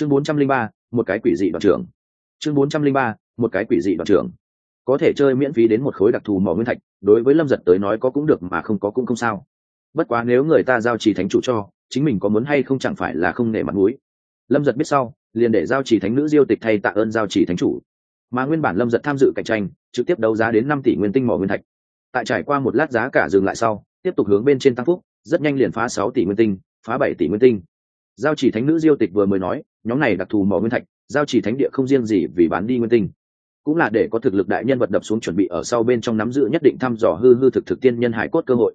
chương bốn trăm linh ba, một cái quỷ dị đoạn trưởng. Chương bốn trăm linh ba, một cái quỷ dị đoạn trưởng. Có thể chơi miễn phí đến một khối đặc thù mỏ nguyên thạch, đối với lâm giật tới nói có cũng được mà không có cũng không sao. Bất quá nếu người ta giao trì thánh chủ cho, chính mình có muốn hay không chẳng phải là không nể mặt mũi. Lâm giật biết sau, liền để giao trì thánh nữ diêu tịch thay tạ ơn giao trì thánh chủ. Mà nguyên bản lâm giật tham dự cạnh tranh, trực tiếp đấu giá đến năm tỷ nguyên tinh mỏ nguyên thạch. Tại trải qua một lát giá cả dừng lại sau, tiếp tục hướng bên trên tăng phúc, rất nhanh liền phá sáu tỷ nguyên tinh, phá bảy tỷ nguyên tinh giao chỉ thánh nữ diêu tịch vừa mới nói, nhóm này đặc thù mỏ nguyên thạch, giao chỉ thánh địa không riêng gì vì bán đi nguyên tinh, cũng là để có thực lực đại nhân vật đập xuống chuẩn bị ở sau bên trong nắm giữ nhất định thăm dò hư hư thực thực tiên nhân hải cốt cơ hội.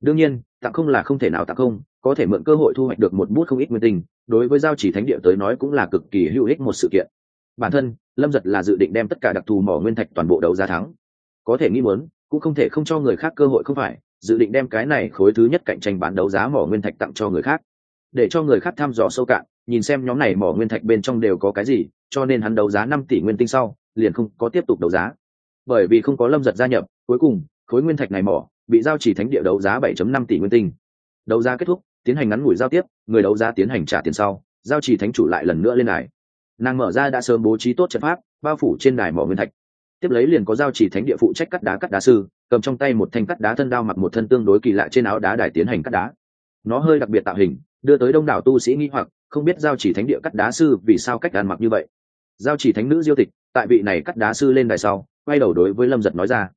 Đương nhiên, tặng không là không thể nào tặng không, có thể mượn cơ hội thu hoạch được một bút không ít nguyên tinh, đối với giao chỉ thánh địa tới nói cũng là cực kỳ hữu ích một sự kiện. Bản thân, lâm giật là dự định đem tất cả đặc thù mỏ nguyên thạch toàn bộ đấu giá thắng. Có thể nghĩ muốn, cũng không thể không cho người khác cơ hội không phải, dự định đem cái này khối thứ nhất cạnh tranh bán đấu giá mỏ nguyên thạch tặng cho người khác để cho người khác thăm dò sâu cạn, nhìn xem nhóm này mỏ nguyên thạch bên trong đều có cái gì, cho nên hắn đấu giá năm tỷ nguyên tinh sau, liền không có tiếp tục đấu giá. Bởi vì không có lâm giật gia nhập, cuối cùng, khối nguyên thạch này mỏ bị giao chỉ thánh địa đấu giá 7.5 tỷ nguyên tinh. Đấu giá kết thúc, tiến hành ngắn ngủi giao tiếp, người đấu giá tiến hành trả tiền sau, giao chỉ thánh chủ lại lần nữa lên đài. Nàng mở ra đã sớm bố trí tốt trận pháp, bao phủ trên đài mỏ nguyên thạch. Tiếp lấy liền có giao chỉ thánh địa phụ trách cắt đá cắt đá sư, cầm trong tay một thanh cắt đá thân đao mặc một thân tương đối kỳ lạ trên áo đá đài tiến hành cắt đá. Nó hơi đặc biệt tạo hình đưa tới đông đảo tu sĩ nghi hoặc, không biết giao chỉ thánh địa cắt đá sư vì sao cách đàn mặc như vậy. Giao chỉ thánh nữ diêu tịch, tại vị này cắt đá sư lên đài sau, quay đầu đối với lâm giật nói ra,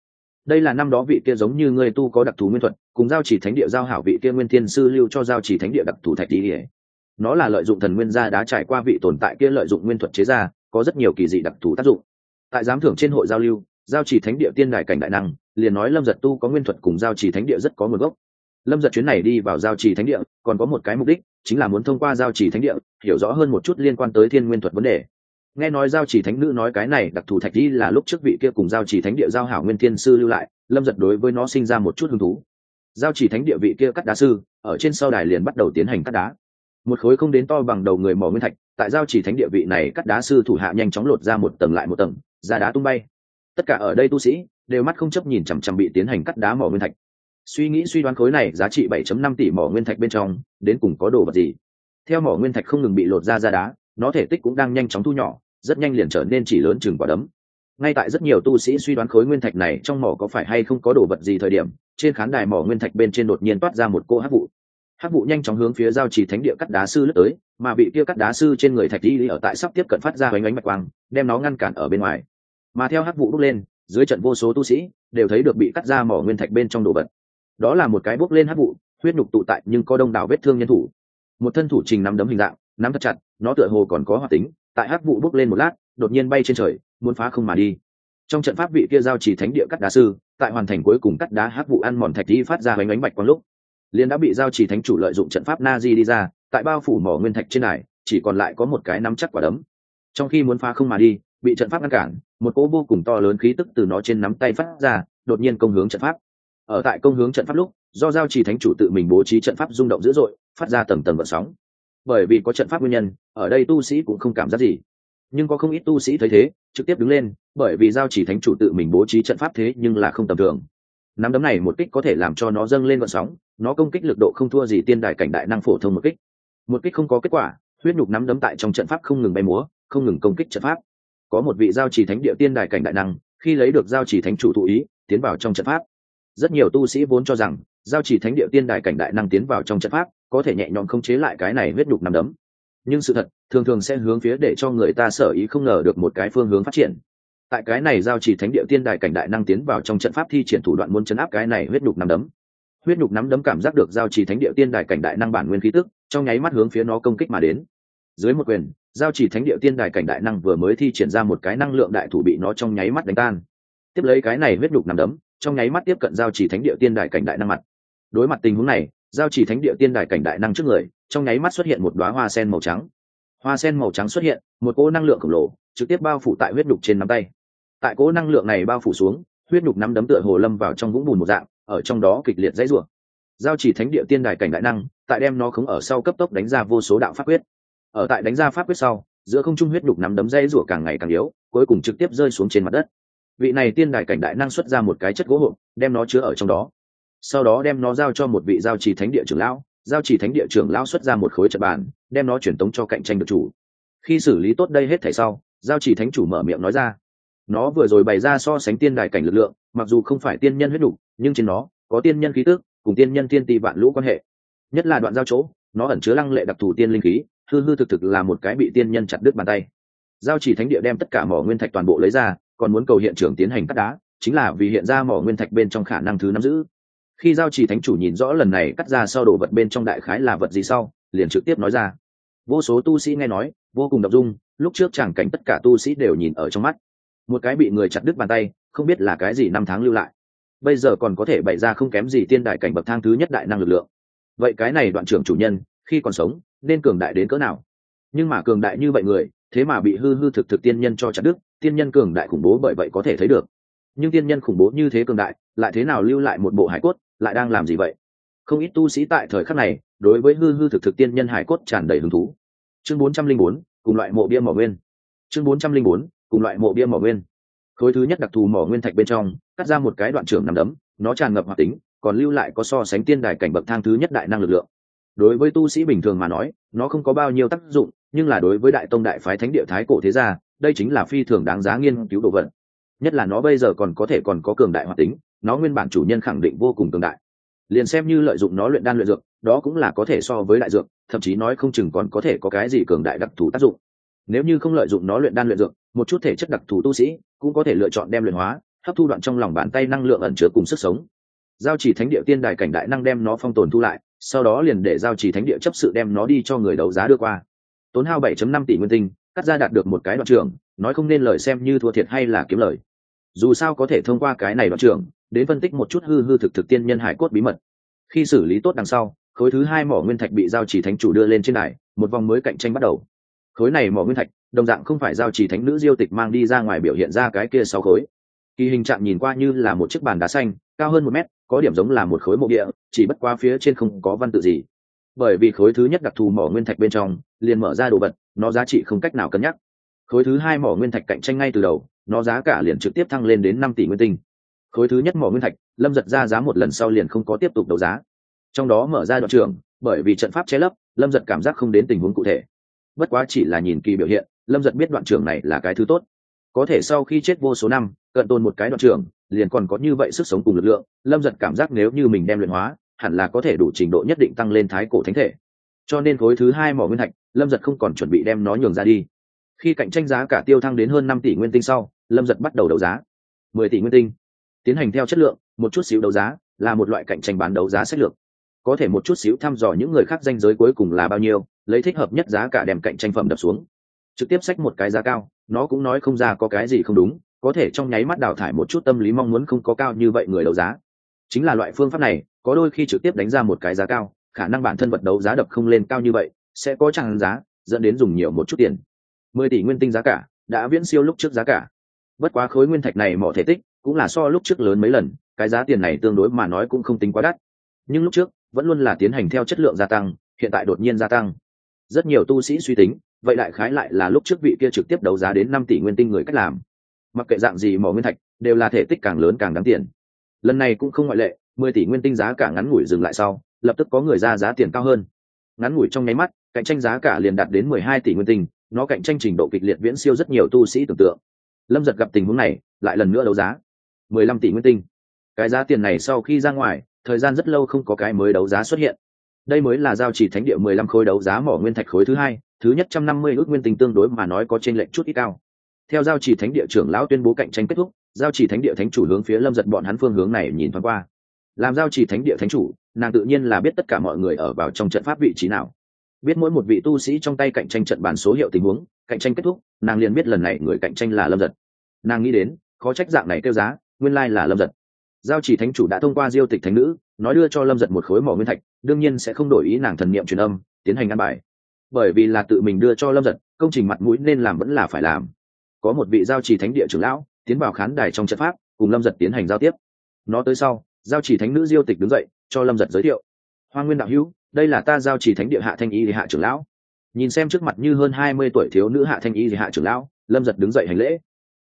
đây là năm đó vị kia giống như ngươi tu có đặc thù nguyên thuật, cùng giao chỉ thánh địa giao hảo vị kia nguyên thiên sư lưu cho giao chỉ thánh địa đặc thù thạch tí ỉa nó là lợi dụng thần nguyên gia đá trải qua vị tồn tại kia lợi dụng nguyên thuật chế ra, có rất nhiều kỳ dị đặc thù tác dụng. Tại giám thưởng trên hội giao lưu, giao chỉ thánh địa tiên đài cảnh đại năng, liền nói lâm giật tu có nguyên thuật cùng giao chỉ thánh địa rất có nguồn gốc lâm giật chuyến này đi vào giao chỉ thánh địa, còn có một cái mục đích, chính là muốn thông qua giao chỉ thánh địa, hiểu rõ hơn một chút liên quan tới thiên nguyên thuật vấn đề. Nghe nói giao chỉ thánh nữ nói cái này, đặc thù thạch đi là lúc trước vị kia cùng giao chỉ thánh địa giao hảo nguyên thiên sư lưu lại, lâm giật đối với nó sinh ra một chút hứng thú. Giao chỉ thánh địa vị kia cắt đá sư, ở trên sau đài liền bắt đầu tiến hành cắt đá. Một khối không đến to bằng đầu người mỏ nguyên thạch, tại giao chỉ thánh địa vị này cắt đá sư thủ hạ nhanh chóng lột ra một tầng lại một tầng, ra đá tung bay. Tất cả ở đây tu sĩ, đều mắt không chấp nhìn chằm chằm bị tiến hành cắt đá mỏ nguyên thạch suy nghĩ suy đoán khối này giá trị 7.5 tỷ mỏ nguyên thạch bên trong, đến cùng có đồ vật gì? Theo mỏ nguyên thạch không ngừng bị lột ra ra đá, nó thể tích cũng đang nhanh chóng thu nhỏ, rất nhanh liền trở nên chỉ lớn chừng quả đấm. Ngay tại rất nhiều tu sĩ suy đoán khối nguyên thạch này trong mỏ có phải hay không có đồ vật gì thời điểm, trên khán đài mỏ nguyên thạch bên trên đột nhiên toát ra một cô hắc vụ. Hắc vụ nhanh chóng hướng phía giao trì thánh địa cắt đá sư lướt tới, mà bị kia cắt đá sư trên người thạch đi ở tại sắp tiếp cận phát ra bánh bánh mạch quang, đem nó ngăn cản ở bên ngoài. Mà theo hắc vụ đúc lên, dưới trận vô số tu sĩ đều thấy được bị cắt ra mỏ nguyên thạch bên trong đồ vật đó là một cái bốc lên hắc vụ, huyết nhục tụ tại nhưng có đông đảo vết thương nhân thủ. Một thân thủ trình nắm đấm hình dạng, nắm thật chặt, nó tựa hồ còn có hoạt tính, tại hắc vụ bốc lên một lát, đột nhiên bay trên trời, muốn phá không mà đi. Trong trận pháp vị kia giao chỉ thánh địa cắt đá sư, tại hoàn thành cuối cùng cắt đá hắc vụ ăn mòn thạch đi phát ra bánh bánh bạch quang lúc, liền đã bị giao chỉ thánh chủ lợi dụng trận pháp na di đi ra, tại bao phủ mỏ nguyên thạch trên này, chỉ còn lại có một cái nắm chắc quả đấm. Trong khi muốn phá không mà đi, bị trận pháp ngăn cản, một cỗ vô cùng to lớn khí tức từ nó trên nắm tay phát ra, đột nhiên công hướng trận pháp ở tại công hướng trận pháp lúc, do giao trì thánh chủ tự mình bố trí trận pháp rung động dữ dội, phát ra tầng tầng vận sóng. Bởi vì có trận pháp nguyên nhân, ở đây tu sĩ cũng không cảm giác gì. Nhưng có không ít tu sĩ thấy thế, trực tiếp đứng lên, bởi vì giao chỉ thánh chủ tự mình bố trí trận pháp thế nhưng là không tầm thường. Nắm đấm này một kích có thể làm cho nó dâng lên vận sóng, nó công kích lực độ không thua gì tiên đài cảnh đại năng phổ thông một kích. Một kích không có kết quả, huyết nhục nắm đấm tại trong trận pháp không ngừng bay múa, không ngừng công kích trận pháp. Có một vị giao chỉ thánh địa tiên đài cảnh đại năng, khi lấy được giao chỉ thánh chủ thụ ý, tiến vào trong trận pháp rất nhiều tu sĩ vốn cho rằng, giao chỉ thánh địa tiên đài cảnh đại năng tiến vào trong trận pháp, có thể nhẹ nhõm không chế lại cái này huyết nhục nắm đấm. Nhưng sự thật, thường thường sẽ hướng phía để cho người ta sở ý không ngờ được một cái phương hướng phát triển. Tại cái này giao chỉ thánh địa tiên đài cảnh đại năng tiến vào trong trận pháp thi triển thủ đoạn muốn chấn áp cái này huyết nhục nắm đấm. Huyết nhục nắm đấm cảm giác được giao chỉ thánh địa tiên đài cảnh đại năng bản nguyên khí tức, trong nháy mắt hướng phía nó công kích mà đến. Dưới một quyền, giao chỉ thánh địa tiên đài cảnh đại năng vừa mới thi triển ra một cái năng lượng đại thủ bị nó trong nháy mắt đánh tan. Tiếp lấy cái này huyết nhục nắm đấm trong nháy mắt tiếp cận giao chỉ thánh địa tiên đài cảnh đại năng mặt. Đối mặt tình huống này, giao chỉ thánh địa tiên đài cảnh đại năng trước người, trong nháy mắt xuất hiện một đoá hoa sen màu trắng. Hoa sen màu trắng xuất hiện, một cỗ năng lượng khổng lồ, trực tiếp bao phủ tại huyết nhục trên nắm tay. Tại cỗ năng lượng này bao phủ xuống, huyết nhục nắm đấm tựa hồ lâm vào trong vũng bùn một dạng, ở trong đó kịch liệt dãy rủa. Giao chỉ thánh địa tiên đài cảnh đại năng, tại đem nó khống ở sau cấp tốc đánh ra vô số đạo pháp quyết. Ở tại đánh ra pháp quyết sau, giữa không trung huyết nhục nắm đấm dãy rủa càng ngày càng yếu, cuối cùng trực tiếp rơi xuống trên mặt đất vị này tiên đài cảnh đại năng xuất ra một cái chất gỗ hộp, đem nó chứa ở trong đó. Sau đó đem nó giao cho một vị giao trì thánh địa trưởng lão, giao trì thánh địa trưởng lão xuất ra một khối trận bàn, đem nó chuyển tống cho cạnh tranh được chủ. Khi xử lý tốt đây hết thảy sau, giao chỉ thánh chủ mở miệng nói ra. Nó vừa rồi bày ra so sánh tiên đài cảnh lực lượng, mặc dù không phải tiên nhân huyết đủ, nhưng trên nó có tiên nhân khí tức, cùng tiên nhân tiên tỷ vạn lũ quan hệ. Nhất là đoạn giao chỗ, nó ẩn chứa lăng lệ đặc thù tiên linh khí, hư hư thực thực là một cái bị tiên nhân chặt đứt bàn tay. Giao chỉ thánh địa đem tất cả mỏ nguyên thạch toàn bộ lấy ra còn muốn cầu hiện trường tiến hành cắt đá, chính là vì hiện ra mỏ nguyên thạch bên trong khả năng thứ nắm giữ. Khi giao chỉ thánh chủ nhìn rõ lần này cắt ra sau đồ vật bên trong đại khái là vật gì sau, liền trực tiếp nói ra. Vô số tu sĩ nghe nói, vô cùng đ dung, lúc trước chẳng cảnh tất cả tu sĩ đều nhìn ở trong mắt. Một cái bị người chặt đứt bàn tay, không biết là cái gì năm tháng lưu lại. Bây giờ còn có thể bày ra không kém gì tiên đại cảnh bậc thang thứ nhất đại năng lực lượng. Vậy cái này đoạn trưởng chủ nhân, khi còn sống, nên cường đại đến cỡ nào? Nhưng mà cường đại như vậy người, thế mà bị hư hư thực thực tiên nhân cho chặt đứt tiên nhân cường đại khủng bố bởi vậy có thể thấy được. Nhưng tiên nhân khủng bố như thế cường đại, lại thế nào lưu lại một bộ hải cốt, lại đang làm gì vậy? Không ít tu sĩ tại thời khắc này, đối với hư hư thực thực tiên nhân hải cốt tràn đầy hứng thú. Chương bốn trăm linh bốn, cùng loại mộ bia mỏ nguyên. Chương bốn trăm linh bốn, cùng loại mộ bia mỏ nguyên. Khối thứ nhất đặc thù mỏ nguyên thạch bên trong, cắt ra một cái đoạn trưởng nằm đấm, nó tràn ngập hoạt tính, còn lưu lại có so sánh tiên đài cảnh bậc thang thứ nhất đại năng lực lượng. Đối với tu sĩ bình thường mà nói, nó không có bao nhiêu tác dụng, nhưng là đối với đại tông đại phái thánh địa thái cổ thế gia đây chính là phi thường đáng giá nghiên cứu đồ vật. Nhất là nó bây giờ còn có thể còn có cường đại hoạt tính, nó nguyên bản chủ nhân khẳng định vô cùng cường đại. Liền xem như lợi dụng nó luyện đan luyện dược, đó cũng là có thể so với đại dược, thậm chí nói không chừng còn có thể có cái gì cường đại đặc thù tác dụng. Nếu như không lợi dụng nó luyện đan luyện dược, một chút thể chất đặc thù tu sĩ cũng có thể lựa chọn đem luyện hóa, hấp thu đoạn trong lòng bàn tay năng lượng ẩn chứa cùng sức sống. Giao chỉ thánh địa tiên đài cảnh đại năng đem nó phong tồn thu lại, sau đó liền để giao chỉ thánh địa chấp sự đem nó đi cho người đấu giá đưa qua. Tốn hao 7.5 tỷ nguyên tinh cắt ra đạt được một cái đoạn trưởng nói không nên lời xem như thua thiệt hay là kiếm lời. Dù sao có thể thông qua cái này đoạn trưởng đến phân tích một chút hư hư thực thực tiên nhân hải cốt bí mật. Khi xử lý tốt đằng sau, khối thứ hai mỏ nguyên thạch bị giao chỉ thánh chủ đưa lên trên đài, một vòng mới cạnh tranh bắt đầu. Khối này mỏ nguyên thạch, đồng dạng không phải giao chỉ thánh nữ diêu tịch mang đi ra ngoài biểu hiện ra cái kia sau khối. Kỳ hình trạng nhìn qua như là một chiếc bàn đá xanh, cao hơn một mét, có điểm giống là một khối mộ địa, chỉ bất qua phía trên không có văn tự gì. Bởi vì khối thứ nhất đặc thù mỏ nguyên thạch bên trong, liền mở ra đồ vật nó giá trị không cách nào cân nhắc. Khối thứ hai mỏ nguyên thạch cạnh tranh ngay từ đầu, nó giá cả liền trực tiếp thăng lên đến năm tỷ nguyên tinh. Khối thứ nhất mỏ nguyên thạch, lâm giật ra giá một lần sau liền không có tiếp tục đấu giá. Trong đó mở ra đoạn trường bởi vì trận pháp che lấp, lâm giật cảm giác không đến tình huống cụ thể. Bất quá chỉ là nhìn kỳ biểu hiện, lâm giật biết đoạn trường này là cái thứ tốt. Có thể sau khi chết vô số năm, cận tồn một cái đoạn trường liền còn có như vậy sức sống cùng lực lượng, lâm giật cảm giác nếu như mình đem luyện hóa, hẳn là có thể đủ trình độ nhất định tăng lên thái cổ thánh thể. Cho nên khối thứ hai mỏ nguyên thạch lâm giật không còn chuẩn bị đem nó nhường ra đi. Khi cạnh tranh giá cả tiêu thăng đến hơn năm tỷ nguyên tinh sau, lâm giật bắt đầu đấu giá. mười tỷ nguyên tinh. Tiến hành theo chất lượng, một chút xíu đấu giá là một loại cạnh tranh bán đấu giá sách lược. Có thể một chút xíu thăm dò những người khác danh giới cuối cùng là bao nhiêu, lấy thích hợp nhất giá cả đem cạnh tranh phẩm đập xuống. Trực tiếp sách một cái giá cao, nó cũng nói không ra có cái gì không đúng, có thể trong nháy mắt đào thải một chút tâm lý mong muốn không có cao như vậy người đấu giá. Chính là loại phương pháp này, có đôi khi trực tiếp đánh ra một cái giá cao, khả năng bản thân vật đấu giá đập không lên cao như vậy sẽ có tràn giá, dẫn đến dùng nhiều một chút tiền. Mười tỷ nguyên tinh giá cả, đã viễn siêu lúc trước giá cả. Bất quá khối nguyên thạch này mỏ thể tích, cũng là so lúc trước lớn mấy lần, cái giá tiền này tương đối mà nói cũng không tính quá đắt. Nhưng lúc trước, vẫn luôn là tiến hành theo chất lượng gia tăng, hiện tại đột nhiên gia tăng. Rất nhiều tu sĩ suy tính, vậy đại khái lại là lúc trước vị kia trực tiếp đấu giá đến năm tỷ nguyên tinh người cách làm. Mặc kệ dạng gì mỏ nguyên thạch, đều là thể tích càng lớn càng đáng tiền. Lần này cũng không ngoại lệ, mười tỷ nguyên tinh giá cả ngắn ngủi dừng lại sau, lập tức có người ra giá tiền cao hơn. Ngắn ngủi trong nháy mắt cạnh tranh giá cả liền đạt đến mười hai tỷ nguyên tinh, nó cạnh tranh trình độ kịch liệt viễn siêu rất nhiều tu sĩ tưởng tượng. Lâm giật gặp tình huống này, lại lần nữa đấu giá. mười lăm tỷ nguyên tinh. Cái giá tiền này sau khi ra ngoài, thời gian rất lâu không có cái mới đấu giá xuất hiện. Đây mới là giao chỉ thánh địa mười lăm khối đấu giá mỏ nguyên thạch khối thứ hai, thứ nhất trăm năm mươi ước nguyên tinh tương đối mà nói có trên lệnh chút ít cao. Theo giao chỉ thánh địa trưởng lão tuyên bố cạnh tranh kết thúc, giao chỉ thánh địa thánh chủ hướng phía lâm giật bọn hắn phương hướng này nhìn thoáng qua. Làm giao chỉ thánh địa thánh chủ, nàng tự nhiên là biết tất cả mọi người ở vào trong trận pháp vị trí nào biết mỗi một vị tu sĩ trong tay cạnh tranh trận bản số hiệu tình huống, cạnh tranh kết thúc, nàng liền biết lần này người cạnh tranh là lâm giật nàng nghĩ đến, khó trách dạng này kêu giá, nguyên lai là lâm giật giao chỉ thánh chủ đã thông qua diêu tịch thánh nữ, nói đưa cho lâm giật một khối mỏ nguyên thạch, đương nhiên sẽ không đổi ý nàng thần niệm truyền âm, tiến hành ăn bài. Bởi vì là tự mình đưa cho lâm giật công trình mặt mũi nên làm vẫn là phải làm. Có một vị giao trì thánh địa trưởng lão, tiến vào khán đài trong trận pháp, cùng lâm giật tiến hành giao tiếp. Nó tới sau, giao trì thánh nữ diêu tịch đứng dậy, cho lâm giật giới thiệu. Hoa nguyên đạo hữu đây là ta giao chỉ thánh địa hạ thanh y hạ trưởng lão. Nhìn xem trước mặt như hơn hai mươi tuổi thiếu nữ hạ thanh y hạ trưởng lão, lâm giật đứng dậy hành lễ.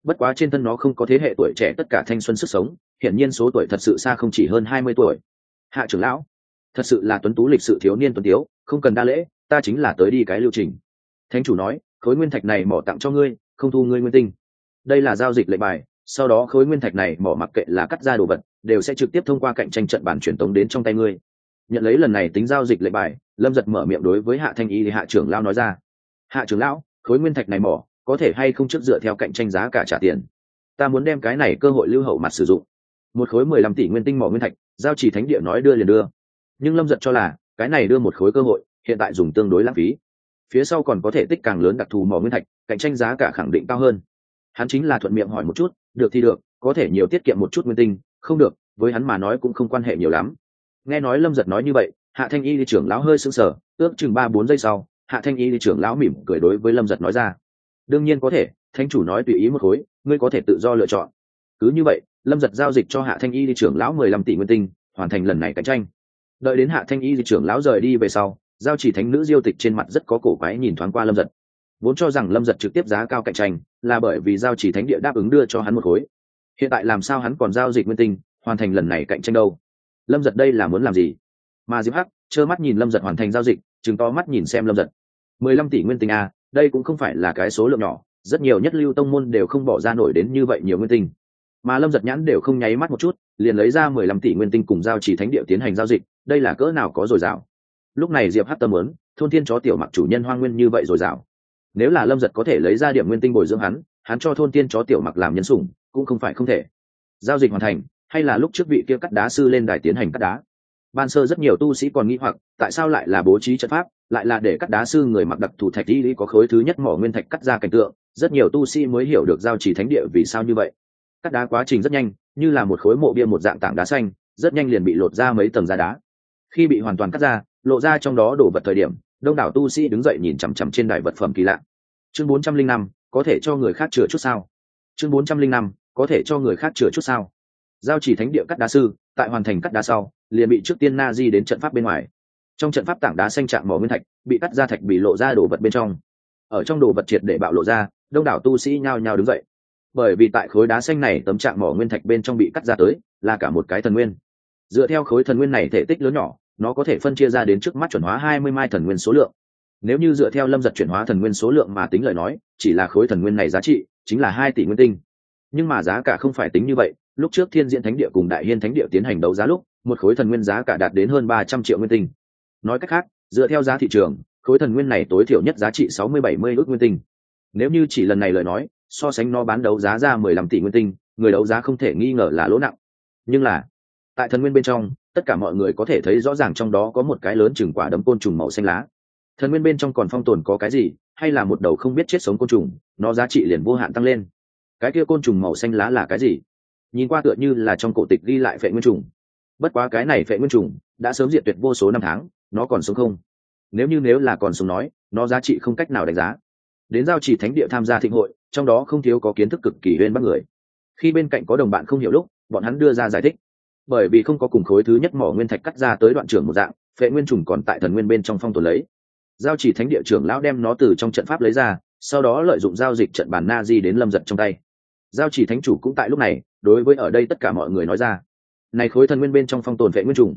Bất quá trên thân nó không có thế hệ tuổi trẻ tất cả thanh xuân sức sống, hiển nhiên số tuổi thật sự xa không chỉ hơn hai mươi tuổi. Hạ trưởng lão, thật sự là tuấn tú lịch sự thiếu niên tuấn tiếu, không cần đa lễ, ta chính là tới đi cái lưu trình. Thánh chủ nói, khối nguyên thạch này mỏ tặng cho ngươi, không thu ngươi nguyên tinh. Đây là giao dịch lệnh bài, sau đó khối nguyên thạch này mỏ mặc kệ là cắt ra đồ vật, đều sẽ trực tiếp thông qua cạnh tranh trận bản truyền tống đến trong tay ngươi nhận lấy lần này tính giao dịch lệnh bài, lâm giật mở miệng đối với hạ thanh y thì hạ trưởng lao nói ra. Hạ trưởng lão, khối nguyên thạch này mỏ, có thể hay không trước dựa theo cạnh tranh giá cả trả tiền? Ta muốn đem cái này cơ hội lưu hậu mặt sử dụng. Một khối mười lăm tỷ nguyên tinh mỏ nguyên thạch, giao chỉ thánh địa nói đưa liền đưa. Nhưng lâm giật cho là, cái này đưa một khối cơ hội, hiện tại dùng tương đối lãng phí. Phía sau còn có thể tích càng lớn đặc thù mỏ nguyên thạch, cạnh tranh giá cả khẳng định cao hơn. Hắn chính là thuận miệng hỏi một chút, được thì được, có thể nhiều tiết kiệm một chút nguyên tinh, không được, với hắn mà nói cũng không quan hệ nhiều lắm nghe nói lâm giật nói như vậy, hạ thanh y đi trưởng lão hơi sững sờ, ước chừng ba bốn giây sau, hạ thanh y đi trưởng lão mỉm cười đối với lâm giật nói ra. Đương nhiên có thể thanh chủ nói tùy ý một khối, ngươi có thể tự do lựa chọn. Cứ như vậy, lâm giật giao dịch cho hạ thanh y đi trưởng lão mười lăm tỷ nguyên tinh, hoàn thành lần này cạnh tranh. Đợi đến hạ thanh y di trưởng lão rời đi về sau, giao chỉ thánh nữ diêu tịch trên mặt rất có cổ quái nhìn thoáng qua lâm giật. Vốn cho rằng lâm giật trực tiếp giá cao cạnh tranh, là bởi vì giao chỉ thánh địa đáp ứng đưa cho hắn một khối. Hiện tại làm sao hắn còn giao dịch nguyên tinh, hoàn thành lần này cạnh tranh đâu? Lâm giật đây là muốn làm gì? Mà diệp hắc trơ mắt nhìn lâm giật hoàn thành giao dịch chừng to mắt nhìn xem lâm giật. Mười lăm tỷ nguyên tinh a đây cũng không phải là cái số lượng nhỏ, rất nhiều nhất lưu tông môn đều không bỏ ra nổi đến như vậy nhiều nguyên tinh. Mà lâm giật nhãn đều không nháy mắt một chút, liền lấy ra mười lăm tỷ nguyên tinh cùng giao chỉ thánh địa tiến hành giao dịch, đây là cỡ nào có dồi dào. Lúc này diệp Hắc tâm muốn, thôn thiên chó tiểu mặc chủ nhân hoa nguyên như vậy dồi dào. Nếu là lâm giật có thể lấy ra điểm nguyên tinh bồi dưỡng hắn hắn cho thôn tiên chó tiểu mặc làm nhân sủng, cũng không phải không thể. Giao dịch hoàn thành hay là lúc trước vị kia cắt đá sư lên đài tiến hành cắt đá? Ban sơ rất nhiều tu sĩ còn nghĩ hoặc, tại sao lại là bố trí trận pháp, lại là để cắt đá sư người mặc đặc thù thạch đi có khối thứ nhất mỏ nguyên thạch cắt ra cảnh tượng, rất nhiều tu sĩ mới hiểu được giao chỉ thánh địa vì sao như vậy. Cắt đá quá trình rất nhanh, như là một khối mộ bia một dạng tảng đá xanh, rất nhanh liền bị lột ra mấy tầng da đá. Khi bị hoàn toàn cắt ra, lộ ra trong đó đổ vật thời điểm, đông đảo tu sĩ đứng dậy nhìn chằm chằm trên đài vật phẩm kỳ lạ. Chương bốn trăm linh năm, có thể cho người khác chữa chút sao? Chương bốn trăm linh năm, có thể cho người khác chữa chút sao? Giao chỉ thánh địa cắt đá sư, tại hoàn thành cắt đá sau, liền bị trước tiên na di đến trận pháp bên ngoài. Trong trận pháp tảng đá xanh chạm mỏ nguyên thạch, bị cắt ra thạch bị lộ ra đồ vật bên trong. Ở trong đồ vật triệt để bạo lộ ra, đông đảo tu sĩ nhao nhao đứng dậy. Bởi vì tại khối đá xanh này, tấm trạng mỏ nguyên thạch bên trong bị cắt ra tới, là cả một cái thần nguyên. Dựa theo khối thần nguyên này thể tích lớn nhỏ, nó có thể phân chia ra đến trước mắt chuẩn hóa hai mươi mai thần nguyên số lượng. Nếu như dựa theo lâm giật chuyển hóa thần nguyên số lượng mà tính lời nói, chỉ là khối thần nguyên này giá trị, chính là hai tỷ nguyên tinh. Nhưng mà giá cả không phải tính như vậy lúc trước thiên diễn thánh địa cùng đại hiên thánh địa tiến hành đấu giá lúc, một khối thần nguyên giá cả đạt đến hơn ba trăm triệu nguyên tinh. Nói cách khác, dựa theo giá thị trường, khối thần nguyên này tối thiểu nhất giá trị sáu mươi bảy mươi ước nguyên tinh. Nếu như chỉ lần này lời nói, so sánh nó bán đấu giá ra mười lăm tỷ nguyên tinh, người đấu giá không thể nghi ngờ là lỗ nặng. Nhưng là, tại thần nguyên bên trong, tất cả mọi người có thể thấy rõ ràng trong đó có một cái lớn chừng quả đấm côn trùng màu xanh lá. Thần nguyên bên trong còn phong tồn có cái gì, hay là một đầu không biết chết sống côn trùng, nó giá trị liền vô hạn tăng lên. Cái kia côn trùng màu xanh lá là cái gì? Nhìn qua tựa như là trong cổ tịch ghi lại phệ nguyên trùng. Bất quá cái này phệ nguyên trùng đã sớm diệt tuyệt vô số năm tháng, nó còn sống không? Nếu như nếu là còn sống nói, nó giá trị không cách nào đánh giá. Đến giao chỉ thánh địa tham gia thịnh hội, trong đó không thiếu có kiến thức cực kỳ huyên bắt người. Khi bên cạnh có đồng bạn không hiểu lúc, bọn hắn đưa ra giải thích. Bởi vì không có cùng khối thứ nhất mỏ nguyên thạch cắt ra tới đoạn trưởng một dạng, phệ nguyên trùng còn tại thần nguyên bên trong phong tồn lấy. Giao chỉ thánh địa trưởng lão đem nó từ trong trận pháp lấy ra, sau đó lợi dụng giao dịch trận bàn na di đến lâm giật trong tay. Giao chỉ thánh chủ cũng tại lúc này đối với ở đây tất cả mọi người nói ra. Này khối thần nguyên bên trong phong tồn vệ nguyên trùng.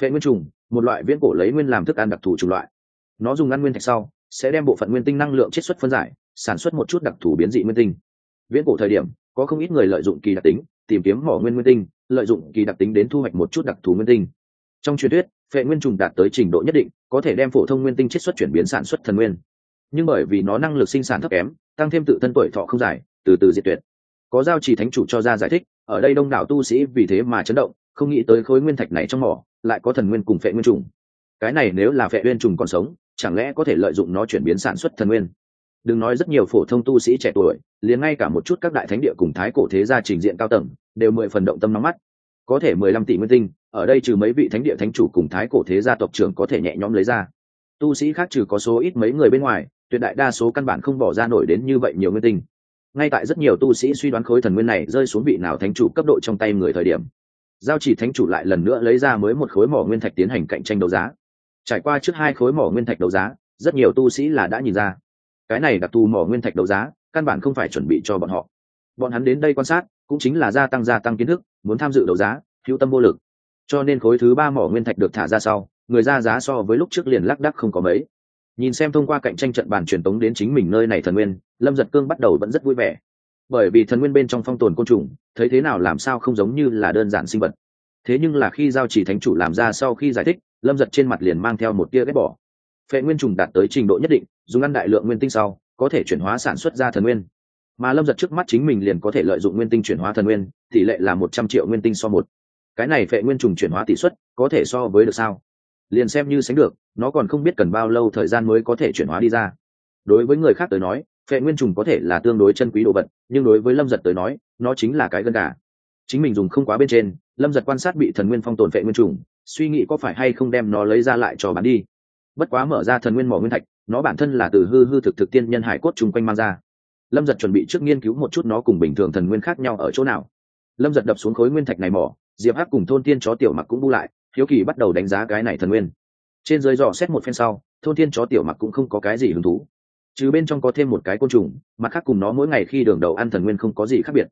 Vệ nguyên trùng, một loại viễn cổ lấy nguyên làm thức ăn đặc thù chủng loại. Nó dùng ăn nguyên thạch sau, sẽ đem bộ phận nguyên tinh năng lượng chiết xuất phân giải, sản xuất một chút đặc thù biến dị nguyên tinh. Viễn cổ thời điểm, có không ít người lợi dụng kỳ đặc tính, tìm kiếm mỏ nguyên nguyên tinh, lợi dụng kỳ đặc tính đến thu hoạch một chút đặc thù nguyên tinh. Trong truyền thuyết, phệ nguyên trùng đạt tới trình độ nhất định, có thể đem phổ thông nguyên tinh chiết xuất chuyển biến sản xuất thần nguyên. Nhưng bởi vì nó năng lực sinh sản thấp kém, tăng thêm tự thân tuổi thọ không dài, từ từ diệt tuyệt có giao trì thánh chủ cho ra giải thích, ở đây đông đảo tu sĩ vì thế mà chấn động, không nghĩ tới khối nguyên thạch này trong mỏ lại có thần nguyên cùng phệ nguyên trùng. Cái này nếu là phệ nguyên trùng còn sống, chẳng lẽ có thể lợi dụng nó chuyển biến sản xuất thần nguyên? Đừng nói rất nhiều phổ thông tu sĩ trẻ tuổi, liền ngay cả một chút các đại thánh địa cùng thái cổ thế gia trình diện cao tầng, đều mười phần động tâm nóng mắt. Có thể mười lăm tỷ nguyên tinh, ở đây trừ mấy vị thánh địa thánh chủ cùng thái cổ thế gia tộc trưởng có thể nhẹ nhõm lấy ra. Tu sĩ khác trừ có số ít mấy người bên ngoài, tuyệt đại đa số căn bản không bỏ ra nổi đến như vậy nhiều nguyên tinh ngay tại rất nhiều tu sĩ suy đoán khối thần nguyên này rơi xuống vị nào thánh chủ cấp độ trong tay người thời điểm, giao chỉ thánh chủ lại lần nữa lấy ra mới một khối mỏ nguyên thạch tiến hành cạnh tranh đấu giá. Trải qua trước hai khối mỏ nguyên thạch đấu giá, rất nhiều tu sĩ là đã nhìn ra, cái này đặc thù mỏ nguyên thạch đấu giá, căn bản không phải chuẩn bị cho bọn họ. Bọn hắn đến đây quan sát, cũng chính là gia tăng gia tăng kiến thức, muốn tham dự đấu giá, hữu tâm vô lực. Cho nên khối thứ ba mỏ nguyên thạch được thả ra sau, người ra giá so với lúc trước liền lác đắc không có mấy. Nhìn xem thông qua cạnh tranh trận bàn truyền tống đến chính mình nơi này thần nguyên lâm giật cương bắt đầu vẫn rất vui vẻ. Bởi vì thần nguyên bên trong phong tồn côn trùng, thấy thế nào làm sao không giống như là đơn giản sinh vật. Thế nhưng là khi giao chỉ thánh chủ làm ra sau khi giải thích, lâm giật trên mặt liền mang theo một tia ghép bỏ. Phệ nguyên trùng đạt tới trình độ nhất định, dùng ăn đại lượng nguyên tinh sau, có thể chuyển hóa sản xuất ra thần nguyên. Mà lâm giật trước mắt chính mình liền có thể lợi dụng nguyên tinh chuyển hóa thần nguyên, tỷ lệ là một trăm triệu nguyên tinh so một. Cái này phệ nguyên trùng chuyển hóa tỷ suất, có thể so với được sao? Liền xem như sánh được, nó còn không biết cần bao lâu thời gian mới có thể chuyển hóa đi ra. Đối với người khác tới nói phệ nguyên trùng có thể là tương đối chân quý đồ vật, nhưng đối với lâm giật tới nói, nó chính là cái gân gà. Chính mình dùng không quá bên trên, lâm giật quan sát bị thần nguyên phong tồn phệ nguyên trùng, suy nghĩ có phải hay không đem nó lấy ra lại cho bán đi. Bất quá mở ra thần nguyên mỏ nguyên thạch, nó bản thân là từ hư hư thực thực tiên nhân hải cốt chung quanh mang ra. Lâm giật chuẩn bị trước nghiên cứu một chút nó cùng bình thường thần nguyên khác nhau ở chỗ nào. Lâm giật đập xuống khối nguyên thạch này mỏ, diệp hắc cùng thôn tiên chó tiểu mặc cũng bu lại, hiếu kỳ bắt đầu đánh giá cái này thần nguyên. Trên dưới dò xét một phen sau, thôn tiên chó tiểu mặc cũng không có cái gì hứng thú chứ bên trong có thêm một cái côn trùng, mặt khác cùng nó mỗi ngày khi đường đầu ăn thần nguyên không có gì khác biệt.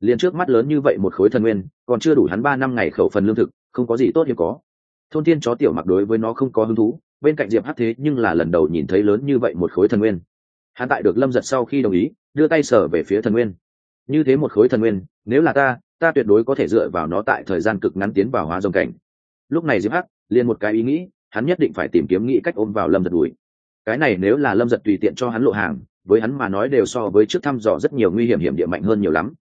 Liền trước mắt lớn như vậy một khối thần nguyên, còn chưa đủ hắn ba năm ngày khẩu phần lương thực, không có gì tốt hiếm có. Thôn tiên chó tiểu mặc đối với nó không có hứng thú, bên cạnh diệp hát thế nhưng là lần đầu nhìn thấy lớn như vậy một khối thần nguyên. Hắn tại được lâm giật sau khi đồng ý, đưa tay sở về phía thần nguyên. Như thế một khối thần nguyên, nếu là ta ta tuyệt đối có thể dựa vào nó tại thời gian cực ngắn tiến vào hóa dòng cảnh. Lúc này diệp hắc, liền một cái ý nghĩ, hắn nhất định phải tìm kiếm nghĩ cách ôm vào lâm giật đùi cái này nếu là lâm giật tùy tiện cho hắn lộ hàng, với hắn mà nói đều so với trước thăm dò rất nhiều nguy hiểm hiểm địa mạnh hơn nhiều lắm.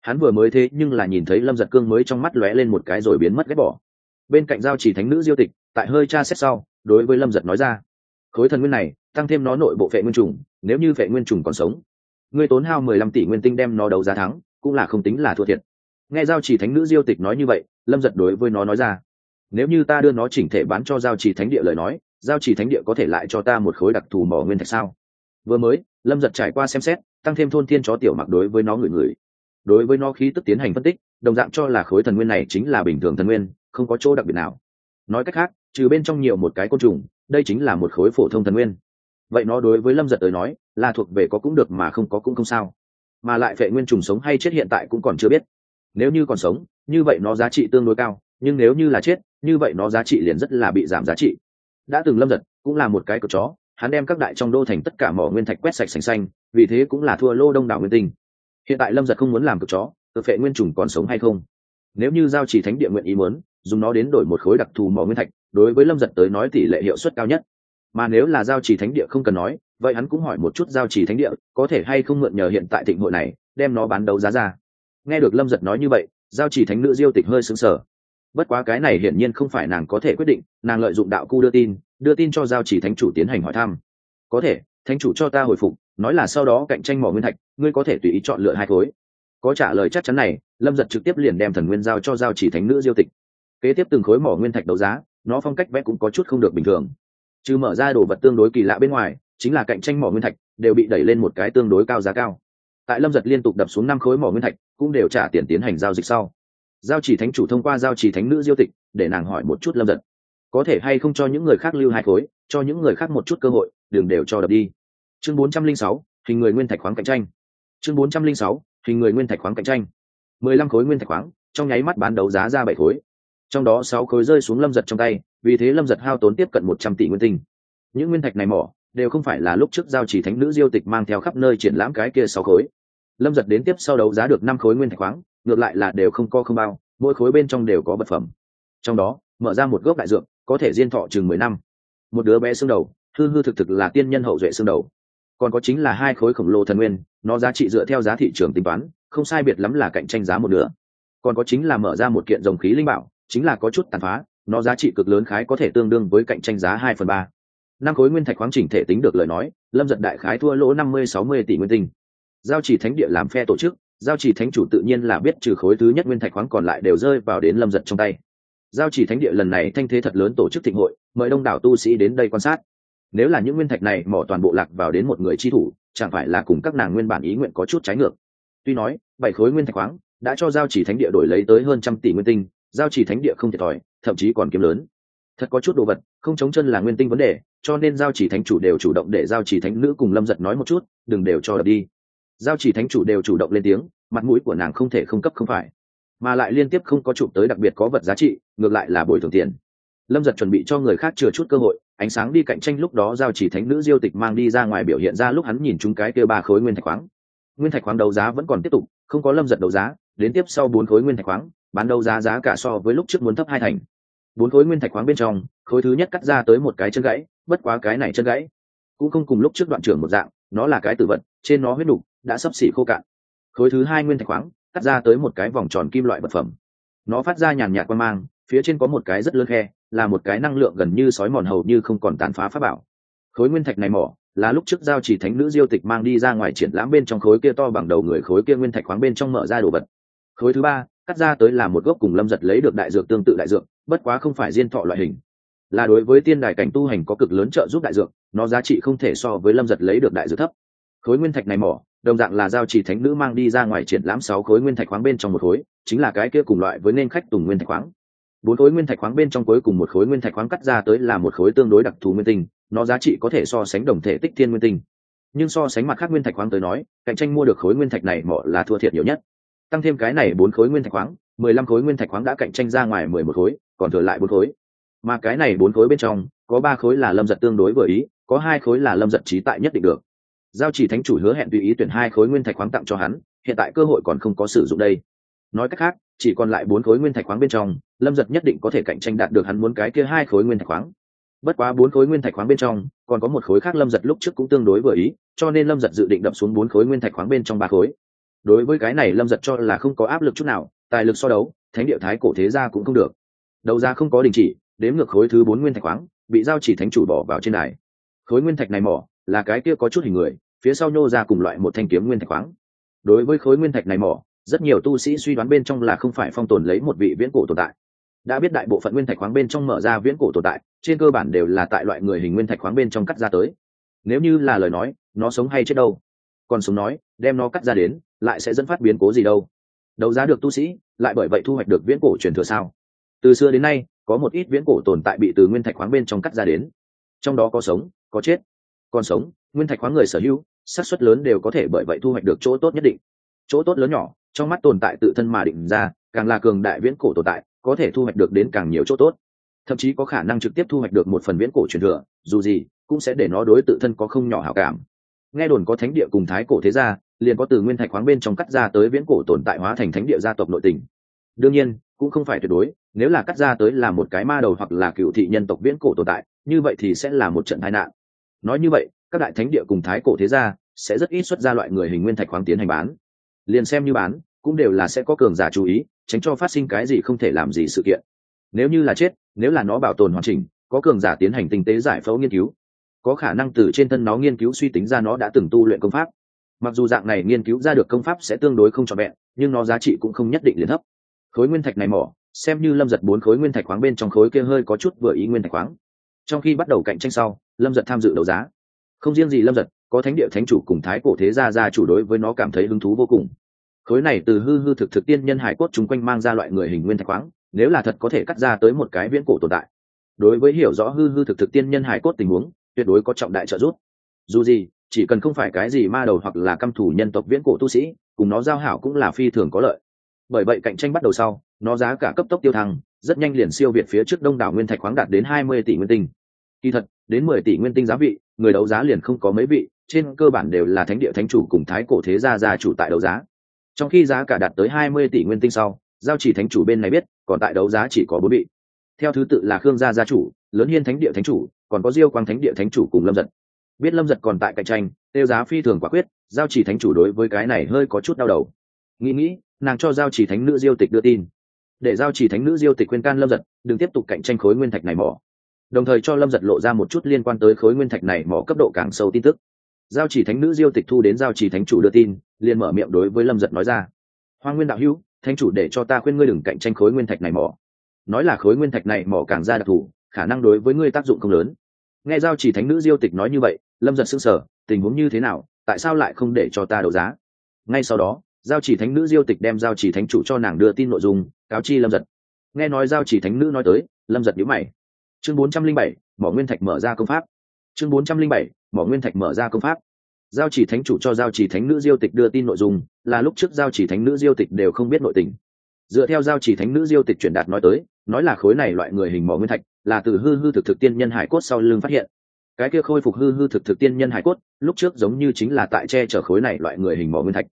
Hắn vừa mới thế nhưng là nhìn thấy lâm giật cương mới trong mắt lóe lên một cái rồi biến mất ghét bỏ. Bên cạnh giao chỉ thánh nữ diêu tịch, tại hơi tra xét sau, đối với lâm giật nói ra, khối thần nguyên này, tăng thêm nó nội bộ vệ nguyên trùng, nếu như vệ nguyên trùng còn sống, ngươi tốn hao mười lăm tỷ nguyên tinh đem nó đấu giá thắng, cũng là không tính là thua thiệt. Nghe giao chỉ thánh nữ diêu tịch nói như vậy, lâm giật đối với nó nói ra, nếu như ta đưa nó chỉnh thể bán cho giao chỉ thánh địa lời nói giao chỉ thánh địa có thể lại cho ta một khối đặc thù mỏ nguyên thạch sao? Vừa mới, lâm giật trải qua xem xét, tăng thêm thôn thiên chó tiểu mặc đối với nó người người đối với nó khí tức tiến hành phân tích, đồng dạng cho là khối thần nguyên này chính là bình thường thần nguyên, không có chỗ đặc biệt nào. Nói cách khác, trừ bên trong nhiều một cái côn trùng, đây chính là một khối phổ thông thần nguyên. Vậy nó đối với lâm giật tới nói, là thuộc về có cũng được mà không có cũng không sao. Mà lại vệ nguyên trùng sống hay chết hiện tại cũng còn chưa biết. Nếu như còn sống, như vậy nó giá trị tương đối cao, nhưng nếu như là chết, như vậy nó giá trị liền rất là bị giảm giá trị đã từng lâm giật, cũng là một cái cột chó, hắn đem các đại trong đô thành tất cả mỏ nguyên thạch quét sạch sành xanh, vì thế cũng là thua lô đông đảo nguyên tinh. Hiện tại lâm giật không muốn làm cực chó, tự phệ nguyên trùng còn sống hay không? Nếu như giao chỉ thánh địa nguyện ý muốn, dùng nó đến đổi một khối đặc thù mỏ nguyên thạch, đối với lâm giật tới nói tỷ lệ hiệu suất cao nhất. Mà nếu là giao chỉ thánh địa không cần nói, vậy hắn cũng hỏi một chút giao chỉ thánh địa, có thể hay không mượn nhờ hiện tại thịnh hội này, đem nó bán đấu giá ra. Nghe được lâm giật nói như vậy, giao chỉ thánh nữ diêu tịch hơi xứng sở bất quá cái này hiển nhiên không phải nàng có thể quyết định, nàng lợi dụng đạo cu đưa tin đưa tin cho giao chỉ thánh chủ tiến hành hỏi thăm. Có thể, thánh chủ cho ta hồi phục, nói là sau đó cạnh tranh mỏ nguyên thạch, ngươi có thể tùy ý chọn lựa hai khối. Có trả lời chắc chắn này, lâm giật trực tiếp liền đem thần nguyên giao cho giao chỉ thánh nữ diêu tịch. Kế tiếp từng khối mỏ nguyên thạch đấu giá, nó phong cách vẽ cũng có chút không được bình thường. Chứ mở ra đồ vật tương đối kỳ lạ bên ngoài, chính là cạnh tranh mỏ nguyên thạch, đều bị đẩy lên một cái tương đối cao giá cao. Tại lâm giật liên tục đập xuống năm khối mỏ nguyên thạch, cũng đều trả tiền tiến hành giao dịch sau giao chỉ thánh chủ thông qua giao chỉ thánh nữ diêu tịch, để nàng hỏi một chút lâm giật. Có thể hay không cho những người khác lưu hai khối, cho những người khác một chút cơ hội đừng đều cho đập đi. Chương bốn trăm linh sáu, hình người nguyên thạch khoáng cạnh tranh. Chương bốn trăm linh sáu, hình người nguyên thạch khoáng cạnh tranh. mười lăm khối nguyên thạch khoáng, trong nháy mắt bán đấu giá ra bảy khối. Trong đó sáu khối rơi xuống lâm giật trong tay, vì thế lâm giật hao tốn tiếp cận một trăm tỷ nguyên tinh. Những nguyên thạch này mỏ, đều không phải là lúc trước giao chỉ thánh nữ diêu tịch mang theo khắp nơi triển lãm cái kia sáu khối. Lâm giật đến tiếp sau đấu giá được năm khối nguyên thạch khoáng ngược lại là đều không co không bao, mỗi khối bên trong đều có vật phẩm. Trong đó, mở ra một gốc đại dược, có thể diên thọ chừng mười năm. Một đứa bé xương đầu, hư hư thực thực là tiên nhân hậu duệ xương đầu. Còn có chính là hai khối khổng lồ thần nguyên, nó giá trị dựa theo giá thị trường tính toán, không sai biệt lắm là cạnh tranh giá một nửa. Còn có chính là mở ra một kiện dòng khí linh bảo, chính là có chút tàn phá, nó giá trị cực lớn khái có thể tương đương với cạnh tranh giá hai phần ba. Năm khối nguyên thạch khoáng chỉnh thể tính được lời nói, lâm giật đại khái thua lỗ năm mươi, sáu mươi tỷ nguyên tinh. Giao chỉ thánh địa làm phe tổ chức giao chỉ thánh chủ tự nhiên là biết trừ khối thứ nhất nguyên thạch khoáng còn lại đều rơi vào đến lâm giật trong tay. Giao chỉ thánh địa lần này thanh thế thật lớn tổ chức thịnh hội, mời đông đảo tu sĩ đến đây quan sát. Nếu là những nguyên thạch này mỏ toàn bộ lạc vào đến một người chi thủ, chẳng phải là cùng các nàng nguyên bản ý nguyện có chút trái ngược? Tuy nói, bảy khối nguyên thạch khoáng đã cho giao chỉ thánh địa đổi lấy tới hơn trăm tỷ nguyên tinh, giao chỉ thánh địa không thiệt thòi, thậm chí còn kiếm lớn. Thật có chút đồ vật, không chống chân là nguyên tinh vấn đề, cho nên giao chỉ thánh chủ đều chủ động để giao chỉ thánh nữ cùng lâm giật nói một chút, đừng đều cho đập đi giao chỉ thánh chủ đều chủ động lên tiếng, mặt mũi của nàng không thể không cấp không phải. Mà lại liên tiếp không có chụp tới đặc biệt có vật giá trị, ngược lại là bồi thường tiền. Lâm giật chuẩn bị cho người khác chừa chút cơ hội, ánh sáng đi cạnh tranh lúc đó giao chỉ thánh nữ diêu tịch mang đi ra ngoài biểu hiện ra lúc hắn nhìn chúng cái kia ba khối nguyên thạch khoáng. Nguyên thạch khoáng đấu giá vẫn còn tiếp tục, không có lâm giật đấu giá, đến tiếp sau bốn khối nguyên thạch khoáng, bán đấu giá giá cả so với lúc trước muốn thấp hai thành. Bốn khối nguyên thạch khoáng bên trong, khối thứ nhất cắt ra tới một cái chân gãy, bất quá cái này chân gãy cũng không cùng lúc trước đoạn trưởng một dạng, nó là cái tử vật trên nó huyết đục đã sắp xỉ khô cạn. Khối thứ hai nguyên thạch khoáng cắt ra tới một cái vòng tròn kim loại vật phẩm. Nó phát ra nhàn nhạt quan mang, phía trên có một cái rất lớn khe, là một cái năng lượng gần như sói mòn hầu như không còn tàn phá pháp bảo. Khối nguyên thạch này mỏ, là lúc trước giao chỉ thánh nữ diêu tịch mang đi ra ngoài triển lãm bên trong khối kia to bằng đầu người khối kia nguyên thạch khoáng bên trong mở ra đồ vật. Khối thứ ba, cắt ra tới là một gốc cùng lâm giật lấy được đại dược tương tự đại dược, bất quá không phải diên thọ loại hình. Là đối với tiên đài cảnh tu hành có cực lớn trợ giúp đại dược, nó giá trị không thể so với lâm giật lấy được đại dược thấp khối nguyên thạch này mỏ, đồng dạng là giao chỉ thánh nữ mang đi ra ngoài triển lãm sáu khối nguyên thạch khoáng bên trong một khối, chính là cái kia cùng loại với nên khách tùng nguyên thạch khoáng. Bốn khối nguyên thạch khoáng bên trong cuối cùng một khối nguyên thạch khoáng cắt ra tới là một khối tương đối đặc thù nguyên tinh, nó giá trị có thể so sánh đồng thể tích thiên nguyên tinh. Nhưng so sánh mặt khác nguyên thạch khoáng tới nói, cạnh tranh mua được khối nguyên thạch này mỏ là thua thiệt nhiều nhất. Tăng thêm cái này bốn khối nguyên thạch khoáng, mười lăm khối nguyên thạch khoáng đã cạnh tranh ra ngoài mười một khối, còn thừa lại bốn khối. Mà cái này bốn khối bên trong, có ba khối là lâm giật tương đối vừa ý, có hai khối là lâm giật trí tại nhất định được giao chỉ thánh chủ hứa hẹn tùy ý tuyển hai khối nguyên thạch khoáng tặng cho hắn, hiện tại cơ hội còn không có sử dụng đây. Nói cách khác, chỉ còn lại bốn khối nguyên thạch khoáng bên trong, lâm giật nhất định có thể cạnh tranh đạt được hắn muốn cái kia hai khối nguyên thạch khoáng. Bất quá bốn khối nguyên thạch khoáng bên trong, còn có một khối khác lâm giật lúc trước cũng tương đối vừa ý, cho nên lâm giật dự định đập xuống bốn khối nguyên thạch khoáng bên trong ba khối. Đối với cái này lâm giật cho là không có áp lực chút nào, tài lực so đấu, thánh địa thái cổ thế gia cũng không được. Đầu ra không có đình chỉ, đếm ngược khối thứ bốn nguyên thạch khoáng, bị giao chỉ thánh chủ bỏ vào trên đài. Khối nguyên thạch này mỏ là cái kia có chút hình người, phía sau nhô ra cùng loại một thanh kiếm nguyên thạch khoáng. Đối với khối nguyên thạch này mỏ, rất nhiều tu sĩ suy đoán bên trong là không phải phong tồn lấy một vị viễn cổ tồn tại. Đã biết đại bộ phận nguyên thạch khoáng bên trong mở ra viễn cổ tồn tại, trên cơ bản đều là tại loại người hình nguyên thạch khoáng bên trong cắt ra tới. Nếu như là lời nói, nó sống hay chết đâu? Còn sống nói, đem nó cắt ra đến, lại sẽ dẫn phát biến cố gì đâu? Đấu giá được tu sĩ, lại bởi vậy thu hoạch được viễn cổ truyền thừa sao? Từ xưa đến nay, có một ít viễn cổ tồn tại bị từ nguyên thạch khoáng bên trong cắt ra đến. Trong đó có sống, có chết còn sống, nguyên thạch khoáng người sở hữu, xác suất lớn đều có thể bởi vậy thu hoạch được chỗ tốt nhất định. Chỗ tốt lớn nhỏ, trong mắt tồn tại tự thân mà định ra, càng là cường đại viễn cổ tồn tại, có thể thu hoạch được đến càng nhiều chỗ tốt. Thậm chí có khả năng trực tiếp thu hoạch được một phần viễn cổ truyền thừa, dù gì, cũng sẽ để nó đối tự thân có không nhỏ hảo cảm. Nghe đồn có thánh địa cùng thái cổ thế gia, liền có từ nguyên thạch khoáng bên trong cắt ra tới viễn cổ tồn tại hóa thành thánh địa gia tộc nội tình. Đương nhiên, cũng không phải tuyệt đối, nếu là cắt ra tới là một cái ma đầu hoặc là cựu thị nhân tộc viễn cổ tồn tại, như vậy thì sẽ là một trận tai nạn nói như vậy, các đại thánh địa cùng thái cổ thế gia sẽ rất ít xuất ra loại người hình nguyên thạch khoáng tiến hành bán. Liền xem như bán, cũng đều là sẽ có cường giả chú ý, tránh cho phát sinh cái gì không thể làm gì sự kiện. Nếu như là chết, nếu là nó bảo tồn hoàn chỉnh, có cường giả tiến hành tinh tế giải phẫu nghiên cứu, có khả năng từ trên thân nó nghiên cứu suy tính ra nó đã từng tu luyện công pháp. Mặc dù dạng này nghiên cứu ra được công pháp sẽ tương đối không trọn vẹn, nhưng nó giá trị cũng không nhất định liền thấp. Khối nguyên thạch này mỏ, xem như lâm giật bốn khối nguyên thạch khoáng bên trong khối kia hơi có chút vừa ý nguyên thạch khoáng. Trong khi bắt đầu cạnh tranh sau lâm giật tham dự đấu giá. Không riêng gì lâm giật, có thánh địa thánh chủ cùng thái cổ thế gia gia chủ đối với nó cảm thấy hứng thú vô cùng. Khối này từ hư hư thực thực tiên nhân hải cốt chung quanh mang ra loại người hình nguyên thạch khoáng, nếu là thật có thể cắt ra tới một cái viễn cổ tồn tại. Đối với hiểu rõ hư hư thực thực tiên nhân hải cốt tình huống, tuyệt đối có trọng đại trợ giúp. Dù gì, chỉ cần không phải cái gì ma đầu hoặc là căm thủ nhân tộc viễn cổ tu sĩ, cùng nó giao hảo cũng là phi thường có lợi. Bởi vậy cạnh tranh bắt đầu sau, nó giá cả cấp tốc tiêu thăng, rất nhanh liền siêu việt phía trước đông đảo nguyên thạch khoáng đạt đến hai mươi tỷ nguyên tinh. Kỳ thật đến mười tỷ nguyên tinh giá vị, người đấu giá liền không có mấy vị, trên cơ bản đều là thánh địa thánh chủ cùng thái cổ thế gia gia chủ tại đấu giá. Trong khi giá cả đạt tới hai mươi tỷ nguyên tinh sau, giao chỉ thánh chủ bên này biết, còn tại đấu giá chỉ có bốn vị. Theo thứ tự là khương gia gia chủ, lớn hiên thánh địa thánh chủ, còn có diêu quang thánh địa thánh chủ cùng lâm giật. Biết lâm giật còn tại cạnh tranh, tiêu giá phi thường quả quyết, giao chỉ thánh chủ đối với cái này hơi có chút đau đầu. Nghĩ nghĩ, nàng cho giao chỉ thánh nữ diêu tịch đưa tin. Để giao chỉ thánh nữ diêu tịch khuyên can lâm giật, đừng tiếp tục cạnh tranh khối nguyên thạch này mỏ đồng thời cho lâm giật lộ ra một chút liên quan tới khối nguyên thạch này mỏ cấp độ càng sâu tin tức. Giao chỉ thánh nữ diêu tịch thu đến giao chỉ thánh chủ đưa tin, liền mở miệng đối với lâm giật nói ra. Hoa nguyên đạo hữu, thánh chủ để cho ta khuyên ngươi đừng cạnh tranh khối nguyên thạch này mỏ. Nói là khối nguyên thạch này mỏ càng ra đặc thù, khả năng đối với ngươi tác dụng không lớn. Nghe giao chỉ thánh nữ diêu tịch nói như vậy, lâm giật sững sờ, tình huống như thế nào, tại sao lại không để cho ta đấu giá? Ngay sau đó, giao chỉ thánh nữ diêu tịch đem giao chỉ thánh chủ cho nàng đưa tin nội dung, cáo chi lâm giật. Nghe nói giao chỉ thánh nữ nói tới, lâm giật nhữ mày chương bốn trăm linh bảy, mỏ nguyên thạch mở ra công pháp. Chương bốn trăm linh bảy, mỏ nguyên thạch mở ra công pháp. Giao chỉ thánh chủ cho giao chỉ thánh nữ diêu tịch đưa tin nội dung, là lúc trước giao chỉ thánh nữ diêu tịch đều không biết nội tình. Dựa theo giao chỉ thánh nữ diêu tịch truyền đạt nói tới, nói là khối này loại người hình mỏ nguyên thạch, là từ hư hư thực thực tiên nhân hải cốt sau lưng phát hiện. Cái kia khôi phục hư hư thực thực tiên nhân hải cốt, lúc trước giống như chính là tại che chở khối này loại người hình mỏ nguyên thạch.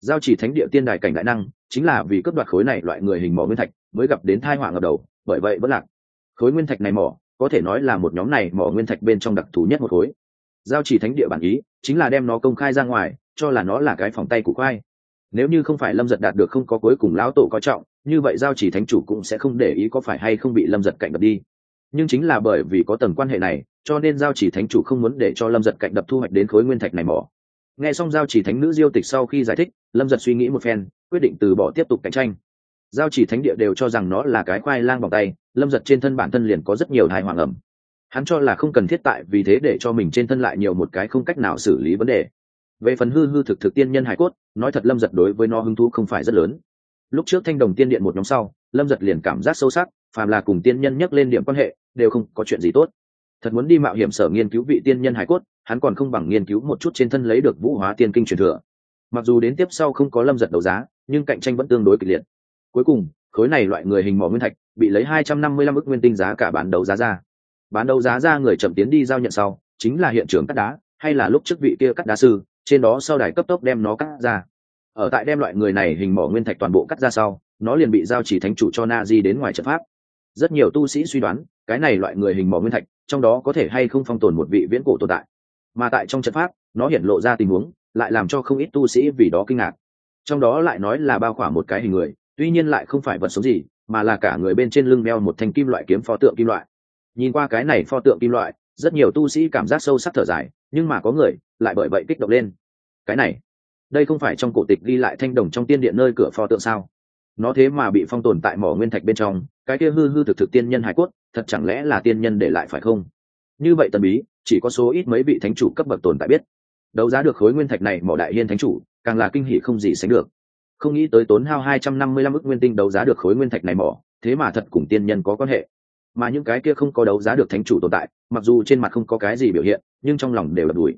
Giao chỉ thánh địa tiên đài cảnh đại năng, chính là vì cướp đoạt khối này loại người hình mỏ nguyên thạch, mới gặp đến thai họa ngập đầu, bởi vậy vẫn lạc khối nguyên thạch này mỏ, có thể nói là một nhóm này mỏ nguyên thạch bên trong đặc thù nhất một khối. Giao chỉ thánh địa bản ý, chính là đem nó công khai ra ngoài, cho là nó là cái phòng tay của khoai. Nếu như không phải lâm giật đạt được không có cuối cùng lão tổ có trọng, như vậy giao chỉ thánh chủ cũng sẽ không để ý có phải hay không bị lâm giật cạnh đập đi. Nhưng chính là bởi vì có tầng quan hệ này, cho nên giao chỉ thánh chủ không muốn để cho lâm giật cạnh đập thu hoạch đến khối nguyên thạch này mỏ. Nghe xong giao chỉ thánh nữ diêu tịch sau khi giải thích, lâm giật suy nghĩ một phen, quyết định từ bỏ tiếp tục cạnh tranh giao chỉ thánh địa đều cho rằng nó là cái khoai lang bằng tay, lâm giật trên thân bản thân liền có rất nhiều thai hoàng ẩm. Hắn cho là không cần thiết tại vì thế để cho mình trên thân lại nhiều một cái không cách nào xử lý vấn đề. Về phần hư hư thực thực tiên nhân hải cốt, nói thật lâm giật đối với nó hứng thú không phải rất lớn. Lúc trước thanh đồng tiên điện một nhóm sau, lâm giật liền cảm giác sâu sắc, phàm là cùng tiên nhân nhắc lên điểm quan hệ, đều không có chuyện gì tốt. Thật muốn đi mạo hiểm sở nghiên cứu vị tiên nhân hải cốt, hắn còn không bằng nghiên cứu một chút trên thân lấy được vũ hóa tiên kinh truyền thừa. Mặc dù đến tiếp sau không có lâm giật đấu giá, nhưng cạnh tranh vẫn tương đối kịch liệt cuối cùng, khối này loại người hình mỏ nguyên thạch, bị lấy hai trăm năm mươi lăm ức nguyên tinh giá cả bán đấu giá ra. Bán đấu giá ra người chậm tiến đi giao nhận sau, chính là hiện trường cắt đá, hay là lúc trước vị kia cắt đá sư, trên đó sau đài cấp tốc đem nó cắt ra. Ở tại đem loại người này hình mỏ nguyên thạch toàn bộ cắt ra sau, nó liền bị giao chỉ thánh chủ cho na di đến ngoài trận pháp. Rất nhiều tu sĩ suy đoán, cái này loại người hình mỏ nguyên thạch, trong đó có thể hay không phong tồn một vị viễn cổ tồn tại. Mà tại trong trận pháp, nó hiện lộ ra tình huống, lại làm cho không ít tu sĩ vì đó kinh ngạc. Trong đó lại nói là bao khỏa một cái hình người tuy nhiên lại không phải vật sống gì, mà là cả người bên trên lưng đeo một thanh kim loại kiếm pho tượng kim loại. Nhìn qua cái này pho tượng kim loại, rất nhiều tu sĩ cảm giác sâu sắc thở dài, nhưng mà có người lại bởi vậy kích động lên. Cái này, đây không phải trong cổ tịch ghi lại thanh đồng trong tiên điện nơi cửa pho tượng sao? Nó thế mà bị phong tồn tại mỏ nguyên thạch bên trong, cái kia hư hư thực thực tiên nhân hải cốt, thật chẳng lẽ là tiên nhân để lại phải không? Như vậy tần bí, chỉ có số ít mấy vị thánh chủ cấp bậc tồn tại biết. Đấu giá được khối nguyên thạch này mỏ đại hiên thánh chủ, càng là kinh hỷ không gì sánh được không nghĩ tới tốn hao hai trăm năm mươi lăm ức nguyên tinh đấu giá được khối nguyên thạch này mỏ, thế mà thật cùng tiên nhân có quan hệ. Mà những cái kia không có đấu giá được thánh chủ tồn tại, mặc dù trên mặt không có cái gì biểu hiện, nhưng trong lòng đều là đuổi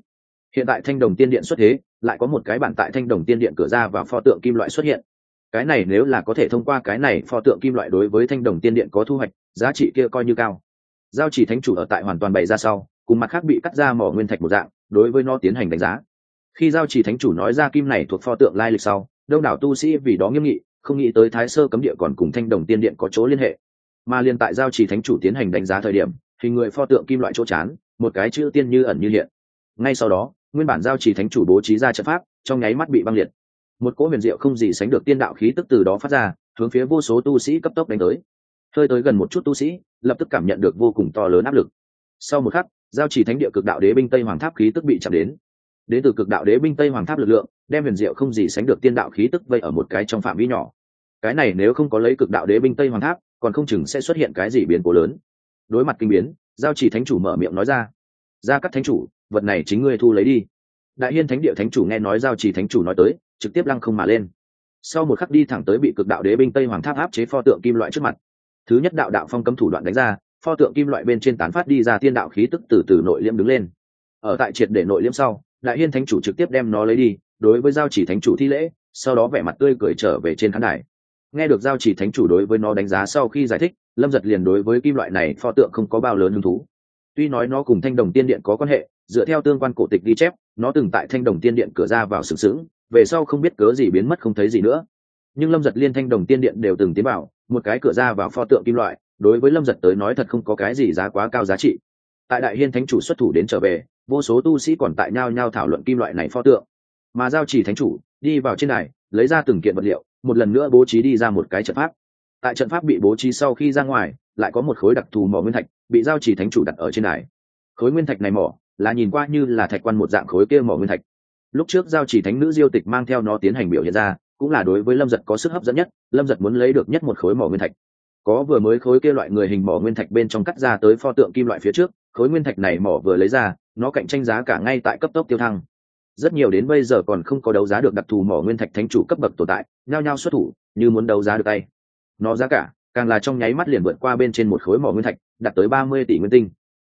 hiện tại thanh đồng tiên điện xuất thế, lại có một cái bản tại thanh đồng tiên điện cửa ra và pho tượng kim loại xuất hiện. Cái này nếu là có thể thông qua cái này pho tượng kim loại đối với thanh đồng tiên điện có thu hoạch, giá trị kia coi như cao. Giao chỉ thánh chủ ở tại hoàn toàn bày ra sau, cùng mặt khác bị cắt ra mỏ nguyên thạch một dạng, đối với nó tiến hành đánh giá. Khi giao chỉ thánh chủ nói ra kim này thuộc pho tượng lai lịch sau đông đảo tu sĩ vì đó nghiêm nghị, không nghĩ tới thái sơ cấm địa còn cùng thanh đồng tiên điện có chỗ liên hệ. Mà liên tại giao chỉ thánh chủ tiến hành đánh giá thời điểm hình người pho tượng kim loại chỗ chán, một cái chữ tiên như ẩn như hiện. Ngay sau đó, nguyên bản giao chỉ thánh chủ bố trí ra trận pháp, trong nháy mắt bị băng liệt. Một cỗ huyền diệu không gì sánh được tiên đạo khí tức từ đó phát ra, hướng phía vô số tu sĩ cấp tốc đánh tới. Hơi tới gần một chút tu sĩ, lập tức cảm nhận được vô cùng to lớn áp lực. Sau một khắc, giao chỉ thánh địa cực đạo đế binh tây hoàng tháp khí tức bị chạm đến đến từ cực đạo đế binh tây hoàng tháp lực lượng, đem huyền diệu không gì sánh được tiên đạo khí tức vây ở một cái trong phạm vi nhỏ. Cái này nếu không có lấy cực đạo đế binh tây hoàng tháp, còn không chừng sẽ xuất hiện cái gì biến cố lớn. Đối mặt kinh biến, giao chỉ thánh chủ mở miệng nói ra. Ra các thánh chủ, vật này chính ngươi thu lấy đi. Đại hiên thánh địa thánh chủ nghe nói giao chỉ thánh chủ nói tới, trực tiếp lăng không mà lên. Sau một khắc đi thẳng tới bị cực đạo đế binh tây hoàng tháp áp chế pho tượng kim loại trước mặt. Thứ nhất đạo đạo phong cấm thủ đoạn đánh ra, pho tượng kim loại bên trên tán phát đi ra tiên đạo khí tức từ từ nội liễm đứng lên. Ở tại triệt để nội liễm sau đại hiên thánh chủ trực tiếp đem nó lấy đi, đối với giao chỉ thánh chủ thi lễ, sau đó vẻ mặt tươi cười trở về trên khán đài. Nghe được giao chỉ thánh chủ đối với nó đánh giá sau khi giải thích, lâm giật liền đối với kim loại này pho tượng không có bao lớn hứng thú. Tuy nói nó cùng thanh đồng tiên điện có quan hệ, dựa theo tương quan cổ tịch ghi chép, nó từng tại thanh đồng tiên điện cửa ra vào sừng sững, về sau không biết cớ gì biến mất không thấy gì nữa. Nhưng lâm giật liên thanh đồng tiên điện đều từng tiến vào, một cái cửa ra vào pho tượng kim loại, đối với lâm giật tới nói thật không có cái gì giá quá cao giá trị tại đại hiên thánh chủ xuất thủ đến trở về, vô số tu sĩ còn tại nhau nhau thảo luận kim loại này pho tượng. Mà giao chỉ thánh chủ, đi vào trên này lấy ra từng kiện vật liệu, một lần nữa bố trí đi ra một cái trận pháp. Tại trận pháp bị bố trí sau khi ra ngoài, lại có một khối đặc thù mỏ nguyên thạch, bị giao chỉ thánh chủ đặt ở trên này khối nguyên thạch này mỏ, là nhìn qua như là thạch quan một dạng khối kia mỏ nguyên thạch. Lúc trước giao chỉ thánh nữ diêu tịch mang theo nó tiến hành biểu hiện ra, cũng là đối với lâm giật có sức hấp dẫn nhất, lâm giật muốn lấy được nhất một khối mỏ nguyên thạch có vừa mới khối kia loại người hình mỏ nguyên thạch bên trong cắt ra tới pho tượng kim loại phía trước, khối nguyên thạch này mỏ vừa lấy ra, nó cạnh tranh giá cả ngay tại cấp tốc tiêu thăng. Rất nhiều đến bây giờ còn không có đấu giá được đặc thù mỏ nguyên thạch thánh chủ cấp bậc tồn tại, nhao nhao xuất thủ, như muốn đấu giá được tay. Nó giá cả, càng là trong nháy mắt liền vượt qua bên trên một khối mỏ nguyên thạch, đạt tới ba mươi tỷ nguyên tinh.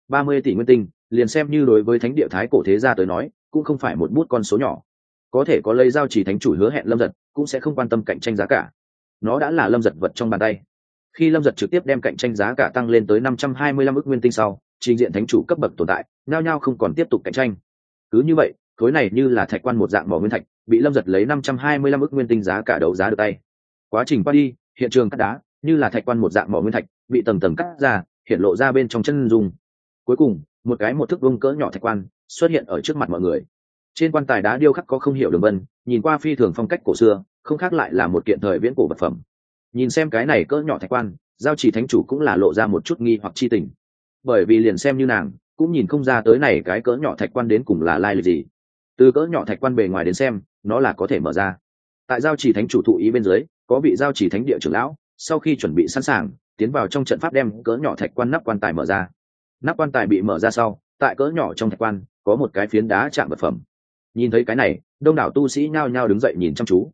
Ba mươi tỷ nguyên tinh, liền xem như đối với thánh địa thái cổ thế gia tới nói, cũng không phải một bút con số nhỏ. Có thể có lấy giao chỉ thánh chủ hứa hẹn lâm giật, cũng sẽ không quan tâm cạnh tranh giá cả. Nó đã là lâm giật vật trong bàn tay khi lâm giật trực tiếp đem cạnh tranh giá cả tăng lên tới năm trăm hai mươi lăm ước nguyên tinh sau, trình diện thánh chủ cấp bậc tồn tại, nhao nhao không còn tiếp tục cạnh tranh. Cứ như vậy, khối này như là thạch quan một dạng mỏ nguyên thạch, bị lâm giật lấy năm trăm hai mươi lăm ước nguyên tinh giá cả đấu giá được tay. Quá trình qua đi, hiện trường cắt đá, như là thạch quan một dạng mỏ nguyên thạch, bị tầng tầng cắt ra, hiện lộ ra bên trong chân dung. Cuối cùng, một cái một thước vông cỡ nhỏ thạch quan xuất hiện ở trước mặt mọi người. Trên quan tài đá điêu khắc có không hiểu đường vân, nhìn qua phi thường phong cách cổ xưa, không khác lại là một kiện thời viễn cổ vật phẩm nhìn xem cái này cỡ nhỏ thạch quan, giao chỉ thánh chủ cũng là lộ ra một chút nghi hoặc chi tình. Bởi vì liền xem như nàng, cũng nhìn không ra tới này cái cỡ nhỏ thạch quan đến cùng là lai lịch gì. Từ cỡ nhỏ thạch quan bề ngoài đến xem, nó là có thể mở ra. Tại giao chỉ thánh chủ thụ ý bên dưới, có vị giao chỉ thánh địa trưởng lão, sau khi chuẩn bị sẵn sàng, tiến vào trong trận pháp đem cỡ nhỏ thạch quan nắp quan tài mở ra. Nắp quan tài bị mở ra sau, tại cỡ nhỏ trong thạch quan, có một cái phiến đá chạm vật phẩm. Nhìn thấy cái này, đông đảo tu sĩ nhao nhao đứng dậy nhìn chăm chú.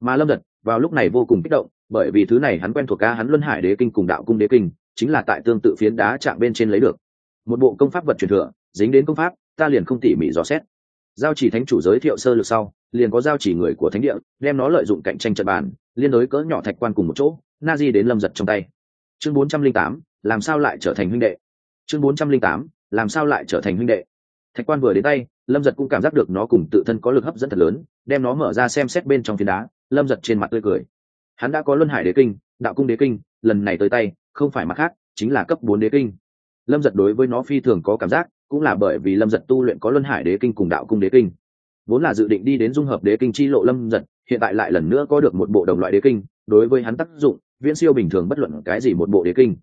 Mà lâm giật vào lúc này vô cùng kích động bởi vì thứ này hắn quen thuộc ca hắn luân hải đế kinh cùng đạo cung đế kinh, chính là tại tương tự phiến đá chạm bên trên lấy được. Một bộ công pháp vật truyền thừa, dính đến công pháp, ta liền không tỉ mỉ dò xét. Giao chỉ thánh chủ giới thiệu sơ lược sau, liền có giao chỉ người của thánh địa, đem nó lợi dụng cạnh tranh trận bàn, liên đối cỡ nhỏ thạch quan cùng một chỗ na di đến lâm giật trong tay. Chương bốn trăm linh tám, làm sao lại trở thành huynh đệ? Chương bốn trăm linh tám, làm sao lại trở thành huynh đệ? Thạch quan vừa đến tay, lâm giật cũng cảm giác được nó cùng tự thân có lực hấp dẫn thật lớn, đem nó mở ra xem xét bên trong phiến đá, lâm giật trên mặt tươi cười hắn đã có luân hải đế kinh, đạo cung đế kinh, lần này tới tay, không phải mặt khác, chính là cấp bốn đế kinh. Lâm giật đối với nó phi thường có cảm giác, cũng là bởi vì lâm giật tu luyện có luân hải đế kinh cùng đạo cung đế kinh. Vốn là dự định đi đến dung hợp đế kinh chi lộ lâm giật, hiện tại lại lần nữa có được một bộ đồng loại đế kinh, đối với hắn tác dụng, viễn siêu bình thường bất luận cái gì một bộ đế kinh.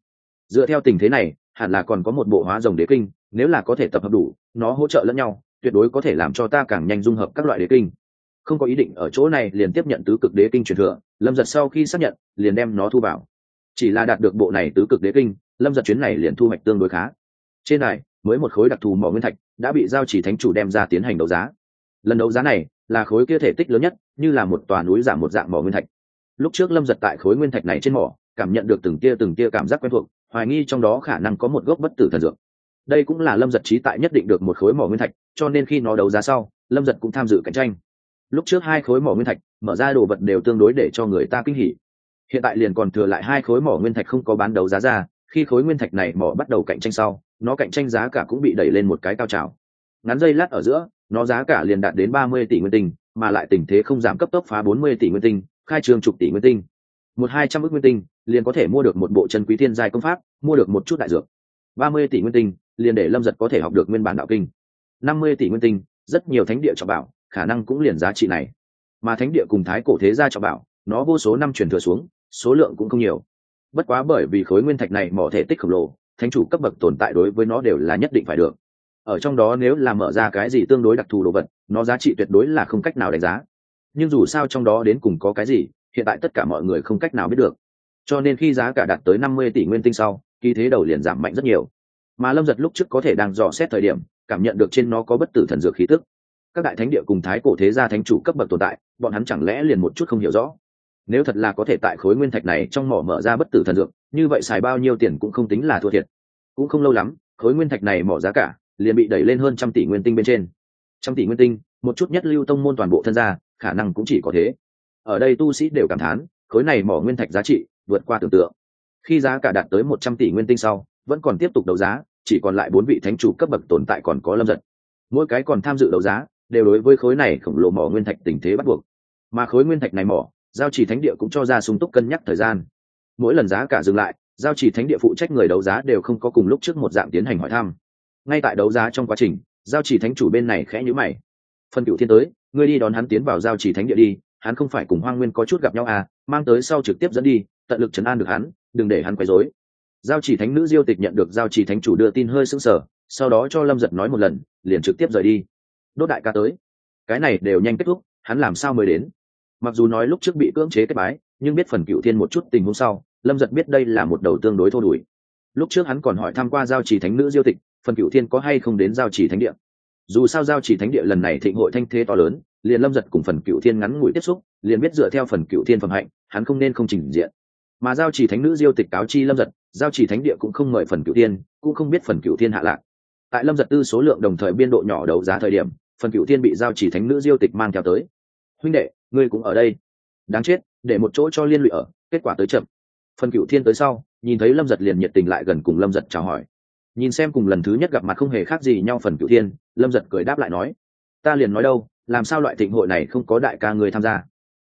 Dựa theo tình thế này, hẳn là còn có một bộ hóa rồng đế kinh, nếu là có thể tập hợp đủ, nó hỗ trợ lẫn nhau, tuyệt đối có thể làm cho ta càng nhanh dung hợp các loại đế kinh không có ý định ở chỗ này liền tiếp nhận tứ cực đế kinh truyền thừa, lâm giật sau khi xác nhận, liền đem nó thu vào. Chỉ là đạt được bộ này tứ cực đế kinh, lâm giật chuyến này liền thu hoạch tương đối khá. Trên này, mới một khối đặc thù mỏ nguyên thạch đã bị giao chỉ thánh chủ đem ra tiến hành đấu giá. Lần đấu giá này là khối kia thể tích lớn nhất, như là một tòa núi giảm một dạng mỏ nguyên thạch. Lúc trước lâm giật tại khối nguyên thạch này trên mỏ, cảm nhận được từng tia từng tia cảm giác quen thuộc, hoài nghi trong đó khả năng có một gốc bất tử thần dược. Đây cũng là lâm giật trí tại nhất định được một khối mỏ nguyên thạch, cho nên khi nó đấu giá sau, lâm giật cũng tham dự cạnh tranh lúc trước hai khối mỏ nguyên thạch, mở ra đồ vật đều tương đối để cho người ta kinh hỉ. Hiện tại liền còn thừa lại hai khối mỏ nguyên thạch không có bán đấu giá ra, khi khối nguyên thạch này mỏ bắt đầu cạnh tranh sau, nó cạnh tranh giá cả cũng bị đẩy lên một cái cao trào. Ngắn dây lát ở giữa, nó giá cả liền đạt đến ba mươi tỷ nguyên tinh, mà lại tình thế không giảm cấp tốc phá bốn mươi tỷ nguyên tinh, khai trường chục tỷ nguyên tinh. Một hai trăm ước nguyên tinh, liền có thể mua được một bộ chân quý thiên giai công pháp, mua được một chút đại dược. Ba mươi tỷ nguyên tinh, liền để lâm giật có thể học được nguyên bản đạo kinh. Năm mươi tỷ nguyên tinh, rất nhiều thánh địa cho bảo khả năng cũng liền giá trị này. Mà thánh địa cùng thái cổ thế gia cho bảo, nó vô số năm truyền thừa xuống, số lượng cũng không nhiều. Bất quá bởi vì khối nguyên thạch này mỏ thể tích khổng lồ, thánh chủ cấp bậc tồn tại đối với nó đều là nhất định phải được. Ở trong đó nếu là mở ra cái gì tương đối đặc thù đồ vật, nó giá trị tuyệt đối là không cách nào đánh giá. Nhưng dù sao trong đó đến cùng có cái gì, hiện tại tất cả mọi người không cách nào biết được. Cho nên khi giá cả đạt tới năm mươi tỷ nguyên tinh sau kỳ thế đầu liền giảm mạnh rất nhiều. Mà lâm giật lúc trước có thể đang dò xét thời điểm, cảm nhận được trên nó có bất tử thần dược khí tức các đại thánh địa cùng thái cổ thế gia thánh chủ cấp bậc tồn tại, bọn hắn chẳng lẽ liền một chút không hiểu rõ? Nếu thật là có thể tại khối nguyên thạch này trong mỏ mở ra bất tử thần dược, như vậy xài bao nhiêu tiền cũng không tính là thua thiệt. Cũng không lâu lắm, khối nguyên thạch này mỏ giá cả liền bị đẩy lên hơn trăm tỷ nguyên tinh bên trên. Trăm tỷ nguyên tinh, một chút nhất lưu tông môn toàn bộ thân gia, khả năng cũng chỉ có thế. Ở đây tu sĩ đều cảm thán, khối này mỏ nguyên thạch giá trị vượt qua tưởng tượng. Khi giá cả đạt tới một trăm tỷ nguyên tinh sau, vẫn còn tiếp tục đấu giá, chỉ còn lại bốn vị thánh chủ cấp bậc tồn tại còn có lâm giật. Mỗi cái còn tham dự đấu giá đều đối với khối này khổng lồ mỏ nguyên thạch tình thế bắt buộc. Mà khối nguyên thạch này mỏ, giao chỉ thánh địa cũng cho ra sung túc cân nhắc thời gian. Mỗi lần giá cả dừng lại, giao chỉ thánh địa phụ trách người đấu giá đều không có cùng lúc trước một dạng tiến hành hỏi thăm. Ngay tại đấu giá trong quá trình, giao chỉ thánh chủ bên này khẽ nhữ mày. Phân cựu thiên tới, ngươi đi đón hắn tiến vào giao chỉ thánh địa đi, hắn không phải cùng hoang nguyên có chút gặp nhau à mang tới sau trực tiếp dẫn đi, tận lực chấn an được hắn, đừng để hắn quấy rối. Giao chỉ thánh nữ diêu tịch nhận được giao chỉ thánh chủ đưa tin hơi sững sờ, sau đó cho lâm giật nói một lần, liền trực tiếp rời đi đốt đại ca tới. Cái này đều nhanh kết thúc, hắn làm sao mới đến? Mặc dù nói lúc trước bị cưỡng chế kết bái, nhưng biết phần cựu thiên một chút tình huống sau, lâm giật biết đây là một đầu tương đối thô đùi. Lúc trước hắn còn hỏi tham q u a giao chỉ thánh nữ diêu tịch, phần cựu thiên có hay không đến giao chỉ thánh địa. Dù sao giao chỉ thánh địa lần này thịnh hội thanh thế to lớn, liền lâm giật cùng phần cựu thiên ngắn ngủi tiếp xúc, liền biết dựa theo phần cựu thiên phẩm hạnh, hắn không nên không trình diện. Mà giao chỉ thánh nữ diêu tịch cáo chi lâm giật, giao chỉ thánh địa cũng không mời phần cựu thiên, cũng không biết phần cựu thiên hạ lạc. Tại lâm giật tư số lượng đồng thời biên độ nhỏ đấu giá thời điểm phần cựu thiên bị giao chỉ thánh nữ diêu tịch mang theo tới. Huynh đệ, ngươi cũng ở đây. Đáng chết, để một chỗ cho liên lụy ở, kết quả tới chậm. Phần cựu thiên tới sau, nhìn thấy lâm giật liền nhiệt tình lại gần cùng lâm giật chào hỏi. Nhìn xem cùng lần thứ nhất gặp mặt không hề khác gì nhau phần cựu thiên, lâm giật cười đáp lại nói, ta liền nói đâu, làm sao loại thịnh hội này không có đại ca người tham gia?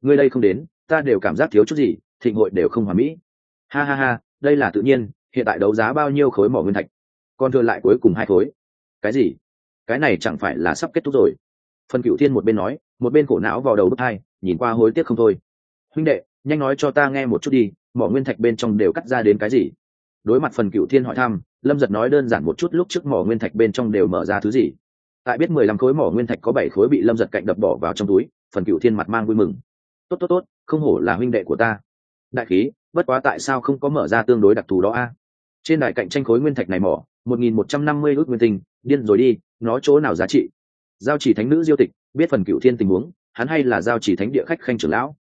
Người đây không đến, ta đều cảm giác thiếu chút gì, thịnh hội đều không hòa mỹ. Ha ha ha, đây là tự nhiên, hiện tại đấu giá bao nhiêu khối mỏ nguyên thạch? Còn thừa lại cuối cùng hai khối. Cái gì? Cái này chẳng phải là sắp kết thúc rồi. Phần cựu thiên một bên nói, một bên cổ não vào đầu đốt hai, nhìn qua hối tiếc không thôi. Huynh đệ, nhanh nói cho ta nghe một chút đi, mỏ nguyên thạch bên trong đều cắt ra đến cái gì? Đối mặt phần cựu thiên hỏi thăm, lâm giật nói đơn giản một chút lúc trước mỏ nguyên thạch bên trong đều mở ra thứ gì. Tại biết mười lăm khối mỏ nguyên thạch có bảy khối bị lâm giật cạnh đập bỏ vào trong túi, phần cựu thiên mặt mang vui mừng. Tốt tốt tốt, không hổ là huynh đệ của ta. Đại khí, bất quá tại sao không có mở ra tương đối đặc thù đó a? Trên đài cạnh tranh khối nguyên thạch này mỏ, một nghìn một trăm năm mươi ước nguyên tinh, điên rồi đi nó chỗ nào giá trị? Giao chỉ thánh nữ diêu tịch, biết phần cựu thiên tình huống, hắn hay là giao chỉ thánh địa khách khanh trưởng lão?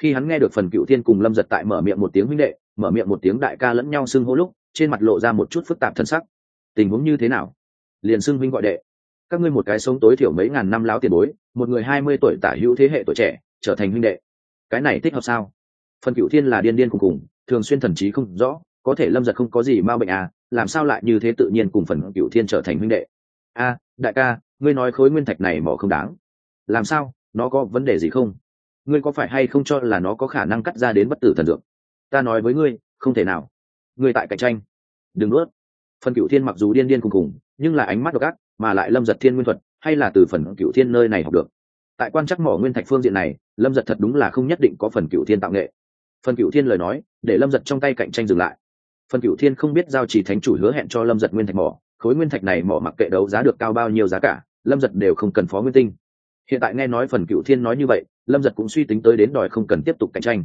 Khi hắn nghe được phần cựu thiên cùng lâm giật tại mở miệng một tiếng huynh đệ, mở miệng một tiếng đại ca lẫn nhau xưng hô lúc, trên mặt lộ ra một chút phức tạp thân sắc. Tình huống như thế nào? Liền xưng huynh gọi đệ. Các ngươi một cái sống tối thiểu mấy ngàn năm láo tiền bối, một người hai mươi tuổi tả hữu thế hệ tuổi trẻ, trở thành huynh đệ. Cái này thích hợp sao? Phần cựu thiên là điên điên cùng cùng thường xuyên thần trí không rõ, có thể lâm giật không có gì ma bệnh à làm sao lại như thế tự nhiên cùng phần cựu thiên trở thành huynh đệ? A đại ca, ngươi nói khối nguyên thạch này mỏ không đáng. Làm sao? Nó có vấn đề gì không? Ngươi có phải hay không cho là nó có khả năng cắt ra đến bất tử thần dược? Ta nói với ngươi, không thể nào. Ngươi tại cạnh tranh. Đừng nuốt. Phần cựu thiên mặc dù điên điên cùng cùng, nhưng là ánh mắt độc ác, mà lại lâm giật thiên nguyên thuật, hay là từ phần cựu thiên nơi này học được. Tại quan chắc mỏ nguyên thạch phương diện này, lâm giật thật đúng là không nhất định có phần cựu thiên tạo nghệ. Phần cựu thiên lời nói, để lâm giật trong tay cạnh tranh dừng lại. Phần cựu thiên không biết giao chỉ thánh chủ hứa hẹn cho lâm giật nguyên thạch mỏ khối nguyên thạch này mỏ mặc kệ đấu giá được cao bao nhiêu giá cả, lâm giật đều không cần phó nguyên tinh. Hiện tại nghe nói phần cựu thiên nói như vậy, lâm giật cũng suy tính tới đến đòi không cần tiếp tục cạnh tranh.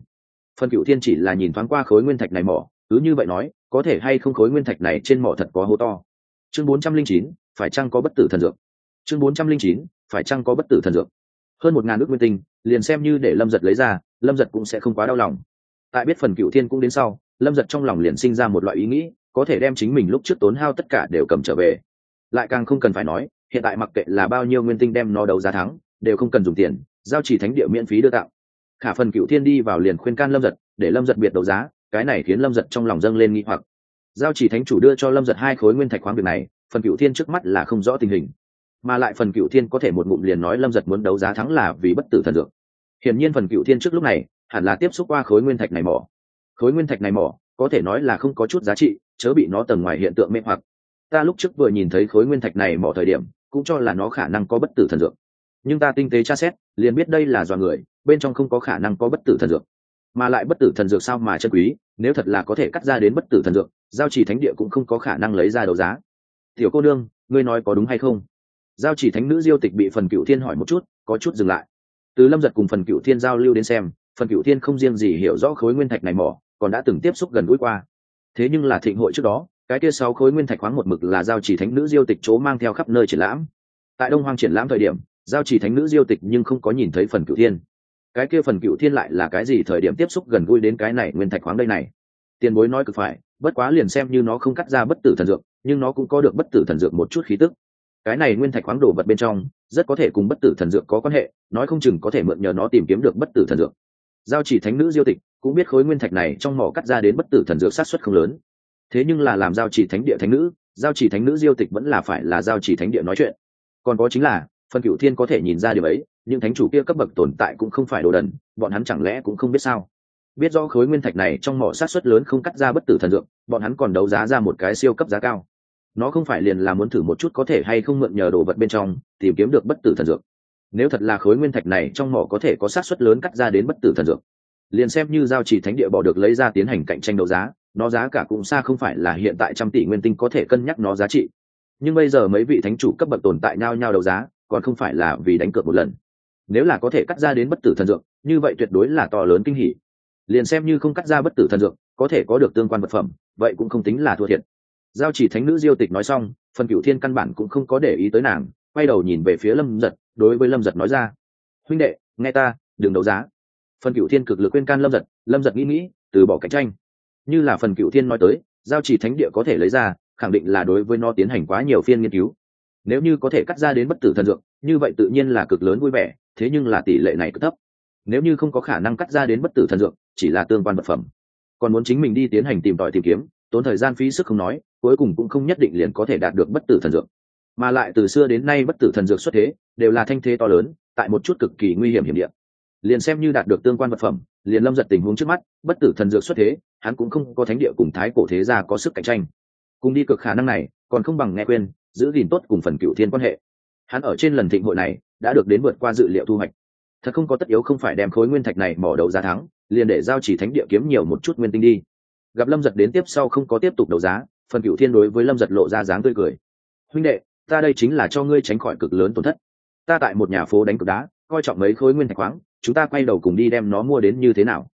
Phần cựu thiên chỉ là nhìn thoáng qua khối nguyên thạch này mỏ, cứ như vậy nói, có thể hay không khối nguyên thạch này trên mỏ thật có hố to. Chương bốn trăm linh chín, phải chăng có bất tử thần dược? Chương bốn trăm linh chín, phải chăng có bất tử thần dược? Hơn một ngàn nước nguyên tinh, liền xem như để lâm giật lấy ra, lâm giật cũng sẽ không quá đau lòng. Tại biết phần cựu thiên cũng đến sau, lâm giật trong lòng liền sinh ra một loại ý nghĩ có thể đem chính mình lúc trước tốn hao tất cả đều cầm trở về. Lại càng không cần phải nói, hiện tại mặc kệ là bao nhiêu nguyên tinh đem nó đấu giá thắng, đều không cần dùng tiền, giao chỉ thánh địa miễn phí đưa tặng khả phần cựu thiên đi vào liền khuyên can lâm giật, để lâm giật biệt đấu giá, cái này khiến lâm giật trong lòng dâng lên nghi hoặc. Giao chỉ thánh chủ đưa cho lâm giật hai khối nguyên thạch khoáng việc này, phần cựu thiên trước mắt là không rõ tình hình. Mà lại phần cựu thiên có thể một ngụm liền nói lâm giật muốn đấu giá thắng là vì bất tử thần dược. Hiển nhiên phần cựu thiên trước lúc này, hẳn là tiếp xúc qua khối nguyên thạch này mỏ. Khối nguyên thạch này mỏ, có thể nói là không có chút giá trị chớ bị nó tầng ngoài hiện tượng mê hoặc. Ta lúc trước vừa nhìn thấy khối nguyên thạch này mỏ thời điểm, cũng cho là nó khả năng có bất tử thần dược. Nhưng ta tinh tế tra xét, liền biết đây là do người, bên trong không có khả năng có bất tử thần dược. Mà lại bất tử thần dược sao mà chân quý, nếu thật là có thể cắt ra đến bất tử thần dược, giao chỉ thánh địa cũng không có khả năng lấy ra đấu giá. Tiểu cô đương ngươi nói có đúng hay không? Giao chỉ thánh nữ diêu tịch bị phần cựu thiên hỏi một chút, có chút dừng lại. Từ lâm giật cùng phần cựu thiên giao lưu đến xem, phần cựu thiên không riêng gì hiểu rõ khối nguyên thạch này mỏ, còn đã từng tiếp xúc gần gũi qua thế nhưng là thịnh hội trước đó, cái kia sáu khối nguyên thạch khoáng một mực là giao chỉ thánh nữ diêu tịch chỗ mang theo khắp nơi triển lãm. Tại đông hoang triển lãm thời điểm, giao chỉ thánh nữ diêu tịch nhưng không có nhìn thấy phần cựu thiên. Cái kia phần cựu thiên lại là cái gì thời điểm tiếp xúc gần gũi đến cái này nguyên thạch khoáng đây này? Tiền bối nói cực phải, bất quá liền xem như nó không cắt ra bất tử thần dược, nhưng nó cũng có được bất tử thần dược một chút khí tức. Cái này nguyên thạch khoáng đổ vật bên trong, rất có thể cùng bất tử thần dược có quan hệ, nói không chừng có thể mượn nhờ nó tìm kiếm được bất tử thần dược. Giao chỉ thánh nữ diêu tịch cũng biết khối nguyên thạch này trong mỏ cắt ra đến bất tử thần dược sát xuất không lớn. Thế nhưng là làm giao chỉ thánh địa thánh nữ, giao chỉ thánh nữ diêu tịch vẫn là phải là giao chỉ thánh địa nói chuyện. Còn có chính là phần cửu thiên có thể nhìn ra điều ấy nhưng thánh chủ kia cấp bậc tồn tại cũng không phải đồ đần, bọn hắn chẳng lẽ cũng không biết sao? Biết do khối nguyên thạch này trong mỏ sát xuất lớn không cắt ra bất tử thần dược, bọn hắn còn đấu giá ra một cái siêu cấp giá cao. Nó không phải liền là muốn thử một chút có thể hay không mượn nhờ đồ vật bên trong, tìm kiếm được bất tử thần dược. Nếu thật là khối nguyên thạch này trong mỏ có thể có sát xuất lớn cắt ra đến bất tử thần dược liền xem như giao chỉ thánh địa bỏ được lấy ra tiến hành cạnh tranh đấu giá, nó giá cả cũng xa không phải là hiện tại trăm tỷ nguyên tinh có thể cân nhắc nó giá trị. Nhưng bây giờ mấy vị thánh chủ cấp bậc tồn tại nhau nhau đấu giá, còn không phải là vì đánh cược một lần. Nếu là có thể cắt ra đến bất tử thần dược, như vậy tuyệt đối là to lớn kinh hỉ. Liền xem như không cắt ra bất tử thần dược, có thể có được tương quan vật phẩm, vậy cũng không tính là thua thiệt. Giao chỉ thánh nữ diêu tịch nói xong, phần cửu thiên căn bản cũng không có để ý tới nàng, quay đầu nhìn về phía lâm giật, đối với lâm giật nói ra, huynh đệ, nghe ta, đừng đấu giá phần cửu thiên cực lực quên can lâm giật lâm giật nghĩ nghĩ, từ bỏ cạnh tranh. Như là phần cửu thiên nói tới, giao chỉ thánh địa có thể lấy ra, khẳng định là đối với nó tiến hành quá nhiều phiên nghiên cứu. Nếu như có thể cắt ra đến bất tử thần dược, như vậy tự nhiên là cực lớn vui vẻ, thế nhưng là tỷ lệ này cực thấp. Nếu như không có khả năng cắt ra đến bất tử thần dược, chỉ là tương quan vật phẩm. Còn muốn chính mình đi tiến hành tìm tòi tìm kiếm, tốn thời gian phí sức không nói, cuối cùng cũng không nhất định liền có thể đạt được bất tử thần dược. Mà lại từ xưa đến nay bất tử thần dược xuất thế, đều là thanh thế to lớn, tại một chút cực kỳ nguy hiểm hiểm địa liền xem như đạt được tương quan vật phẩm, liền lâm giật tình huống trước mắt, bất tử thần dược xuất thế, hắn cũng không có thánh địa cùng thái cổ thế gia có sức cạnh tranh. Cùng đi cực khả năng này, còn không bằng nghe quên giữ gìn tốt cùng phần cựu thiên quan hệ. Hắn ở trên lần thịnh hội này, đã được đến vượt qua dự liệu thu hoạch. Thật không có tất yếu không phải đem khối nguyên thạch này mỏ đầu giá thắng, liền để giao chỉ thánh địa kiếm nhiều một chút nguyên tinh đi. Gặp lâm giật đến tiếp sau không có tiếp tục đấu giá, phần cựu thiên đối với lâm giật lộ ra dáng tươi cười. Huynh đệ, ta đây chính là cho ngươi tránh khỏi cực lớn tổn thất. Ta tại một nhà phố đánh cực đá, coi trọng mấy khối nguyên thạch khoáng chúng ta quay đầu cùng đi đem nó mua đến như thế nào.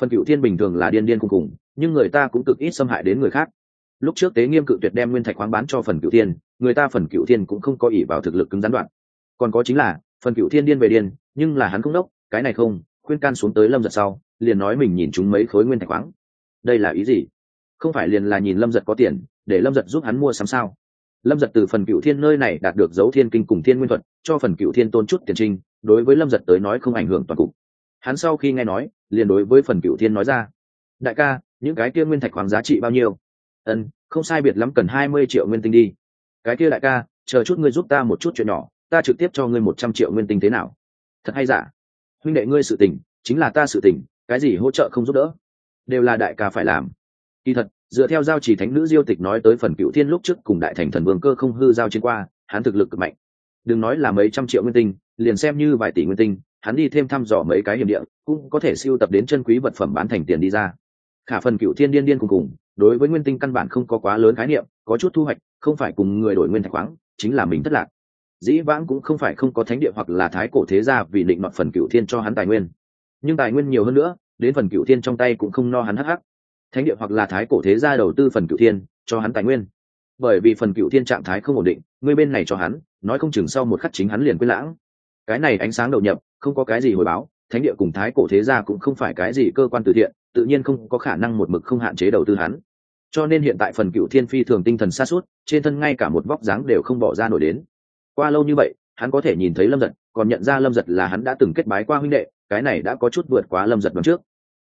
Phần cựu thiên bình thường là điên điên cùng cùng nhưng người ta cũng cực ít xâm hại đến người khác. Lúc trước tế nghiêm cự tuyệt đem nguyên thạch khoáng bán cho phần cựu thiên, người ta phần cựu thiên cũng không có ỷ vào thực lực cứng gián đoạn. Còn có chính là, phần cựu thiên điên về điên, nhưng là hắn không đốc, cái này không, khuyên can xuống tới lâm giật sau, liền nói mình nhìn chúng mấy khối nguyên thạch khoáng. Đây là ý gì? Không phải liền là nhìn lâm giật có tiền, để lâm giật giúp hắn mua sắm sao? Lâm giật từ phần cựu thiên nơi này đạt được dấu thiên kinh cùng thiên nguyên thuật, cho phần cựu thiên tôn chút tiền trinh đối với lâm giật tới nói không ảnh hưởng toàn cục. Hắn sau khi nghe nói, liền đối với phần cựu thiên nói ra, đại ca, những cái kia nguyên thạch khoáng giá trị bao nhiêu? Ân không sai biệt lắm cần hai mươi triệu nguyên tinh đi. Cái kia đại ca, chờ chút ngươi giúp ta một chút chuyện nhỏ, ta trực tiếp cho ngươi một trăm triệu nguyên tinh thế nào. Thật hay giả? Huynh đệ ngươi sự tình, chính là ta sự tình, cái gì hỗ trợ không giúp đỡ? Đều là đại ca phải làm. Kỳ thật, dựa theo giao chỉ thánh nữ diêu tịch nói tới phần cựu thiên lúc trước cùng đại thành thần vương cơ không hư giao trên qua, hắn thực lực cực mạnh. Đừng nói là mấy trăm triệu nguyên tinh liền xem như vài tỷ nguyên tinh, hắn đi thêm thăm dò mấy cái hiểm địa, cũng có thể siêu tập đến chân quý vật phẩm bán thành tiền đi ra. Khả phần cựu thiên điên điên cùng cùng, đối với nguyên tinh căn bản không có quá lớn khái niệm, có chút thu hoạch, không phải cùng người đổi nguyên thạch khoáng, chính là mình thất lạc. Dĩ vãng cũng không phải không có thánh địa hoặc là thái cổ thế gia vì định mặc phần cựu thiên cho hắn tài nguyên. Nhưng tài nguyên nhiều hơn nữa, đến phần cựu thiên trong tay cũng không no hắn hắc hắc. Thánh địa hoặc là thái cổ thế gia đầu tư phần cựu thiên, cho hắn tài nguyên. Bởi vì phần cựu thiên trạng thái không ổn định, người bên này cho hắn, nói không chừng sau một khắc chính hắn liền quyết lãng cái này ánh sáng đầu nhập, không có cái gì hồi báo, thánh địa cùng thái cổ thế gia cũng không phải cái gì cơ quan từ thiện, tự nhiên không có khả năng một mực không hạn chế đầu tư hắn. Cho nên hiện tại phần cựu thiên phi thường tinh thần xa suốt trên thân ngay cả một vóc dáng đều không bỏ ra nổi đến. Qua lâu như vậy, hắn có thể nhìn thấy lâm giật, còn nhận ra lâm giật là hắn đã từng kết bái qua huynh đệ, cái này đã có chút vượt quá lâm giật đón trước.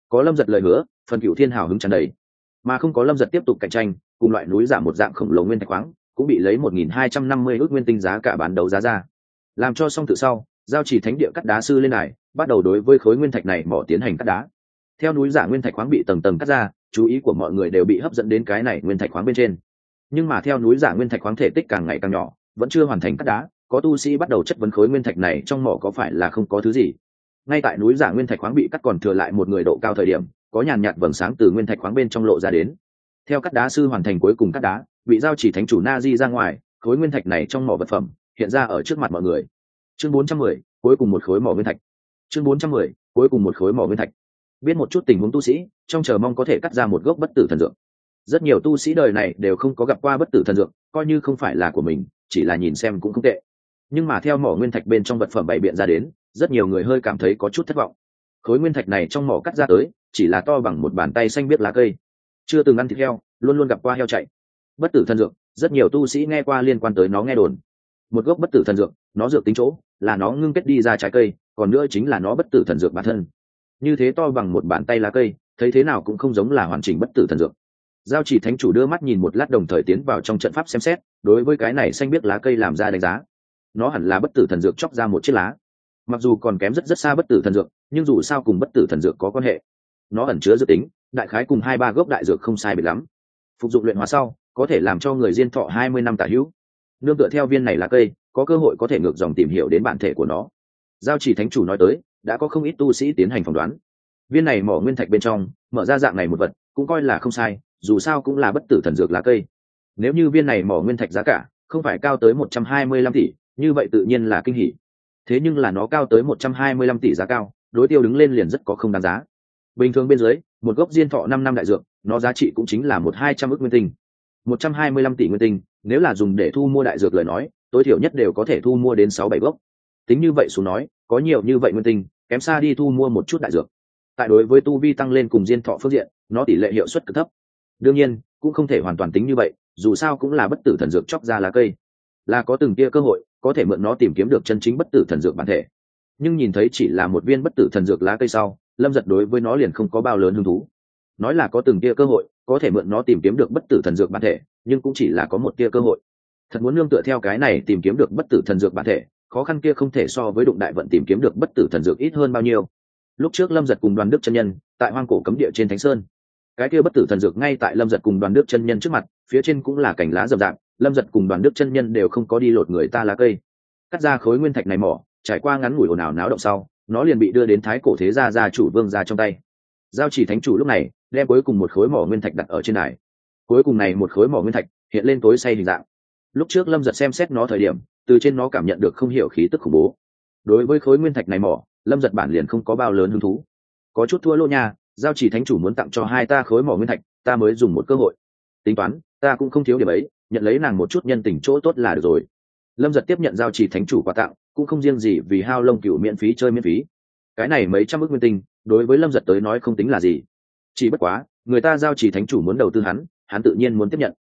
Có lâm giật lời hứa, phần cựu thiên hào hứng tràn đầy. Mà không có lâm giật tiếp tục cạnh tranh, cùng loại núi giảm một dạng khổng lồ nguyên thạch khoáng, cũng bị lấy một nghìn hai trăm năm mươi ước nguyên tinh giá cả bán đấu giá ra. Làm cho xong tự sau giao chỉ thánh địa cắt đá sư lên này bắt đầu đối với khối nguyên thạch này mỏ tiến hành cắt đá. Theo núi giả nguyên thạch khoáng bị tầng tầng cắt ra, chú ý của mọi người đều bị hấp dẫn đến cái này nguyên thạch khoáng bên trên. Nhưng mà theo núi giả nguyên thạch khoáng thể tích càng ngày càng nhỏ, vẫn chưa hoàn thành cắt đá, có tu sĩ bắt đầu chất vấn khối nguyên thạch này trong mỏ có phải là không có thứ gì. Ngay tại núi giả nguyên thạch khoáng bị cắt còn thừa lại một người độ cao thời điểm, có nhàn nhạt vầng sáng từ nguyên thạch khoáng bên trong lộ ra đến. Theo cắt đá sư hoàn thành cuối cùng cắt đá, bị giao chỉ thánh chủ na di ra ngoài, khối nguyên thạch này trong mỏ vật phẩm hiện ra ở trước mặt mọi người chương 410, cuối cùng một khối mỏ nguyên thạch. Chương 410, cuối cùng một khối mỏ nguyên thạch. Biết một chút tình huống tu sĩ trong chờ mong có thể cắt ra một gốc bất tử thần dược. Rất nhiều tu sĩ đời này đều không có gặp qua bất tử thần dược coi như không phải là của mình chỉ là nhìn xem cũng không tệ. Nhưng mà theo mỏ nguyên thạch bên trong vật phẩm bày biện ra đến rất nhiều người hơi cảm thấy có chút thất vọng. Khối nguyên thạch này trong mỏ cắt ra tới chỉ là to bằng một bàn tay xanh biết lá cây. Chưa từng ăn thịt heo luôn luôn gặp qua heo chạy. Bất tử thần dược rất nhiều tu sĩ nghe qua liên quan tới nó nghe đồn một gốc bất tử thần dược, nó dược tính chỗ là nó ngưng kết đi ra trái cây, còn nữa chính là nó bất tử thần dược bản thân. Như thế to bằng một bàn tay lá cây, thấy thế nào cũng không giống là hoàn chỉnh bất tử thần dược. Giao chỉ thánh chủ đưa mắt nhìn một lát đồng thời tiến vào trong trận pháp xem xét, đối với cái này xanh biết lá cây làm ra đánh giá. Nó hẳn là bất tử thần dược chóc ra một chiếc lá. Mặc dù còn kém rất rất xa bất tử thần dược, nhưng dù sao cùng bất tử thần dược có quan hệ. Nó ẩn chứa dự tính, đại khái cùng hai ba gốc đại dược không sai biệt lắm. Phục dụng luyện hóa sau, có thể làm cho người diên thọ hai mươi năm tả hữu nương tựa theo viên này là cây, có cơ hội có thể ngược dòng tìm hiểu đến bản thể của nó. Giao chỉ thánh chủ nói tới, đã có không ít tu sĩ tiến hành phỏng đoán. Viên này mỏ nguyên thạch bên trong, mở ra dạng này một vật, cũng coi là không sai, dù sao cũng là bất tử thần dược lá cây. Nếu như viên này mỏ nguyên thạch giá cả, không phải cao tới một trăm hai mươi lăm tỷ, như vậy tự nhiên là kinh hỉ. Thế nhưng là nó cao tới một trăm hai mươi lăm tỷ giá cao, đối tiêu đứng lên liền rất có không đáng giá. Bình thường bên dưới, một gốc diên thọ năm năm đại dược, nó giá trị cũng chính là một hai trăm ước nguyên tinh. một trăm hai mươi lăm tỷ nguyên tinh nếu là dùng để thu mua đại dược lời nói, tối thiểu nhất đều có thể thu mua đến sáu bảy gốc. Tính như vậy xuống nói, có nhiều như vậy nguyên tinh, kém xa đi thu mua một chút đại dược. Tại đối với tu vi tăng lên cùng diên thọ phương diện, nó tỷ lệ hiệu suất cực thấp. Đương nhiên, cũng không thể hoàn toàn tính như vậy, dù sao cũng là bất tử thần dược chóc ra lá cây. Là có từng tia cơ hội, có thể mượn nó tìm kiếm được chân chính bất tử thần dược bản thể. Nhưng nhìn thấy chỉ là một viên bất tử thần dược lá cây sau, lâm giật đối với nó liền không có bao lớn hứng thú nói là có từng tia cơ hội, có thể mượn nó tìm kiếm được bất tử thần dược bản thể, nhưng cũng chỉ là có một tia cơ hội. Thật muốn nương tựa theo cái này tìm kiếm được bất tử thần dược bản thể, khó khăn kia không thể so với đụng đại vận tìm kiếm được bất tử thần dược ít hơn bao nhiêu. Lúc trước lâm giật cùng đoàn đức chân nhân, tại hoang cổ cấm địa trên thánh sơn. Cái kia bất tử thần dược ngay tại lâm giật cùng đoàn đức chân nhân trước mặt, phía trên cũng là cảnh lá rậm rạp, lâm giật cùng đoàn đức chân nhân đều không có đi lột người ta lá cây. Cắt ra khối nguyên thạch này mỏ, trải qua ngắn ngủi ồn ào náo động sau, nó liền bị đưa đến thái cổ thế gia gia chủ vương ra trong tay giao chỉ thánh chủ lúc này, đem cuối cùng một khối mỏ nguyên thạch đặt ở trên đài. Cuối cùng này một khối mỏ nguyên thạch hiện lên tối say hình dạng. Lúc trước lâm giật xem xét nó thời điểm, từ trên nó cảm nhận được không hiểu khí tức khủng bố. Đối với khối nguyên thạch này mỏ, lâm giật bản liền không có bao lớn hứng thú. Có chút thua lô nha, giao chỉ thánh chủ muốn tặng cho hai ta khối mỏ nguyên thạch, ta mới dùng một cơ hội. Tính toán, ta cũng không thiếu điểm ấy, nhận lấy nàng một chút nhân tình chỗ tốt là được rồi. Lâm giật tiếp nhận giao chỉ thánh chủ quà tặng, cũng không riêng gì vì hao lông cựu miễn phí chơi miễn phí. Cái này mấy trăm ước nguyên tinh đối với lâm giật tới nói không tính là gì. Chỉ bất quá, người ta giao chỉ thánh chủ muốn đầu tư hắn hắn tự nhiên muốn tiếp nhận.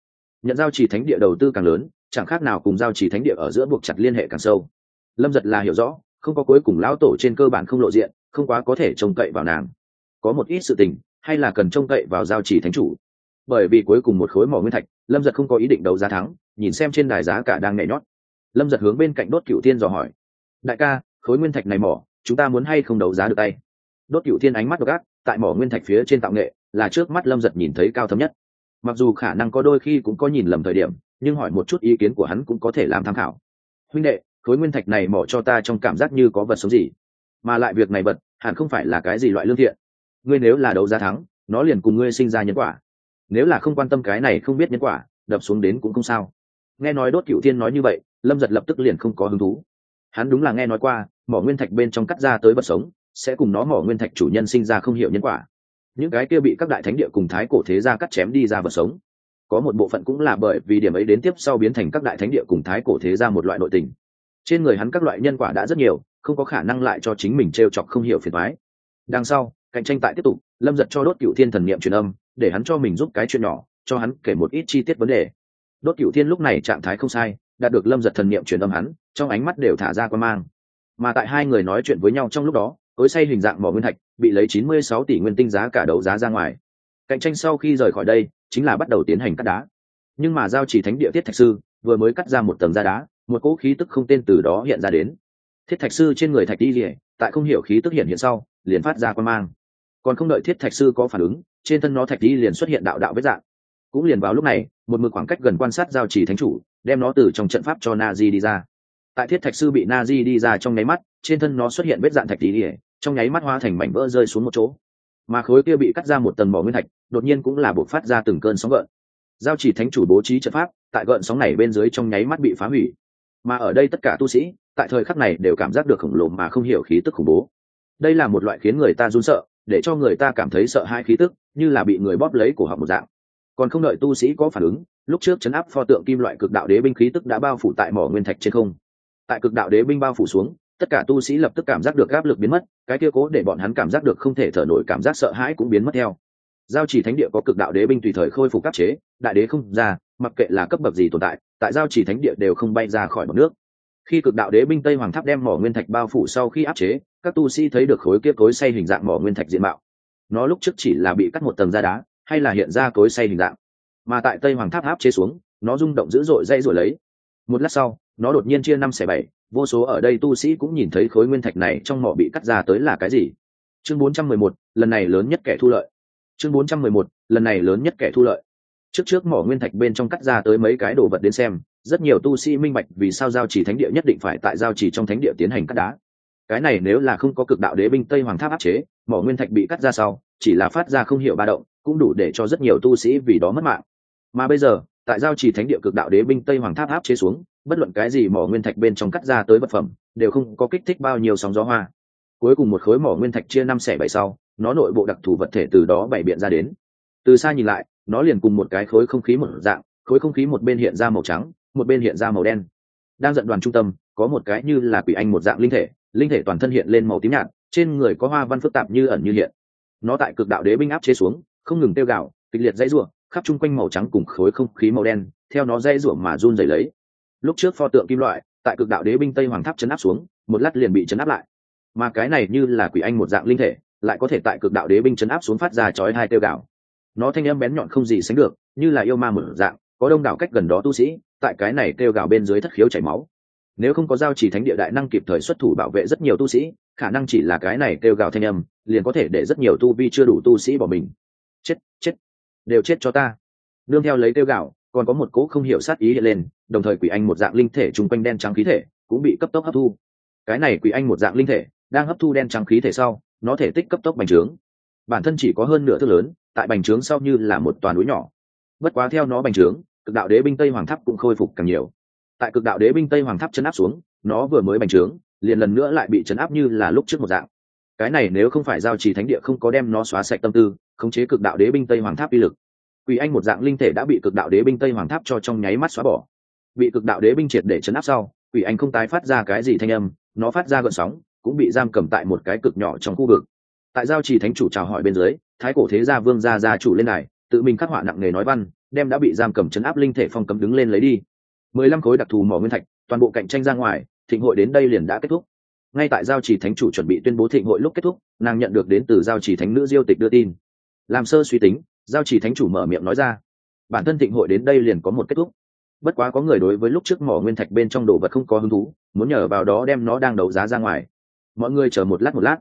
Nhận giao chỉ thánh địa đầu tư càng lớn, chẳng khác nào cùng giao chỉ thánh địa ở giữa buộc chặt liên hệ càng sâu. Lâm giật là hiểu rõ, không có cuối cùng lão tổ trên cơ bản không lộ diện, không quá có thể trông cậy vào nàng. Có một ít sự tình, hay là cần trông cậy vào giao chỉ thánh chủ. Bởi vì cuối cùng một khối mỏ nguyên thạch, lâm giật không có ý định đấu giá thắng, nhìn xem trên đài giá cả đang nhảy nhót. Lâm giật hướng bên cạnh đốt cựu tiên dò hỏi. Đại ca, khối nguyên thạch này mỏ, chúng ta muốn hay không đấu giá được tay? Đốt cựu Thiên ánh mắt đ gác tại mỏ nguyên thạch phía trên tạo nghệ, là trước mắt lâm giật nhìn thấy cao thấm nhất. Mặc dù khả năng có đôi khi cũng có nhìn lầm thời điểm, nhưng hỏi một chút ý kiến của hắn cũng có thể làm tham khảo. Huynh đệ, khối nguyên thạch này mỏ cho ta trong cảm giác như có vật sống gì? Mà lại việc này vật hẳn không phải là cái gì loại lương thiện. Ngươi nếu là đấu giá thắng, nó liền cùng ngươi sinh ra nhân quả. Nếu là không quan tâm cái này không biết nhân quả, đập xuống đến cũng không sao. Nghe nói đốt cựu thiên nói như vậy, lâm giật lập tức liền không có hứng thú. Hắn đúng là nghe nói qua, mỏ nguyên thạch bên trong cắt ra tới vật sống sẽ cùng nó mỏ nguyên thạch chủ nhân sinh ra không hiểu nhân quả. Những cái kia bị các đại thánh địa cùng thái cổ thế gia cắt chém đi ra vật sống. Có một bộ phận cũng là bởi vì điểm ấy đến tiếp sau biến thành các đại thánh địa cùng thái cổ thế gia một loại nội tình. Trên người hắn các loại nhân quả đã rất nhiều, không có khả năng lại cho chính mình t r e o chọc không hiểu phiền thoái đằng sau, cạnh tranh tại tiếp tục, lâm giật cho đốt cựu thiên thần n i ệ m truyền âm, để hắn cho mình giúp cái chuyện nhỏ, cho hắn kể một ít chi tiết vấn đề. Đốt cựu thiên lúc này trạng thái không sai, đạt được lâm giật thần n i ệ m truyền âm hắn, trong ánh mắt đều thả ra quan mang. Mà tại hai người nói chuyện với nhau trong lúc đó cối say hình dạng mỏ nguyên thạch, bị lấy chín mươi sáu tỷ nguyên tinh giá cả đấu giá ra ngoài. Cạnh tranh sau khi rời khỏi đây, chính là bắt đầu tiến hành cắt đá. Nhưng mà giao chỉ thánh địa thiết thạch sư vừa mới cắt ra một tầng da đá, một cỗ khí tức không tên từ đó hiện ra đến. Thiết thạch sư trên người thạch đi rỉa tại không hiểu khí tức hiện hiện sau, liền phát ra quan mang. Còn không đợi thiết thạch sư có phản ứng, trên thân nó thạch đi liền xuất hiện đạo đạo vết dạng. Cũng liền vào lúc này, một mực khoảng cách gần quan sát giao chỉ thánh chủ, đem nó từ trong trận pháp cho na di đi ra. Tại thiết thạch sư bị na di đi ra trong nháy mắt, trên thân nó xuất hiện vết dạng thạch tỷ ỉa trong nháy mắt hoa thành mảnh vỡ rơi xuống một chỗ. Mà khối kia bị cắt ra một tầng mỏ nguyên thạch, đột nhiên cũng là buộc phát ra từng cơn sóng gợn. Giao chỉ thánh chủ bố trí trận pháp, tại gợn sóng này bên dưới trong nháy mắt bị phá hủy. Mà ở đây tất cả tu sĩ, tại thời khắc này đều cảm giác được khổng lồ mà không hiểu khí tức khủng bố. Đây là một loại khiến người ta run sợ, để cho người ta cảm thấy sợ hai khí tức, như là bị người bóp lấy cổ họng một dạng. Còn không đợi tu sĩ có phản ứng, lúc trước chấn áp pho tượng kim loại cực đạo đế binh khí tức đã bao phủ tại mỏ nguyên thạch trên không. Tại cực đạo đế binh bao phủ xuống tất cả tu sĩ lập tức cảm giác được áp lực biến mất, cái kia cố để bọn hắn cảm giác được không thể thở nổi cảm giác sợ hãi cũng biến mất theo. Giao chỉ thánh địa có cực đạo đế binh tùy thời khôi phục áp chế, đại đế không ra, mặc kệ là cấp bậc gì tồn tại tại giao chỉ thánh địa đều không bay ra khỏi một nước. Khi cực đạo đế binh tây hoàng tháp đem mỏ nguyên thạch bao phủ sau khi áp chế, các tu sĩ thấy được khối kia cối say hình dạng mỏ nguyên thạch diện mạo. Nó lúc trước chỉ là bị cắt một tầng da đá, hay là hiện ra cối say hình dạng. Mà tại tây hoàng tháp áp chế xuống, nó rung động dữ dội dây rồi lấy. Một lát sau, nó đột nhiên chia năm xẻ bảy vô số ở đây tu sĩ cũng nhìn thấy khối nguyên thạch này trong mỏ bị cắt ra tới là cái gì? Chương 411, lần này lớn nhất kẻ thu lợi. Chương 411, lần này lớn nhất kẻ thu lợi. Trước trước mỏ nguyên thạch bên trong cắt ra tới mấy cái đồ vật đến xem rất nhiều tu sĩ minh bạch vì sao giao chỉ thánh địa nhất định phải tại giao chỉ trong thánh địa tiến hành cắt đá. Cái này nếu là không có cực đạo đế binh tây hoàng tháp áp chế mỏ nguyên thạch bị cắt ra sau chỉ là phát ra không hiểu ba động cũng đủ để cho rất nhiều tu sĩ vì đó mất mạng. Mà bây giờ tại giao chỉ thánh địa cực đạo đế binh tây hoàng tháp áp chế xuống, bất luận cái gì mỏ nguyên thạch bên trong cắt ra tới vật phẩm, đều không có kích thích bao nhiêu sóng gió hoa. Cuối cùng một khối mỏ nguyên thạch chia năm xẻ bảy sau, nó nội bộ đặc thù vật thể từ đó bảy biện ra đến. Từ xa nhìn lại, nó liền cùng một cái khối không khí một dạng, khối không khí một bên hiện ra màu trắng, một bên hiện ra màu đen. Đang giận đoàn trung tâm, có một cái như là quỷ anh một dạng linh thể linh thể toàn thân hiện lên màu tím nhạt, trên người có hoa văn phức tạp như ẩn như hiện. Nó tại cực đạo đế binh áp chế xuống, không ngừng tiêu gạo kịch liệt dãy ruộng khắp chung quanh màu trắng cùng khối không khí màu đen, theo nó dãy ruộng mà run dày lấy. Lúc trước pho tượng kim loại, tại cực đạo đế binh tây hoàng tháp chấn áp xuống, một lát liền bị chấn áp lại. Mà cái này như là quỷ anh một dạng linh thể, lại có thể tại cực đạo đế binh chấn áp xuống phát ra chói hai tiêu gạo. Nó thanh âm bén nhọn không gì sánh được, như là yêu ma một dạng, có đông đảo cách gần đó tu sĩ, tại cái này kêu gào bên dưới thất khiếu chảy máu. Nếu không có giao chỉ thánh địa đại năng kịp thời xuất thủ bảo vệ rất nhiều tu sĩ, khả năng chỉ là cái này kêu gào thanh âm, liền có thể để rất nhiều tu vi chưa đủ tu sĩ bỏ mình. Chết chết đều chết cho ta. Nương theo lấy tiêu gạo, còn có một cỗ không hiểu sát ý hiện lên đồng thời quỷ anh một dạng linh thể chung quanh đen trắng khí thể cũng bị cấp tốc hấp thu. Cái này quỷ anh một dạng linh thể đang hấp thu đen trắng khí thể sau nó thể tích cấp tốc bành trướng. Bản thân chỉ có hơn nửa thước lớn tại bành trướng sau như là một toàn núi nhỏ. Bất quá theo nó bành trướng cực đạo đế binh tây hoàng tháp cũng khôi phục càng nhiều. Tại cực đạo đế binh tây hoàng tháp chấn áp xuống nó vừa mới bành trướng liền lần nữa lại bị chấn áp như là lúc trước một dạng cái này nếu không phải giao trì thánh địa không có đem nó xóa sạch tâm tư, khống chế cực đạo đế binh tây hoàng tháp uy lực. Quỷ anh một dạng linh thể đã bị cực đạo đế binh tây hoàng tháp cho trong nháy mắt xóa bỏ. Bị cực đạo đế binh triệt để chấn áp sau, quỷ anh không tái phát ra cái gì thanh âm, nó phát ra gợn sóng, cũng bị giam cầm tại một cái cực nhỏ trong khu vực. Tại giao trì thánh chủ chào hỏi bên dưới, thái cổ thế gia vương gia gia chủ lên này tự mình khắc họa nặng nề nói văn, đem đã bị giam cầm chấn áp linh thể phong cấm đứng lên lấy đi. Mười lăm khối đặc thù mỏ nguyên thạch, toàn bộ cạnh tranh ra ngoài, thịnh hội đến đây liền đã kết thúc ngay tại giao trì thánh chủ chuẩn bị tuyên bố thịnh hội lúc kết thúc, nàng nhận được đến từ giao trì thánh nữ diêu tịch đưa tin. Làm sơ suy tính, giao trì thánh chủ mở miệng nói ra, bản thân thịnh hội đến đây liền có một kết thúc. Bất quá có người đối với lúc trước mỏ nguyên thạch bên trong đồ vật không có hứng thú, muốn nhờ vào đó đem nó đang đấu giá ra ngoài. Mọi người chờ một lát một lát.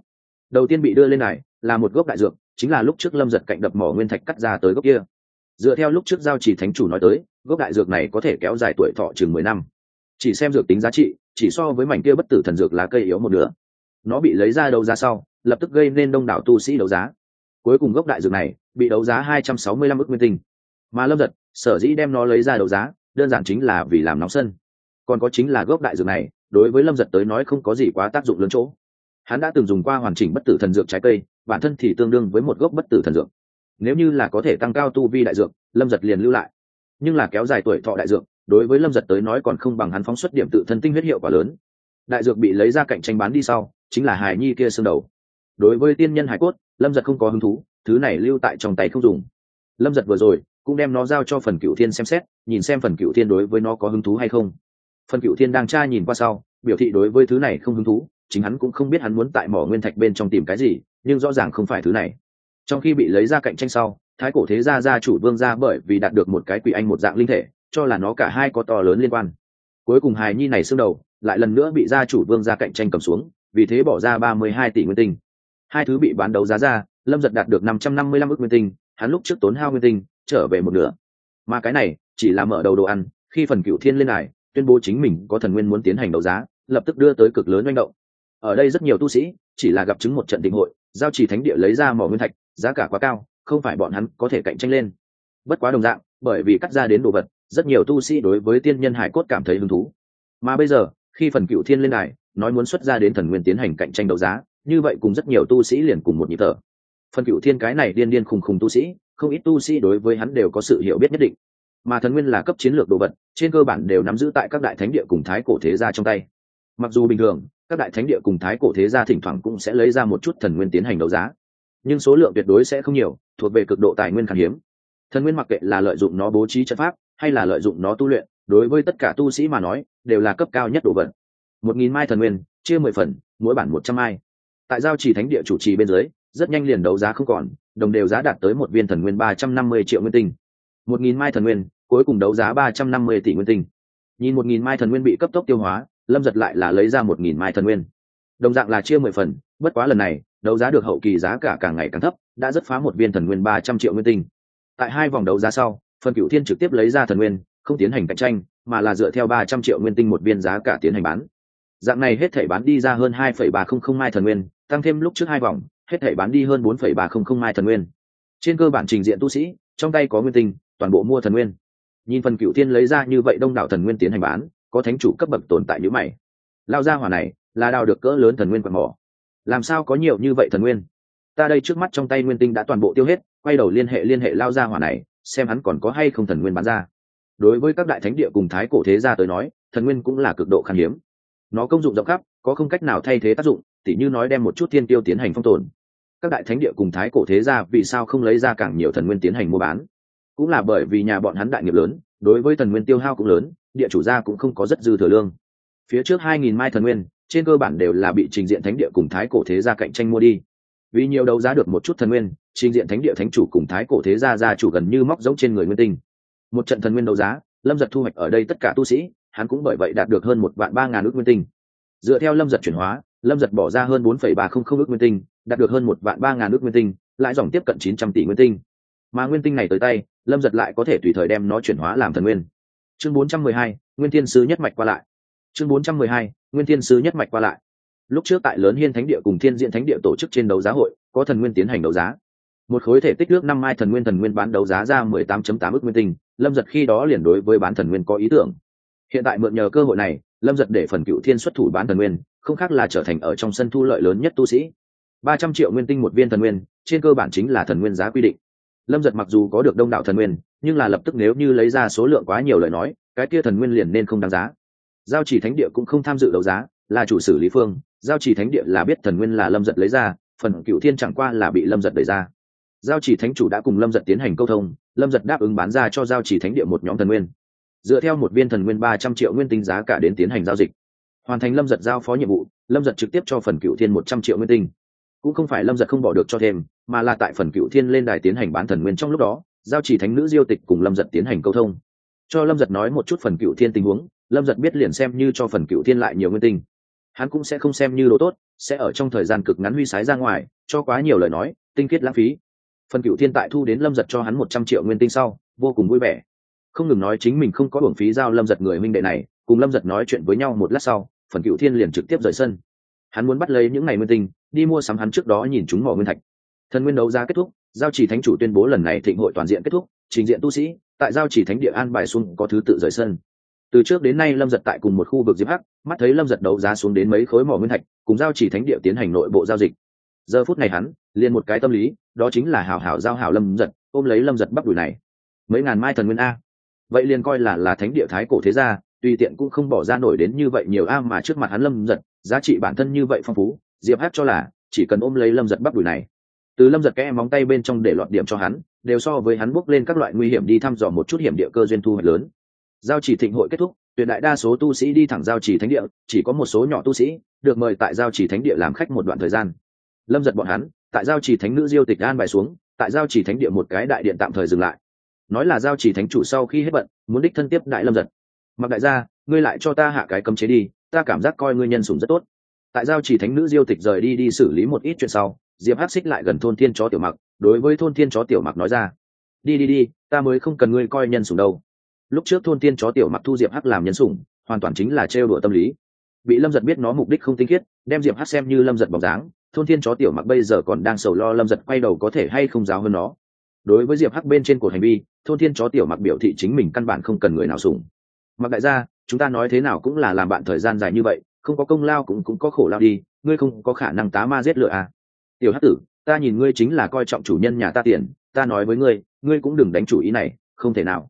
Đầu tiên bị đưa lên này, là một gốc đại dược, chính là lúc trước lâm giật cạnh đập mỏ nguyên thạch cắt ra tới gốc kia. Dựa theo lúc trước giao trì thánh chủ nói tới, gốc đại dược này có thể kéo dài tuổi thọ chừng mười năm chỉ xem dược tính giá trị, chỉ so với mảnh kia bất tử thần dược lá cây yếu một nửa. Nó bị lấy ra đấu giá sau, lập tức gây nên đông đảo tu sĩ đấu giá. Cuối cùng gốc đại dược này, bị đấu giá hai trăm sáu mươi lăm ước nguyên tinh. Mà lâm giật sở dĩ đem nó lấy ra đấu giá, đơn giản chính là vì làm nóng sân. Còn có chính là gốc đại dược này, đối với lâm giật tới nói không có gì quá tác dụng lớn chỗ. Hắn đã từng dùng qua hoàn chỉnh bất tử thần dược trái cây, bản thân thì tương đương với một gốc bất tử thần dược. Nếu như là có thể tăng cao tu vi đại dược, lâm giật liền lưu lại. Nhưng là kéo dài tuổi thọ đại dược đối với lâm giật tới nói còn không bằng hắn phóng xuất điểm tự thân tinh huyết hiệu quả lớn. Đại dược bị lấy ra cạnh tranh bán đi sau, chính là hài nhi kia xương đầu. Đối với tiên nhân hải cốt, lâm giật không có hứng thú, thứ này lưu tại trong tay không dùng. Lâm giật vừa rồi, cũng đem nó giao cho phần cựu thiên xem xét, nhìn xem phần cựu thiên đối với nó có hứng thú hay không. Phần cựu thiên đang tra nhìn qua sau, biểu thị đối với thứ này không hứng thú, chính hắn cũng không biết hắn muốn tại mỏ nguyên thạch bên trong tìm cái gì, nhưng rõ ràng không phải thứ này. Trong khi bị lấy ra cạnh tranh sau, thái cổ thế gia gia chủ vương gia bởi vì đạt được một cái quỷ anh một dạng linh thể cho là nó cả hai có to lớn liên quan. Cuối cùng hài nhi này xương đầu, lại lần nữa bị gia chủ vương gia cạnh tranh cầm xuống, vì thế bỏ ra ba mươi hai tỷ nguyên tinh. Hai thứ bị bán đấu giá ra, lâm giật đạt được năm trăm năm mươi lăm ước nguyên tinh, hắn lúc trước tốn hao nguyên tinh, trở về một nửa. Mà cái này, chỉ là mở đầu đồ ăn, khi phần cựu thiên lên này tuyên bố chính mình có thần nguyên muốn tiến hành đấu giá, lập tức đưa tới cực lớn manh động. Ở đây rất nhiều tu sĩ, chỉ là gặp chứng một trận tình hội, giao trì thánh địa lấy ra mỏ nguyên thạch, giá cả quá cao, không phải bọn hắn có thể cạnh tranh lên. Bất quá đồng dạng, bởi vì cắt ra đến đồ vật rất nhiều tu sĩ đối với tiên nhân hải cốt cảm thấy hứng thú. Mà bây giờ, khi phần cựu thiên lên đài nói muốn xuất ra đến thần nguyên tiến hành cạnh tranh đấu giá, như vậy cùng rất nhiều tu sĩ liền cùng một nhịp thở. Phần cựu thiên cái này điên điên khùng khùng tu sĩ, không ít tu sĩ đối với hắn đều có sự hiểu biết nhất định. Mà thần nguyên là cấp chiến lược đồ vật, trên cơ bản đều nắm giữ tại các đại thánh địa cùng thái cổ thế gia trong tay. Mặc dù bình thường, các đại thánh địa cùng thái cổ thế gia thỉnh thoảng cũng sẽ lấy ra một chút thần nguyên tiến hành đấu giá. Nhưng số lượng tuyệt đối sẽ không nhiều, thuộc về cực độ tài nguyên khan hiếm. Thần nguyên mặc kệ là lợi dụng nó bố trí trận pháp hay là lợi dụng nó tu luyện, đối với tất cả tu sĩ mà nói, đều là cấp cao nhất đồ vật. Một nghìn mai thần nguyên, chia mười phần, mỗi bản một trăm mai. Tại giao trì thánh địa chủ trì bên dưới, rất nhanh liền đấu giá không còn, đồng đều giá đạt tới một viên thần nguyên ba trăm năm mươi triệu nguyên tinh. Một nghìn mai thần nguyên, cuối cùng đấu giá ba trăm năm mươi tỷ nguyên tinh. Nhìn một nghìn mai thần nguyên bị cấp tốc tiêu hóa, lâm giật lại là lấy ra một nghìn mai thần nguyên. Đồng dạng là chia mười phần, bất quá lần này, đấu giá được hậu kỳ giá cả càng ngày càng thấp, đã rất phá một viên thần nguyên ba trăm triệu nguyên tinh. Tại hai vòng đấu giá sau phần cựu thiên trực tiếp lấy ra thần nguyên, không tiến hành cạnh tranh, mà là dựa theo ba trăm triệu nguyên tinh một viên giá cả tiến hành bán. Dạng này hết thể bán đi ra hơn hai phẩy ba không không mai thần nguyên, tăng thêm lúc trước hai vòng, hết thể bán đi hơn bốn phẩy ba không không mai thần nguyên. Trên cơ bản trình diện tu sĩ, trong tay có nguyên tinh, toàn bộ mua thần nguyên. Nhìn phần cựu thiên lấy ra như vậy đông đảo thần nguyên tiến hành bán, có thánh chủ cấp bậc tồn tại nhữ mày. Lao ra hỏa này, là đào được cỡ lớn thần nguyên quạt mỏ. Làm sao có nhiều như vậy thần nguyên? Ta đây trước mắt trong tay nguyên tinh đã toàn bộ tiêu hết, quay đầu liên hệ liên hệ lao ra hỏa này xem hắn còn có hay không thần nguyên bán ra. Đối với các đại thánh địa cùng thái cổ thế gia tới nói, thần nguyên cũng là cực độ khan hiếm. Nó công dụng rộng khắp, có không cách nào thay thế tác dụng, tỉ như nói đem một chút thiên tiêu tiến hành phong tồn. Các đại thánh địa cùng thái cổ thế gia vì sao không lấy ra càng nhiều thần nguyên tiến hành mua bán? Cũng là bởi vì nhà bọn hắn đại nghiệp lớn, đối với thần nguyên tiêu hao cũng lớn, địa chủ gia cũng không có rất dư thừa lương. Phía trước hai nghìn mai thần nguyên, trên cơ bản đều là bị trình diện thánh địa cùng thái cổ thế gia cạnh tranh mua đi. Vì nhiều đấu giá được một chút thần nguyên trình diện thánh địa thánh chủ cùng thái cổ thế gia gia chủ gần như móc giống trên người nguyên tinh. Một trận thần nguyên đấu giá, lâm giật thu hoạch ở đây tất cả tu sĩ, hắn cũng bởi vậy đạt được hơn một vạn ba ngàn ước nguyên tinh. Dựa theo lâm giật chuyển hóa, lâm giật bỏ ra hơn bốn phẩy ba không không ước nguyên tinh, đạt được hơn một vạn ba ngàn ước nguyên tinh, lãi dòng tiếp cận chín trăm tỷ nguyên tinh. Mà nguyên tinh này tới tay, lâm giật lại có thể tùy thời đem nó chuyển hóa làm thần nguyên. Chương bốn trăm mười hai, nguyên thiên sứ nhất mạch qua lại. Chương bốn trăm mười hai, nguyên thiên sứ nhất mạch qua lại. Lúc trước tại lớn hiên thánh địa cùng thiên diện thánh địa tổ chức trên đấu giá hội, có thần nguyên tiến hành đấu giá một khối thể tích nước năm mai thần nguyên thần nguyên bán đấu giá ra mười tám chấm tám nguyên tinh, lâm giật khi đó liền đối với bán thần nguyên có ý tưởng. Hiện tại mượn nhờ cơ hội này, lâm giật để phần cựu thiên xuất thủ bán thần nguyên, không khác là trở thành ở trong sân thu lợi lớn nhất tu sĩ. ba trăm triệu nguyên tinh một viên thần nguyên, trên cơ bản chính là thần nguyên giá quy định. Lâm giật mặc dù có được đông đảo thần nguyên, nhưng là lập tức nếu như lấy ra số lượng quá nhiều lời nói, cái kia thần nguyên liền nên không đáng giá. Giao chỉ thánh địa cũng không tham dự đấu giá, là chủ sử lý phương. Giao chỉ thánh địa là biết thần nguyên là lâm giật lấy ra, phần cựu thiên chẳng qua là bị lâm giật đẩy ra giao chỉ thánh chủ đã cùng lâm giật tiến hành câu thông, lâm giật đáp ứng bán ra cho giao chỉ thánh địa một nhóm thần nguyên. Dựa theo một viên thần nguyên ba trăm triệu nguyên tinh giá cả đến tiến hành giao dịch. Hoàn thành lâm giật giao phó nhiệm vụ, lâm giật trực tiếp cho phần cựu thiên một trăm triệu nguyên tinh. Cũng không phải lâm giật không bỏ được cho thêm, mà là tại phần cựu thiên lên đài tiến hành bán thần nguyên trong lúc đó, giao chỉ thánh nữ diêu tịch cùng lâm giật tiến hành câu thông. Cho lâm giật nói một chút phần cựu thiên tình huống, lâm giật biết liền xem như cho phần cựu thiên lại nhiều nguyên tinh. Hắn cũng sẽ không xem như đồ tốt, sẽ ở trong thời gian cực ngắn huy sái ra ngoài, cho quá nhiều lời nói, tinh khiết lãng phí phần cựu thiên tại thu đến lâm giật cho hắn một trăm triệu nguyên tinh sau, vô cùng vui vẻ. Không ngừng nói chính mình không có hưởng phí giao lâm giật người minh đệ này, cùng lâm giật nói chuyện với nhau một lát sau, phần cựu thiên liền trực tiếp rời sân. Hắn muốn bắt lấy những ngày nguyên tinh, đi mua sắm hắn trước đó nhìn chúng mỏ nguyên thạch. Thần nguyên đấu giá kết thúc, giao chỉ thánh chủ tuyên bố lần này thịnh hội toàn diện kết thúc, trình diện tu sĩ, tại giao chỉ thánh địa an bài xuân có thứ tự rời sân. Từ trước đến nay lâm giật tại cùng một khu vực diệp hắc, mắt thấy lâm giật đấu giá xuống đến mấy khối mỏ nguyên thạch, cùng giao chỉ thánh địa tiến hành nội bộ giao dịch. Giờ phút này hắn liền một cái tâm lý, đó chính là hảo hảo giao hảo lâm giật, ôm lấy lâm giật bắp đùi này. Mấy ngàn mai thần nguyên a. Vậy liền coi là là thánh địa thái cổ thế gia, tùy tiện cũng không bỏ ra nổi đến như vậy nhiều a mà trước mặt hắn lâm giật, giá trị bản thân như vậy phong phú, diệp hát cho là, chỉ cần ôm lấy lâm giật bắp đùi này. Từ lâm giật cái em móng tay bên trong để lọt điểm cho hắn, đều so với hắn bước lên các loại nguy hiểm đi thăm dò một chút hiểm địa cơ duyên thu hoạch lớn. Giao chỉ thịnh hội kết thúc, tuyệt đại đa số tu sĩ đi thẳng giao chỉ thánh địa, chỉ có một số nhỏ tu sĩ được mời tại giao chỉ thánh địa làm khách một đoạn thời gian. Lâm giật bọn hắn tại giao chỉ thánh nữ diêu tịch an bài xuống, tại giao chỉ thánh địa một cái đại điện tạm thời dừng lại. Nói là giao chỉ thánh chủ sau khi hết bận, muốn đích thân tiếp đại lâm giật. Mặc đại gia, ngươi lại cho ta hạ cái cấm chế đi, ta cảm giác coi ngươi nhân sủng rất tốt. Tại giao chỉ thánh nữ diêu tịch rời đi đi xử lý một ít chuyện sau, diệp hắc xích lại gần thôn thiên chó tiểu mặc, đối với thôn thiên chó tiểu mặc nói ra. Đi đi đi, ta mới không cần ngươi coi nhân sủng đâu. Lúc trước thôn thiên chó tiểu mặc thu diệp hắc làm nhân sủng, hoàn toàn chính là trêu đùa tâm lý. Bị lâm giật biết nó mục đích không tinh khiết, đem diệp hắc xem như lâm giật bóng dáng thôn thiên chó tiểu mặc bây giờ còn đang sầu lo lâm giật quay đầu có thể hay không giáo hơn nó. Đối với diệp hắc bên trên cột hành vi, thôn thiên chó tiểu mặc biểu thị chính mình căn bản không cần người nào sủng. Mặc đại gia, chúng ta nói thế nào cũng là làm bạn thời gian dài như vậy, không có công lao cũng cũng có khổ lao đi, ngươi không có khả năng tá ma giết lựa à. tiểu hắc tử, ta nhìn ngươi chính là coi trọng chủ nhân nhà ta tiền, ta nói với ngươi ngươi cũng đừng đánh chủ ý này, không thể nào.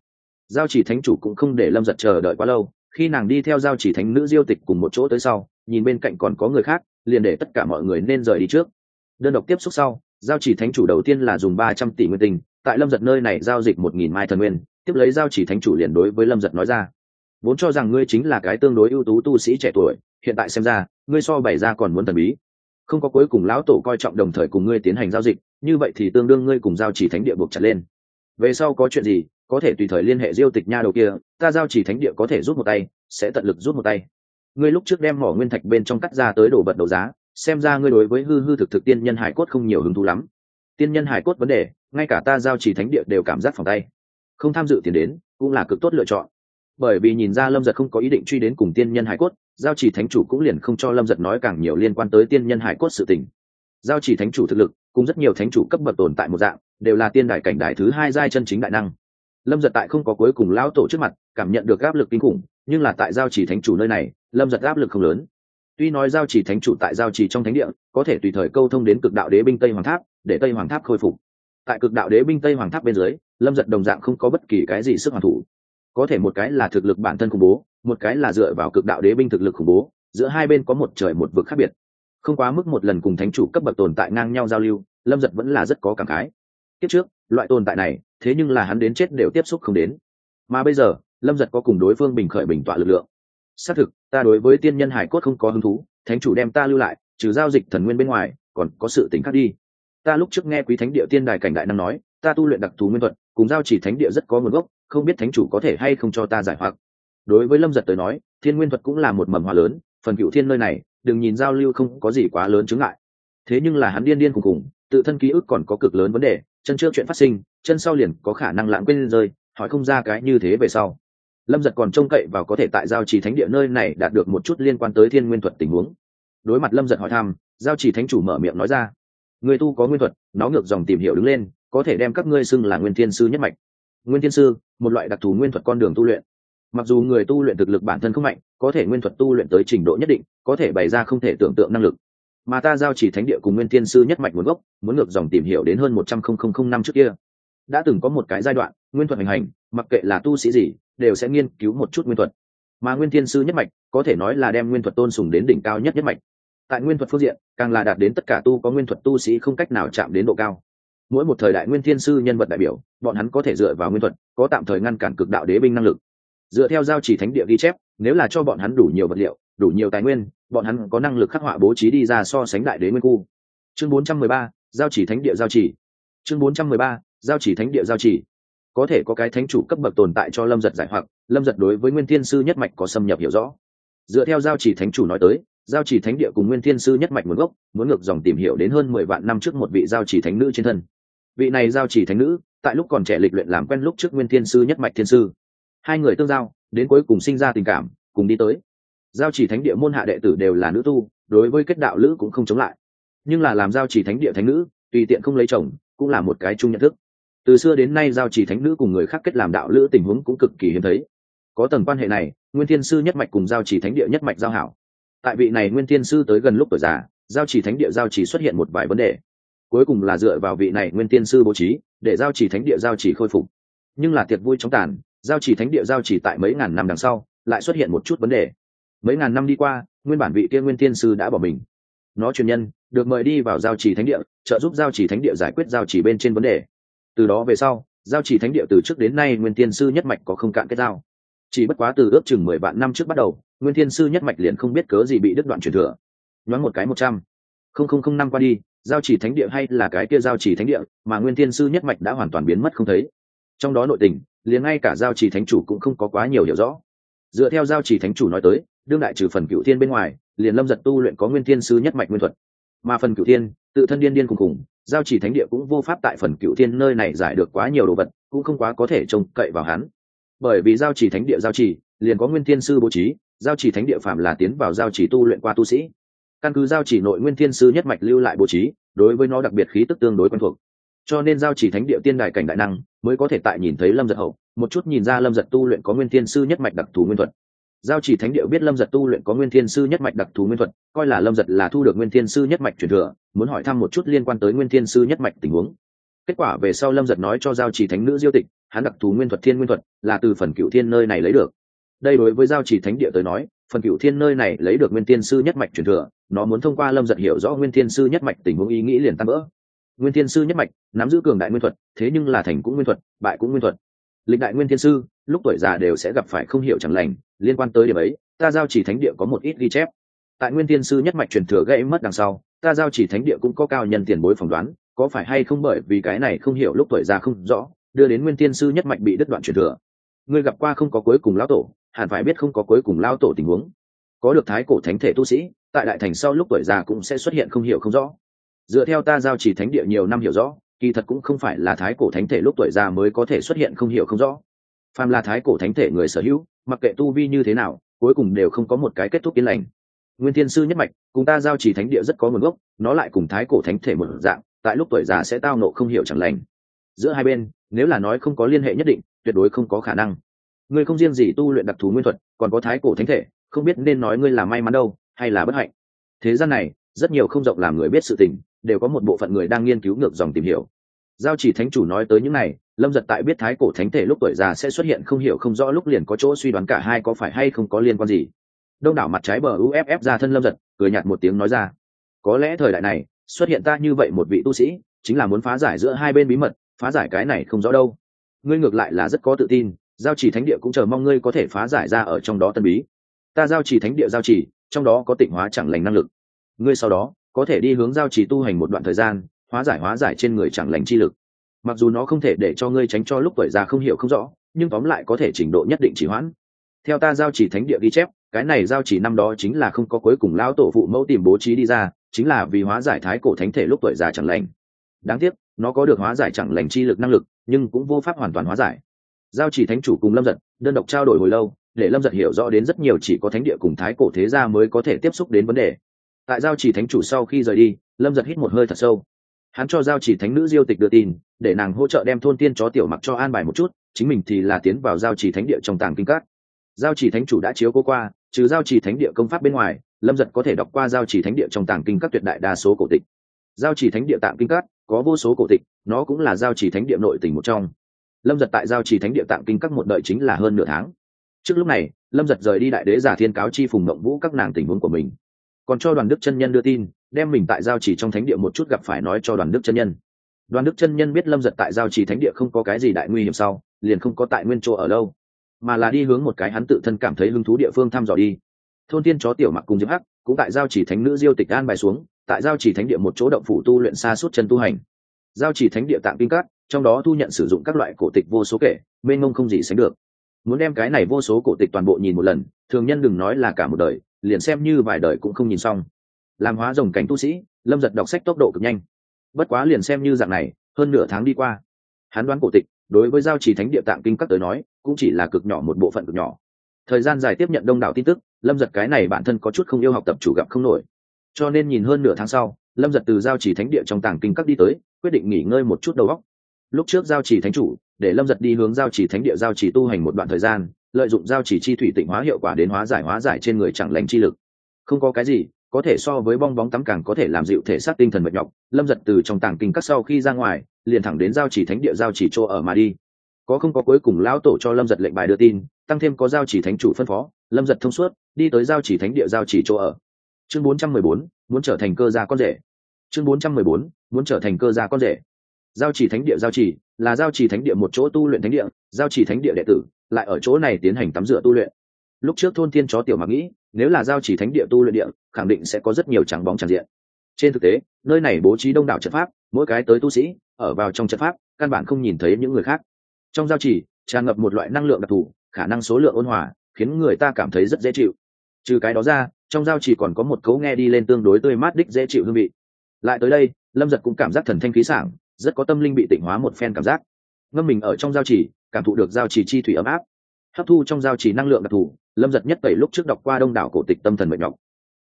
Giao chỉ thánh chủ cũng không để lâm giật chờ đợi quá lâu khi nàng đi theo giao chỉ thánh nữ diêu tịch cùng một chỗ tới sau, nhìn bên cạnh còn có người khác, liền để tất cả mọi người nên rời đi trước. Đơn độc tiếp xúc sau, giao chỉ thánh chủ đầu tiên là dùng ba trăm tỷ nguyên tinh tại lâm giật nơi này giao dịch một nghìn mai thần nguyên, tiếp lấy giao chỉ thánh chủ liền đối với lâm giật nói ra, vốn cho rằng ngươi chính là cái tương đối ưu tú tu sĩ trẻ tuổi, hiện tại xem ra, ngươi so bày ra còn muốn thần bí. Không có cuối cùng lão tổ coi trọng đồng thời cùng ngươi tiến hành giao dịch, như vậy thì tương đương ngươi cùng giao chỉ thánh địa buộc chặt lên. Về sau có chuyện gì có thể tùy thời liên hệ diêu tịch nha đầu kia, ta giao chỉ thánh địa có thể rút một tay, sẽ tận lực rút một tay. Ngươi lúc trước đem mỏ nguyên thạch bên trong cắt ra tới đổ vật đấu giá, xem ra ngươi đối với hư hư thực thực tiên nhân hải cốt không nhiều hứng thú lắm. Tiên nhân hải cốt vấn đề, ngay cả ta giao chỉ thánh địa đều cảm giác phòng tay. Không tham dự tiền đến, cũng là cực tốt lựa chọn. Bởi vì nhìn ra lâm giật không có ý định truy đến cùng tiên nhân hải cốt, giao chỉ thánh chủ cũng liền không cho lâm giật nói càng nhiều liên quan tới tiên nhân hải cốt sự tình. Giao chỉ thánh chủ thực lực, cùng rất nhiều thánh chủ cấp bậc tồn tại một dạng, đều là tiên đại cảnh đại thứ hai giai chân chính đại năng lâm giật tại không có cuối cùng lão tổ trước mặt, cảm nhận được áp lực kinh khủng, nhưng là tại giao chỉ thánh chủ nơi này, lâm giật áp lực không lớn. Tuy nói giao chỉ thánh chủ tại giao chỉ trong thánh địa, có thể tùy thời câu thông đến cực đạo đế binh tây hoàng tháp, để tây hoàng tháp khôi phục. Tại cực đạo đế binh tây hoàng tháp bên dưới, lâm giật đồng dạng không có bất kỳ cái gì sức hoàn thủ. Có thể một cái là thực lực bản thân khủng bố, một cái là dựa vào cực đạo đế binh thực lực khủng bố, giữa hai bên có một trời một vực khác biệt. Không quá mức một lần cùng thánh chủ cấp bậc tồn tại ngang nhau giao lưu, lâm giật vẫn là rất có cảm khái. Tiếp trước, loại tồn tại này thế nhưng là hắn đến chết đều tiếp xúc không đến. Mà bây giờ, lâm giật có cùng đối phương bình khởi bình tọa lực lượng. Xác thực, ta đối với tiên nhân hải cốt không có hứng thú, thánh chủ đem ta lưu lại, trừ giao dịch thần nguyên bên ngoài, còn có sự tính khác đi. Ta lúc trước nghe quý thánh địa tiên đài cảnh đại năng nói, ta tu luyện đặc thù nguyên thuật, cùng giao chỉ thánh địa rất có nguồn gốc, không biết thánh chủ có thể hay không cho ta giải hoặc. Đối với lâm giật tới nói, thiên nguyên thuật cũng là một mầm hoa lớn, phần cựu thiên nơi này, đừng nhìn giao lưu không có gì quá lớn chứng ngại. Thế nhưng là hắn điên điên cùng cùng, tự thân ký ức còn có cực lớn vấn đề chân trước chuyện phát sinh, chân sau liền có khả năng lãng quên rơi, hỏi không ra cái như thế về sau. Lâm giật còn trông cậy vào có thể tại giao trì thánh địa nơi này đạt được một chút liên quan tới thiên nguyên thuật tình huống. Đối mặt lâm giật hỏi thăm, giao trì thánh chủ mở miệng nói ra, người tu có nguyên thuật, nó ngược dòng tìm hiểu đứng lên, có thể đem các ngươi xưng là nguyên thiên sư nhất mạch. Nguyên thiên sư, một loại đặc thù nguyên thuật con đường tu luyện. Mặc dù người tu luyện thực lực bản thân không mạnh, có thể nguyên thuật tu luyện tới trình độ nhất định, có thể bày ra không thể tưởng tượng năng lực mà ta giao chỉ thánh địa cùng nguyên thiên sư nhất mạch nguồn gốc, muốn ngược dòng tìm hiểu đến hơn một trăm linh năm trước kia. Đã từng có một cái giai đoạn, nguyên thuật hành hành, mặc kệ là tu sĩ gì, đều sẽ nghiên cứu một chút nguyên thuật. Mà nguyên thiên sư nhất mạch, có thể nói là đem nguyên thuật tôn sùng đến đỉnh cao nhất nhất mạch. Tại nguyên thuật phương diện, càng là đạt đến tất cả tu có nguyên thuật tu sĩ không cách nào chạm đến độ cao. Mỗi một thời đại nguyên thiên sư nhân vật đại biểu, bọn hắn có thể dựa vào nguyên thuật, có tạm thời ngăn cản cực đạo đế binh năng lực. Dựa theo giao chỉ thánh địa ghi chép nếu là cho bọn hắn đủ nhiều vật liệu đủ nhiều tài nguyên bọn hắn có năng lực khắc họa bố trí đi ra so sánh đại đế nguyên khu. Chương 413, giao chỉ thánh địa giao chỉ. Chương 413, giao chỉ thánh địa giao chỉ. Có thể có cái thánh chủ cấp bậc tồn tại cho lâm giật giải hoặc lâm giật đối với nguyên thiên sư nhất mạch có xâm nhập hiểu rõ. Dựa theo giao chỉ thánh chủ nói tới giao chỉ thánh địa cùng nguyên thiên sư nhất mạch nguồn gốc muốn ngược dòng tìm hiểu đến hơn mười vạn năm trước một vị giao chỉ thánh nữ trên thân. Vị này giao chỉ thánh nữ tại lúc còn trẻ lịch luyện làm quen lúc trước nguyên thiên sư nhất mạch thiên sư. Hai người tương giao đến cuối cùng sinh ra tình cảm, cùng đi tới. Giao chỉ thánh địa môn hạ đệ tử đều là nữ tu, đối với kết đạo lữ cũng không chống lại. Nhưng là làm giao chỉ thánh địa thánh nữ, tùy tiện không lấy chồng, cũng là một cái chung nhận thức. Từ xưa đến nay giao chỉ thánh nữ cùng người khác kết làm đạo lữ tình huống cũng cực kỳ hiếm thấy. Có tầng quan hệ này, nguyên thiên sư nhất mạch cùng giao chỉ thánh địa nhất mạch giao hảo. Tại vị này nguyên thiên sư tới gần lúc tuổi già, giao chỉ thánh địa giao chỉ xuất hiện một vài vấn đề. Cuối cùng là dựa vào vị này nguyên thiên sư bố trí, để giao chỉ thánh địa giao chỉ khôi phục. Nhưng là tiệc vui chóng tàn giao chỉ thánh địa giao chỉ tại mấy ngàn năm đằng sau, lại xuất hiện một chút vấn đề. Mấy ngàn năm đi qua, nguyên bản vị kia nguyên tiên sư đã bỏ mình. Nó truyền nhân, được mời đi vào giao chỉ thánh địa, trợ giúp giao chỉ thánh địa giải quyết giao chỉ bên trên vấn đề. Từ đó về sau, giao chỉ thánh địa từ trước đến nay nguyên tiên sư nhất mạch có không cạn kết giao. Chỉ bất quá từ ước chừng mười vạn năm trước bắt đầu, nguyên tiên sư nhất mạch liền không biết cớ gì bị đứt đoạn truyền thừa. Nhoáng một cái một trăm. Không không không năm qua đi, giao chỉ thánh địa hay là cái kia giao chỉ thánh địa mà nguyên tiên sư nhất mạch đã hoàn toàn biến mất không thấy. Trong đó nội tình liền ngay cả giao chỉ thánh chủ cũng không có quá nhiều hiểu rõ. Dựa theo giao chỉ thánh chủ nói tới, đương đại trừ phần cựu thiên bên ngoài, liền lâm giật tu luyện có nguyên thiên sư nhất mạch nguyên thuật. Mà phần cựu thiên, tự thân điên điên cùng cùng, giao chỉ thánh địa cũng vô pháp tại phần cựu thiên nơi này giải được quá nhiều đồ vật, cũng không quá có thể trông cậy vào hắn. Bởi vì giao chỉ thánh địa giao chỉ liền có nguyên thiên sư bố trí, giao chỉ thánh địa phạm là tiến vào giao chỉ tu luyện qua tu sĩ. Căn cứ giao chỉ nội nguyên thiên sư nhất mạch lưu lại bố trí, đối với nó đặc biệt khí tức tương đối quen thuộc. Cho nên giao chỉ thánh địa tiên đại cảnh đại năng mới có thể tại nhìn thấy lâm giật hậu một chút nhìn ra lâm giật tu luyện có nguyên thiên sư nhất mạch đặc thù nguyên thuật. Giao chỉ thánh địa biết lâm giật tu luyện có nguyên thiên sư nhất mạch đặc thù nguyên thuật, coi là lâm giật là thu được nguyên thiên sư nhất mạch truyền thừa, muốn hỏi thăm một chút liên quan tới nguyên thiên sư nhất mạch tình huống. Kết quả về sau lâm giật nói cho giao chỉ thánh nữ diêu tịch, hắn đặc thù nguyên thuật thiên nguyên thuật là từ phần cựu thiên nơi này lấy được. Đây đối với giao chỉ thánh địa tới nói, phần cựu thiên nơi này lấy được nguyên thiên sư nhất mạch truyền thừa, nó muốn thông qua lâm giật hiểu rõ nguyên thiên sư nhất mạch tình huống ý nghĩ liền tăng vỡ nguyên thiên sư nhất mạch, nắm giữ cường đại nguyên thuật, thế nhưng là thành cũng nguyên thuật, bại cũng nguyên thuật. Lịch đại nguyên thiên sư, lúc tuổi già đều sẽ gặp phải không hiểu chẳng lành, liên quan tới điểm ấy, ta giao chỉ thánh địa có một ít ghi chép. Tại nguyên thiên sư nhất mạch truyền thừa gây mất đằng sau, ta giao chỉ thánh địa cũng có cao nhân tiền bối phỏng đoán, có phải hay không bởi vì cái này không hiểu lúc tuổi già không rõ, đưa đến nguyên thiên sư nhất mạch bị đứt đoạn truyền thừa. Ngươi gặp qua không có cuối cùng lão tổ, hẳn phải biết không có cuối cùng lao tổ tình huống. Có được thái cổ thánh thể tu sĩ, tại đại thành sau lúc tuổi già cũng sẽ xuất hiện không hiểu không rõ dựa theo ta giao chỉ thánh địa nhiều năm hiểu rõ, kỳ thật cũng không phải là thái cổ thánh thể lúc tuổi già mới có thể xuất hiện không hiểu không rõ. Phàm là thái cổ thánh thể người sở hữu, mặc kệ tu vi như thế nào, cuối cùng đều không có một cái kết thúc yên lành. Nguyên thiên sư nhất mạch, cùng ta giao chỉ thánh địa rất có nguồn gốc, nó lại cùng thái cổ thánh thể một dạng, tại lúc tuổi già sẽ tao nộ không hiểu chẳng lành. Giữa hai bên, nếu là nói không có liên hệ nhất định, tuyệt đối không có khả năng. Ngươi không riêng gì tu luyện đặc thù nguyên thuật, còn có thái cổ thánh thể, không biết nên nói ngươi là may mắn đâu, hay là bất hạnh. Thế gian này, rất nhiều không rộng làm người biết sự tình đều có một bộ phận người đang nghiên cứu ngược dòng tìm hiểu. Giao chỉ thánh chủ nói tới những này, lâm giật tại biết thái cổ thánh thể lúc tuổi già sẽ xuất hiện không hiểu không rõ lúc liền có chỗ suy đoán cả hai có phải hay không có liên quan gì. Đông đảo mặt trái bờ uff ra thân lâm giật, cười nhạt một tiếng nói ra, có lẽ thời đại này, xuất hiện ta như vậy một vị tu sĩ, chính là muốn phá giải giữa hai bên bí mật, phá giải cái này không rõ đâu. Ngươi ngược lại là rất có tự tin, giao chỉ thánh địa cũng chờ mong ngươi có thể phá giải ra ở trong đó tân bí. Ta giao chỉ thánh địa giao chỉ, trong đó có tịnh hóa chẳng lành năng lực. Ngươi sau đó có thể đi hướng giao chỉ tu hành một đoạn thời gian, hóa giải hóa giải trên người chẳng lành chi lực. Mặc dù nó không thể để cho ngươi tránh cho lúc tuổi già không hiểu không rõ, nhưng tóm lại có thể trình độ nhất định chỉ hoãn. Theo ta giao chỉ thánh địa ghi chép, cái này giao chỉ năm đó chính là không có cuối cùng lão tổ phụ mẫu tìm bố trí đi ra, chính là vì hóa giải thái cổ thánh thể lúc tuổi già chẳng lành. Đáng tiếc, nó có được hóa giải chẳng lành chi lực năng lực, nhưng cũng vô pháp hoàn toàn hóa giải. Giao chỉ thánh chủ cùng lâm giật, đơn độc trao đổi hồi lâu, để lâm giật hiểu rõ đến rất nhiều chỉ có thánh địa cùng thái cổ thế gia mới có thể tiếp xúc đến vấn đề tại giao chỉ thánh chủ sau khi rời đi, lâm giật hít một hơi thật sâu. Hắn cho giao chỉ thánh nữ diêu tịch đưa tin, để nàng hỗ trợ đem thôn tiên chó tiểu mặc cho an bài một chút, chính mình thì là tiến vào giao chỉ thánh địa trong tàng kinh các. Giao chỉ thánh chủ đã chiếu cố qua, trừ giao chỉ thánh địa công pháp bên ngoài, lâm giật có thể đọc qua giao chỉ thánh địa trong tàng kinh các tuyệt đại đa số cổ tịch. Giao chỉ thánh địa tạng kinh các, có vô số cổ tịch, nó cũng là giao chỉ thánh địa nội tỉnh một trong. Lâm giật tại giao chỉ thánh địa tạng kinh các một đợi chính là hơn nửa tháng. Trước lúc này, lâm giật rời đi đại đế giả thiên cáo chi phùng mộng vũ các nàng tình huống của mình còn cho đoàn đức chân nhân đưa tin, đem mình tại giao chỉ trong thánh địa một chút gặp phải nói cho đoàn đức chân nhân. Đoàn đức chân nhân biết lâm giật tại giao chỉ thánh địa không có cái gì đại nguy hiểm sau, liền không có tại nguyên chỗ ở lâu, mà là đi hướng một cái hắn tự thân cảm thấy hứng thú địa phương thăm dò đi. Thôn tiên chó tiểu mặc cùng diệp hắc cũng tại giao chỉ thánh nữ diêu tịch an bài xuống, tại giao chỉ thánh địa một chỗ động phủ tu luyện xa suốt chân tu hành. Giao chỉ thánh địa tạng kinh cát trong đó thu nhận sử dụng các loại cổ tịch vô số kể, mênh mông không gì sánh được. Muốn đem cái này vô số cổ tịch toàn bộ nhìn một lần, thường nhân đừng nói là cả một đời liền xem như vài đời cũng không nhìn xong. Làm hóa rồng cảnh tu sĩ, lâm giật đọc sách tốc độ cực nhanh. Bất quá liền xem như dạng này, hơn nửa tháng đi qua, hắn đoán cổ tịch, đối với giao trì thánh địa tạng kinh các tới nói, cũng chỉ là cực nhỏ một bộ phận cực nhỏ. Thời gian dài tiếp nhận đông đảo tin tức, lâm giật cái này bản thân có chút không yêu học tập chủ gặp không nổi. Cho nên nhìn hơn nửa tháng sau, lâm giật từ giao trì thánh địa trong tàng kinh các đi tới, quyết định nghỉ ngơi một chút đầu óc. Lúc trước giao trì thánh chủ, để lâm giật đi hướng giao trì thánh địa giao trì tu hành một đoạn thời gian lợi dụng giao chỉ chi thủy tịnh hóa hiệu quả đến hóa giải hóa giải trên người chẳng lành chi lực. Không có cái gì, có thể so với bong bóng tắm càng có thể làm dịu thể xác tinh thần mệt nhọc, lâm giật từ trong tàng kinh các sau khi ra ngoài, liền thẳng đến giao chỉ thánh địa giao chỉ chỗ ở mà đi. Có không có cuối cùng lão tổ cho lâm giật lệnh bài đưa tin, tăng thêm có giao chỉ thánh chủ phân phó, lâm giật thông suốt, đi tới giao chỉ thánh địa giao chỉ chỗ ở. Chương bốn trăm mười bốn, muốn trở thành cơ gia con rể. Chương bốn trăm mười bốn, muốn trở thành cơ gia con rể. Giao chỉ thánh địa giao chỉ, là giao chỉ thánh địa một chỗ tu luyện thánh địa, giao chỉ thánh địa đệ tử lại ở chỗ này tiến hành tắm rửa tu luyện. Lúc trước thôn thiên chó tiểu mặc nghĩ, nếu là giao chỉ thánh địa tu luyện địa, khẳng định sẽ có rất nhiều trắng bóng tràn diện. Trên thực tế, nơi này bố trí đông đảo trận pháp, mỗi cái tới tu sĩ, ở vào trong trận pháp, căn bản không nhìn thấy những người khác. Trong giao chỉ, tràn ngập một loại năng lượng đặc thù, khả năng số lượng ôn hòa, khiến người ta cảm thấy rất dễ chịu. Trừ cái đó ra, trong giao chỉ còn có một cấu nghe đi lên tương đối tươi mát đích dễ chịu hương vị. Lại tới đây, lâm giật cũng cảm giác thần thanh khí sảng, rất có tâm linh bị tỉnh hóa một phen cảm giác. Ngâm mình ở trong giao chỉ cảm thụ được giao trì chi thủy ấm áp. Hấp thu trong giao trì năng lượng đặc thù, lâm giật nhất tẩy lúc trước đọc qua đông đảo cổ tịch tâm thần mệt nhọc.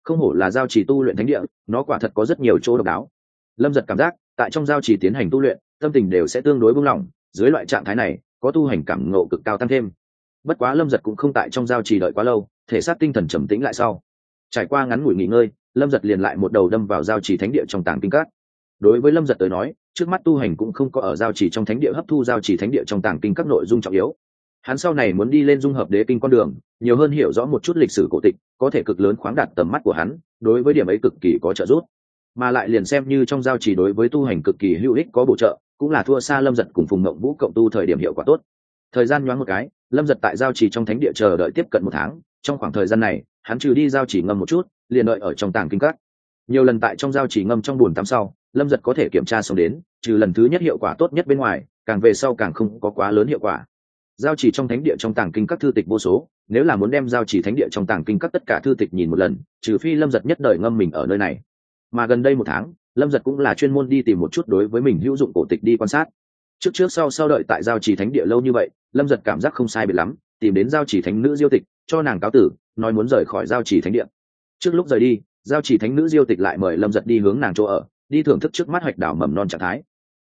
Không hổ là giao trì tu luyện thánh địa, nó quả thật có rất nhiều chỗ độc đáo. Lâm giật cảm giác, tại trong giao trì tiến hành tu luyện, tâm tình đều sẽ tương đối buông lỏng, dưới loại trạng thái này, có tu hành cảm ngộ cực cao tăng thêm. Bất quá lâm giật cũng không tại trong giao trì đợi quá lâu, thể xác tinh thần trầm tĩnh lại sau. Trải qua ngắn ngủi nghỉ ngơi, lâm giật liền lại một đầu đâm vào giao trì thánh địa trong tàng kinh cát đối với lâm giật tới nói trước mắt tu hành cũng không có ở giao chỉ trong thánh địa hấp thu giao chỉ thánh địa trong tàng kinh các nội dung trọng yếu. Hắn sau này muốn đi lên dung hợp đế kinh con đường, nhiều hơn hiểu rõ một chút lịch sử cổ tịch, có thể cực lớn khoáng đạt tầm mắt của hắn, đối với điểm ấy cực kỳ có trợ giúp. Mà lại liền xem như trong giao chỉ đối với tu hành cực kỳ hữu ích có bổ trợ, cũng là thua xa lâm giật cùng phùng ngộng vũ cộng tu thời điểm hiệu quả tốt. Thời gian nhoáng một cái, lâm giật tại giao chỉ trong thánh địa chờ đợi tiếp cận một tháng, trong khoảng thời gian này, hắn trừ đi giao chỉ ngâm một chút, liền đợi ở trong tàng kinh các. Nhiều lần tại trong giao chỉ ngâm trong buồn tắm sau lâm giật có thể kiểm tra xong đến, trừ lần thứ nhất hiệu quả tốt nhất bên ngoài, càng về sau càng không có quá lớn hiệu quả. Giao chỉ trong thánh địa trong tàng kinh các thư tịch vô số, nếu là muốn đem giao chỉ thánh địa trong tàng kinh các tất cả thư tịch nhìn một lần, trừ phi lâm giật nhất đời ngâm mình ở nơi này. Mà gần đây một tháng, lâm giật cũng là chuyên môn đi tìm một chút đối với mình hữu dụng cổ tịch đi quan sát. Trước trước sau sau đợi tại giao chỉ thánh địa lâu như vậy, lâm giật cảm giác không sai biệt lắm, tìm đến giao chỉ thánh nữ diêu tịch, cho nàng cáo tử, nói muốn rời khỏi giao chỉ thánh địa. Trước lúc rời đi, giao chỉ thánh nữ diêu tịch lại mời lâm giật đi hướng nàng chỗ ở đi thưởng thức trước mắt hoạch đảo mầm non trạng thái.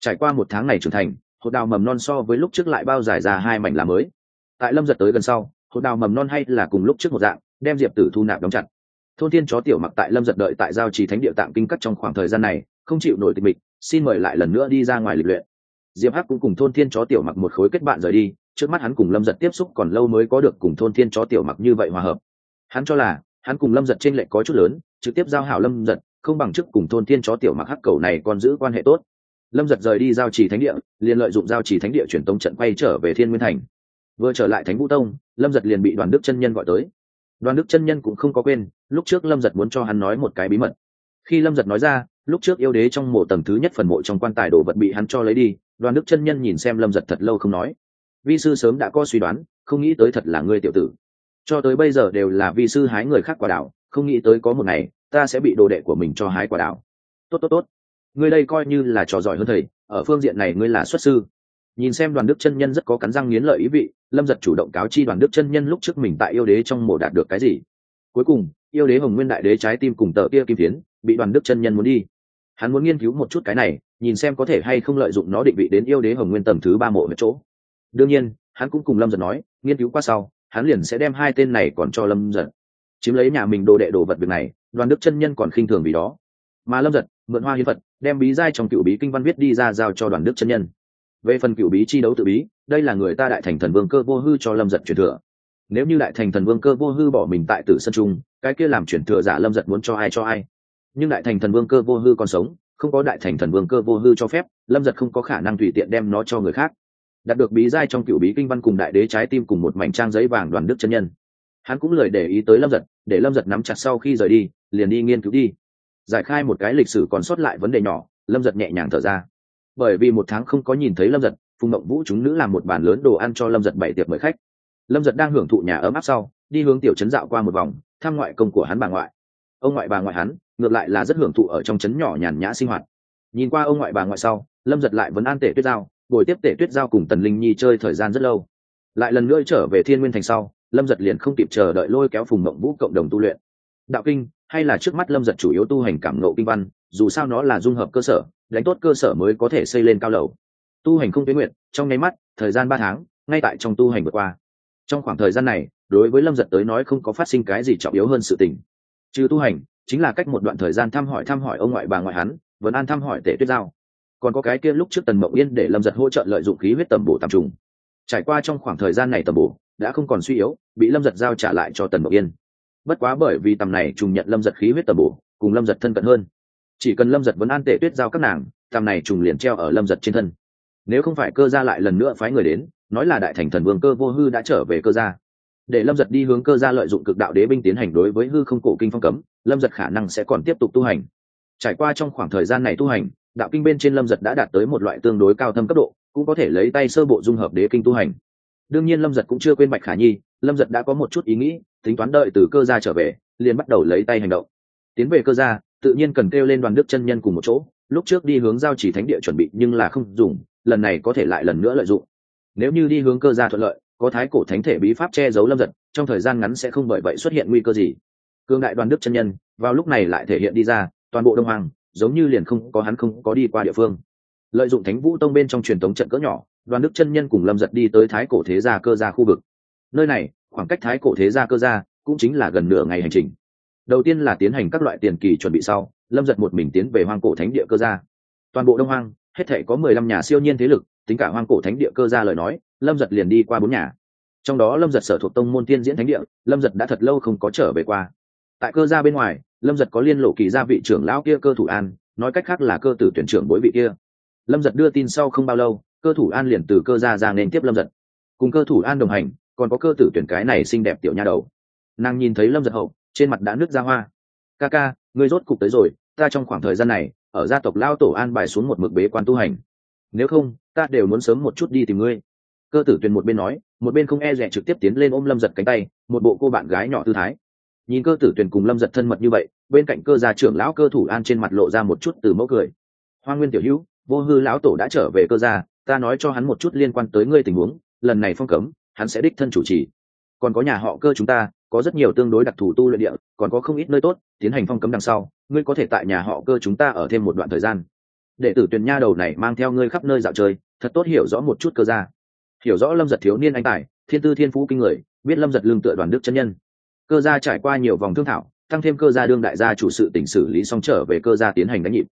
Trải qua một tháng này trưởng thành, hột đào mầm non so với lúc trước lại bao dài ra hai mảnh lá mới. Tại lâm giật tới gần sau, hột đào mầm non hay là cùng lúc trước một dạng, đem diệp tử thu nạp đóng chặt. Thôn thiên chó tiểu mặc tại lâm giật đợi tại giao trì thánh địa tạm kinh cắt trong khoảng thời gian này, không chịu nổi tịch mịch, xin mời lại lần nữa đi ra ngoài lịch luyện. Diệp hắc cũng cùng thôn thiên chó tiểu mặc một khối kết bạn rời đi, trước mắt hắn cùng lâm giật tiếp xúc còn lâu mới có được cùng thôn thiên chó tiểu mặc như vậy hòa hợp. Hắn cho là, hắn cùng lâm giật t r ê n lệch có chút lớn, trực tiếp giao hảo lâm giật không bằng chức cùng thôn thiên chó tiểu mặc hắc cầu này còn giữ quan hệ tốt. Lâm giật rời đi giao trì thánh địa, liền lợi dụng giao trì thánh địa truyền tống trận quay trở về thiên nguyên thành. Vừa trở lại thánh vũ tông, lâm giật liền bị đoàn đức chân nhân gọi tới. Đoàn đức chân nhân cũng không có quên, lúc trước lâm giật muốn cho hắn nói một cái bí mật. Khi lâm giật nói ra, lúc trước yêu đế trong mộ tầng thứ nhất phần mộ trong quan tài đồ vật bị hắn cho lấy đi, đoàn đức chân nhân nhìn xem lâm giật thật lâu không nói. Vi sư sớm đã có suy đoán, không nghĩ tới thật là ngươi tiểu tử. Cho tới bây giờ đều là vi sư hái người khác quả đảo, không nghĩ tới có một ngày ta sẽ bị đồ đệ của mình cho hái quả đảo tốt tốt tốt. Ngươi đây coi như là trò giỏi hơn thầy, ở phương diện này ngươi là xuất sư. Nhìn xem đoàn đức chân nhân rất có cắn răng nghiến lợi ý vị, lâm giật chủ động cáo chi đoàn đức chân nhân lúc trước mình tại yêu đế trong mộ đạt được cái gì. Cuối cùng, yêu đế hồng nguyên đại đế trái tim cùng tờ kia kim tiến bị đoàn đức chân nhân muốn đi. Hắn muốn nghiên cứu một chút cái này, nhìn xem có thể hay không lợi dụng nó định vị đến yêu đế hồng nguyên tầm thứ ba mộ ở chỗ. Đương nhiên, hắn cũng cùng lâm giật nói, nghiên cứu qua sau, hắn liền sẽ đem hai tên này còn cho lâm giật chiếm lấy nhà mình đồ đệ đồ vật việc này, đoàn đức chân nhân còn khinh thường vì đó. Mà lâm giật, mượn hoa hiến phật, đem bí giai trong cựu bí kinh văn viết đi ra giao cho đoàn đức chân nhân. Về phần cựu bí chi đấu tự bí, đây là người ta đại thành thần vương cơ vô hư cho lâm giật truyền thừa. Nếu như đại thành thần vương cơ vô hư bỏ mình tại tử sân trung, cái kia làm chuyển thừa giả lâm giật muốn cho ai cho ai. Nhưng đại thành thần vương cơ vô hư còn sống, không có đại thành thần vương cơ vô hư cho phép, lâm giật không có khả năng tùy tiện đem nó cho người khác. Đạt được bí giai trong cựu bí kinh văn cùng đại đế trái tim cùng một mảnh trang giấy vàng đoàn đức chân nhân hắn cũng lời để ý tới lâm giật, để lâm giật nắm chặt sau khi rời đi, liền đi nghiên cứu đi. Giải khai một cái lịch sử còn sót lại vấn đề nhỏ, lâm giật nhẹ nhàng thở ra. Bởi vì một tháng không có nhìn thấy lâm giật, phùng mộng vũ chúng nữ làm một bàn lớn đồ ăn cho lâm giật bảy tiệc mời khách. Lâm giật đang hưởng thụ nhà ấm áp sau, đi hướng tiểu trấn dạo qua một vòng, thăm ngoại công của hắn bà ngoại. Ông ngoại bà ngoại hắn, ngược lại là rất hưởng thụ ở trong trấn nhỏ nhàn nhã sinh hoạt. Nhìn qua ông ngoại bà ngoại sau, lâm giật lại vẫn an tể tuyết giao, buổi tiếp tể tuyết giao cùng tần linh nhi chơi thời gian rất lâu. Lại lần nữa trở về thiên nguyên thành sau lâm giật liền không kịp chờ đợi lôi kéo phùng mộng vũ cộng đồng tu luyện. Đạo kinh, hay là trước mắt lâm giật chủ yếu tu hành cảm nộ kinh văn, dù sao nó là dung hợp cơ sở, đánh tốt cơ sở mới có thể xây lên cao lầu. Tu hành không tuyến nguyện, trong nháy mắt, thời gian ba tháng, ngay tại trong tu hành vượt qua. Trong khoảng thời gian này, đối với lâm giật tới nói không có phát sinh cái gì trọng yếu hơn sự tình. Trừ tu hành, chính là cách một đoạn thời gian thăm hỏi thăm hỏi ông ngoại bà ngoại hắn vẫn an thăm hỏi tể tuyết giao. Còn có cái kia lúc trước tần mộng yên để lâm giật hỗ trợ lợi dụng khí huyết tầm bổ tạm trùng. Trải qua trong khoảng thời gian này tầm bổ đã không còn suy yếu, bị lâm giật giao trả lại cho tần mộng yên. Bất quá bởi vì tầm này trùng nhận lâm giật khí huyết tầm bổ, cùng lâm giật thân cận hơn. Chỉ cần lâm giật vẫn an tể tuyết giao các nàng, tầm này trùng liền treo ở lâm giật trên thân. Nếu không phải cơ gia lại lần nữa phái người đến, nói là đại thành thần vương cơ vô hư đã trở về cơ gia. Để lâm giật đi hướng cơ gia lợi dụng cực đạo đế binh tiến hành đối với hư không cổ kinh phong cấm, lâm giật khả năng sẽ còn tiếp tục tu hành. Trải qua trong khoảng thời gian này tu hành, đạo kinh bên trên lâm giật đã đạt tới một loại tương đối cao thâm cấp độ, cũng có thể lấy tay sơ bộ dung hợp đế kinh tu hành đương nhiên lâm giật cũng chưa quên bạch khả nhi, lâm giật đã có một chút ý nghĩ, tính toán đợi từ cơ gia trở về, liền bắt đầu lấy tay hành động. Tiến về cơ gia, tự nhiên cần kêu lên đoàn đức chân nhân cùng một chỗ, lúc trước đi hướng giao chỉ thánh địa chuẩn bị nhưng là không dùng, lần này có thể lại lần nữa lợi dụng. Nếu như đi hướng cơ gia thuận lợi, có thái cổ thánh thể bí pháp che giấu lâm giật, trong thời gian ngắn sẽ không bởi vậy xuất hiện nguy cơ gì. Cương đại đoàn đức chân nhân, vào lúc này lại thể hiện đi ra, toàn bộ đông hoàng giống như liền không có hắn không có đi qua địa phương. Lợi dụng thánh vũ tông bên trong truyền thống trận cỡ nhỏ đoàn đức chân nhân cùng lâm giật đi tới thái cổ thế gia cơ gia khu vực. Nơi này, khoảng cách thái cổ thế gia cơ gia cũng chính là gần nửa ngày hành trình. Đầu tiên là tiến hành các loại tiền kỳ chuẩn bị sau, lâm giật một mình tiến về hoang cổ thánh địa cơ gia. Toàn bộ đông hoang, hết thể có mười lăm nhà siêu nhiên thế lực, tính cả hoang cổ thánh địa cơ gia lời nói, lâm giật liền đi qua bốn nhà. Trong đó lâm giật sở thuộc tông môn tiên diễn thánh địa, lâm giật đã thật lâu không có trở về qua. Tại cơ gia bên ngoài, lâm giật có liên lộ kỳ gia vị trưởng lão kia cơ thủ an, nói cách khác là cơ tử tuyển trưởng bối vị kia. Lâm giật đưa tin sau không bao lâu cơ thủ an liền từ cơ gia ra nên tiếp lâm giật. Cùng cơ thủ an đồng hành, còn có cơ tử tuyển cái này xinh đẹp tiểu nha đầu. Nàng nhìn thấy lâm giật hậu, trên mặt đã nước ra hoa. Ca ca, ngươi rốt cục tới rồi, ta trong khoảng thời gian này, ở gia tộc lao tổ an bài xuống một mực bế quan tu hành. Nếu không, ta đều muốn sớm một chút đi tìm ngươi. Cơ tử tuyền một bên nói, một bên không e rẻ trực tiếp tiến lên ôm lâm giật cánh tay, một bộ cô bạn gái nhỏ tư thái. Nhìn cơ tử tuyền cùng lâm giật thân mật như vậy, bên cạnh cơ gia trưởng lão cơ thủ an trên mặt lộ ra một chút từ mẫu cười. Hoa nguyên tiểu hữu, vô hư lão tổ đã trở về cơ gia ta nói cho hắn một chút liên quan tới ngươi tình huống, lần này phong cấm, hắn sẽ đích thân chủ trì. Còn có nhà họ cơ chúng ta, có rất nhiều tương đối đặc thù tu luyện địa, còn có không ít nơi tốt, tiến hành phong cấm đằng sau, ngươi có thể tại nhà họ cơ chúng ta ở thêm một đoạn thời gian. Đệ tử tuyển nha đầu này mang theo ngươi khắp nơi dạo chơi, thật tốt hiểu rõ một chút cơ gia. Hiểu rõ lâm giật thiếu niên anh tài, thiên tư thiên phú kinh người, biết lâm giật lương tựa đoàn đức chân nhân. Cơ gia trải qua nhiều vòng thương thảo, tăng thêm cơ gia đương đại gia chủ sự tỉnh xử lý xong trở về cơ gia tiến hành đánh nhịp.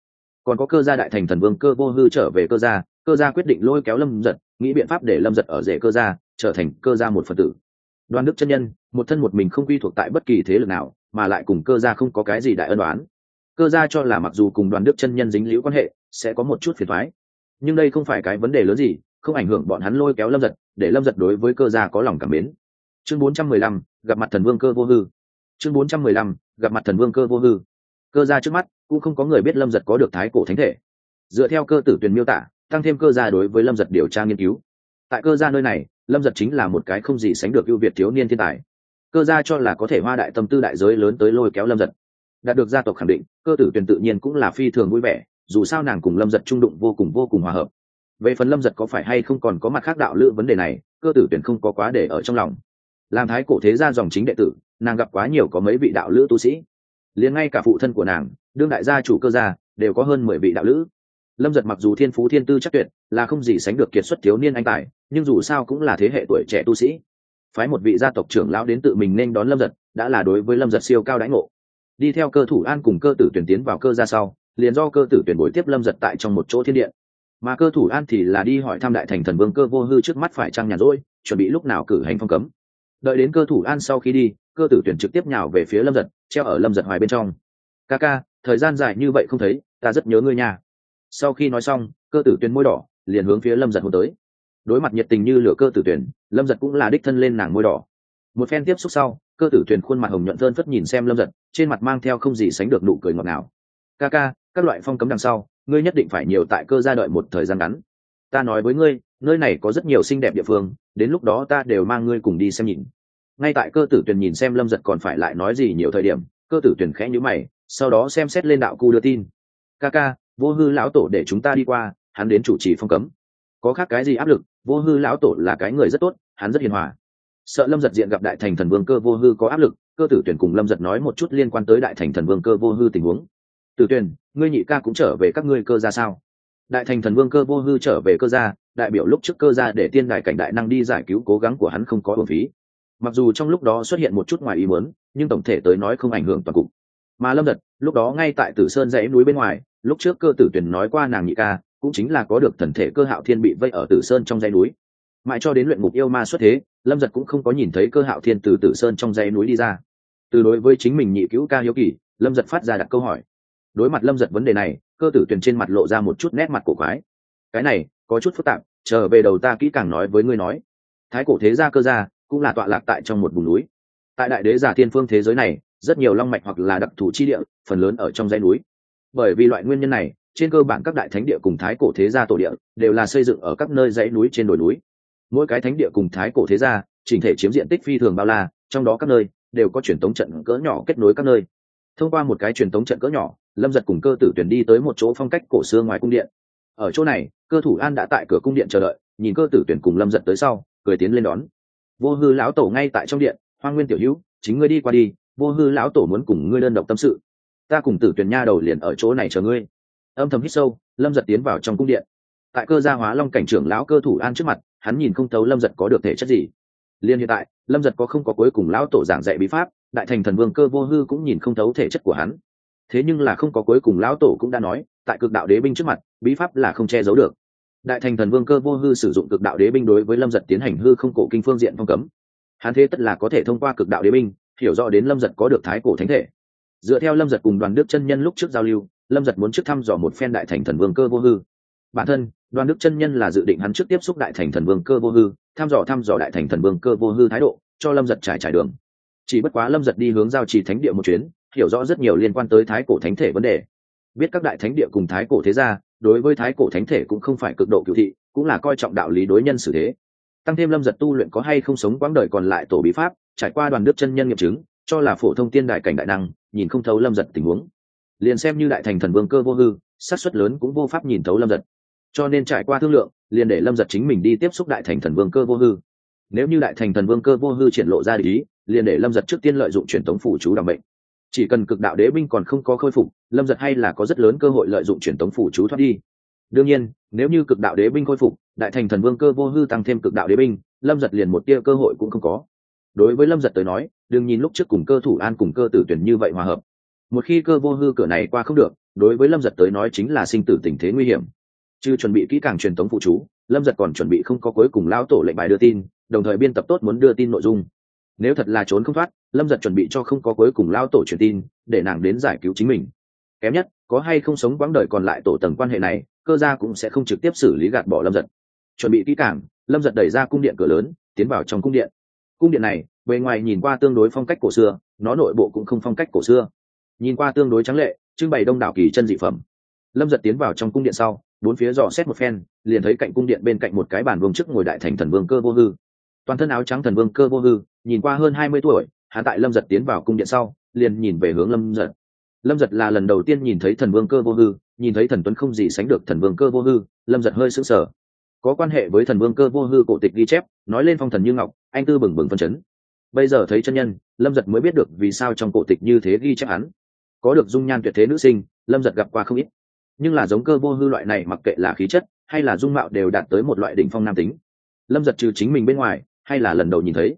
Còn có cơ gia đại thành thần vương cơ vô hư trở về cơ gia cơ gia quyết định lôi kéo lâm giật nghĩ biện pháp để lâm giật ở rễ cơ gia trở thành cơ gia một phần tử. Đoàn đức chân nhân một thân một mình không quy thuộc tại bất kỳ thế lực nào mà lại cùng cơ gia không có cái gì đại ân đoán cơ gia cho là mặc dù cùng đoàn đức chân nhân dính liễu quan hệ sẽ có một chút phiền thoái nhưng đây không phải cái vấn đề lớn gì không ảnh hưởng bọn hắn lôi kéo lâm giật để lâm giật đối với cơ gia có lòng cảm mến. Chương 415, gặp mặt thần vương cơ vô hư. Chương 415, gặp mặt thần vương cơ vô hư. Cơ gia trước mắt cũng không có người biết lâm giật có được thái cổ thánh thể. Dựa theo cơ tử tuyền miêu tả tăng thêm cơ gia đối với lâm giật điều tra nghiên cứu. Tại cơ gia nơi này, lâm giật chính là một cái không gì sánh được ưu việt thiếu niên thiên tài. Cơ gia cho là có thể hoa đại tâm tư đại giới lớn tới lôi kéo lâm giật. Đạt được gia tộc khẳng định, cơ tử tuyền tự nhiên cũng là phi thường vui vẻ, dù sao nàng cùng lâm giật trung đụng vô cùng vô cùng hòa hợp. Về phần lâm giật có phải hay không còn có mặt khác đạo lữ vấn đề này, cơ tử tuyển không có quá để ở trong lòng. Làm thái cổ thế gia dòng chính đệ tử, nàng gặp quá nhiều có mấy vị đạo lữ tu sĩ. Liền ngay cả phụ thân của nàng, đương đại gia chủ cơ gia, đều có hơn mười vị đạo lữ lâm giật mặc dù thiên phú thiên tư chắc tuyệt, là không gì sánh được kiệt xuất thiếu niên anh tài, nhưng dù sao cũng là thế hệ tuổi trẻ tu sĩ. Phái một vị gia tộc trưởng lão đến tự mình nên đón lâm giật, đã là đối với lâm giật siêu cao đãi ngộ. Đi theo cơ thủ an cùng cơ tử tuyển tiến vào cơ gia sau, liền do cơ tử tuyển bồi tiếp lâm giật tại trong một chỗ thiên điện. Mà cơ thủ an thì là đi hỏi thăm đại thành thần vương cơ vô hư trước mắt phải trăng nhàn rỗi, chuẩn bị lúc nào cử hành phong cấm. Đợi đến cơ thủ an sau khi đi, cơ tử tuyển trực tiếp nhào về phía lâm giật, treo ở lâm giật hoài bên trong. Ca ca, thời gian dài như vậy không thấy, ta rất nhớ ngươi nhà sau khi nói xong, cơ tử tuyển môi đỏ, liền hướng phía lâm giật hôn tới. Đối mặt nhiệt tình như lửa cơ tử tuyển, lâm giật cũng là đích thân lên nàng môi đỏ. Một phen tiếp xúc sau, cơ tử tuyển khuôn mặt hồng nhuận thơn phất nhìn xem lâm giật, trên mặt mang theo không gì sánh được nụ cười ngọt ngào. Ca ca, các loại phong cấm đằng sau, ngươi nhất định phải nhiều tại cơ gia đợi một thời gian ngắn. Ta nói với ngươi, nơi này có rất nhiều xinh đẹp địa phương, đến lúc đó ta đều mang ngươi cùng đi xem nhìn. Ngay tại cơ tử tuyển nhìn xem lâm giật còn phải lại nói gì nhiều thời điểm, cơ tử tuyển khẽ nhữ mày, sau đó xem xét lên đạo cu đưa tin. Ca ca vô hư lão tổ để chúng ta đi qua, hắn đến chủ trì phong cấm. Có khác cái gì áp lực, vô hư lão tổ là cái người rất tốt, hắn rất hiền hòa. Sợ lâm giật diện gặp đại thành thần vương cơ vô hư có áp lực, cơ tử tuyển cùng lâm giật nói một chút liên quan tới đại thành thần vương cơ vô hư tình huống. Tử tuyển, ngươi nhị ca cũng trở về các ngươi cơ ra sao? Đại thành thần vương cơ vô hư trở về cơ gia, đại biểu lúc trước cơ gia để tiên đại cảnh đại năng đi giải cứu cố gắng của hắn không có hồn phí. Mặc dù trong lúc đó xuất hiện một chút ngoài ý muốn, nhưng tổng thể tới nói không ảnh hưởng toàn cục. Mà lâm giật, lúc đó ngay tại tử sơn dãy núi bên ngoài lúc trước cơ tử tuyển nói qua nàng nhị ca, cũng chính là có được thần thể cơ hạo thiên bị vây ở tử sơn trong dãy núi. Mãi cho đến luyện ngục yêu ma xuất thế, lâm giật cũng không có nhìn thấy cơ hạo thiên từ tử sơn trong dãy núi đi ra. Từ đối với chính mình nhị cứu ca hiếu kỳ, lâm giật phát ra đặt câu hỏi. Đối mặt lâm giật vấn đề này, cơ tử tuyển trên mặt lộ ra một chút nét mặt cổ quái. Cái này, có chút phức tạp trở về đầu ta kỹ càng nói với ngươi nói. Thái cổ thế gia cơ gia, cũng là tọa lạc tại trong một vùng núi. Tại đại đế giả thiên phương thế giới này, rất nhiều long mạch hoặc là đặc thù chi địa, phần lớn ở trong dãy núi bởi vì loại nguyên nhân này, trên cơ bản các đại thánh địa cùng thái cổ thế gia tổ địa đều là xây dựng ở các nơi dãy núi trên đồi núi. Mỗi cái thánh địa cùng thái cổ thế gia, chỉnh thể chiếm diện tích phi thường bao la, trong đó các nơi đều có truyền tống trận cỡ nhỏ kết nối các nơi. Thông qua một cái truyền tống trận cỡ nhỏ, lâm giật cùng cơ tử tuyển đi tới một chỗ phong cách cổ xưa ngoài cung điện. Ở chỗ này, cơ thủ an đã tại cửa cung điện chờ đợi, nhìn cơ tử tuyển cùng lâm giật tới sau, cười tiến lên đón. Vô hư lão tổ ngay tại trong điện hoa nguyên tiểu hữu, chính ngươi đi qua đi, vô hư lão tổ muốn cùng ngươi đơn độc tâm sự ta cùng tử tuyển nha đầu liền ở chỗ này chờ ngươi. Âm thầm hít sâu, lâm giật tiến vào trong cung điện. Tại cơ gia hóa long cảnh trưởng lão cơ thủ an trước mặt, hắn nhìn không thấu lâm giật có được thể chất gì. Liên hiện tại, lâm giật có không có cuối cùng lão tổ giảng dạy bí pháp, đại thành thần vương cơ vô hư cũng nhìn không thấu thể chất của hắn. Thế nhưng là không có cuối cùng lão tổ cũng đã nói, tại cực đạo đế binh trước mặt, bí pháp là không che giấu được. Đại thành thần vương cơ vô hư sử dụng cực đạo đế binh đối với lâm giật tiến hành hư không cổ kinh phương diện phong cấm. Hắn thế tất là có thể thông qua cực đạo đế binh, hiểu rõ đến lâm giật có được thái cổ thánh thể dựa theo lâm giật cùng đoàn đức chân nhân lúc trước giao lưu, lâm giật muốn trước thăm dò một phen đại thành thần vương cơ vô hư. Bản thân, đoàn đức chân nhân là dự định hắn trước tiếp xúc đại thành thần vương cơ vô hư, thăm dò thăm dò đại thành thần vương cơ vô hư thái độ, cho lâm giật trải trải đường. Chỉ bất quá lâm giật đi hướng giao trì thánh địa một chuyến, hiểu rõ rất nhiều liên quan tới thái cổ thánh thể vấn đề. Biết các đại thánh địa cùng thái cổ thế gia, đối với thái cổ thánh thể cũng không phải cực độ cựu thị, cũng là coi trọng đạo lý đối nhân xử thế. Tăng thêm lâm giật tu luyện có hay không sống quãng đời còn lại tổ bí pháp, trải qua đoàn đức chân nhân nghiệm chứng cho là phổ thông tiên đại cảnh đại năng, nhìn không thấu lâm giật tình huống. Liền xem như đại thành thần vương cơ vô hư sát xuất lớn cũng vô pháp nhìn thấu lâm giật. Cho nên trải qua thương lượng, liền để lâm giật chính mình đi tiếp xúc đại thành thần vương cơ vô hư. Nếu như đại thành thần vương cơ vô hư triển lộ ra ý, liền để lâm giật trước tiên lợi dụng truyền thống phủ chú đ bệnh chỉ cần cực đạo đế binh còn không có khôi phục, lâm giật hay là có rất lớn cơ hội lợi dụng truyền thống phủ chú thoát đi. Đương nhiên, nếu như cực đạo đế binh khôi phục, đại thành thần vương cơ vô hư tăng thêm cực đạo đế binh, lâm giật liền một tia cơ hội cũng không có. Đối với lâm giật tới nói đừng nhìn lúc trước cùng cơ thủ an cùng cơ tử tuyển như vậy hòa hợp. Một khi cơ vô hư cửa này qua không được, đối với lâm giật tới nói chính là sinh tử tình thế nguy hiểm. Chứ chuẩn bị kỹ càng truyền thống phụ chú, lâm giật còn chuẩn bị không có cuối cùng lão tổ lệnh bài đưa tin, đồng thời biên tập tốt muốn đưa tin nội dung. Nếu thật là trốn không thoát, lâm giật chuẩn bị cho không có cuối cùng lao tổ truyền tin, để nàng đến giải cứu chính mình. Kém nhất, có hay không sống quãng đời còn lại tổ tầng quan hệ này, cơ gia cũng sẽ không trực tiếp xử lý gạt bỏ lâm giật. Chuẩn bị kỹ càng, lâm giật đẩy ra cung điện cửa lớn, tiến vào trong cung điện. Cung điện này bề ngoài nhìn qua tương đối phong cách cổ xưa, nó nội bộ cũng không phong cách cổ xưa. Nhìn qua tương đối trắng lệ, trưng bày đông đảo kỳ chân dị phẩm. Lâm giật tiến vào trong cung điện sau, bốn phía dò xét một phen, liền thấy cạnh cung điện bên cạnh một cái bàn vương chức ngồi đại thành thần vương cơ vô hư. Toàn thân áo trắng thần vương cơ vô hư, nhìn qua hơn hai mươi tuổi hạ tại lâm giật tiến vào cung điện sau, liền nhìn về hướng lâm giật. Lâm giật là lần đầu tiên nhìn thấy thần vương cơ vô hư, nhìn thấy thần tuấn không gì sánh được thần vương cơ vô hư, lâm giật hơi sững sờ. Có quan hệ với thần vương cơ vô hư cổ tịch ghi chép, nói lên phong thần như ngọc, anh tư bừng bừng phân chấn bây giờ thấy chân nhân, lâm giật mới biết được vì sao trong cổ tịch như thế ghi chép hắn. Có được dung nhan tuyệt thế nữ sinh, lâm giật gặp qua không ít. Nhưng là giống cơ vô hư loại này mặc kệ là khí chất, hay là dung mạo đều đạt tới một loại đỉnh phong nam tính. Lâm giật trừ chính mình bên ngoài, hay là lần đầu nhìn thấy.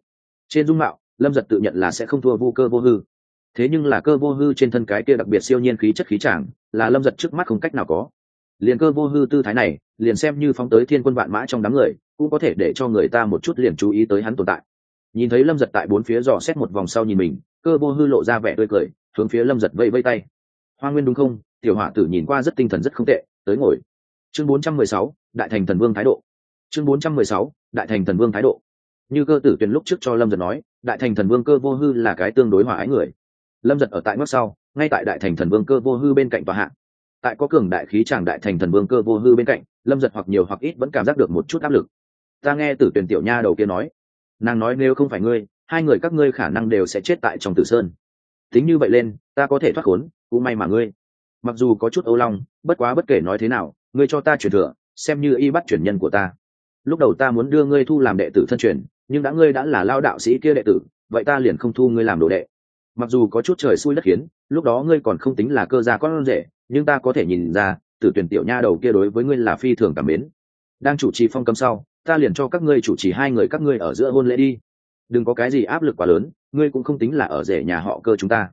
Trên dung mạo, lâm giật tự nhận là sẽ không thua vu cơ vô hư. Thế nhưng là cơ vô hư trên thân cái kia đặc biệt siêu nhiên khí chất khí tràng là lâm giật trước mắt không cách nào có. Liền cơ vô hư tư thái này, liền xem như phóng tới thiên quân vạn mã trong đám người, cũng có thể để cho người ta một chút liền chú ý tới hắn tồn tại nhìn thấy lâm giật tại bốn phía dò xét một vòng sau nhìn mình cơ vô hư lộ ra vẻ tươi cười hướng phía lâm giật vẫy vẫy tay. Hoa nguyên đúng không? Tiểu hỏa tử nhìn qua rất tinh thần rất không tệ tới ngồi. Chương 416, đại thành thần vương thái độ. Chương 416, đại thành thần vương thái độ. Như cơ tử tuyền lúc trước cho lâm giật nói đại thành thần vương cơ vô hư là cái tương đối hòa ái người. Lâm giật ở tại ngóc sau ngay tại đại thành thần vương cơ vô hư bên cạnh tòa hạng tại có cường đại khí tràng đại thành thần vương cơ vô hư bên cạnh lâm giật hoặc nhiều hoặc ít vẫn cảm giác được một chút áp lực. Ta nghe tử tuyển tiểu nha đầu kia nói nàng nói nếu không phải ngươi, hai người các ngươi khả năng đều sẽ chết tại trong tử sơn. Tính như vậy lên, ta có thể thoát khốn, cũng may mà ngươi. Mặc dù có chút âu long bất quá bất kể nói thế nào, ngươi cho ta truyền thừa, xem như y bắt truyền nhân của ta. Lúc đầu ta muốn đưa ngươi thu làm đệ tử thân truyền, nhưng đã ngươi đã là lao đạo sĩ kia đệ tử, vậy ta liền không thu ngươi làm đồ đệ. Mặc dù có chút trời xui đất khiến, lúc đó ngươi còn không tính là cơ gia con rể, nhưng ta có thể nhìn ra, tử tuyển tiểu nha đầu kia đối với ngươi là phi thường cảm mến. Đang chủ trì phong cấm sau ta liền cho các ngươi chủ trì hai người các ngươi ở giữa hôn lễ đi. Đừng có cái gì áp lực quá lớn, ngươi cũng không tính là ở rể nhà họ cơ chúng ta.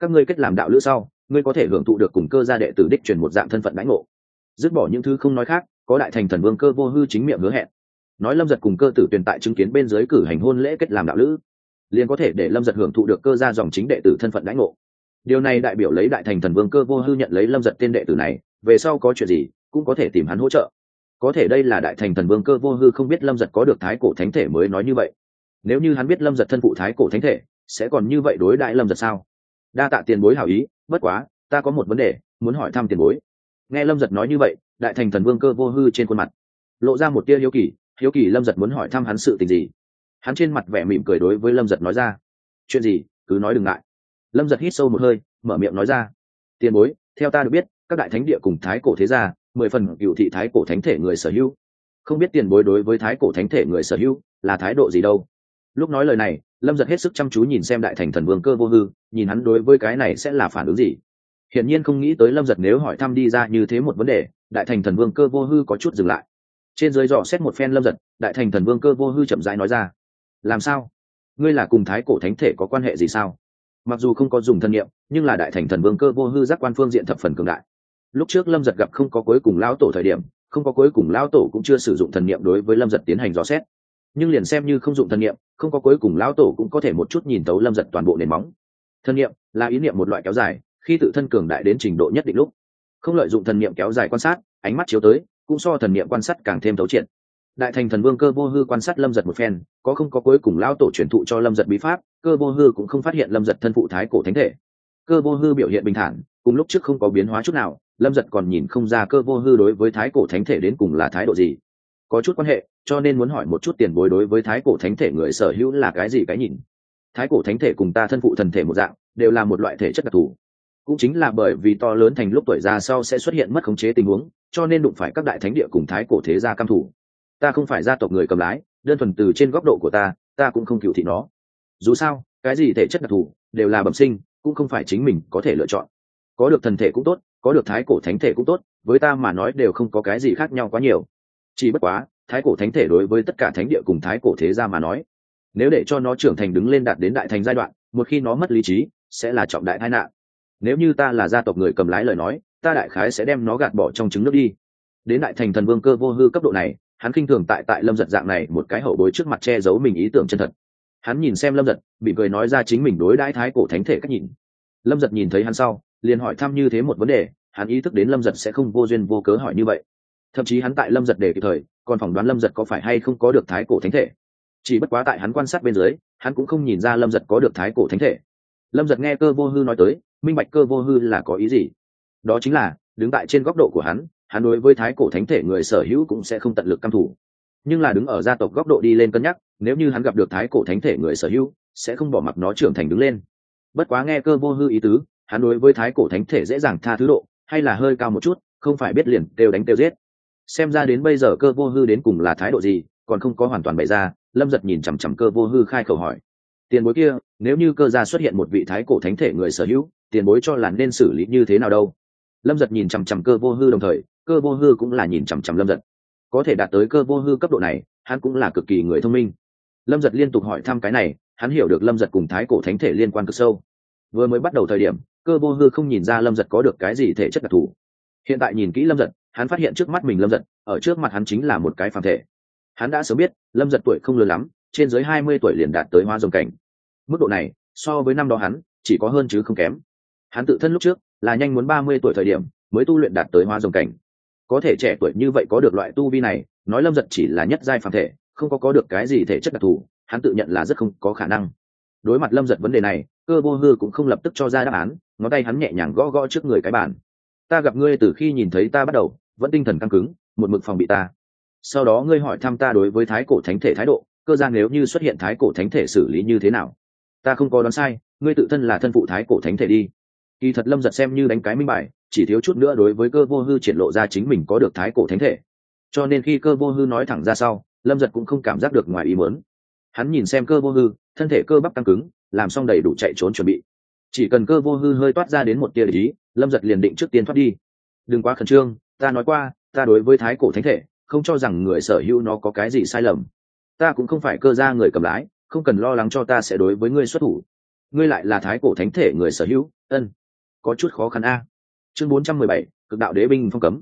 Các ngươi kết làm đạo lữ sau, ngươi có thể hưởng thụ được cùng cơ gia đệ tử đích truyền một dạng thân phận đánh ngộ. Dứt bỏ những thứ không nói khác, có đại thành thần vương cơ vô hư chính miệng hứa hẹn. Nói lâm giật cùng cơ tử tuyển tại chứng kiến bên dưới cử hành hôn lễ kết làm đạo lữ, liền có thể để lâm giật hưởng thụ được cơ gia dòng chính đệ tử thân phận đánh ngộ. Điều này đại biểu lấy đại thành thần vương cơ vô hư nhận lấy lâm giật tên đệ tử này, về sau có chuyện gì cũng có thể tìm hắn hỗ trợ có thể đây là đại thành thần vương cơ vô hư không biết lâm giật có được thái cổ thánh thể mới nói như vậy. Nếu như hắn biết lâm giật thân phụ thái cổ thánh thể, sẽ còn như vậy đối đại lâm giật sao? Đa tạ tiền bối hảo ý, bất quá, ta có một vấn đề, muốn hỏi thăm tiền bối. Nghe lâm giật nói như vậy, đại thành thần vương cơ vô hư trên khuôn mặt lộ ra một tia hiếu kỳ hiếu kỳ lâm giật muốn hỏi thăm hắn sự tình gì? Hắn trên mặt vẻ mỉm cười đối với lâm giật nói ra. Chuyện gì, cứ nói đừng ngại. Lâm giật hít sâu một hơi, mở miệng nói ra. Tiền bối, theo ta được biết, các đại thánh địa cùng thái cổ thế gia mười phần cựu thị thái cổ thánh thể người sở hữu. Không biết tiền bối đối với thái cổ thánh thể người sở hữu là thái độ gì đâu. Lúc nói lời này, lâm giật hết sức chăm chú nhìn xem đại thành thần vương cơ vô hư, nhìn hắn đối với cái này sẽ là phản ứng gì. Hiển nhiên không nghĩ tới lâm giật nếu hỏi thăm đi ra như thế một vấn đề, đại thành thần vương cơ vô hư có chút dừng lại. Trên dưới dò xét một phen lâm giật, đại thành thần vương cơ vô hư chậm rãi nói ra, làm sao? Ngươi là cùng thái cổ thánh thể có quan hệ gì sao? Mặc dù không có dùng thân nhiệm, nhưng là đại thành thần vương cơ vô hư giác quan phương diện thập phần cường đại lúc trước lâm giật gặp không có cuối cùng lão tổ thời điểm, không có cuối cùng lão tổ cũng chưa sử dụng thần niệm đối với lâm giật tiến hành dò xét. Nhưng liền xem như không dụng thần niệm, không có cuối cùng lão tổ cũng có thể một chút nhìn tấu lâm giật toàn bộ nền móng. Thần niệm là ý niệm một loại kéo dài, khi tự thân cường đại đến trình độ nhất định lúc. Không lợi dụng thần niệm kéo dài quan sát, ánh mắt chiếu tới, cũng so thần niệm quan sát càng thêm thấu triệt. Đại thành thần vương cơ vô hư quan sát lâm giật một phen, có không có cuối cùng lão tổ truyền thụ cho lâm giật bí pháp, cơ vô hư cũng không phát hiện lâm giật thân phụ thái cổ thánh thể. Cơ vô hư biểu hiện bình thản, cùng lúc trước không có biến hóa chút nào lâm giật còn nhìn không ra cơ vô hư đối với thái cổ thánh thể đến cùng là thái độ gì. Có chút quan hệ, cho nên muốn hỏi một chút tiền bối đối với thái cổ thánh thể người sở hữu là cái gì cái nhìn. Thái cổ thánh thể cùng ta thân phụ thần thể một dạng, đều là một loại thể chất đặc thù. Cũng chính là bởi vì to lớn thành lúc tuổi già sau sẽ xuất hiện mất khống chế tình huống, cho nên đụng phải các đại thánh địa cùng thái cổ thế gia cam thủ ta không phải gia tộc người cầm lái, đơn thuần từ trên góc độ của ta ta cũng không cựu thị nó. Dù sao, cái gì thể chất đặc thù, đều là bẩm sinh, cũng không phải chính mình có thể lựa chọn. Có được thần thể cũng tốt có được thái cổ thánh thể cũng tốt, với ta mà nói đều không có cái gì khác nhau quá nhiều. Chỉ bất quá, thái cổ thánh thể đối với tất cả thánh địa cùng thái cổ thế gia mà nói, nếu để cho nó trưởng thành đứng lên đạt đến đại thành giai đoạn, một khi nó mất lý trí, sẽ là trọng đại tai nạn. Nếu như ta là gia tộc người cầm lái lời nói, ta đại khái sẽ đem nó gạt bỏ trong trứng nước đi. Đến đại thành thần vương cơ vô hư cấp độ này, hắn khinh thường tại tại lâm giật dạng này một cái hậu bối trước mặt che giấu mình ý tưởng chân thật. Hắn nhìn xem lâm giật bị cười nói ra chính mình đối đãi thái cổ thánh thể cách nhìn. Lâm giật nhìn thấy hắn sau liền hỏi thăm như thế một vấn đề, hắn ý thức đến lâm giật sẽ không vô duyên vô cớ hỏi như vậy. Thậm chí hắn tại lâm giật để kịp thời, còn phỏng đoán lâm giật có phải hay không có được thái cổ thánh thể. Chỉ bất quá tại hắn quan sát bên dưới, hắn cũng không nhìn ra lâm giật có được thái cổ thánh thể. Lâm giật nghe cơ vô hư nói tới, minh bạch cơ vô hư là có ý gì. Đó chính là, đứng tại trên góc độ của hắn hắn đối với thái cổ thánh thể người sở hữu cũng sẽ không tận lực căm thủ nhưng là đứng ở gia tộc góc độ đi lên cân nhắc, nếu như hắn gặp được thái cổ thánh thể người sở hữu, sẽ không bỏ mặc nó trưởng thành đứng lên. Bất quá nghe cơ vô hư ý tứ hắn đối với thái cổ thánh thể dễ dàng tha thứ độ, hay là hơi cao một chút, không phải biết liền đều đánh tiêu giết. Xem ra đến bây giờ cơ vô hư đến cùng là thái độ gì, còn không có hoàn toàn bày ra, lâm giật nhìn chằm chằm cơ vô hư khai khẩu hỏi. Tiền bối kia, nếu như cơ gia xuất hiện một vị thái cổ thánh thể người sở hữu, tiền bối cho là nên xử lý như thế nào đâu? Lâm giật nhìn chằm chằm cơ vô hư đồng thời, cơ vô hư cũng là nhìn chằm chằm lâm giật. Có thể đạt tới cơ vô hư cấp độ này, hắn cũng là cực kỳ người thông minh. Lâm giật liên tục hỏi thăm cái này, hắn hiểu được lâm giật cùng thái cổ thánh thể liên quan cực sâu. Vừa mới bắt đầu thời điểm cơ vô hư không nhìn ra lâm giật có được cái gì thể chất đặc thù. Hiện tại nhìn kỹ lâm giật, hắn phát hiện trước mắt mình lâm giật, ở trước mặt hắn chính là một cái phàm thể. Hắn đã sớm biết, lâm giật tuổi không lớn lắm, trên dưới hai mươi tuổi liền đạt tới hoa rồng cảnh. Mức độ này, so với năm đó hắn, chỉ có hơn chứ không kém. Hắn tự thân lúc trước, là nhanh muốn ba mươi tuổi thời điểm, mới tu luyện đạt tới hoa rồng cảnh. Có thể trẻ tuổi như vậy có được loại tu vi này, nói lâm giật chỉ là nhất giai phàm thể, không có có được cái gì thể chất đặc thù, hắn tự nhận là rất không có khả năng đối mặt lâm giật vấn đề này, cơ vô hư cũng không lập tức cho ra đáp án, ngón tay hắn nhẹ nhàng gõ gõ trước người cái bàn. Ta gặp ngươi từ khi nhìn thấy ta bắt đầu, vẫn tinh thần căng cứng, một mực phòng bị ta. Sau đó ngươi hỏi thăm ta đối với thái cổ thánh thể thái độ, cơ ra nếu như xuất hiện thái cổ thánh thể xử lý như thế nào? Ta không có đoán sai, ngươi tự thân là thân phụ thái cổ thánh thể đi. Kỳ thật lâm giật xem như đánh cái minh bài, chỉ thiếu chút nữa đối với cơ vô hư triển lộ ra chính mình có được thái cổ thánh thể. Cho nên khi cơ vô hư nói thẳng ra sau, lâm giật cũng không cảm giác được ngoài ý mớn hắn nhìn xem cơ vô hư thân thể cơ bắp tăng cứng làm xong đầy đủ chạy trốn chuẩn bị. Chỉ cần cơ vô hư hơi toát ra đến một tia lý lâm giật liền định trước tiên thoát đi. Đừng quá khẩn trương ta nói qua ta đối với thái cổ thánh thể không cho rằng người sở hữu nó có cái gì sai lầm. Ta cũng không phải cơ ra người cầm lái không cần lo lắng cho ta sẽ đối với ngươi xuất thủ. Ngươi lại là thái cổ thánh thể người sở hữu ân có chút khó khăn a. Chương 417, cực đạo đế binh phong cấm.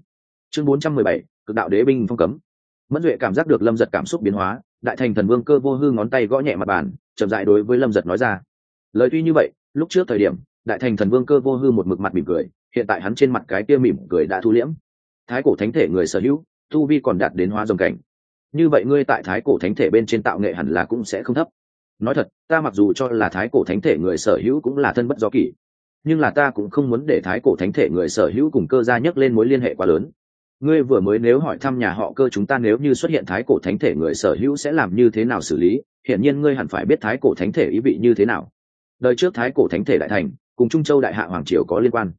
Chương 417, cực đạo đế binh phong cấm. Mẫn duệ cảm giác được lâm giật cảm xúc biến hóa đại thành thần vương cơ vô hư ngón tay gõ nhẹ mặt bàn, chậm dại đối với lâm giật nói ra. Lời tuy như vậy, lúc trước thời điểm, đại thành thần vương cơ vô hư một mực mặt mỉm cười, hiện tại hắn trên mặt cái kia mỉm cười đã thu liễm. Thái cổ thánh thể người sở hữu, tu vi còn đạt đến hóa dòng cảnh. Như vậy ngươi tại thái cổ thánh thể bên trên tạo nghệ hẳn là cũng sẽ không thấp. Nói thật, ta mặc dù cho là thái cổ thánh thể người sở hữu cũng là thân bất do kỷ, nhưng là ta cũng không muốn để thái cổ thánh thể người sở hữu cùng cơ gia nhấc lên mối liên hệ quá lớn ngươi vừa mới nếu hỏi thăm nhà họ cơ chúng ta nếu như xuất hiện thái cổ thánh thể người sở hữu sẽ làm như thế nào xử lý? Hiển nhiên ngươi hẳn phải biết thái cổ thánh thể ý vị như thế nào. Đời trước thái cổ thánh thể đại thành, cùng trung châu đại hạ hoàng triều có liên quan.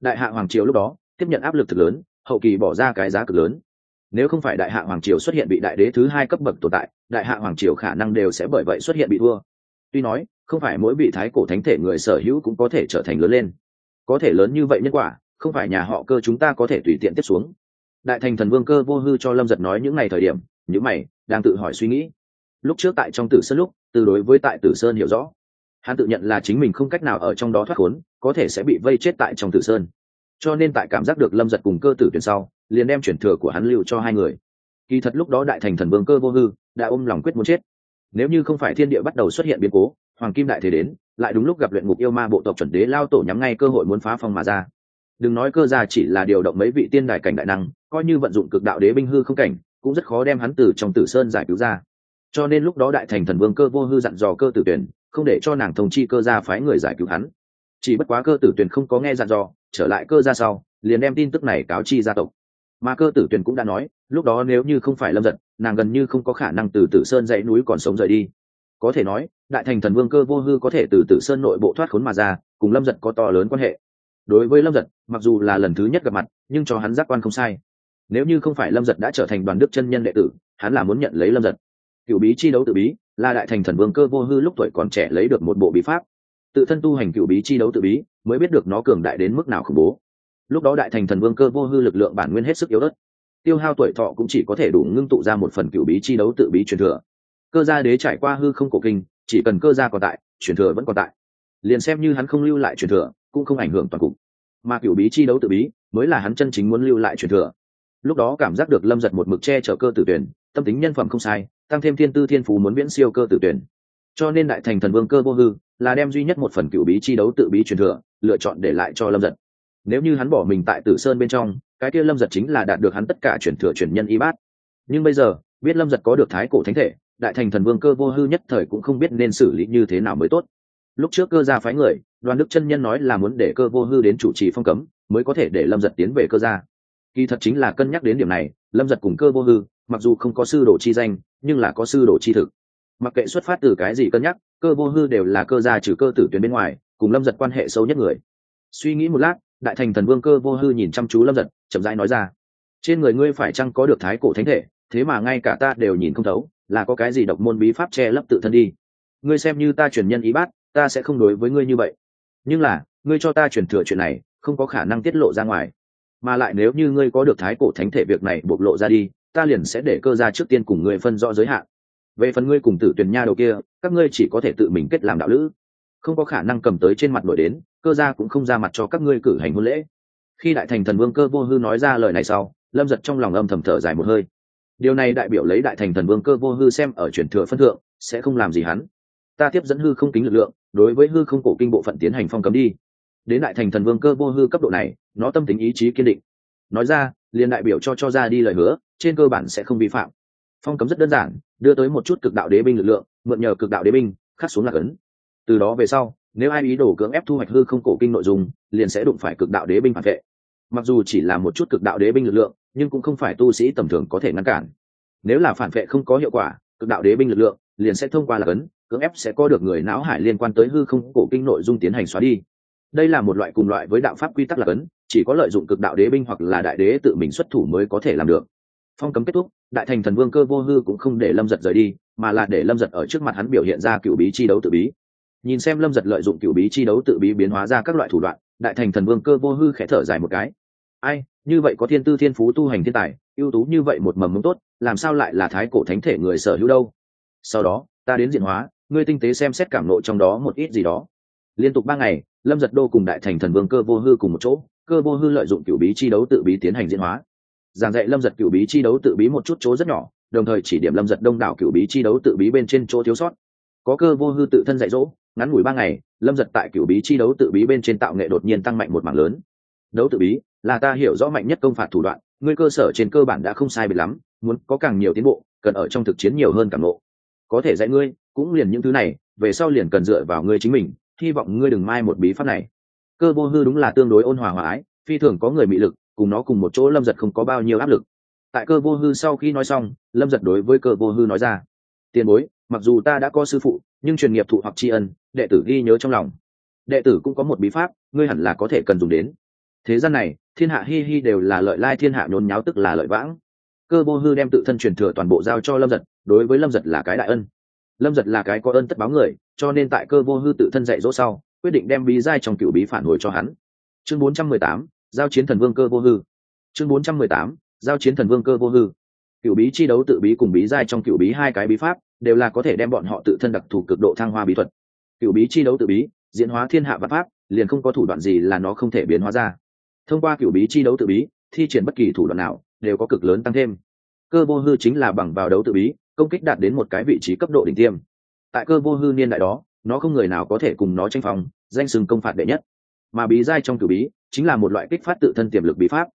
Đại hạ hoàng triều lúc đó, tiếp nhận áp lực thực lớn, hậu kỳ bỏ ra cái giá cực lớn. Nếu không phải đại hạ hoàng triều xuất hiện bị đại đế thứ hai cấp bậc tồn tại, đại hạ hoàng triều khả năng đều sẽ bởi vậy xuất hiện bị thua. Tuy nói, không phải mỗi vị thái cổ thánh thể người sở hữu cũng có thể trở thành lớn lên. Có thể lớn như vậy nhân quả, không phải nhà họ cơ chúng ta có thể tùy tiện tiếp xuống đại thành thần vương cơ vô hư cho lâm giật nói những ngày thời điểm, những mày, đang tự hỏi suy nghĩ. Lúc trước tại trong tử sơn lúc, từ đối với tại tử sơn hiểu rõ. Hắn tự nhận là chính mình không cách nào ở trong đó thoát khốn, có thể sẽ bị vây chết tại trong tử sơn. Cho nên tại cảm giác được lâm giật cùng cơ tử tuyển sau, liền đem chuyển thừa của hắn lưu cho hai người. Kỳ thật lúc đó đại thành thần vương cơ vô hư đã ôm lòng quyết muốn chết. Nếu như không phải thiên địa bắt đầu xuất hiện biến cố, hoàng kim đại thế đến, lại đúng lúc gặp luyện ngục yêu ma bộ tộc chuẩn đế lao tổ nhắm ngay cơ hội muốn phá phong mà ra đừng nói cơ gia chỉ là điều động mấy vị tiên đài cảnh đại năng, coi như vận dụng cực đạo đế binh hư không cảnh, cũng rất khó đem hắn từ trong tử sơn giải cứu ra. Cho nên lúc đó đại thành thần vương cơ vô hư dặn dò cơ tử tuyển, không để cho nàng thông chi cơ gia phái người giải cứu hắn. Chỉ bất quá cơ tử tuyển không có nghe dặn dò, trở lại cơ gia sau, liền đem tin tức này cáo chi gia tộc. Mà cơ tử tuyển cũng đã nói, lúc đó nếu như không phải lâm giật, nàng gần như không có khả năng từ tử sơn dãy núi còn sống rời đi. Có thể nói, đại thành thần vương cơ vô hư có thể từ tử sơn nội bộ thoát khốn mà ra, cùng lâm giật có to lớn quan hệ đối với lâm giật, mặc dù là lần thứ nhất gặp mặt, nhưng cho hắn giác quan không sai. Nếu như không phải lâm giật đã trở thành đoàn đức chân nhân đệ tử, hắn là muốn nhận lấy lâm giật. Cựu bí chi đấu tự bí, là đại thành thần vương cơ vô hư lúc tuổi còn trẻ lấy được một bộ bí pháp. Tự thân tu hành cựu bí chi đấu tự bí, mới biết được nó cường đại đến mức nào khủng bố. Lúc đó đại thành thần vương cơ vô hư lực lượng bản nguyên hết sức yếu ớt. Tiêu hao tuổi thọ cũng chỉ có thể đủ ngưng tụ ra một phần cựu bí chi đấu tự bí truyền thừa. Cơ gia đế trải qua hư không cổ kinh, chỉ cần cơ gia còn tại, truyền thừa vẫn còn tại. Liền xem như hắn không lưu lại truyền thừa cũng không ảnh hưởng toàn cục. Mà cựu bí chi đấu tự bí, mới là hắn chân chính muốn lưu lại truyền thừa. Lúc đó cảm giác được lâm giật một mực che chở cơ tử tuyển, tâm tính nhân phẩm không sai, tăng thêm thiên tư thiên phú muốn viễn siêu cơ tử tuyển. Cho nên đại thành thần vương cơ vô hư, là đem duy nhất một phần cựu bí chi đấu tự bí truyền thừa, lựa chọn để lại cho lâm giật. Nếu như hắn bỏ mình tại tử sơn bên trong, cái kia lâm giật chính là đạt được hắn tất cả truyền thừa truyền nhân y bát. Nhưng bây giờ, biết lâm giật có được thái cổ thánh thể, đại thành thần vương cơ vô hư nhất thời cũng không biết nên xử lý như thế nào mới tốt lúc trước cơ gia phái người đoàn đức chân nhân nói là muốn để cơ vô hư đến chủ trì phong cấm, mới có thể để lâm giật tiến về cơ gia. Kỳ thật chính là cân nhắc đến điểm này, lâm giật cùng cơ vô hư, mặc dù không có sư đồ chi danh, nhưng là có sư đồ chi thực. Mặc kệ xuất phát từ cái gì cân nhắc, cơ vô hư đều là cơ gia trừ cơ tử tuyến bên ngoài, cùng lâm giật quan hệ sâu nhất người. Suy nghĩ một lát, đại thành thần vương cơ vô hư nhìn chăm chú lâm giật, chậm rãi nói ra, trên người ngươi phải chăng có được thái cổ thánh thể, thế mà ngay cả ta đều nhìn không thấu, là có cái gì độc môn bí pháp che lấp tự thân đi? Ngươi xem như ta truyền nhân ý bát ta sẽ không đối với ngươi như vậy. Nhưng là, ngươi cho ta truyền thừa chuyện này, không có khả năng tiết lộ ra ngoài. Mà lại nếu như ngươi có được thái cổ thánh thể việc này bộc lộ ra đi, ta liền sẽ để cơ ra trước tiên cùng ngươi phân rõ giới hạn. Về phần ngươi cùng tử tuyển nha đầu kia, các ngươi chỉ có thể tự mình kết làm đạo lữ. Không có khả năng cầm tới trên mặt nổi đến, cơ gia cũng không ra mặt cho các ngươi cử hành hôn lễ. Khi đại thành thần vương cơ vô hư nói ra lời này sau, lâm giật trong lòng âm thầm thở dài một hơi. Điều này đại biểu lấy đại thành thần vương cơ vô hư xem ở truyền thừa phân thượng, sẽ không làm gì hắn. Ta tiếp dẫn hư không kính lực lượng đối với hư không cổ kinh bộ phận tiến hành phong cấm đi. Đến đại thành thần vương cơ vô hư cấp độ này, nó tâm tính ý chí kiên định. Nói ra, liền đại biểu cho cho ra đi lời hứa, trên cơ bản sẽ không vi phạm. Phong cấm rất đơn giản, đưa tới một chút cực đạo đế binh lực lượng, mượn nhờ cực đạo đế binh, khắc xuống lạc ấn. Từ đó về sau, nếu ai ý đồ cưỡng ép thu hoạch hư không cổ kinh nội dung, liền sẽ đụng phải cực đạo đế binh phản vệ. Mặc dù chỉ là một chút cực đạo đế binh lực lượng, nhưng cũng không phải tu sĩ tầm thường có thể ngăn cản. Nếu là phản vệ không có hiệu quả, cực đạo đế binh lực lượng, liền sẽ thông qua lạc ấn cưỡng ép sẽ có được người não hải liên quan tới hư không cổ kinh nội dung tiến hành xóa đi. Đây là một loại cùng loại với đạo pháp quy tắc là cấn, chỉ có lợi dụng cực đạo đế binh hoặc là đại đế tự mình xuất thủ mới có thể làm được. Phong cấm kết thúc, đại thành thần vương cơ vô hư cũng không để lâm giật rời đi, mà là để lâm giật ở trước mặt hắn biểu hiện ra cựu bí chi đấu tự bí. Nhìn xem lâm giật lợi dụng cựu bí chi đấu tự bí biến hóa ra các loại thủ đoạn, đại thành thần vương cơ vô hư khẽ thở dài một cái. Ai, như vậy có thiên tư thiên phú tu hành thiên tài, ưu tú như vậy một mầm mống tốt, làm sao lại là thái cổ thánh thể người sở hữu đâu? Sau đó, ta đến diện hóa ngươi tinh tế xem xét cảm nộ trong đó một ít gì đó. Liên tục ba ngày, lâm giật đô cùng đại thành thần vương cơ vô hư cùng một chỗ, cơ vô hư lợi dụng cựu bí chi đấu tự bí tiến hành diễn hóa. Giảng dạy lâm giật cựu bí chi đấu tự bí một chút chỗ rất nhỏ, đồng thời chỉ điểm lâm giật đông đảo cựu bí chi đấu tự bí bên trên chỗ thiếu sót. Có cơ vô hư tự thân dạy dỗ, ngắn ngủi ba ngày, lâm giật tại cựu bí chi đấu tự bí bên trên tạo nghệ đột nhiên tăng mạnh một mảng lớn. Đấu tự bí là ta hiểu rõ mạnh nhất công phạt thủ đoạn, ngươi cơ sở trên cơ bản đã không sai biệt lắm, muốn có càng nhiều tiến bộ, cần ở trong thực chiến nhiều hơn càng ngộ có thể dạy ngươi cũng liền những thứ này, về sau liền cần dựa vào ngươi chính mình, hy vọng ngươi đừng mai một bí pháp này. Cơ vô hư đúng là tương đối ôn hòa hòa ái, phi thường có người mị lực, cùng nó cùng một chỗ lâm giật không có bao nhiêu áp lực. Tại cơ vô hư sau khi nói xong, lâm giật đối với cơ vô hư nói ra, tiền bối, mặc dù ta đã có sư phụ, nhưng truyền nghiệp thụ hoặc tri ân, đệ tử ghi nhớ trong lòng. Đệ tử cũng có một bí pháp, ngươi hẳn là có thể cần dùng đến. Thế gian này, thiên hạ hi hi đều là lợi lai, thiên hạ nhốn nháo tức là lợi vãng. Cơ vô hư đem tự thân truyền thừa toàn bộ giao cho lâm giật, đối với lâm giật là cái đại ân lâm giật là cái có ơn tất báo người cho nên tại cơ vô hư tự thân dạy dỗ sau quyết định đem bí giai trong cựu bí phản hồi cho hắn. Chương 418, giao chiến thần vương cơ vô hư. Chương 418, giao chiến thần vương cơ vô hư. Cựu bí chi đấu tự bí cùng bí giai trong cựu bí hai cái bí pháp đều là có thể đem bọn họ tự thân đặc thù cực độ thăng hoa bí thuật. Cựu bí chi đấu tự bí diễn hóa thiên hạ văn pháp liền không có thủ đoạn gì là nó không thể biến hóa ra. Thông qua cựu bí chi đấu tự bí thi triển bất kỳ thủ đoạn nào đều có cực lớn tăng thêm. Cơ vô hư chính là bằng vào đấu tự bí công kích đạt đến một cái vị trí cấp độ đỉnh tiêm. Tại cơ vô hư niên đại đó, nó không người nào có thể cùng nó tranh phòng danh sừng công phạt đệ nhất. Mà bí giai trong cửu bí, chính là một loại kích phát tự thân tiềm lực bí pháp.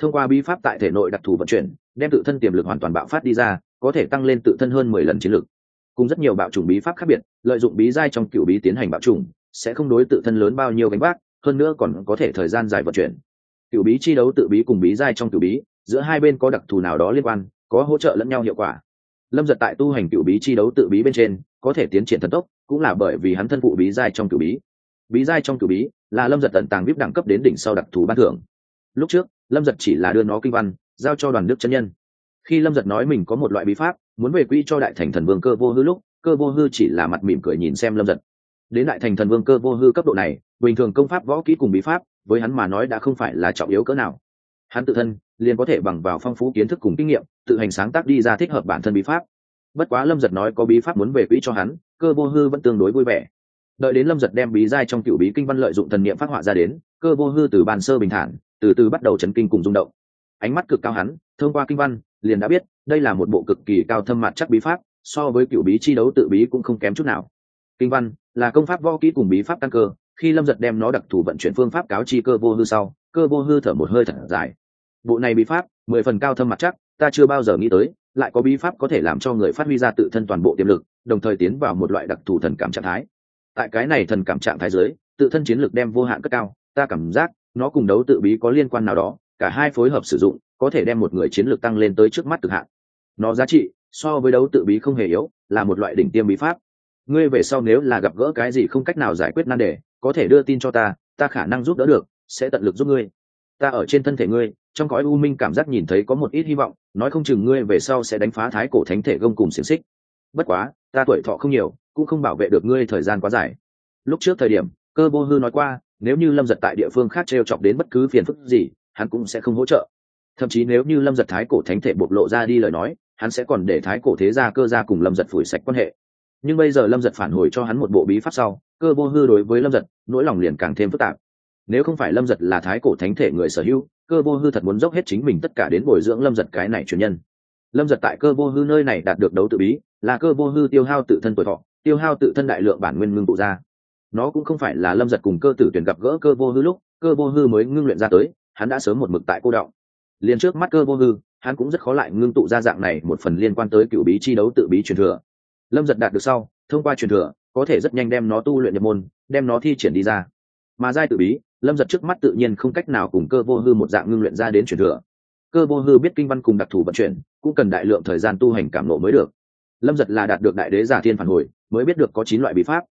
Thông qua bí pháp tại thể nội đặc thù vận chuyển, đem tự thân tiềm lực hoàn toàn bạo phát đi ra, có thể tăng lên tự thân hơn mười lần chiến lực. Cùng rất nhiều bạo chủng bí pháp khác biệt, lợi dụng bí giai trong cửu bí tiến hành bạo chủng, sẽ không đối tự thân lớn bao nhiêu gánh vác, hơn nữa còn có thể thời gian dài vận chuyển. Cửu bí chi đấu tự bí cùng bí giai trong cửu bí, giữa hai bên có đặc thù nào đó liên quan, có hỗ trợ lẫn nhau hiệu quả lâm giật tại tu hành cựu bí chi đấu tự bí bên trên, có thể tiến triển thần tốc, cũng là bởi vì hắn thân phụ bí giai trong cựu bí. Bí giai trong cựu bí là lâm giật tận tàng vip đẳng cấp đến đỉnh sau đặc thù ban thưởng. Lúc trước, lâm giật chỉ là đưa nó kinh văn, giao cho đoàn đức chân nhân. Khi lâm giật nói mình có một loại bí pháp, muốn về quỹ cho đại thành thần vương cơ vô hư lúc, cơ vô hư chỉ là mặt mỉm cười nhìn xem lâm giật. Đến đại thành thần vương cơ vô hư cấp độ này, bình thường công pháp võ kỹ cùng bí pháp, với hắn mà nói đã không phải là trọng yếu cỡ nào. Hắn tự thân liền có thể bằng vào phong phú kiến thức cùng kinh nghiệm, tự hành sáng tác đi ra thích hợp bản thân bí pháp. Bất quá lâm giật nói có bí pháp muốn về quỹ cho hắn, cơ vô hư vẫn tương đối vui vẻ. Đợi đến lâm giật đem bí giai trong cựu bí kinh văn lợi dụng thần n i ệ m phát họa ra đến, cơ vô hư từ bàn sơ bình thản, từ từ bắt đầu chấn kinh cùng rung động. Ánh mắt cực cao hắn, thông qua kinh văn, liền đã biết, đây là một bộ cực kỳ cao thâm mặt chắc bí pháp, so với cựu bí chi đấu tự bí cũng không kém chút nào. Kinh văn là công pháp võ kỹ cùng bí pháp tăng cơ, khi lâm giật đem nó đặc thù vận chuyển phương pháp cáo chi cơ vô hư sau, cơ vô hư thở một hơi thở dài bộ này bí pháp, mười phần cao thâm mặt chắc, ta chưa bao giờ nghĩ tới, lại có bí pháp có thể làm cho người phát huy ra tự thân toàn bộ tiềm lực, đồng thời tiến vào một loại đặc thù thần cảm trạng thái. Tại cái này thần cảm trạng thái giới, tự thân chiến lực đem vô hạn cất cao, ta cảm giác nó cùng đấu tự bí có liên quan nào đó, cả hai phối hợp sử dụng, có thể đem một người chiến lược tăng lên tới trước mắt cực hạn. Nó giá trị, so với đấu tự bí không hề yếu, là một loại đỉnh tiêm bí pháp. Ngươi về sau nếu là gặp gỡ cái gì không cách nào giải quyết nan đề, có thể đưa tin cho ta ta khả năng giúp đỡ được, sẽ tận lực giúp ngươi. Ta ở trên thân thể ngươi trong cõi u minh cảm giác nhìn thấy có một ít hy vọng, nói không chừng ngươi về sau sẽ đánh phá thái cổ thánh thể gông cùng xiềng xích. Bất quá, ta tuổi thọ không nhiều, cũng không bảo vệ được ngươi thời gian quá dài. Lúc trước thời điểm, cơ vô hư nói qua, nếu như lâm giật tại địa phương khác t r e o chọc đến bất cứ phiền phức gì, hắn cũng sẽ không hỗ trợ. Thậm chí nếu như lâm giật thái cổ thánh thể bộc lộ ra đi lời nói, hắn sẽ còn để thái cổ thế gia cơ gia cùng lâm giật phủi sạch quan hệ. Nhưng bây giờ lâm giật phản hồi cho hắn một bộ bí pháp sau, cơ vô hư đối với lâm giật, nỗi lòng liền càng thêm phức tạp. Nếu không phải lâm giật là thái cổ thánh thể người sở hữu cơ vô hư thật muốn dốc hết chính mình tất cả đến bồi dưỡng lâm giật cái này truyền nhân. Lâm giật tại cơ vô hư nơi này đạt được đấu tự bí, là cơ vô hư tiêu hao tự thân tuổi thọ, tiêu hao tự thân đại lượng bản nguyên ngưng tụ ra. Nó cũng không phải là lâm giật cùng cơ tử tuyển gặp gỡ cơ vô hư lúc, cơ vô hư mới ngưng luyện ra tới, hắn đã sớm một mực tại cô đọng liền trước mắt cơ vô hư, hắn cũng rất khó lại ngưng tụ ra dạng này một phần liên quan tới cựu bí chi đấu tự bí truyền thừa. Lâm giật đạt được sau, thông qua truyền thừa, có thể rất nhanh đem nó tu luyện nhập môn, đem nó thi triển đi ra. Mà giai tự bí lâm giật trước mắt tự nhiên không cách nào cùng cơ vô hư một dạng ngưng luyện ra đến truyền thừa. Cơ vô hư biết kinh văn cùng đặc thù vận chuyển, cũng cần đại lượng thời gian tu hành cảm lộ mới được. Lâm giật là đạt được đại đế giả thiên phản hồi, mới biết được có chín loại bí pháp.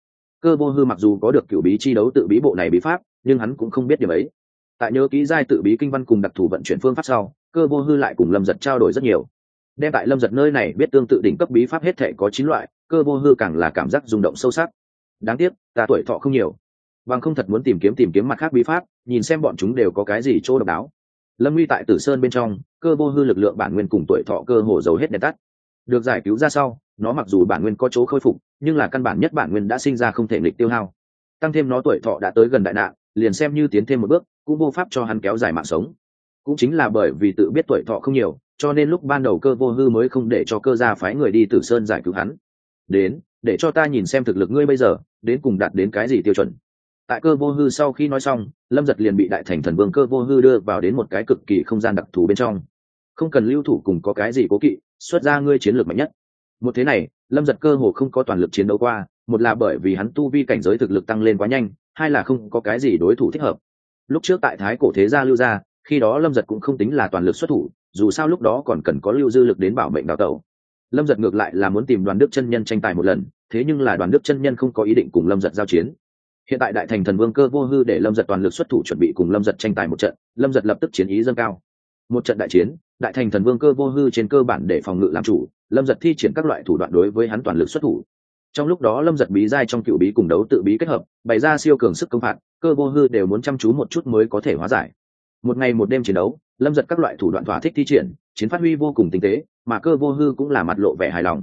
Cơ vô hư mặc dù có được cựu bí chi đấu tự bí bộ này bí pháp, nhưng hắn cũng không biết điểm ấy. Tại nhớ kỹ giai tự bí kinh văn cùng đặc thù vận chuyển phương pháp sau, cơ vô hư lại cùng lâm giật trao đổi rất nhiều. Đem tại lâm giật nơi này biết tương tự đỉnh cấp bí pháp hết thể có chín loại, cơ vô hư càng là cảm giác rung động sâu sắc. Đáng tiếc, ta tuổi thọ không nhiều bằng không thật muốn tìm kiếm tìm kiếm mặt khác bí pháp, nhìn xem bọn chúng đều có cái gì chỗ độc đáo. Lâm nguy tại tử sơn bên trong, cơ vô hư lực lượng bản nguyên cùng tuổi thọ cơ hồ giấu hết đèn tắt. Được giải cứu ra sau, nó mặc dù bản nguyên có chỗ khôi phục, nhưng là căn bản nhất bản nguyên đã sinh ra không thể nghịch tiêu hao. Tăng thêm nó tuổi thọ đã tới gần đại nạn, liền xem như tiến thêm một bước, cũng vô pháp cho hắn kéo dài mạng sống. Cũng chính là bởi vì tự biết tuổi thọ không nhiều, cho nên lúc ban đầu cơ vô hư mới không để cho cơ gia phái người đi tử sơn giải cứu hắn. Đến, để cho ta nhìn xem thực lực ngươi bây giờ, đến cùng đạt đến cái gì tiêu chuẩn tại cơ vô hư sau khi nói xong, lâm giật liền bị đại thành thần vương cơ vô hư đưa vào đến một cái cực kỳ không gian đặc thù bên trong. Không cần lưu thủ cùng có cái gì cố kỵ, xuất ra ngươi chiến lược mạnh nhất. Một thế này, lâm giật cơ hồ không có toàn lực chiến đấu qua, một là bởi vì hắn tu vi cảnh giới thực lực tăng lên quá nhanh, hai là không có cái gì đối thủ thích hợp. Lúc trước tại thái cổ thế gia lưu gia khi đó lâm giật cũng không tính là toàn lực xuất thủ, dù sao lúc đó còn cần có lưu dư lực đến bảo mệnh đào tẩu. Lâm giật ngược lại là muốn tìm đoàn đức chân nhân tranh tài một lần, thế nhưng là đoàn đức chân nhân không có ý định cùng lâm giật giao chiến hiện tại đại thành thần vương cơ vô hư để lâm giật toàn lực xuất thủ chuẩn bị cùng lâm giật tranh tài một trận, lâm giật lập tức chiến ý dâng cao. Một trận đại chiến, đại thành thần vương cơ vô hư trên cơ bản để phòng ngự làm chủ, lâm giật thi triển các loại thủ đoạn đối với hắn toàn lực xuất thủ. Trong lúc đó lâm giật bí giai trong cựu bí cùng đấu tự bí kết hợp, bày ra siêu cường sức công phạt, cơ vô hư đều muốn chăm chú một chút mới có thể hóa giải. Một ngày một đêm chiến đấu, lâm giật các loại thủ đoạn thỏa thích thi triển, chiến phát huy vô cùng tinh tế, mà cơ vô hư cũng là mặt lộ vẻ hài lòng.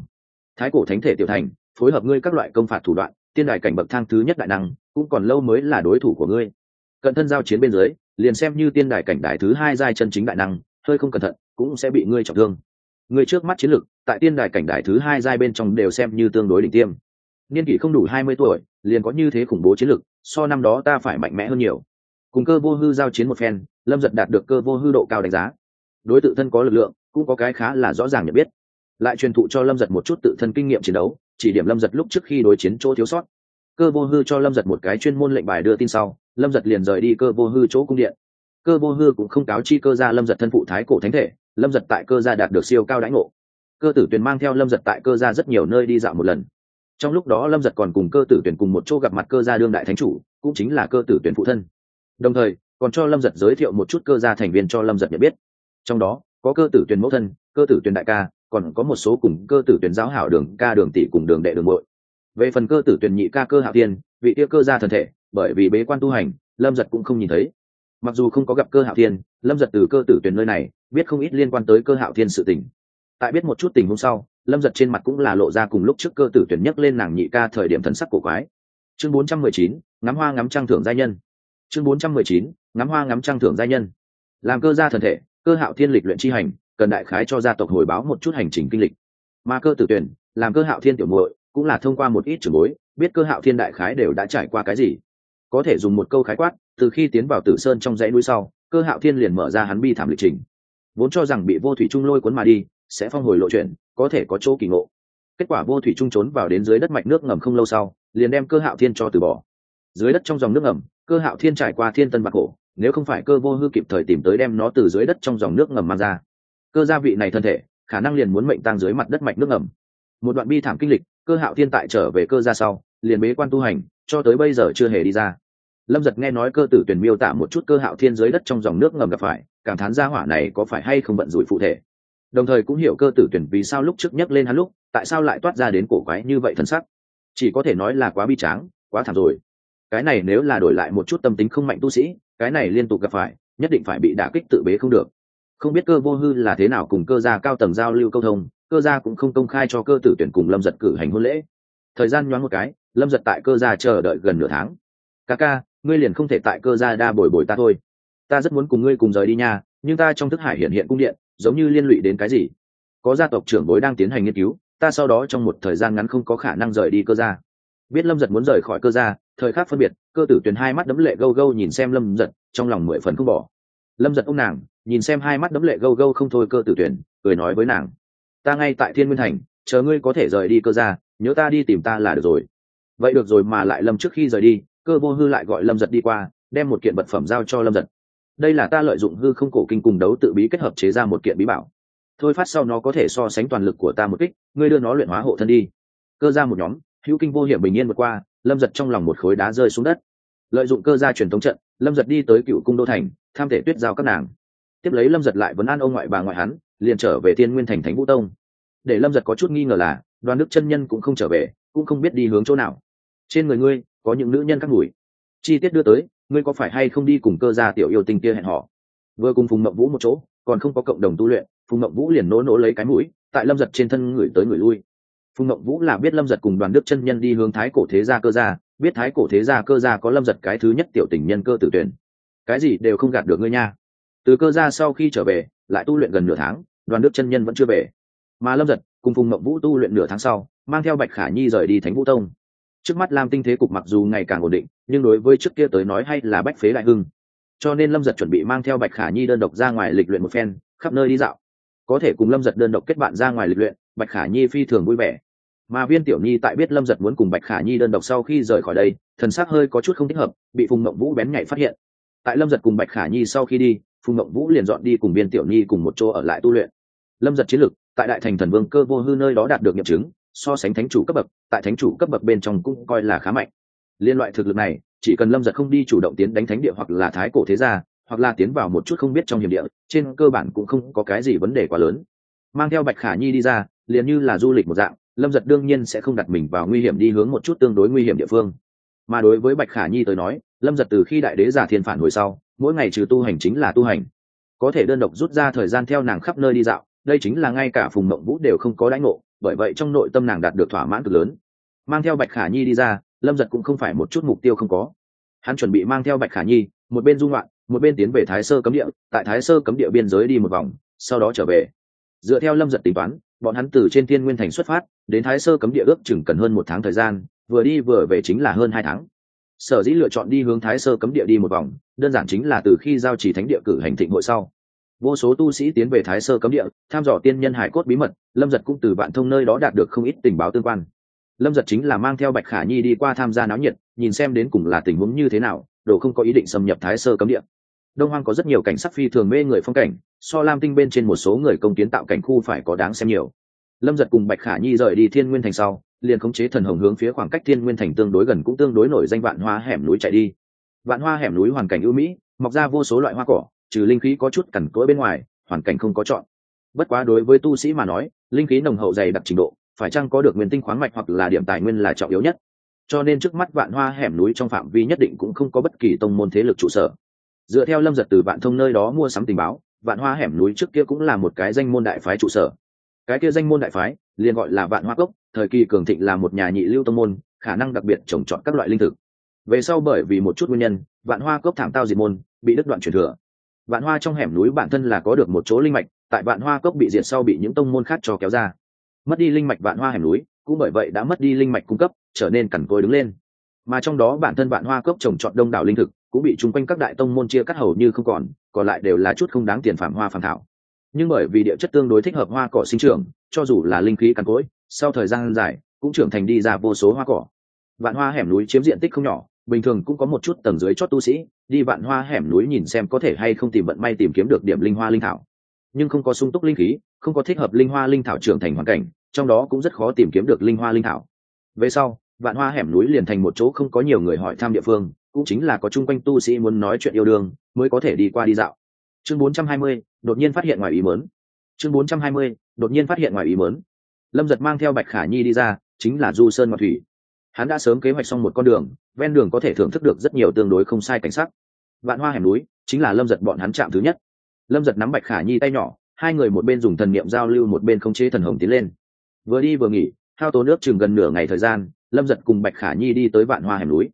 Thái cổ thánh thể tiểu thành, phối hợp ngươi các loại công phạt thủ đoạn tiên đại cảnh bậc thang thứ nhất đại năng, cũng còn lâu mới là đối thủ của ngươi. Cận thân giao chiến bên dưới, liền xem như tiên đại cảnh đại thứ hai giai chân chính đại năng, hơi không cẩn thận, cũng sẽ bị ngươi trọng thương. Ngươi trước mắt chiến lực, tại tiên đại cảnh đại thứ hai giai bên trong đều xem như tương đối đỉnh tiêm. Niên kỷ không đủ hai mươi tuổi, liền có như thế khủng bố chiến lực, so năm đó ta phải mạnh mẽ hơn nhiều. Cùng cơ vô hư giao chiến một phen, lâm giật đạt được cơ vô hư độ cao đánh giá. Đối tự thân có lực lượng, cũng có cái khá là rõ ràng nhận biết. Lại truyền thụ cho lâm giật một chút tự thân kinh nghiệm chiến đấu chỉ điểm lâm giật lúc trước khi đối chiến chỗ thiếu sót. Cơ vô hư cho lâm giật một cái chuyên môn lệnh bài đưa tin sau, lâm giật liền rời đi cơ vô hư chỗ cung điện. Cơ vô hư cũng không cáo chi cơ ra lâm giật thân phụ thái cổ thánh thể, lâm giật tại cơ gia đạt được siêu cao đãi ngộ. Cơ tử tuyền mang theo lâm giật tại cơ gia rất nhiều nơi đi dạo một lần. Trong lúc đó lâm giật còn cùng cơ tử tuyển cùng một chỗ gặp mặt cơ gia đương đại thánh chủ, cũng chính là cơ tử tuyển phụ thân. Đồng thời, còn cho lâm giật giới thiệu một chút cơ gia thành viên cho lâm giật nhận biết. Trong đó, có cơ tử tuyển mẫu thân, cơ tử tuyển đại ca còn có một số cùng cơ tử tuyển giáo hảo đường, ca đường tỷ cùng đường đệ đường muội. Về phần cơ tử tuyển nhị ca cơ hạ tiên, vị tiêu cơ gia thần thể, bởi vì bế quan tu hành, lâm giật cũng không nhìn thấy. Mặc dù không có gặp cơ hạo thiên lâm giật từ cơ tử tuyển nơi này, biết không ít liên quan tới cơ hạo thiên sự tình. Tại biết một chút tình hôm sau, lâm giật trên mặt cũng là lộ ra cùng lúc trước cơ tử tuyển nhấc lên nàng nhị ca thời điểm thần sắc cổ quái. Chương bốn trăm mười chín, ngắm hoa ngắm trăng thưởng gia nhân. Chương bốn trăm mười chín, ngắm hoa ngắm trăng thưởng gia nhân. Làm cơ gia thần thể, cơ hạo thiên lịch luyện chi hành cần đại khái cho gia tộc hồi báo một chút hành trình kinh lịch. Mà cơ tử tuyển, làm cơ hạo thiên tiểu muội, cũng là thông qua một ít trường bối, biết cơ hạo thiên đại khái đều đã trải qua cái gì. Có thể dùng một câu khái quát, từ khi tiến vào tử sơn trong dãy núi sau, cơ hạo thiên liền mở ra hắn bi thảm lịch trình. Vốn cho rằng bị vô thủy trung lôi cuốn mà đi, sẽ phong hồi lộ chuyện, có thể có chỗ kỳ ngộ. Kết quả vô thủy trung trốn vào đến dưới đất mạch nước ngầm không lâu sau, liền đem cơ hạo thiên cho từ bỏ. Dưới đất trong dòng nước ngầm, cơ hạo thiên trải qua thiên tân bạc cổ nếu không phải cơ vô hư kịp thời tìm tới đem nó từ dưới đất trong dòng nước ngầm mang ra cơ gia vị này thân thể, khả năng liền muốn mệnh tăng dưới mặt đất mạch nước ngầm. Một đoạn bi thảm kinh lịch, cơ hạo thiên tại trở về cơ gia sau, liền bế quan tu hành, cho tới bây giờ chưa hề đi ra. Lâm giật nghe nói cơ tử tuyển miêu tả một chút cơ hạo thiên dưới đất trong dòng nước ngầm gặp phải, cảm thán gia hỏa này có phải hay không vận rủi phụ thể. Đồng thời cũng hiểu cơ tử tuyển vì sao lúc trước nhấc lên hắn lúc, tại sao lại toát ra đến cổ quái như vậy thân sắc. Chỉ có thể nói là quá bi tráng, quá thảm rồi. Cái này nếu là đổi lại một chút tâm tính không mạnh tu sĩ, cái này liên tục gặp phải, nhất định phải bị đả kích tự bế không được không biết cơ vô hư là thế nào cùng cơ gia cao tầng giao lưu câu thông, cơ gia cũng không công khai cho cơ tử tuyển cùng lâm giật cử hành hôn lễ. Thời gian nhoáng một cái, lâm giật tại cơ gia chờ đợi gần nửa tháng. Ca ca, ngươi liền không thể tại cơ gia đa bồi bồi ta thôi. Ta rất muốn cùng ngươi cùng rời đi nha, nhưng ta trong thức hải hiện hiện cung điện, giống như liên lụy đến cái gì. Có gia tộc trưởng bối đang tiến hành nghiên cứu, ta sau đó trong một thời gian ngắn không có khả năng rời đi cơ gia. Biết lâm giật muốn rời khỏi cơ gia, thời khắc phân biệt, cơ tử tuyền hai mắt đấm lệ gâu gâu nhìn xem lâm giật, trong lòng mười phần không bỏ. Lâm giật ông nàng nhìn xem hai mắt đấm lệ gâu gâu không thôi cơ tử tuyển, cười nói với nàng. Ta ngay tại thiên nguyên thành, chờ ngươi có thể rời đi cơ gia, nhớ ta đi tìm ta là được rồi. Vậy được rồi mà lại lâm trước khi rời đi, cơ vô hư lại gọi lâm giật đi qua, đem một kiện vật phẩm giao cho lâm giật. Đây là ta lợi dụng hư không cổ kinh cùng đấu tự bí kết hợp chế ra một kiện bí bảo. Thôi phát sau nó có thể so sánh toàn lực của ta một kích, ngươi đưa nó luyện hóa hộ thân đi. Cơ ra một nhóm, hữu kinh vô hiểm bình yên vượt qua, lâm giật trong lòng một khối đá rơi xuống đất. Lợi dụng cơ gia truyền thống trận, lâm giật đi tới cựu cung đô thành, tham thể tuyết giao các nàng tiếp lấy lâm giật lại vấn an ông ngoại bà ngoại hắn, liền trở về thiên nguyên thành thánh vũ tông. Để lâm giật có chút nghi ngờ là, đoàn đức chân nhân cũng không trở về, cũng không biết đi hướng chỗ nào. Trên người ngươi, có những nữ nhân các ngủi chi tiết đưa tới, ngươi có phải hay không đi cùng cơ gia tiểu yêu tình kia hẹn họ vừa cùng phùng mậu vũ một chỗ, còn không có cộng đồng tu luyện, phùng mậu vũ liền nỗ nỗ lấy cái mũi, tại lâm giật trên thân người tới người lui. Phùng mậu vũ là biết lâm giật cùng đoàn đức chân nhân đi hướng thái cổ thế gia cơ gia, biết thái cổ thế gia cơ gia có lâm giật cái thứ nhất tiểu tình nhân cơ tử tuyển. Cái gì đều không gạt được ngươi nha từ cơ gia sau khi trở về, lại tu luyện gần nửa tháng, đoàn đức chân nhân vẫn chưa về. Mà lâm giật, cùng phùng mậu vũ tu luyện nửa tháng sau, mang theo bạch khả nhi rời đi thánh vũ tông. Trước mắt lam tinh thế cục mặc dù ngày càng ổn định, nhưng đối với trước kia tới nói hay là bách phế đại hưng. Cho nên lâm giật chuẩn bị mang theo bạch khả nhi đơn độc ra ngoài lịch luyện một phen, khắp nơi đi dạo. Có thể cùng lâm giật đơn độc kết bạn ra ngoài lịch luyện, bạch khả nhi phi thường vui vẻ. Mà viên tiểu nhi tại biết lâm giật muốn cùng bạch khả nhi đơn độc sau khi rời khỏi đây, thần s ắ c hơi có chút không thích hợp, bị phùng mộng vũ bén nhảy phát hiện. Tại lâm giật cùng bạch khả nhi sau khi đi phùng mộng vũ liền dọn đi cùng viên tiểu nhi cùng một chỗ ở lại tu luyện. Lâm giật chiến lực, tại đại thành thần vương cơ vô hư nơi đó đạt được nghiệm chứng, so sánh thánh chủ cấp bậc, tại thánh chủ cấp bậc bên trong cũng coi là khá mạnh. Liên loại thực lực này, chỉ cần lâm giật không đi chủ động tiến đánh thánh địa hoặc là thái cổ thế gia, hoặc là tiến vào một chút không biết trong hiểm địa, trên cơ bản cũng không có cái gì vấn đề quá lớn. Mang theo bạch khả nhi đi ra, liền như là du lịch một dạng, lâm giật đương nhiên sẽ không đặt mình vào nguy hiểm đi hướng một chút tương đối nguy hiểm địa phương. Mà đối với bạch khả nhi tới nói, lâm giật từ khi đại đế giả thiên phản hồi sau mỗi ngày trừ tu hành chính là tu hành. Có thể đơn độc rút ra thời gian theo nàng khắp nơi đi dạo, đây chính là ngay cả phùng mộng vũ đều không có đánh ngộ, bởi vậy trong nội tâm nàng đạt được thỏa mãn cực lớn. Mang theo bạch khả nhi đi ra, lâm giật cũng không phải một chút mục tiêu không có. Hắn chuẩn bị mang theo bạch khả nhi, một bên dung loạn một bên tiến về thái sơ cấm địa, tại thái sơ cấm địa biên giới đi một vòng, sau đó trở về. Dựa theo lâm giật tính toán, bọn hắn từ trên thiên nguyên thành xuất phát, đến thái sơ cấm địa ước chừng cần hơn một tháng thời gian, vừa đi vừa về chính là hơn hai tháng sở dĩ lựa chọn đi hướng thái sơ cấm địa đi một vòng, đơn giản chính là từ khi giao chỉ thánh địa cử hành thịnh hội sau. Vô số tu sĩ tiến về thái sơ cấm địa, tham dò tiên nhân hải cốt bí mật, lâm giật cũng từ bạn thông nơi đó đạt được không ít tình báo tương quan. Lâm giật chính là mang theo bạch khả nhi đi qua tham gia náo nhiệt, nhìn xem đến cùng là tình huống như thế nào, đồ không có ý định xâm nhập thái sơ cấm địa. Đông hoang có rất nhiều cảnh sắc phi thường mê người phong cảnh, so lam tinh bên trên một số người công kiến tạo cảnh khu phải có đáng xem nhiều lâm giật cùng bạch khả nhi rời đi thiên nguyên thành sau, liền khống chế thần hồng hướng phía khoảng cách thiên nguyên thành tương đối gần cũng tương đối nổi danh vạn hoa hẻm núi chạy đi. Vạn hoa hẻm núi hoàn cảnh ưu mỹ, mọc ra vô số loại hoa cỏ, trừ linh khí có chút cằn cỗi bên ngoài, hoàn cảnh không có chọn. Bất quá đối với tu sĩ mà nói, linh khí nồng hậu dày đặc trình độ, phải chăng có được nguyên tinh khoáng mạch hoặc là điểm tài nguyên là trọng yếu nhất. Cho nên trước mắt vạn hoa hẻm núi trong phạm vi nhất định cũng không có bất kỳ tông môn thế lực trụ sở. Dựa theo lâm giật từ vạn thông nơi đó mua sắm tình báo, vạn hoa hẻm núi trước kia cũng là một cái danh môn đại phái trụ sở cái kia danh môn đại phái, liền gọi là vạn hoa cốc, thời kỳ cường thịnh là một nhà nhị lưu tông môn, khả năng đặc biệt trồng trọt các loại linh thực. Về sau bởi vì một chút nguyên nhân, vạn hoa cốc thảm tao diệt môn, bị đứt đoạn truyền thừa. Vạn hoa trong hẻm núi bản thân là có được một chỗ linh mạch, tại vạn hoa cốc bị diệt sau bị những tông môn khác cho kéo ra. Mất đi linh mạch vạn hoa hẻm núi, cũng bởi vậy đã mất đi linh mạch cung cấp, trở nên cằn côi đứng lên. Mà trong đó bản thân vạn hoa cốc trồng trọt đông đảo linh thực, cũng bị chung quanh các đại tông môn chia cắt hầu như không còn còn lại đều là chút không đáng tiền phạm hoa phàm thảo nhưng bởi vì địa chất tương đối thích hợp hoa cỏ sinh trưởng cho dù là linh khí cằn cỗi sau thời gian dài cũng trưởng thành đi ra vô số hoa cỏ. Vạn hoa hẻm núi chiếm diện tích không nhỏ bình thường cũng có một chút tầng dưới chót tu sĩ đi vạn hoa hẻm núi nhìn xem có thể hay không tìm vận may tìm kiếm được điểm linh hoa linh thảo. Nhưng không có sung túc linh khí không có thích hợp linh hoa linh thảo trưởng thành hoàn cảnh trong đó cũng rất khó tìm kiếm được linh hoa linh thảo. Về sau vạn hoa hẻm núi liền thành một chỗ không có nhiều người hỏi thăm địa phương cũng chính là có chung quanh tu sĩ muốn nói chuyện yêu đương mới có thể đi qua đi dạo. Chương 420, đột nhiên phát hiện ngoài ý mớn. Chương 420, đột nhiên phát hiện ngoài ý mớn. Lâm giật mang theo bạch khả nhi đi ra chính là du sơn ngọc thủy. Hắn đã sớm kế hoạch xong một con đường ven đường có thể thưởng thức được rất nhiều tương đối không sai cảnh sắc. Vạn hoa hẻm núi chính là lâm giật bọn hắn chạm thứ nhất. Lâm giật nắm bạch khả nhi tay nhỏ hai người một bên dùng thần niệm giao lưu một bên không chế thần hồng tiến lên. Vừa đi vừa nghỉ hao tố nước chừng gần nửa ngày thời gian lâm giật cùng bạch khả nhi đi tới vạn hoa hẻm núi.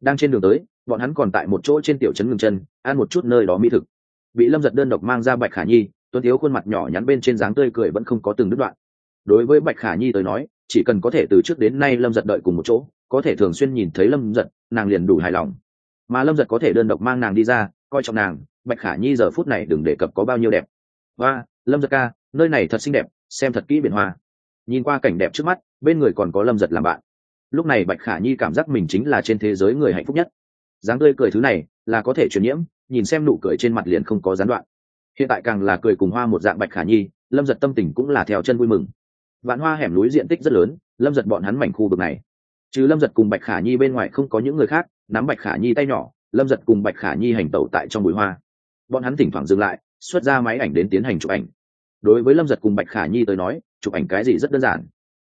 Đang trên đường tới bọn hắn còn tại một chỗ trên tiểu trấn ngừng chân ăn một chút nơi đó mỹ thực bị lâm giật đơn độc mang ra bạch khả nhi, tuấn thiếu khuôn mặt nhỏ nhắn bên trên dáng tươi cười vẫn không có từng đứt đoạn. Đối với bạch khả nhi tới nói, chỉ cần có thể từ trước đến nay lâm giật đợi cùng một chỗ, có thể thường xuyên nhìn thấy lâm giật, nàng liền đủ hài lòng. Mà lâm giật có thể đơn độc mang nàng đi ra, coi trọng nàng, bạch khả nhi giờ phút này đừng đề cập có bao nhiêu đẹp. Và, lâm giật ca, nơi này thật xinh đẹp, xem thật kỹ biển hoa. Nhìn qua cảnh đẹp trước mắt, bên người còn có lâm giật làm bạn. Lúc này bạch khả nhi cảm giác mình chính là trên thế giới người hạnh phúc nhất. Dáng tươi cười thứ này là có thể truyền nhiễm nhìn xem nụ cười trên mặt liền không có gián đoạn. Hiện tại càng là cười cùng hoa một dạng bạch khả nhi, lâm giật tâm tình cũng là theo chân vui mừng. Vạn hoa hẻm núi diện tích rất lớn, lâm giật bọn hắn mảnh khu vực này. Chứ lâm giật cùng bạch khả nhi bên ngoài không có những người khác, nắm bạch khả nhi tay nhỏ, lâm giật cùng bạch khả nhi hành tẩu tại trong bụi hoa. Bọn hắn thỉnh thoảng dừng lại, xuất ra máy ảnh đến tiến hành chụp ảnh. Đối với lâm giật cùng bạch khả nhi tới nói, chụp ảnh cái gì rất đơn giản.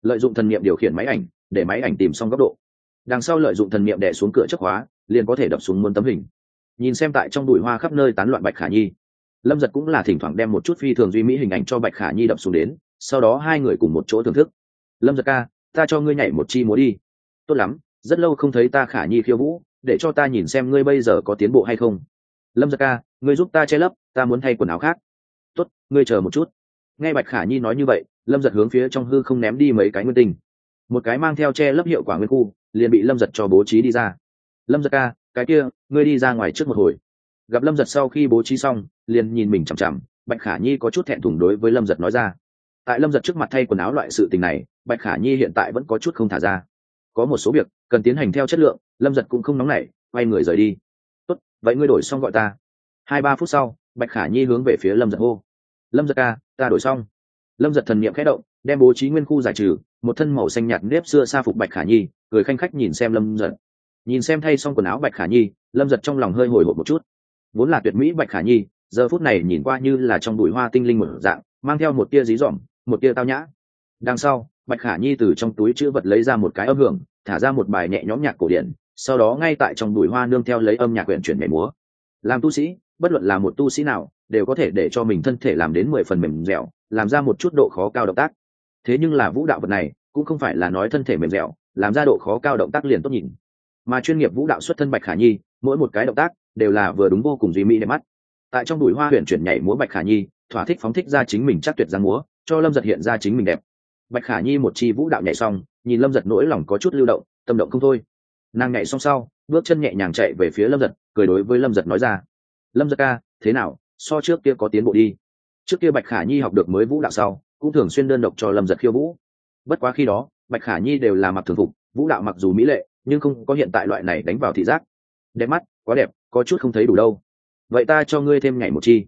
Lợi dụng thần n i ệ m điều khiển máy ảnh, để máy ảnh tìm xong góc độ. Đằng sau lợi dụng thần n i ệ m đẻ xuống cửa chất hóa liền có thể đập xuống muôn tấm hình nhìn xem tại trong bụi hoa khắp nơi tán loạn bạch khả nhi, lâm giật cũng là thỉnh thoảng đem một chút phi thường duy mỹ hình ảnh cho bạch khả nhi đập xuống đến, sau đó hai người cùng một chỗ thưởng thức. Lâm giật ca, ta cho ngươi nhảy một chi múa đi. Tốt lắm, rất lâu không thấy ta khả nhi khiêu vũ, để cho ta nhìn xem ngươi bây giờ có tiến bộ hay không. Lâm giật ca, ngươi giúp ta che lấp, ta muốn thay quần áo khác. Tốt, ngươi chờ một chút. Nghe bạch khả nhi nói như vậy, lâm giật hướng phía trong hư không ném đi mấy cái nguyên tinh. Một cái mang theo che lấp hiệu quả nguyên khu, liền bị lâm giật cho bố trí đi ra. Lâm giật ca cái kia, ngươi đi ra ngoài trước một hồi. Gặp lâm giật sau khi bố trí xong, liền nhìn mình chằm chằm, bạch khả nhi có chút thẹn thùng đối với lâm giật nói ra. Tại lâm giật trước mặt thay quần áo loại sự tình này, bạch khả nhi hiện tại vẫn có chút không thả ra. Có một số việc, cần tiến hành theo chất lượng, lâm giật cũng không nóng nảy, quay người rời đi. Tốt, vậy ngươi đổi xong gọi ta. Hai ba phút sau, bạch khả nhi hướng về phía lâm giật hô. Lâm giật ca, ta đổi xong. Lâm giật thần n i ệ m khẽ động, đem bố trí nguyên khu giải trừ, một thân màu xanh nhạt nếp xưa xa phục bạch khả nhi, cười khanh khách nhìn xem lâm giật nhìn xem thay xong quần áo bạch khả nhi, lâm giật trong lòng hơi hồi hộp một chút. Vốn là tuyệt mỹ bạch khả nhi, giờ phút này nhìn qua như là trong bụi hoa tinh linh một dạng, mang theo một tia dí dỏm, một tia tao nhã. Đằng sau, bạch khả nhi từ trong túi chữ vật lấy ra một cái âm hưởng, thả ra một bài nhẹ nhõm nhạc cổ điển, sau đó ngay tại trong bụi hoa nương theo lấy âm nhạc quyển chuyển nhảy múa. Làm tu sĩ, bất luận là một tu sĩ nào, đều có thể để cho mình thân thể làm đến mười phần mềm dẻo, làm ra một chút độ khó cao động tác. Thế nhưng là vũ đạo vật này, cũng không phải là nói thân thể mềm dẻo, làm ra độ khó cao động tác liền tốt nhìn mà chuyên nghiệp vũ đạo xuất thân bạch khả nhi, mỗi một cái động tác đều là vừa đúng vô cùng duy mỹ đẹp mắt. Tại trong đùi hoa huyền chuyển nhảy múa bạch khả nhi, thỏa thích phóng thích ra chính mình chắc tuyệt ra múa, cho lâm giật hiện ra chính mình đẹp. Bạch khả nhi một chi vũ đạo nhảy xong, nhìn lâm giật nỗi lòng có chút lưu động, tâm động không thôi. Nàng nhảy xong sau, bước chân nhẹ nhàng chạy về phía lâm giật, cười đối với lâm giật nói ra, lâm giật ca, thế nào? So trước kia có tiến bộ đi. Trước kia bạch khả nhi học được mới vũ đạo sau, cũng thường xuyên đơn độc cho lâm giật khiêu vũ. Bất quá khi đó, bạch khả nhi đều là mặc thường phục, vũ đạo mặc dù mỹ lệ nhưng không có hiện tại loại này đánh vào thị giác. Đẹp mắt, quá đẹp, có chút không thấy đủ đâu. Vậy ta cho ngươi thêm nhảy một chi.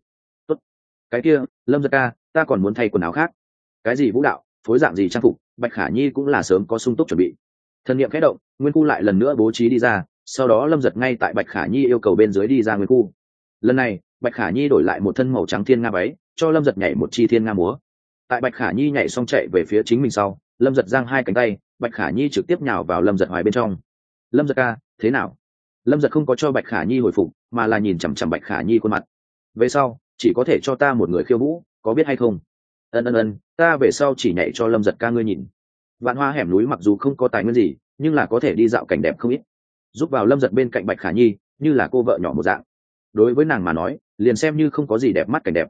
Tốt. cái kia, lâm giật ca, ta còn muốn thay quần áo khác. Cái gì vũ đạo, phối dạng gì trang phục, bạch khả nhi cũng là sớm có sung túc chuẩn bị. Thần nghiệm khẽ động, nguyên khu lại lần nữa bố trí đi ra, sau đó lâm giật ngay tại bạch khả nhi yêu cầu bên dưới đi ra nguyên khu. Lần này, bạch khả nhi đổi lại một thân màu trắng thiên nga váy, cho lâm giật nhảy một chi thiên nga múa. Tại bạch khả nhi nhảy xong chạy về phía chính mình sau, lâm giật giang hai cánh tay, bạch khả nhi trực tiếp nhào vào lâm giật hoài bên trong lâm giật ca, thế nào? Lâm giật không có cho bạch khả nhi hồi phục, mà là nhìn chằm chằm bạch khả nhi khuôn mặt. Về sau, chỉ có thể cho ta một người khiêu vũ, có biết hay không? Ân ân ân, ta về sau chỉ nhảy cho lâm giật ca ngươi nhìn. Vạn hoa hẻm núi mặc dù không có tài nguyên gì, nhưng là có thể đi dạo cảnh đẹp không ít. Giúp vào lâm giật bên cạnh bạch khả nhi, như là cô vợ nhỏ một dạng. Đối với nàng mà nói, liền xem như không có gì đẹp mắt cảnh đẹp.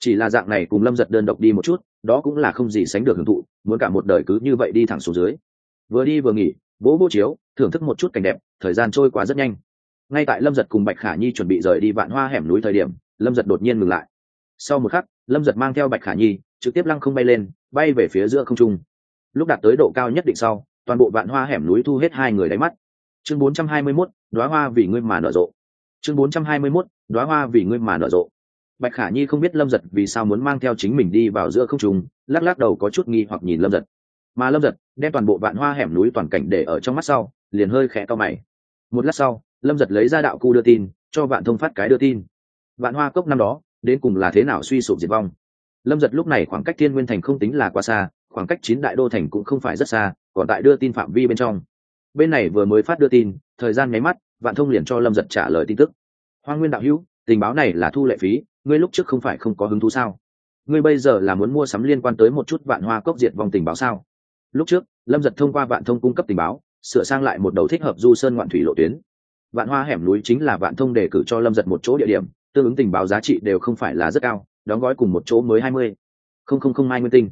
Chỉ là dạng này cùng lâm giật đơn độc đi một chút, đó cũng là không gì sánh được hưởng thụ, muốn cả một đời cứ như vậy đi thẳng xuống dưới. Vừa đi vừa nghỉ bố vô chiếu thưởng thức một chút cảnh đẹp thời gian trôi qua rất nhanh. Ngay tại lâm giật cùng bạch khả nhi chuẩn bị rời đi vạn hoa hẻm núi thời điểm lâm giật đột nhiên ngừng lại. Sau một khắc lâm giật mang theo bạch khả nhi trực tiếp lăng không bay lên bay về phía giữa không trung. Lúc đạt tới độ cao nhất định sau toàn bộ vạn hoa hẻm núi thu hết hai người đáy mắt. Chương 421, đóa hoa vì ngươi mà nở rộ. Chương 421, đóa hoa vì ngươi mà nở rộ. Bạch khả nhi không biết lâm giật vì sao muốn mang theo chính mình đi vào giữa không trung lắc lắc đầu có chút nghi hoặc nhìn lâm giật mà lâm giật đem toàn bộ vạn hoa hẻm núi toàn cảnh để ở trong mắt sau, liền hơi khẽ to mày. Một lát sau, lâm giật lấy ra đạo cu đưa tin, cho vạn thông phát cái đưa tin. Vạn hoa cốc năm đó, đến cùng là thế nào suy sụp diệt vong? Lâm giật lúc này khoảng cách thiên nguyên thành không tính là quá xa, khoảng cách chín đại đô thành cũng không phải rất xa, còn tại đưa tin phạm vi bên trong. Bên này vừa mới phát đưa tin, thời gian nháy mắt, vạn thông liền cho lâm giật trả lời tin tức. Hoa nguyên đạo hữu, tình báo này là thu lệ phí, ngươi lúc trước không phải không có hứng thú sao? Ngươi bây giờ là muốn mua sắm liên quan tới một chút vạn hoa cốc diệt vong tình báo sao? Lúc trước, lâm giật thông qua vạn thông cung cấp tình báo, sửa sang lại một đầu thích hợp du sơn ngoạn thủy lộ tuyến. Vạn hoa hẻm núi chính là vạn thông đề cử cho lâm giật một chỗ địa điểm, tương ứng tình báo giá trị đều không phải là rất cao, đóng gói cùng một chỗ mới hai mươi. Không không không hai nguyên tinh.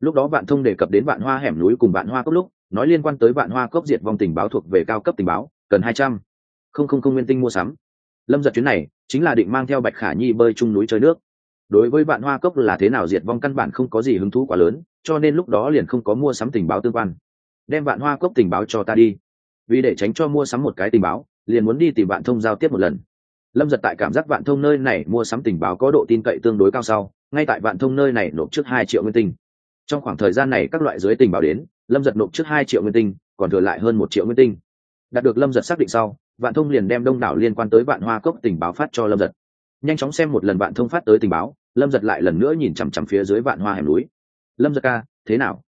Lúc đó vạn thông đề cập đến vạn hoa hẻm núi cùng vạn hoa cốc lúc, nói liên quan tới vạn hoa cốc diệt vong tình báo thuộc về cao cấp tình báo, cần hai trăm. Không không không nguyên tinh mua sắm. Lâm giật chuyến này, chính là định mang theo bạch khả nhi bơi chung núi chơi nước. Đối với vạn hoa cốc là thế nào diệt vong căn bản không có gì hứng thú quá lớn cho nên lúc đó liền không có mua sắm tình báo tương quan. Đem vạn hoa cốc tình báo cho ta đi. Vì để tránh cho mua sắm một cái tình báo, liền muốn đi tìm vạn thông giao tiếp một lần. Lâm giật tại cảm giác vạn thông nơi này mua sắm tình báo có độ tin cậy tương đối cao sau, ngay tại vạn thông nơi này nộp trước hai triệu nguyên tinh. Trong khoảng thời gian này các loại dưới tình báo đến, lâm giật nộp trước hai triệu nguyên tinh, còn thừa lại hơn một triệu nguyên tinh. Đạt được lâm giật xác định sau vạn thông liền đem đông đảo liên quan tới vạn hoa cốc tình báo phát cho lâm giật. Nhanh chóng xem một lần vạn thông phát tới tình báo, lâm giật lại lần nữa nhìn chằm chằm phía dưới vạn hoa hẻm núi lâm giật ca, thế nào?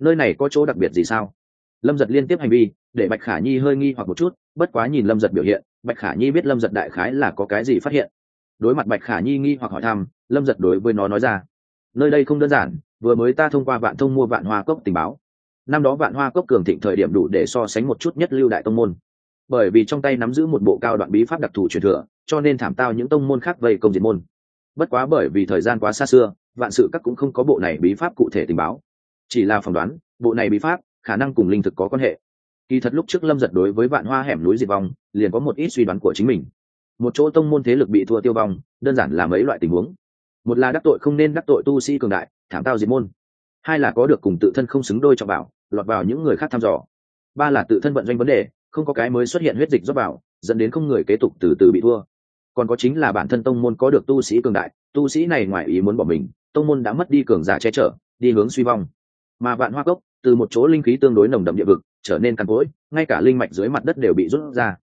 Nơi này có chỗ đặc biệt gì sao? Lâm giật liên tiếp hành vi, để bạch khả nhi hơi nghi hoặc một chút, bất quá nhìn lâm giật biểu hiện, bạch khả nhi biết lâm giật đại khái là có cái gì phát hiện. Đối mặt bạch khả nhi nghi hoặc hỏi thăm, lâm giật đối với nó nói ra, nơi đây không đơn giản, vừa mới ta thông qua vạn thông mua vạn hoa cốc tình báo. Năm đó vạn hoa cốc cường thịnh thời điểm đủ để so sánh một chút nhất lưu đại tông môn. Bởi vì trong tay nắm giữ một bộ cao đoạn bí pháp đặc thù truyền thừa, cho nên thảm tao những tông môn khác vây công diệt môn. Bất quá bởi vì thời gian quá xa xưa vạn sự các cũng không có bộ này bí pháp cụ thể tình báo. Chỉ là phỏng đoán, bộ này bí pháp, khả năng cùng linh thực có quan hệ. Kỳ thật lúc trước lâm giật đối với vạn hoa hẻm núi diệt vong, liền có một ít suy đoán của chính mình. Một chỗ tông môn thế lực bị thua tiêu vong, đơn giản là mấy loại tình huống. Một là đắc tội không nên đắc tội tu sĩ cường đại, thảm tao diệt môn. Hai là có được cùng tự thân không xứng đôi cho bảo, lọt vào những người khác thăm dò. Ba là tự thân vận doanh vấn đề, không có cái mới xuất hiện huyết dịch rót vào, dẫn đến không người kế tục từ từ bị thua. Còn có chính là bản thân tông môn có được tu sĩ cường đại, tu sĩ này ngoài ý muốn bỏ mình tông môn đã mất đi cường giả che chở, đi hướng suy vong. Mà vạn hoa cốc, từ một chỗ linh khí tương đối nồng đậm địa vực, trở nên cằn cỗi, ngay cả linh mạch dưới mặt đất đều bị rút ra.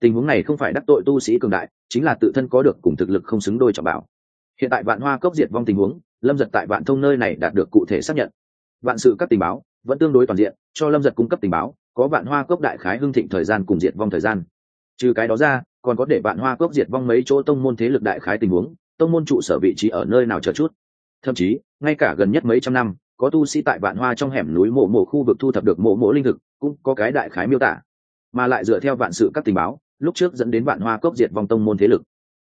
Tình huống này không phải đắc tội tu sĩ cường đại, chính là tự thân có được cùng thực lực không xứng đôi trọng bảo. Hiện tại vạn hoa cốc diệt vong tình huống, lâm giật tại vạn thông nơi này đạt được cụ thể xác nhận. Vạn sự các tình báo, vẫn tương đối toàn diện, cho lâm giật cung cấp tình báo, có vạn hoa cốc đại khái hưng thịnh thời gian cùng diệt vong thời gian. Trừ cái đó ra, còn có để vạn hoa cốc diệt vong mấy chỗ tông môn thế lực đại khái tình huống, tông môn trụ sở vị trí ở nơi nào chờ chút thậm chí, ngay cả gần nhất mấy trăm năm, có tu sĩ tại vạn hoa trong hẻm núi mộ mộ khu vực thu thập được mộ mộ linh thực, cũng có cái đại khái miêu tả. Mà lại dựa theo vạn sự các tình báo, lúc trước dẫn đến vạn hoa cốc diệt vong tông môn thế lực,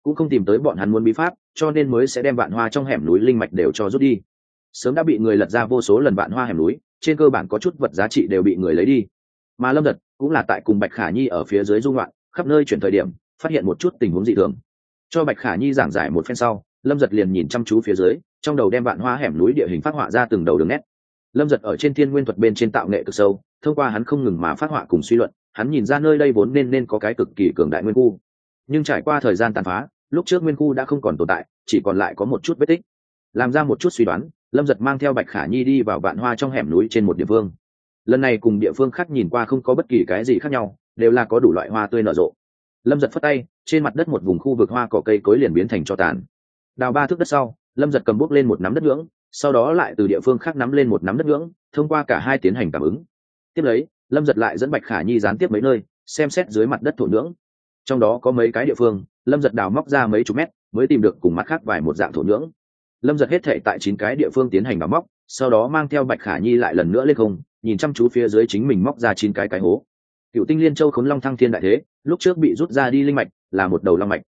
cũng không tìm tới bọn hắn muốn bí pháp, cho nên mới sẽ đem vạn hoa trong hẻm núi linh mạch đều cho rút đi. Sớm đã bị người lật ra vô số lần vạn hoa hẻm núi, trên cơ bản có chút vật giá trị đều bị người lấy đi. Mà lâm giật cũng là tại cùng bạch khả nhi ở phía dưới dung loạn, khắp nơi chuyển thời điểm, phát hiện một chút tình huống dị thường. Cho bạch khả nhi giảng giải một phen sau, lâm giật liền nhìn chăm chú phía dưới trong đầu đem vạn hoa hẻm núi địa hình phát họa ra từng đầu đường nét. Lâm giật ở trên thiên nguyên thuật bên trên tạo nghệ cực sâu, thông qua hắn không ngừng mà phát họa cùng suy luận, hắn nhìn ra nơi đây vốn nên nên có cái cực kỳ cường đại nguyên khu. Nhưng trải qua thời gian tàn phá, lúc trước nguyên khu đã không còn tồn tại, chỉ còn lại có một chút vết tích. Làm ra một chút suy đoán, lâm giật mang theo bạch khả nhi đi vào vạn hoa trong hẻm núi trên một địa phương. Lần này cùng địa phương khác nhìn qua không có bất kỳ cái gì khác nhau, đều là có đủ loại hoa tươi nở rộ. Lâm giật phất tay, trên mặt đất một vùng khu vực hoa cỏ cây cối liền biến thành cho tàn. Đào ba thước đất sau lâm giật cầm bút lên một nắm đất ngưỡng, sau đó lại từ địa phương khác nắm lên một nắm đất ngưỡng, thông qua cả hai tiến hành cảm ứng. Tiếp lấy, lâm giật lại dẫn bạch khả nhi gián tiếp mấy nơi, xem xét dưới mặt đất thổ nhưỡng trong đó có mấy cái địa phương, lâm giật đào móc ra mấy chục mét, mới tìm được cùng mặt khác vài một dạng thổ nhưỡng lâm giật hết thể tại chín cái địa phương tiến hành đào móc, sau đó mang theo bạch khả nhi lại lần nữa lên không, nhìn chăm chú phía dưới chính mình móc ra chín cái cái hố. Cựu tinh liên châu khốn long thăng thiên đại thế, lúc trước bị rút ra đi linh mạch, là một đầu long mạch.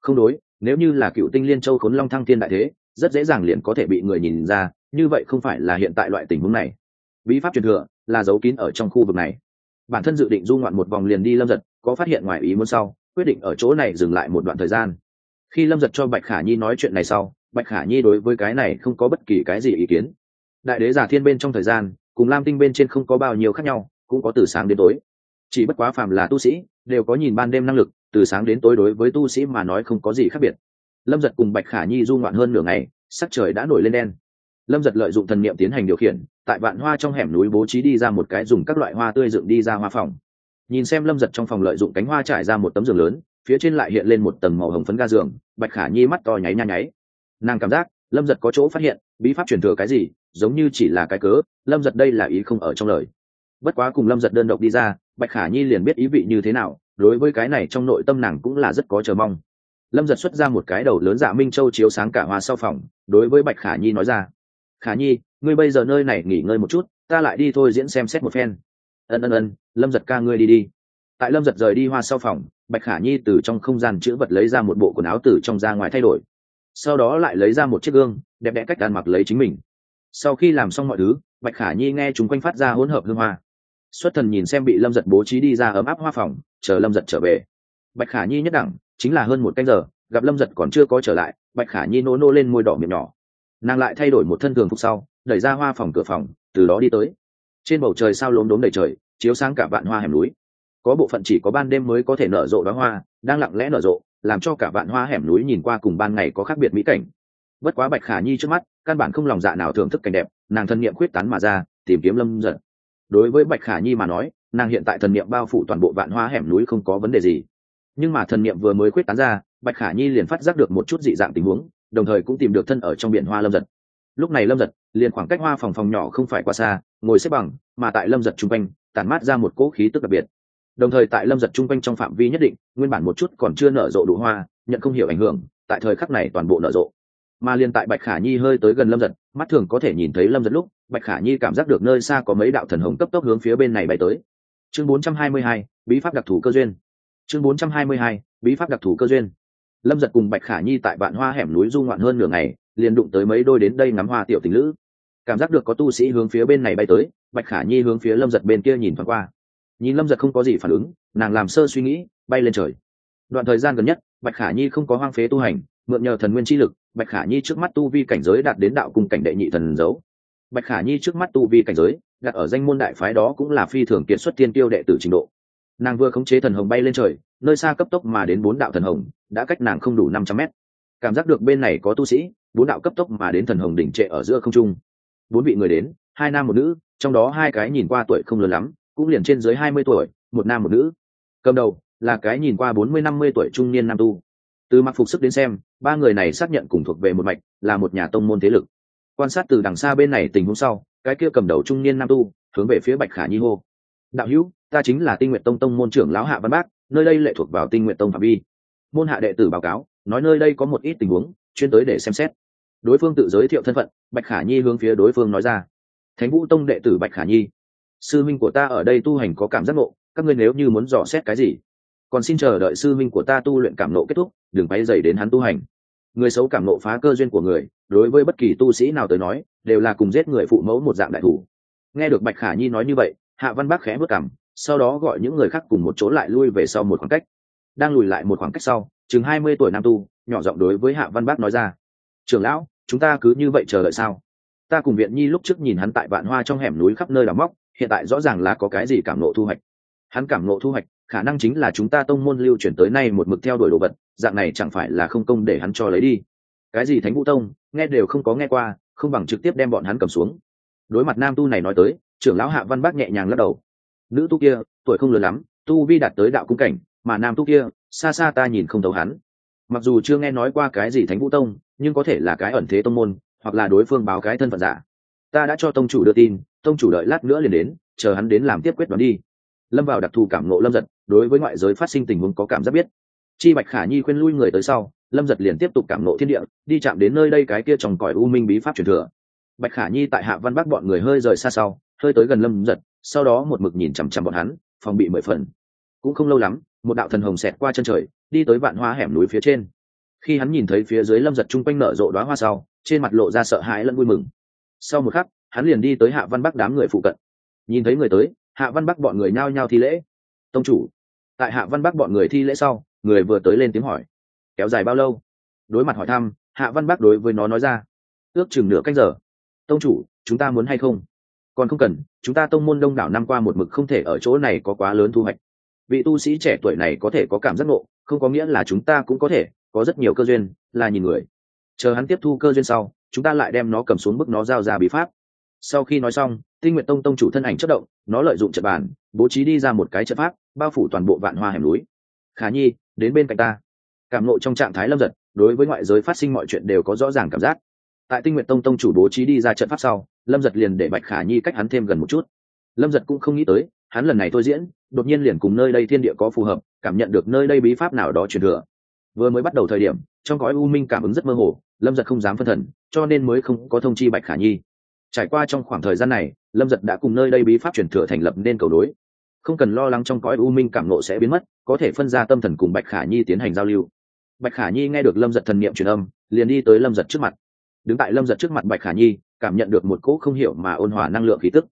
Không đối, nếu như là cựu tinh liên châu khốn long thăng thiên đại thế rất dễ dàng liền có thể bị người nhìn ra, như vậy không phải là hiện tại loại tình huống này. Bí pháp truyền thừa là giấu kín ở trong khu vực này. Bản thân dự định du ngoạn một vòng liền đi lâm giật, có phát hiện ngoài ý muốn sau, quyết định ở chỗ này dừng lại một đoạn thời gian. Khi lâm giật cho bạch khả nhi nói chuyện này sau, bạch khả nhi đối với cái này không có bất kỳ cái gì ý kiến. Đại đế giả thiên bên trong thời gian, cùng lam tinh bên trên không có bao nhiêu khác nhau, cũng có từ sáng đến tối. Chỉ bất quá phàm là tu sĩ, đều có nhìn ban đêm năng lực, từ sáng đến tối đối với tu sĩ mà nói không có gì khác biệt lâm giật cùng bạch khả nhi du ngoạn hơn nửa ngày, sắc trời đã nổi lên đen. Lâm giật lợi dụng thần niệm tiến hành điều khiển, tại vạn hoa trong hẻm núi bố trí đi ra một cái dùng các loại hoa tươi dựng đi ra hoa phòng. Nhìn xem lâm giật trong phòng lợi dụng cánh hoa trải ra một tấm giường lớn, phía trên lại hiện lên một tầng màu hồng phấn ga giường, bạch khả nhi mắt to nháy nha nháy. Nàng cảm giác, lâm giật có chỗ phát hiện, bí pháp truyền thừa cái gì, giống như chỉ là cái cớ, lâm giật đây là ý không ở trong lời. Bất quá cùng lâm giật đơn độc đi ra, bạch khả nhi liền biết ý vị như thế nào, đối với cái này trong nội tâm nàng cũng là rất có chờ mong lâm giật xuất ra một cái đầu lớn dạ minh châu chiếu sáng cả hoa sau phòng, đối với bạch khả nhi nói ra, khả nhi, ngươi bây giờ nơi này nghỉ ngơi một chút, ta lại đi thôi diễn xem xét một phen. Ân ân ân, lâm giật ca ngươi đi đi. Tại lâm giật rời đi hoa sau phòng, bạch khả nhi từ trong không gian chữ vật lấy ra một bộ quần áo từ trong ra ngoài thay đổi. Sau đó lại lấy ra một chiếc gương, đẹp đẽ cách đàn mặc lấy chính mình. Sau khi làm xong mọi thứ, bạch khả nhi nghe chúng quanh phát ra hỗn hợp hương hoa. Xuất thần nhìn xem bị lâm giật bố trí đi ra ấm áp hoa phòng, chờ lâm giật trở về. Bạch khả nhi nhất đẳng chính là hơn một canh giờ, gặp lâm giật còn chưa có trở lại, bạch khả nhi nô nô lên môi đỏ miệng nhỏ. Nàng lại thay đổi một thân thường phục sau, đẩy ra hoa phòng cửa phòng, từ đó đi tới. Trên bầu trời sao lốm đốm đầy trời, chiếu sáng cả vạn hoa hẻm núi. Có bộ phận chỉ có ban đêm mới có thể nở rộ đó hoa, đang lặng lẽ nở rộ, làm cho cả vạn hoa hẻm núi nhìn qua cùng ban ngày có khác biệt mỹ cảnh. Bất quá bạch khả nhi trước mắt, căn bản không lòng dạ nào thưởng thức cảnh đẹp, nàng thân nhiệm khuyết tán mà ra, tìm kiếm lâm giật. Đối với bạch khả nhi mà nói, nàng hiện tại thần niệm bao phủ toàn bộ vạn hoa hẻm núi không có vấn đề gì nhưng mà thần niệm vừa mới khuyết tán ra bạch khả nhi liền phát giác được một chút dị dạng tình huống đồng thời cũng tìm được thân ở trong biển hoa lâm giật. Lúc này lâm giật liền khoảng cách hoa phòng phòng nhỏ không phải quá xa ngồi xếp bằng mà tại lâm giật chung quanh tản mát ra một cỗ khí tức đặc biệt. Đồng thời tại lâm giật chung quanh trong phạm vi nhất định nguyên bản một chút còn chưa nở rộ đủ hoa nhận không hiểu ảnh hưởng tại thời khắc này toàn bộ nở rộ. Mà liền tại bạch khả nhi hơi tới gần lâm giật mắt thường có thể nhìn thấy lâm giật lúc bạch khả nhi cảm giác được nơi xa có mấy đạo thần hồng cấp tốc hướng phía bên này bay tới. Chương 422, bí pháp đặc thù cơ duyên chương 422, bí pháp đặc thù cơ duyên. Lâm giật cùng bạch khả nhi tại vạn hoa hẻm núi du ngoạn hơn nửa ngày liền đụng tới mấy đôi đến đây ngắm hoa tiểu tình lữ. Cảm giác được có tu sĩ hướng phía bên này bay tới bạch khả nhi hướng phía lâm giật bên kia nhìn thoáng qua. Nhìn lâm giật không có gì phản ứng nàng làm sơ suy nghĩ bay lên trời. Đoạn thời gian gần nhất bạch khả nhi không có hoang phế tu hành mượn nhờ thần nguyên chi lực bạch khả nhi trước mắt tu vi cảnh giới đạt đến đạo cùng cảnh đệ nhị thần giấu. bạch khả nhi trước mắt tu vi cảnh giới đặt ở danh môn đại phái đó cũng là phi thường kiệt xuất tiên tiêu đệ tử trình độ nàng vừa khống chế thần hồng bay lên trời, nơi xa cấp tốc mà đến bốn đạo thần hồng, đã cách nàng không đủ năm trăm mét. Cảm giác được bên này có tu sĩ, bốn đạo cấp tốc mà đến thần hồng đỉnh trệ ở giữa không trung. Bốn vị người đến, hai nam một nữ, trong đó hai cái nhìn qua tuổi không lớn lắm, cũng liền trên dưới hai mươi tuổi, một nam một nữ. Cầm đầu là cái nhìn qua bốn mươi năm mươi tuổi trung niên nam tu. Từ mặc phục sức đến xem, ba người này xác nhận cùng thuộc về một mạch, là một nhà tông môn thế lực. Quan sát từ đằng xa bên này tình huống sau, cái kia cầm đầu trung niên nam tu, hướng về phía bạch khả nhi hô. Đạo hữu ta chính là tinh nguyện tông tông môn trưởng lão hạ văn bác, nơi đây lệ thuộc vào tinh nguyện tông phạm vi. Môn hạ đệ tử báo cáo, nói nơi đây có một ít tình huống, chuyên tới để xem xét. Đối phương tự giới thiệu thân phận, bạch khả nhi hướng phía đối phương nói ra. Thánh vũ tông đệ tử bạch khả nhi, sư minh của ta ở đây tu hành có cảm giác ngộ, các ngươi nếu như muốn dò xét cái gì, còn xin chờ đợi sư minh của ta tu luyện cảm nộ kết thúc, đừng bay dày đến hắn tu hành. Người xấu cảm nộ phá cơ duyên của người, đối với bất kỳ tu sĩ nào tới nói, đều là cùng giết người phụ mẫu một dạng đại thủ. Nghe được bạch khả nhi nói như vậy, hạ văn bác khẽ bước cảm sau đó gọi những người khác cùng một chỗ lại lui về sau một khoảng cách. Đang lùi lại một khoảng cách sau, chừng hai mươi tuổi nam tu, nhỏ giọng đối với hạ văn bác nói ra, trưởng lão, chúng ta cứ như vậy chờ đợi sao? Ta cùng viện nhi lúc trước nhìn hắn tại vạn hoa trong hẻm núi khắp nơi đào móc, hiện tại rõ ràng là có cái gì cảm nộ thu hoạch. Hắn cảm nộ thu hoạch, khả năng chính là chúng ta tông môn lưu chuyển tới nay một mực theo đuổi đồ vật, dạng này chẳng phải là không công để hắn cho lấy đi. Cái gì thánh vũ tông, nghe đều không có nghe qua, không bằng trực tiếp đem bọn hắn cầm xuống. Đối mặt nam tu này nói tới, trưởng lão hạ văn bác nhẹ nhàng lắc đầu nữ tu kia, tuổi không lớn lắm, tu vi đạt tới đạo cung cảnh, mà nam tu kia, xa xa ta nhìn không thấu hắn. Mặc dù chưa nghe nói qua cái gì thánh vũ tông, nhưng có thể là cái ẩn thế tông môn, hoặc là đối phương báo cái thân phận giả. Ta đã cho tông chủ đưa tin, tông chủ đợi lát nữa liền đến, chờ hắn đến làm tiếp quyết đoán đi. Lâm vào đặc thù cảm nộ lâm giật, đối với ngoại giới phát sinh tình huống có cảm giác biết. Chi bạch khả nhi khuyên lui người tới sau, lâm giật liền tiếp tục cảm nộ thiên địa, đi chạm đến nơi đây cái kia trong cõi u minh bí pháp truyền thừa. Bạch khả nhi tại hạ văn bắc bọn người hơi rời xa sau, hơi tới gần lâm giật sau đó một mực nhìn chằm chằm bọn hắn, phòng bị mười phần. Cũng không lâu lắm, một đạo thần hồng xẹt qua chân trời, đi tới vạn hoa hẻm núi phía trên. Khi hắn nhìn thấy phía dưới lâm giật chung quanh nở rộ đoá hoa sau, trên mặt lộ ra sợ hãi lẫn vui mừng. Sau một khắc, hắn liền đi tới hạ văn bắc đám người phụ cận. Nhìn thấy người tới, hạ văn bắc bọn người nhao nhao thi lễ. Tông chủ. Tại hạ văn bắc bọn người thi lễ sau, người vừa tới lên tiếng hỏi. Kéo dài bao lâu? Đối mặt hỏi thăm, hạ văn bắc đối với nó nói ra. Ước chừng nửa canh giờ. Tông chủ, chúng ta muốn hay không? Còn không cần, chúng ta tông môn đông đảo năm qua một mực không thể ở chỗ này có quá lớn thu hoạch. Vị tu sĩ trẻ tuổi này có thể có cảm giác ngộ, không có nghĩa là chúng ta cũng có thể, có rất nhiều cơ duyên, là nhìn người. Chờ hắn tiếp thu cơ duyên sau, chúng ta lại đem nó cầm xuống bức nó giao ra bí pháp. Sau khi nói xong, tinh nguyện tông tông chủ thân ảnh chất động, nó lợi dụng trận bàn, bố trí đi ra một cái trận pháp, bao phủ toàn bộ vạn hoa hẻm núi. Khả nhi, đến bên cạnh ta. Cảm nộ trong trạng thái lâm giật, đối với ngoại giới phát sinh mọi chuyện đều có rõ ràng cảm giác. Tại tinh nguyện tông tông chủ bố trí đi ra trận pháp sau lâm giật liền để bạch khả nhi cách hắn thêm gần một chút. Lâm giật cũng không nghĩ tới, hắn lần này thôi diễn, đột nhiên liền cùng nơi đây thiên địa có phù hợp, cảm nhận được nơi đây bí pháp nào đó truyền thừa. Vừa mới bắt đầu thời điểm, trong cõi u minh cảm ứng rất mơ hồ, lâm giật không dám phân thần, cho nên mới không có thông chi bạch khả nhi. Trải qua trong khoảng thời gian này, lâm giật đã cùng nơi đây bí pháp truyền thừa thành lập nên cầu đối không cần lo lắng trong cõi u minh cảm nộ sẽ biến mất, có thể phân ra tâm thần cùng bạch khả nhi tiến hành giao lưu. Bạch khả nhi nghe được lâm giật thần n i ệ m truyền âm, liền đi tới lâm giật trước mặt. Đứng tại lâm giật trước mặt bạch khả nhi cảm nhận được một cỗ không hiểu mà ôn hòa năng lượng khí tức.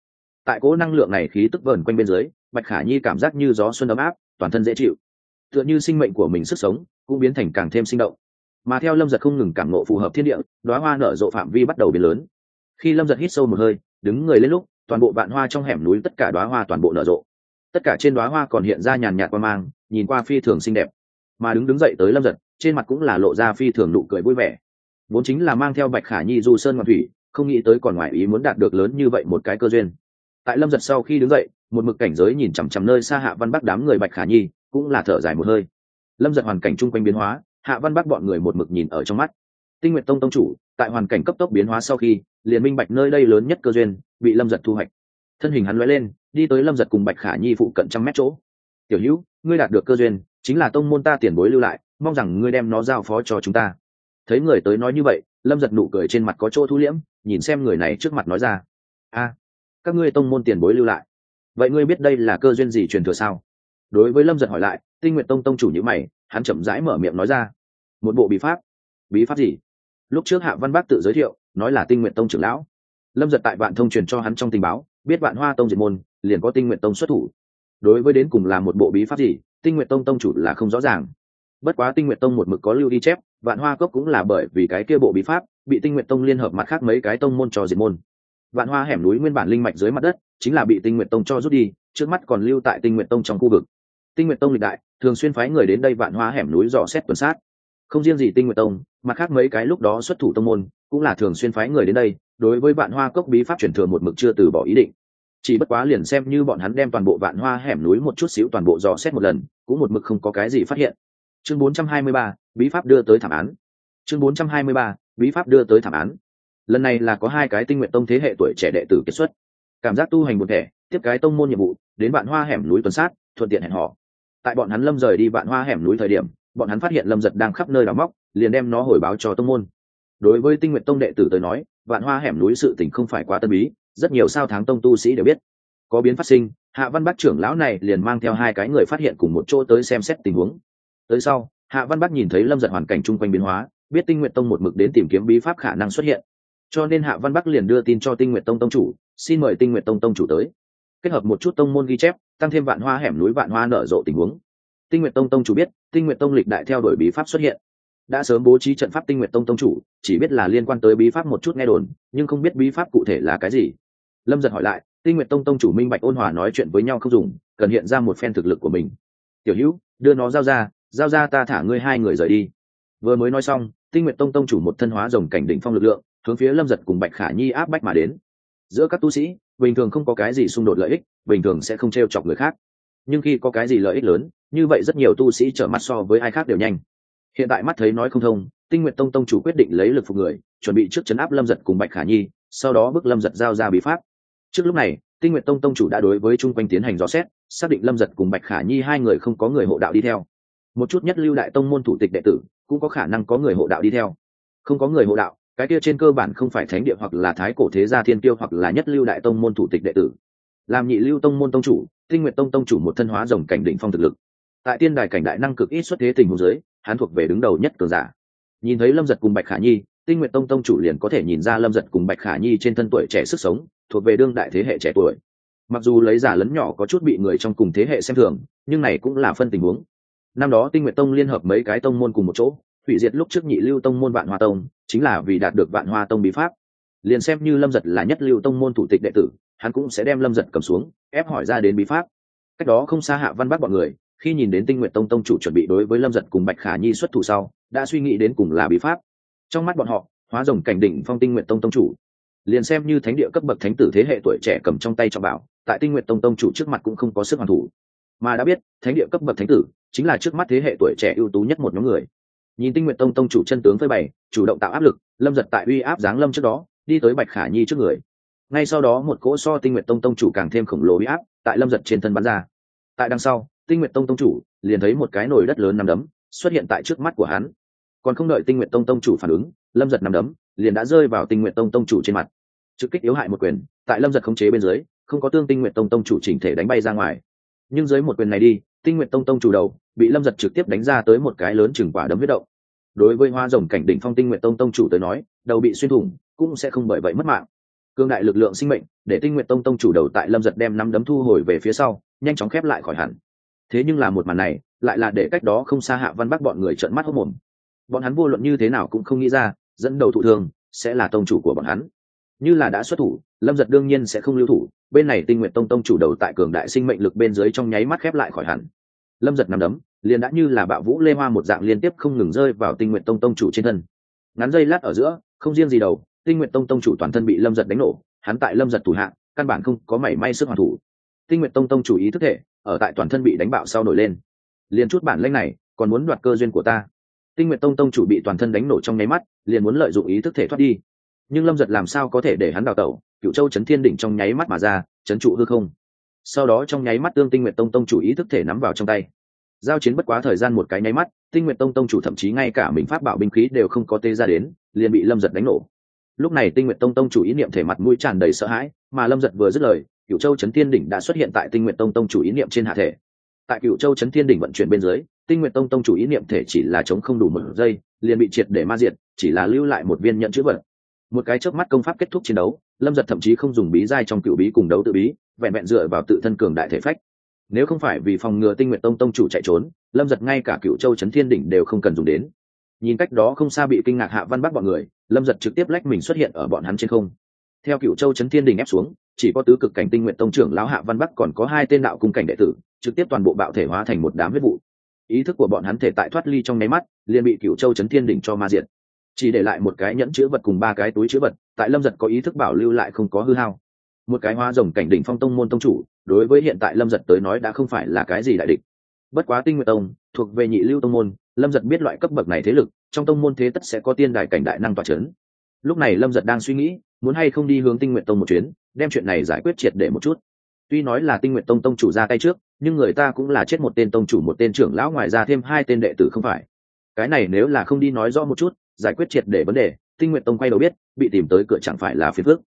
Tại cỗ năng lượng này khí tức vờn quanh bên dưới, bạch khả nhi cảm giác như gió xuân ấm áp, toàn thân dễ chịu. Tựa như sinh mệnh của mình sức sống cũng biến thành càng thêm sinh động. Mà theo lâm giật không ngừng cảm nộ phù hợp thiên địa đoá hoa nở rộ phạm vi bắt đầu biến lớn. Khi lâm giật hít sâu một hơi, đứng người lên lúc, toàn bộ vạn hoa trong hẻm núi tất cả đoá hoa toàn bộ nở rộ. Tất cả trên đoá hoa còn hiện ra nhàn nhạt qua mang, nhìn qua phi thường xinh đẹp. Mà đứng đứng dậy tới lâm giật, trên mặt cũng là lộ ra phi thường nụ cười vui vẻ. Vốn chính là mang theo bạch khả nhi du sơn ngoạn thủy không nghĩ tới còn ngoài ý muốn đạt được lớn như vậy một cái cơ duyên. Tại lâm giật sau khi đứng dậy, một mực cảnh giới nhìn chằm chằm nơi xa hạ văn bắc đám người bạch khả nhi, cũng là thở dài một hơi. Lâm giật hoàn cảnh chung quanh biến hóa, hạ văn bắc bọn người một mực nhìn ở trong mắt. Tinh nguyện tông tông chủ, tại hoàn cảnh cấp tốc biến hóa sau khi, liền minh bạch nơi đây lớn nhất cơ duyên, bị lâm giật thu hoạch. Thân hình hắn l lên, đi tới lâm giật cùng bạch khả nhi phụ cận trăm mét chỗ. Tiểu hữu, ngươi đạt được cơ duyên, chính là tông môn ta tiền bối lưu lại, mong rằng ngươi đem nó giao phó cho chúng ta. Thấy người tới nói như vậy, lâm giật nụ cười trên mặt có chỗ thu liễm nhìn xem người này trước mặt nói ra. A, các ngươi tông môn tiền bối lưu lại. Vậy ngươi biết đây là cơ duyên gì truyền thừa sao? Đối với lâm giật hỏi lại, tinh nguyện tông tông chủ nhữ mày, hắn chậm rãi mở miệng nói ra. Một bộ bí pháp. Bí pháp gì? Lúc trước hạ văn bác tự giới thiệu, nói là tinh nguyện tông trưởng lão. Lâm giật tại vạn thông truyền cho hắn trong tình báo, biết vạn hoa tông diệt môn, liền có tinh nguyện tông xuất thủ. Đối với đến cùng là một bộ bí pháp gì, tinh nguyện tông tông chủ là không rõ ràng. Bất quá tinh nguyện tông một mực có lưu đi chép, vạn hoa cốc cũng là bởi vì cái kia bộ bí pháp bị tinh nguyện tông liên hợp mặt khác mấy cái tông môn cho diệt môn. Vạn hoa hẻm núi nguyên bản linh mạch dưới mặt đất chính là bị tinh nguyện tông cho rút đi trước mắt còn lưu tại tinh nguyện tông trong khu vực. Tinh nguyện tông lịch đại thường xuyên phái người đến đây vạn hoa hẻm núi dò xét tuần sát. Không riêng gì tinh nguyện tông mặt khác mấy cái lúc đó xuất thủ tông môn cũng là thường xuyên phái người đến đây đối với vạn hoa cốc bí pháp truyền thừa một mực chưa từ bỏ ý định. Chỉ bất quá liền xem như bọn hắn đem toàn bộ vạn hoa hẻm núi một chút xíu toàn bộ dò xét một lần cũng một mực không có cái gì phát hiện. Chương 423, bí pháp đưa tới thảm án. Chương 423, bí pháp đưa tới thảm án. Lần này là có hai cái tinh nguyện tông thế hệ tuổi trẻ đệ tử kết xuất. Cảm giác tu hành một thể, tiếp cái tông môn nhiệm vụ, đến vạn hoa hẻm núi tuần sát, thuận tiện hẹn họ tại bọn hắn lâm rời đi vạn hoa hẻm núi thời điểm, bọn hắn phát hiện lâm giật đang khắp nơi đào móc, liền đem nó hồi báo cho tông môn. Đối với tinh nguyện tông đệ tử tới nói, vạn hoa hẻm núi sự tình không phải quá tân bí rất nhiều sao tháng tông tu sĩ đều biết. Có biến phát sinh, hạ văn bắc trưởng lão này liền mang theo hai cái người phát hiện cùng một chỗ tới xem xét tình huống. Tới sau, hạ văn bắc nhìn thấy lâm giật hoàn cảnh chung quanh biến hóa biết tinh nguyện tông một mực đến tìm kiếm bí pháp khả năng xuất hiện. Cho nên hạ văn bắc liền đưa tin cho tinh nguyện tông tông chủ, xin mời tinh nguyện tông tông chủ tới. Kết hợp một chút tông môn ghi chép, tăng thêm vạn hoa hẻm núi vạn hoa nở rộ tình huống. Tinh nguyện tông tông chủ biết, tinh nguyện tông lịch đại theo đuổi bí pháp xuất hiện. Đã sớm bố trí trận pháp tinh nguyện tông tông chủ, chỉ biết là liên quan tới bí pháp một chút nghe đồn, nhưng không biết bí pháp cụ thể là cái gì. Lâm giật hỏi lại, tinh nguyện tông tông chủ minh bạch ôn hòa nói chuyện với nhau không dùng, cần hiện ra một phen thực lực của mình. Tiểu hữu, đưa nó giao ra giao ra ta thả ngươi hai người rời đi. Vừa mới nói xong tinh nguyện tông tông chủ một thân hóa rồng cảnh đỉnh phong lực lượng, hướng phía lâm giật cùng bạch khả nhi áp bách mà đến. Giữa các tu sĩ, bình thường không có cái gì xung đột lợi ích, bình thường sẽ không t r e o chọc người khác. Nhưng khi có cái gì lợi ích lớn, như vậy rất nhiều tu sĩ trở mắt so với ai khác đều nhanh. Hiện tại mắt thấy nói không thông, tinh nguyện tông tông chủ quyết định lấy lực phục người, chuẩn bị trước chấn áp lâm giật cùng bạch khả nhi, sau đó bức lâm giật giao ra bí pháp. Trước lúc này, tinh nguyện tông tông chủ đã đối với chung quanh tiến hành dò xét, xác định lâm giật cùng bạch khả nhi hai người không có người hộ đạo đi theo. Một chút nhất lưu đại tông môn thủ tịch đệ tử cũng có khả năng có người hộ đạo đi theo. Không có người hộ đạo, cái kia trên cơ bản không phải thánh địa hoặc là thái cổ thế gia thiên tiêu hoặc là nhất lưu đại tông môn thủ tịch đệ tử. Làm nhị lưu tông môn tông chủ, tinh nguyện tông tông chủ một thân hóa rồng cảnh định phong thực lực. Tại tiên đài cảnh đại năng cực ít xuất thế tình huống giới hắn thuộc về đứng đầu nhất cường giả. Nhìn thấy lâm giật cùng bạch khả nhi, tinh nguyện tông tông chủ liền có thể nhìn ra lâm giật cùng bạch khả nhi trên thân tuổi trẻ sức sống, thuộc về đương đại thế hệ trẻ tuổi. Mặc dù lấy giả lấn nhỏ có chút bị người trong cùng thế hệ xem thường, nhưng này cũng là phân tình huống năm đó tinh nguyện tông liên hợp mấy cái tông môn cùng một chỗ, hủy diệt lúc trước nhị lưu tông môn vạn hoa tông, chính là vì đạt được vạn hoa tông bí pháp. Liền xem như lâm giật là nhất lưu tông môn thủ tịch đệ tử, hắn cũng sẽ đem lâm giật cầm xuống, ép hỏi ra đến bí pháp. Cách đó không xa hạ văn bắc bọn người, khi nhìn đến tinh nguyện tông tông chủ chuẩn bị đối với lâm giật cùng bạch khả nhi xuất thủ sau, đã suy nghĩ đến cùng là bí pháp. Trong mắt bọn họ, hóa rồng cảnh đỉnh phong tinh nguyện tông tông chủ. Liền xem như thánh địa cấp bậc thánh tử thế hệ tuổi trẻ cầm trong tay cho bảo, tại tinh nguyện tông tông chủ trước mặt cũng không có sức hoàn thủ. Mà đã biết, thánh địa cấp bậc thánh tử chính là trước mắt thế hệ tuổi trẻ ưu tú nhất một nhóm người. Nhìn tinh nguyện tông tông chủ chân tướng phơi bày, chủ động tạo áp lực, lâm giật tại uy áp giáng lâm trước đó, đi tới bạch khả nhi trước người. Ngay sau đó một cỗ so tinh nguyện tông tông chủ càng thêm khổng lồ uy áp tại lâm giật trên thân bắn ra. Tại đằng sau, tinh nguyện tông tông chủ liền thấy một cái nồi đất lớn nằm đấm xuất hiện tại trước mắt của hắn. Còn không đợi tinh nguyện tông tông chủ phản ứng, lâm giật nằm đấm liền đã rơi vào tinh nguyện tông tông chủ trên mặt. Trực kích yếu hại một quyền, tại lâm giật khống chế bên dưới, không có tương tinh nguyện tông tông chủ chỉnh thể đánh bay ra ngoài. Nhưng dưới một quyền này đi tinh nguyện tông tông chủ đầu, bị lâm giật trực tiếp đánh ra tới một cái lớn chừng quả đấm huyết động. Đối với hoa rồng cảnh đỉnh phong tinh nguyện tông tông chủ tới nói, đầu bị xuyên thủng, cũng sẽ không bởi vậy mất mạng. Cương đại lực lượng sinh mệnh, để tinh nguyện tông tông chủ đầu tại lâm giật đem năm đấm thu hồi về phía sau, nhanh chóng khép lại khỏi hẳn. Thế nhưng là một màn này, lại là để cách đó không xa hạ văn bắc bọn người trợn mắt hốc mồm. Bọn hắn vô luận như thế nào cũng không nghĩ ra, dẫn đầu thụ thương sẽ là tông chủ của bọn hắn. Như là đã xuất thủ, lâm giật đương nhiên sẽ không lưu thủ. Bên này tinh nguyện tông tông chủ đầu tại cường đại sinh mệnh lực bên dưới trong nháy mắt khép lại khỏi hẳn lâm giật nằm đấm, liền đã như là bạo vũ lê hoa một dạng liên tiếp không ngừng rơi vào tinh nguyện tông tông chủ trên thân. Ngắn dây lát ở giữa, không riêng gì đầu, tinh nguyện tông tông chủ toàn thân bị lâm giật đánh nổ, hắn tại lâm giật thủ hạng căn bản không có mảy may sức hoàn thủ. Tinh nguyện tông tông chủ ý thức thể, ở tại toàn thân bị đánh bạo sau nổi lên. Liền chút bản lanh này, còn muốn đoạt cơ duyên của ta. Tinh nguyện tông tông chủ bị toàn thân đánh nổ trong nháy mắt, liền muốn lợi dụng ý thức thể thoát đi. Nhưng lâm giật làm sao có thể để hắn đào tẩu, cựu châu chấn thiên đỉnh trong nháy mắt mà ra, chấn trụ hư không sau đó trong nháy mắt tương tinh nguyện tông tông chủ ý thức thể nắm vào trong tay. Giao chiến bất quá thời gian một cái nháy mắt, tinh nguyện tông tông chủ thậm chí ngay cả mình pháp bảo binh khí đều không có tê ra đến, liền bị lâm giật đánh nổ. Lúc này tinh nguyện tông tông chủ ý niệm thể mặt mũi tràn đầy sợ hãi, mà lâm giật vừa dứt lời cựu châu chấn thiên đỉnh đã xuất hiện tại tinh nguyện tông tông chủ ý niệm trên hạ thể. Tại cựu châu chấn thiên đỉnh vận chuyển bên dưới, tinh nguyện tông tông chủ ý niệm thể chỉ là chống không đủ một giây, liền bị triệt để ma diệt, chỉ là lưu lại một viên nhận chữ vật. Một cái chớp mắt công pháp kết thúc chiến đấu lâm giật thậm chí không dùng bí giai trong cựu bí cùng đấu tự bí, vẹn vẹn dựa vào tự thân cường đại thể phách. Nếu không phải vì phòng ngừa tinh nguyện tông tông chủ chạy trốn, lâm giật ngay cả cựu châu Trấn thiên đỉnh đều không cần dùng đến. Nhìn cách đó không xa bị kinh ngạc hạ văn bắc bọn người, lâm giật trực tiếp lách mình xuất hiện ở bọn hắn trên không. Theo cựu châu Trấn thiên đỉnh ép xuống, chỉ có tứ cực cảnh tinh nguyện tông trưởng lão hạ văn bắc còn có hai tên đạo cung cảnh đệ tử, trực tiếp toàn bộ bạo thể hóa thành một đám huyết vụ. Ý thức của bọn hắn thể tại thoát ly trong nháy mắt, liền bị cựu châu Trấn thiên đỉnh cho ma diệt. Chỉ để lại một cái nhẫn chữ vật cùng ba cái túi chữ vật tại lâm giật có ý thức bảo lưu lại không có hư hao. Một cái hoa rồng cảnh đỉnh phong tông môn tông chủ, đối với hiện tại lâm giật tới nói đã không phải là cái gì đại địch. Bất quá tinh nguyện tông, thuộc về nhị lưu tông môn, lâm giật biết loại cấp bậc này thế lực, trong tông môn thế tất sẽ có tiên đài cảnh đại năng tỏa c h ấ n lúc này lâm giật đang suy nghĩ, muốn hay không đi hướng tinh nguyện tông một chuyến, đem chuyện này giải quyết triệt để một chút. Tuy nói là tinh nguyện tông tông chủ ra tay trước, nhưng người ta cũng là chết một tên tông chủ, một tên trưởng lão, ngoài ra thêm hai tên đệ tử không phải. Cái này nếu là không đi nói rõ một chút, giải quyết triệt để vấn đề tinh nguyện tông quay đầu biết, bị tìm tới cửa chẳng phải là phiền phước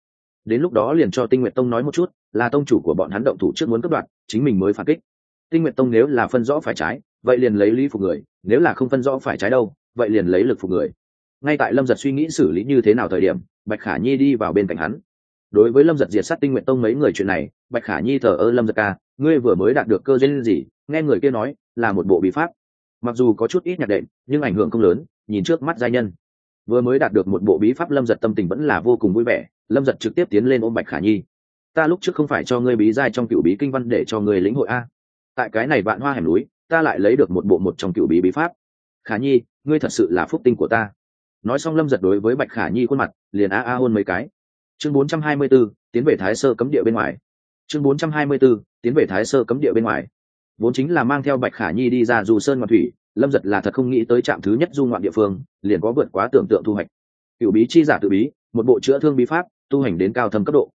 đến lúc đó liền cho tinh nguyện tông nói một chút, là tông chủ của bọn hắn động thủ trước muốn cắt đoạt, chính mình mới phản kích. Tinh nguyện tông nếu là phân rõ phải trái, vậy liền lấy lý phục người, nếu là không phân rõ phải trái đâu, vậy liền lấy lực phục người. Ngay tại lâm giật suy nghĩ xử lý như thế nào thời điểm, bạch khả nhi đi vào bên cạnh hắn. Đối với lâm giật diệt sát tinh nguyện tông mấy người chuyện này, bạch khả nhi thờ ơ, lâm giật ca, ngươi vừa mới đạt được cơ duyên gì? Nghe người kia nói, là một bộ bí pháp. Mặc dù có chút ít nhạc đệm, nhưng ảnh hưởng không lớn, nhìn trước mắt giai nhân vừa mới đạt được một bộ bí pháp lâm giật tâm tình vẫn là vô cùng vui vẻ, lâm giật trực tiếp tiến lên ôm bạch khả nhi. Ta lúc trước không phải cho ngươi bí giai trong cựu bí kinh văn để cho ngươi lĩnh hội a. Tại cái này vạn hoa hẻm núi, ta lại lấy được một bộ một trong cựu bí bí pháp. Khả nhi, ngươi thật sự là phúc tinh của ta. Nói xong lâm giật đối với bạch khả nhi khuôn mặt, liền a a hôn mấy cái. Chương bốn trăm hai mươi b ố tiến về thái sơ cấm địa bên ngoài. Chương bốn trăm hai mươi b ố tiến về thái sơ cấm địa bên ngoài. Vốn chính là mang theo bạch khả nhi đi ra dù sơn ngọc thủy lâm giật là thật không nghĩ tới trạm thứ nhất du ngoạn địa phương, liền có vượt quá tưởng tượng thu hoạch. Cựu bí chi giả tự bí, một bộ chữa thương bí pháp, tu hành đến cao thâm cấp độ.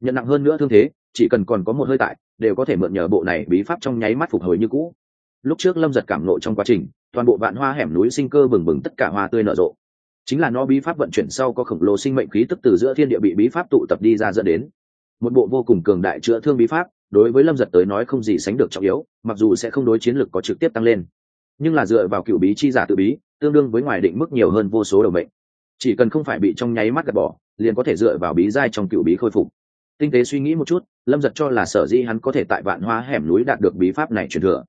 Nhận nặng hơn nữa thương thế, chỉ cần còn có một hơi tại, đều có thể mượn nhờ bộ này bí pháp trong nháy mắt phục hồi như cũ. Lúc trước lâm giật cảm nộ trong quá trình, toàn bộ vạn hoa hẻm núi sinh cơ bừng bừng tất cả hoa tươi nở rộ. Chính là nó bí pháp vận chuyển sau có khổng lồ sinh mệnh khí tức từ giữa thiên địa bị bí pháp tụ tập đi ra dẫn đến. Một bộ vô cùng cường đại chữa thương bí pháp, đối với lâm giật tới nói không gì sánh được trọng yếu, mặc dù sẽ không đối chiến lực có trực tiếp tăng lên nhưng là dựa vào cựu bí chi giả tự bí, tương đương với ngoài định mức nhiều hơn vô số đầu mệnh. Chỉ cần không phải bị trong nháy mắt gạt bỏ, liền có thể dựa vào bí giai trong cựu bí khôi phục. Tinh tế suy nghĩ một chút, lâm giật cho là sở di hắn có thể tại vạn hoa hẻm núi đạt được bí pháp này truyền thừa.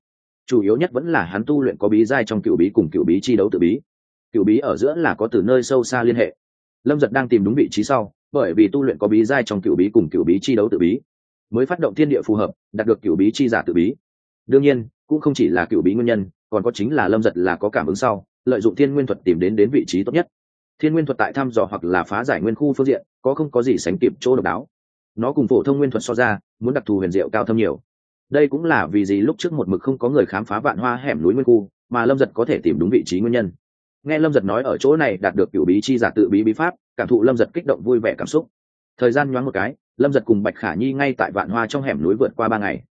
Chủ yếu nhất vẫn là hắn tu luyện có bí giai trong cựu bí cùng cựu bí chi đấu tự bí. Cựu bí ở giữa là có từ nơi sâu xa liên hệ. Lâm giật đang tìm đúng vị trí sau, bởi vì tu luyện có bí giai trong cựu bí cùng cựu bí chi đấu tự bí, mới phát động thiên địa phù hợp, đạt được cựu bí chi giả tự bí. Đương nhiên, cũng không chỉ là cựu bí nguyên nhân còn có chính là lâm giật là có cảm ứng sau, lợi dụng thiên nguyên thuật tìm đến đến vị trí tốt nhất. Thiên nguyên thuật tại thăm dò hoặc là phá giải nguyên khu phương diện, có không có gì sánh kịp chỗ độc đáo. Nó cùng phổ thông nguyên thuật so ra, muốn đặc thù huyền diệu cao thâm nhiều. Đây cũng là vì gì lúc trước một mực không có người khám phá vạn hoa hẻm núi nguyên khu, mà lâm giật có thể tìm đúng vị trí nguyên nhân. Nghe lâm giật nói ở chỗ này đạt được cựu bí chi giả tự bí bí pháp, cảm thụ lâm giật kích động vui vẻ cảm xúc. Thời gian nhoáng một cái, lâm giật cùng bạch khả nhi ngay tại vạn hoa trong hẻm núi vượt qua ba ngày.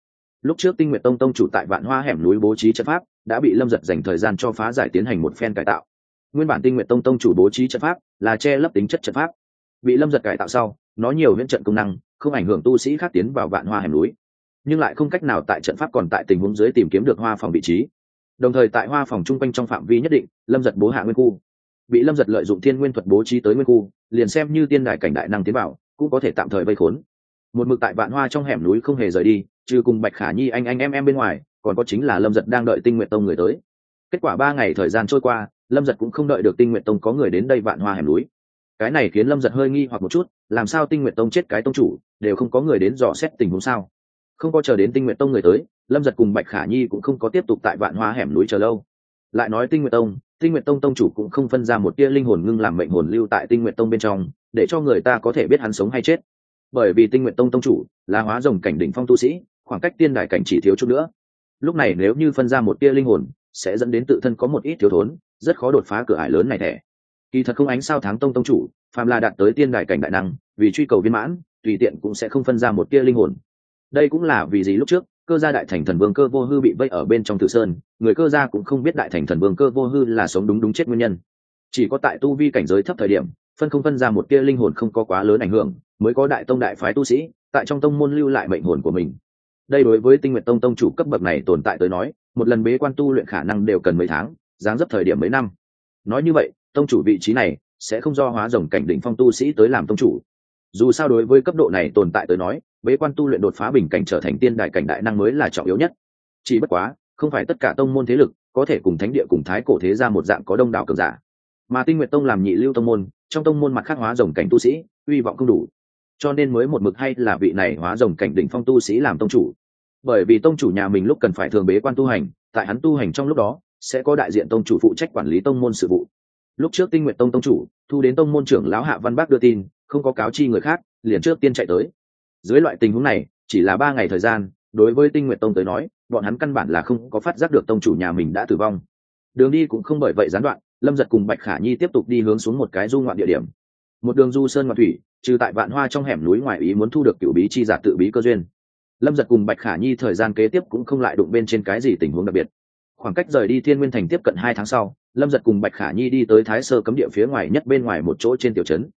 Lúc trước tinh nguyện tông tông chủ tại vạn hoa hẻm núi bố trí trận pháp đã bị lâm giật dành thời gian cho phá giải tiến hành một phen cải tạo. Nguyên bản tinh nguyện tông tông chủ bố trí trận pháp là che lấp tính chất trận pháp. Bị lâm giật cải tạo sau, nó nhiều viễn trận công năng, không ảnh hưởng tu sĩ khác tiến vào vạn hoa hẻm núi. Nhưng lại không cách nào tại trận pháp còn tại tình huống dưới tìm kiếm được hoa phòng vị trí. Đồng thời tại hoa phòng chung quanh trong phạm vi nhất định, lâm giật bố hạ nguyên khu. Bị lâm giật lợi dụng thiên nguyên thuật bố trí tới nguyên khu, liền xem như tiên đại cảnh đại năng tiến vào, cũng có thể tạm thời vây khốn. Một mực tại vạn hoa trong hẻm núi không hề rời đi, trừ cùng bạch khả nhi anh anh em em bên ngoài còn có chính là lâm giật đang đợi tinh nguyện tông người tới. Kết quả ba ngày thời gian trôi qua, lâm giật cũng không đợi được tinh nguyện tông có người đến đây vạn hoa hẻm núi. Cái này khiến lâm giật hơi nghi hoặc một chút, làm sao tinh nguyện tông chết cái tông chủ, đều không có người đến dò xét tình huống sao? Không có chờ đến tinh nguyện tông người tới, lâm giật cùng bạch khả nhi cũng không có tiếp tục tại vạn hoa hẻm núi chờ lâu. Lại nói tinh nguyện tông, tinh nguyện tông tông chủ cũng không phân ra một tia linh hồn ngưng làm mệnh hồn lưu tại tinh nguyện tông bên trong, để cho người ta có thể biết hắn sống hay chết. Bởi vì tinh nguyện tông tông chủ là hóa rồng cảnh đỉnh phong tu sĩ, khoảng cách tiên đài cảnh chỉ thiếu chút nữa lúc này nếu như phân ra một tia linh hồn, sẽ dẫn đến tự thân có một ít thiếu thốn, rất khó đột phá cửa ải lớn này thẻ. Kỳ thật không ánh sao tháng tông tông chủ, phàm là đạt tới tiên đại cảnh đại năng, vì truy cầu viên mãn, tùy tiện cũng sẽ không phân ra một tia linh hồn. Đây cũng là vì gì lúc trước, cơ gia đại thành thần vương cơ vô hư bị vây ở bên trong tử sơn, người cơ gia cũng không biết đại thành thần vương cơ vô hư là sống đúng đúng chết nguyên nhân. Chỉ có tại tu vi cảnh giới thấp thời điểm, phân không phân ra một tia linh hồn không có quá lớn ảnh hưởng, mới có đại tông đại phái tu sĩ, tại trong tông môn lưu lại mệnh hồn của mình đây đối với tinh nguyện tông tông chủ cấp bậc này tồn tại tới nói, một lần bế quan tu luyện khả năng đều cần mấy tháng, dáng dấp thời điểm mấy năm. Nói như vậy, tông chủ vị trí này sẽ không do hóa rồng cảnh đỉnh phong tu sĩ tới làm tông chủ. Dù sao đối với cấp độ này tồn tại tới nói, bế quan tu luyện đột phá bình cảnh trở thành tiên đại cảnh đại năng mới là trọng yếu nhất. Chỉ bất quá, không phải tất cả tông môn thế lực có thể cùng thánh địa cùng thái cổ thế ra một dạng có đông đảo cường giả. Mà tinh nguyện tông làm nhị lưu tông môn, trong tông môn mặt khác hóa rồng cảnh tu sĩ, uy vọng không đủ. Cho nên mới một mực hay là vị này hóa rồng cảnh đỉnh phong tu sĩ làm tông chủ bởi vì tông chủ nhà mình lúc cần phải thường bế quan tu hành, tại hắn tu hành trong lúc đó, sẽ có đại diện tông chủ phụ trách quản lý tông môn sự vụ. Lúc trước tinh nguyện tông tông chủ, thu đến tông môn trưởng lão hạ văn bác đưa tin, không có cáo chi người khác, liền trước tiên chạy tới. Dưới loại tình huống này, chỉ là ba ngày thời gian, đối với tinh nguyện tông tới nói, bọn hắn căn bản là không có phát giác được tông chủ nhà mình đã tử vong. Đường đi cũng không bởi vậy gián đoạn, lâm giật cùng bạch khả nhi tiếp tục đi hướng xuống một cái du ngoạn địa điểm. Một đường du sơn ngoạn thủy, trừ tại vạn hoa trong hẻm núi ngoài ý muốn thu được cựu bí chi giả tự bí cơ duyên lâm giật cùng bạch khả nhi thời gian kế tiếp cũng không lại đụng bên trên cái gì tình huống đặc biệt. Khoảng cách rời đi thiên nguyên thành tiếp cận hai tháng sau, lâm giật cùng bạch khả nhi đi tới thái sơ cấm địa phía ngoài nhất bên ngoài một chỗ trên tiểu trấn.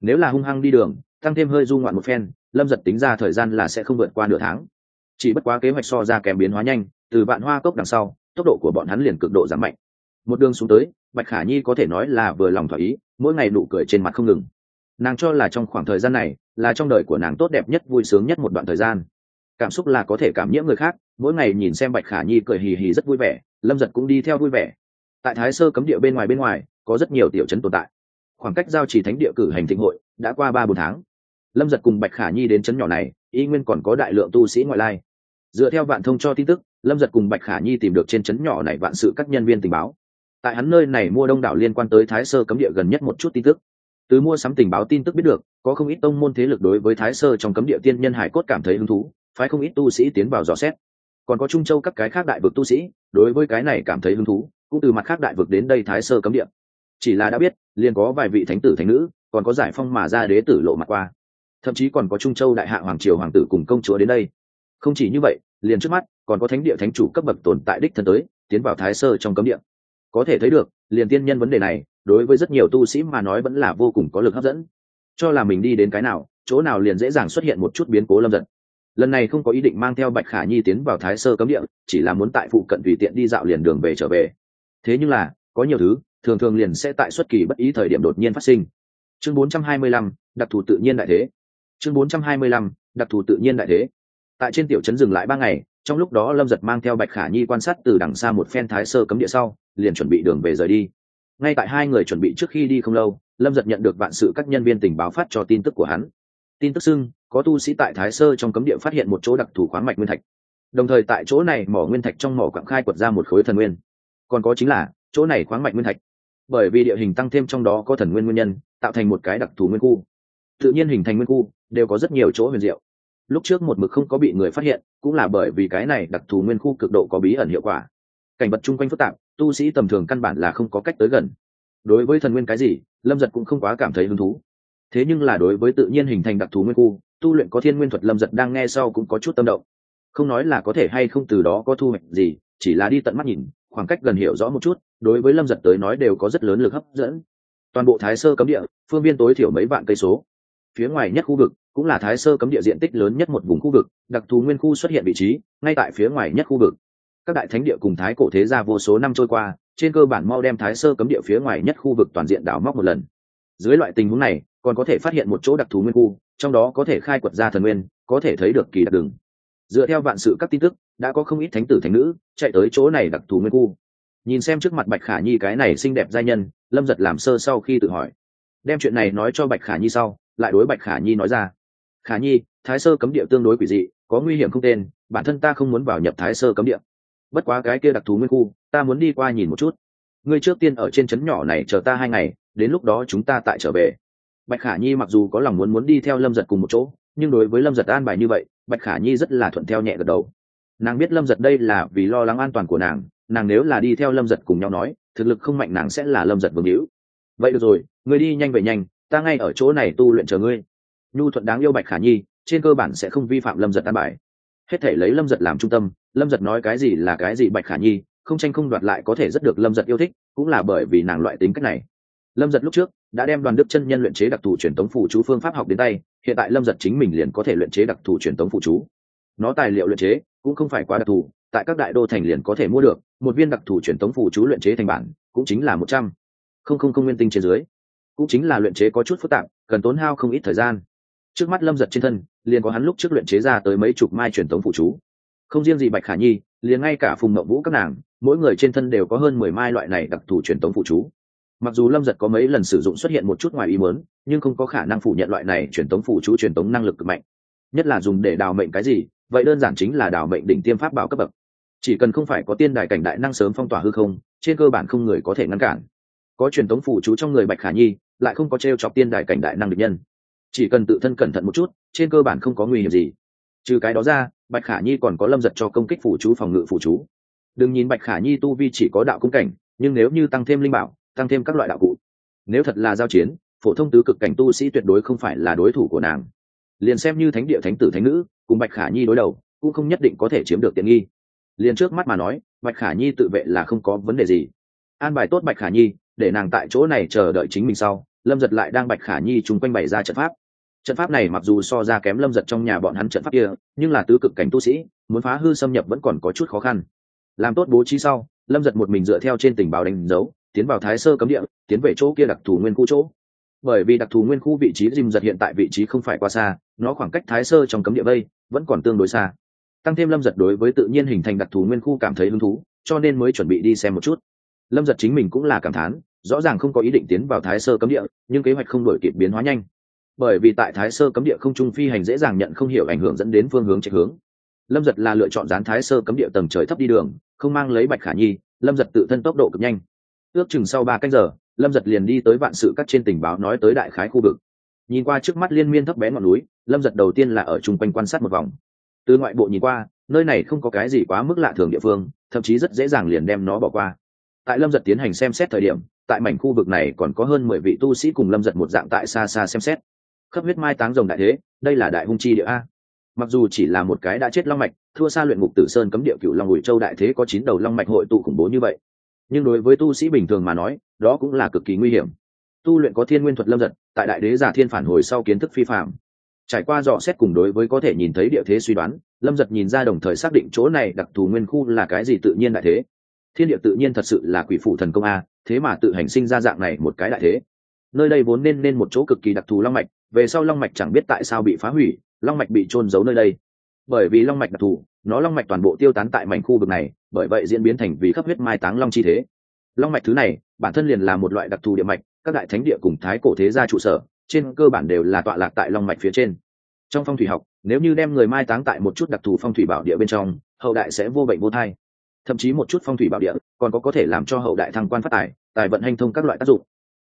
Nếu là hung hăng đi đường, tăng thêm hơi du ngoạn một phen, lâm giật tính ra thời gian là sẽ không vượt qua nửa tháng. Chỉ bất quá kế hoạch so ra kèm biến hóa nhanh, từ vạn hoa cốc đằng sau, tốc độ của bọn hắn liền cực độ giảm mạnh. Một đường xuống tới, bạch khả nhi có thể nói là vừa lòng thỏa ý, mỗi ngày nụ cười trên mặt không ngừng. Nàng cho là trong khoảng thời gian này, là trong đời của nàng tốt đẹp nhất, vui sướng nhất một đoạn thời gian cảm xúc là có thể cảm nhiễm người khác, mỗi ngày nhìn xem bạch khả nhi cười hì hì rất vui vẻ, lâm giật cũng đi theo vui vẻ. Tại thái sơ cấm địa bên ngoài bên ngoài, có rất nhiều tiểu chấn tồn tại. Khoảng cách giao chỉ thánh địa cử hành thịnh hội đã qua ba bốn tháng. Lâm giật cùng bạch khả nhi đến chấn nhỏ này, y nguyên còn có đại lượng tu sĩ ngoại lai. Dựa theo vạn thông cho tin tức, lâm giật cùng bạch khả nhi tìm được trên chấn nhỏ này vạn sự các nhân viên tình báo. Tại hắn nơi này mua đông đảo liên quan tới thái sơ cấm địa gần nhất một chút tin tức. Từ mua sắm tình báo tin tức biết được, có không ít tông môn thế lực đối với thái sơ trong cấm địa tiên nhân hải cốt cảm thấy hứng thú phái không ít tu sĩ tiến vào dò xét. Còn có trung châu các cái khác đại vực tu sĩ, đối với cái này cảm thấy hứng thú, cũng từ mặt khác đại vực đến đây thái sơ cấm địa. Chỉ là đã biết, liền có vài vị thánh tử thánh nữ, còn có giải phong mà ra đế tử lộ mặt qua. Thậm chí còn có trung châu đại hạ hoàng triều hoàng tử cùng công chúa đến đây. Không chỉ như vậy, liền trước mắt, còn có thánh địa thánh chủ cấp bậc tồn tại đích thân tới, tiến vào thái sơ trong cấm địa. Có thể thấy được, liền tiên nhân vấn đề này, đối với rất nhiều tu sĩ mà nói vẫn là vô cùng có lực hấp dẫn. Cho là mình đi đến cái nào, chỗ nào liền dễ dàng xuất hiện một chút biến cố lâm giật lần này không có ý định mang theo bạch khả nhi tiến vào thái sơ cấm địa chỉ là muốn tại phụ cận tùy tiện đi dạo liền đường về trở về. Thế nhưng là có nhiều thứ thường thường liền sẽ tại xuất kỳ bất ý thời điểm đột nhiên phát sinh. Chương 425, đặc thù tự nhiên đại thế. Chương 425, đặc thù tự nhiên đại thế. Tại trên tiểu trấn dừng lại ba ngày trong lúc đó lâm giật mang theo bạch khả nhi quan sát từ đằng xa một phen thái sơ cấm địa sau liền chuẩn bị đường về rời đi. Ngay tại hai người chuẩn bị trước khi đi không lâu lâm giật nhận được vạn sự các nhân viên tình báo phát cho tin tức của hắn. Tin tức xưng có tu sĩ tại thái sơ trong cấm địa phát hiện một chỗ đặc thù khoáng mạch nguyên thạch. Đồng thời tại chỗ này mỏ nguyên thạch trong mỏ quặng khai quật ra một khối thần nguyên. Còn có chính là, chỗ này khoáng mạch nguyên thạch. Bởi vì địa hình tăng thêm trong đó có thần nguyên nguyên nhân, tạo thành một cái đặc thù nguyên khu. Tự nhiên hình thành nguyên khu, đều có rất nhiều chỗ huyền diệu. Lúc trước một mực không có bị người phát hiện, cũng là bởi vì cái này đặc thù nguyên khu cực độ có bí ẩn hiệu quả. Cảnh vật chung quanh phức tạp, tu sĩ tầm thường căn bản là không có cách tới gần. Đối với thần nguyên cái gì, lâm giật cũng không quá cảm thấy hứng thú. Thế nhưng là đối với tự nhiên hình thành đặc thù nguyên khu tu luyện có thiên nguyên thuật lâm giật đang nghe sau cũng có chút tâm động. Không nói là có thể hay không từ đó có thu hoạch gì, chỉ là đi tận mắt nhìn, khoảng cách gần hiểu rõ một chút, đối với lâm giật tới nói đều có rất lớn lực hấp dẫn. Toàn bộ thái sơ cấm địa, phương viên tối thiểu mấy vạn cây số. Phía ngoài nhất khu vực cũng là thái sơ cấm địa diện tích lớn nhất một vùng khu vực, đặc thù nguyên khu xuất hiện vị trí, ngay tại phía ngoài nhất khu vực. Các đại thánh địa cùng thái cổ thế gia vô số năm trôi qua, trên cơ bản mau đem thái sơ cấm địa phía ngoài nhất khu vực toàn diện đảo móc một lần. Dưới loại tình huống này, còn có thể phát hiện một chỗ đặc thù nguyên khu trong đó có thể khai quật ra thần nguyên, có thể thấy được kỳ đặc đường. Dựa theo vạn sự các tin tức, đã có không ít thánh tử thánh nữ chạy tới chỗ này đặc thù nguyên khu. Nhìn xem trước mặt bạch khả nhi cái này xinh đẹp giai nhân, lâm giật làm sơ sau khi tự hỏi. Đem chuyện này nói cho bạch khả nhi sau, lại đối bạch khả nhi nói ra. Khả nhi, thái sơ cấm địa tương đối quỷ dị, có nguy hiểm không tên, bản thân ta không muốn vào nhập thái sơ cấm địa. Bất quá cái kia đặc thù nguyên khu, ta muốn đi qua nhìn một chút. Ngươi trước tiên ở trên trấn nhỏ này chờ ta hai ngày, đến lúc đó chúng ta tại trở về bạch khả nhi mặc dù có lòng muốn muốn đi theo lâm giật cùng một chỗ, nhưng đối với lâm giật an bài như vậy, bạch khả nhi rất là thuận theo nhẹ gật đầu. Nàng biết lâm giật đây là vì lo lắng an toàn của nàng nàng nếu là đi theo lâm giật cùng nhau nói, thực lực không mạnh nàng sẽ là lâm giật vương hữu. Vậy được rồi người đi nhanh về nhanh, ta ngay ở chỗ này tu luyện chờ ngươi. Nhu thuận đáng yêu bạch khả nhi, trên cơ bản sẽ không vi phạm lâm giật an bài. Hết thể lấy lâm giật làm trung tâm, lâm giật nói cái gì là cái gì bạch khả nhi, không tranh không đoạt lại có thể rất được lâm giật yêu thích, cũng là bởi vì nàng loại tính cách này lâm giật lúc trước đã đem đoàn đức chân nhân luyện chế đặc thù truyền tống phụ chú phương pháp học đến tay, hiện tại lâm giật chính mình liền có thể luyện chế đặc thù truyền tống phụ chú. Nó tài liệu luyện chế cũng không phải quá đặc thù, tại các đại đô thành liền có thể mua được, một viên đặc thù truyền tống phụ chú luyện chế thành bản cũng chính là một trăm. Không không không nguyên tinh trên dưới, cũng chính là luyện chế có chút phức tạp, cần tốn hao không ít thời gian. Trước mắt lâm giật trên thân, liền có hắn lúc trước luyện chế ra tới mấy chục mai truyền tống phụ chú. Không riêng gì bạch khả nhi, liền ngay cả phùng mậu vũ các nàng, mỗi người trên thân đều có hơn mười mai loại này đặc thù truyền tống phụ chú mặc dù lâm giật có mấy lần sử dụng xuất hiện một chút ngoài ý mớn nhưng không có khả năng phủ nhận loại này truyền tống phụ chú truyền tống năng lực cực mạnh. Nhất là dùng để đào mệnh cái gì, vậy đơn giản chính là đào mệnh đỉnh tiêm pháp bảo cấp bậc. Chỉ cần không phải có tiên đài cảnh đại năng sớm phong tỏa hư không, trên cơ bản không người có thể ngăn cản. Có truyền tống phụ chú trong người bạch khả nhi, lại không có t r e o chọc tiên đài cảnh đại năng địch nhân. Chỉ cần tự thân cẩn thận một chút, trên cơ bản không có nguy hiểm gì. Trừ cái đó ra, bạch khả nhi còn có lâm giật cho công kích phụ chú, phòng ngự phụ chú. Đừng nhìn bạch khả nhi tu vi chỉ có đạo cung cảnh, nhưng nếu như tăng thêm linh bảo tăng thêm các loại đạo cụ. Nếu thật là giao chiến, phổ thông tứ cực cảnh tu sĩ tuyệt đối không phải là đối thủ của nàng. Liền xem như thánh địa thánh tử thánh nữ, cùng bạch khả nhi đối đầu, cũng không nhất định có thể chiếm được tiện nghi. Liền trước mắt mà nói, bạch khả nhi tự vệ là không có vấn đề gì. An bài tốt bạch khả nhi, để nàng tại chỗ này chờ đợi chính mình sau, lâm giật lại đang bạch khả nhi chung quanh bày ra trận pháp. Trận pháp này mặc dù so ra kém lâm giật trong nhà bọn hắn trận pháp kia, nhưng là tứ cực cảnh tu sĩ, muốn phá hư xâm nhập vẫn còn có chút khó khăn. Làm tốt bố trí sau, lâm giật một mình dựa theo trên tình báo đánh dấu tiến vào thái sơ cấm địa, tiến về chỗ kia đặc thù nguyên khu chỗ. Bởi vì đặc thù nguyên khu vị trí dìm giật hiện tại vị trí không phải quá xa, nó khoảng cách thái sơ trong cấm địa vây vẫn còn tương đối xa. Tăng thêm lâm giật đối với tự nhiên hình thành đặc thù nguyên khu cảm thấy hứng thú, cho nên mới chuẩn bị đi xem một chút. Lâm giật chính mình cũng là cảm thán, rõ ràng không có ý định tiến vào thái sơ cấm địa, nhưng kế hoạch không đổi kịp biến hóa nhanh. Bởi vì tại thái sơ cấm địa không trung phi hành dễ dàng nhận không hiểu ảnh hưởng dẫn đến phương hướng chạy hướng. Lâm giật là lựa chọn dán thái sơ cấm địa tầng trời thấp đi đường, không mang lấy bạch khả nhi, lâm giật tự thân tốc độ cực nhanh ước chừng sau ba canh giờ, lâm giật liền đi tới vạn sự các trên tình báo nói tới đại khái khu vực. Nhìn qua trước mắt liên miên thấp bé ngọn núi, lâm giật đầu tiên là ở chung quanh quan sát một vòng. Từ ngoại bộ nhìn qua, nơi này không có cái gì quá mức lạ thường địa phương, thậm chí rất dễ dàng liền đem nó bỏ qua. Tại lâm giật tiến hành xem xét thời điểm, tại mảnh khu vực này còn có hơn mười vị tu sĩ cùng lâm giật một dạng tại xa xa xem xét. Khắp huyết mai táng rồng đại thế, đây là đại hung chi địa a. Mặc dù chỉ là một cái đã chết long mạch, thua xa luyện ngục tử sơn cấm địa cựu long bùi châu đại thế có chín đầu long mạch hội tụ khủng bố như vậy nhưng đối với tu sĩ bình thường mà nói, đó cũng là cực kỳ nguy hiểm. Tu luyện có thiên nguyên thuật lâm giật, tại đại đế giả thiên phản hồi sau kiến thức phi phạm. Trải qua dò xét cùng đối với có thể nhìn thấy địa thế suy đoán, lâm giật nhìn ra đồng thời xác định chỗ này đặc thù nguyên khu là cái gì tự nhiên đại thế. Thiên địa tự nhiên thật sự là quỷ phụ thần công a, thế mà tự hành sinh ra dạng này một cái đại thế. Nơi đây vốn nên nên một chỗ cực kỳ đặc thù long mạch, về sau long mạch chẳng biết tại sao bị phá hủy, long mạch bị trôn giấu nơi đây bởi vì long mạch đặc thù, nó long mạch toàn bộ tiêu tán tại mảnh khu vực này, bởi vậy diễn biến thành vì khắp huyết mai táng long chi thế. Long mạch thứ này, bản thân liền là một loại đặc thù địa mạch, các đại thánh địa cùng thái cổ thế gia trụ sở, trên cơ bản đều là tọa lạc tại long mạch phía trên. Trong phong thủy học, nếu như đem người mai táng tại một chút đặc thù phong thủy bảo địa bên trong, hậu đại sẽ vô bệnh vô thai. Thậm chí một chút phong thủy bảo địa, còn có có thể làm cho hậu đại thăng quan phát tài tài vận hành thông các loại tác dụng.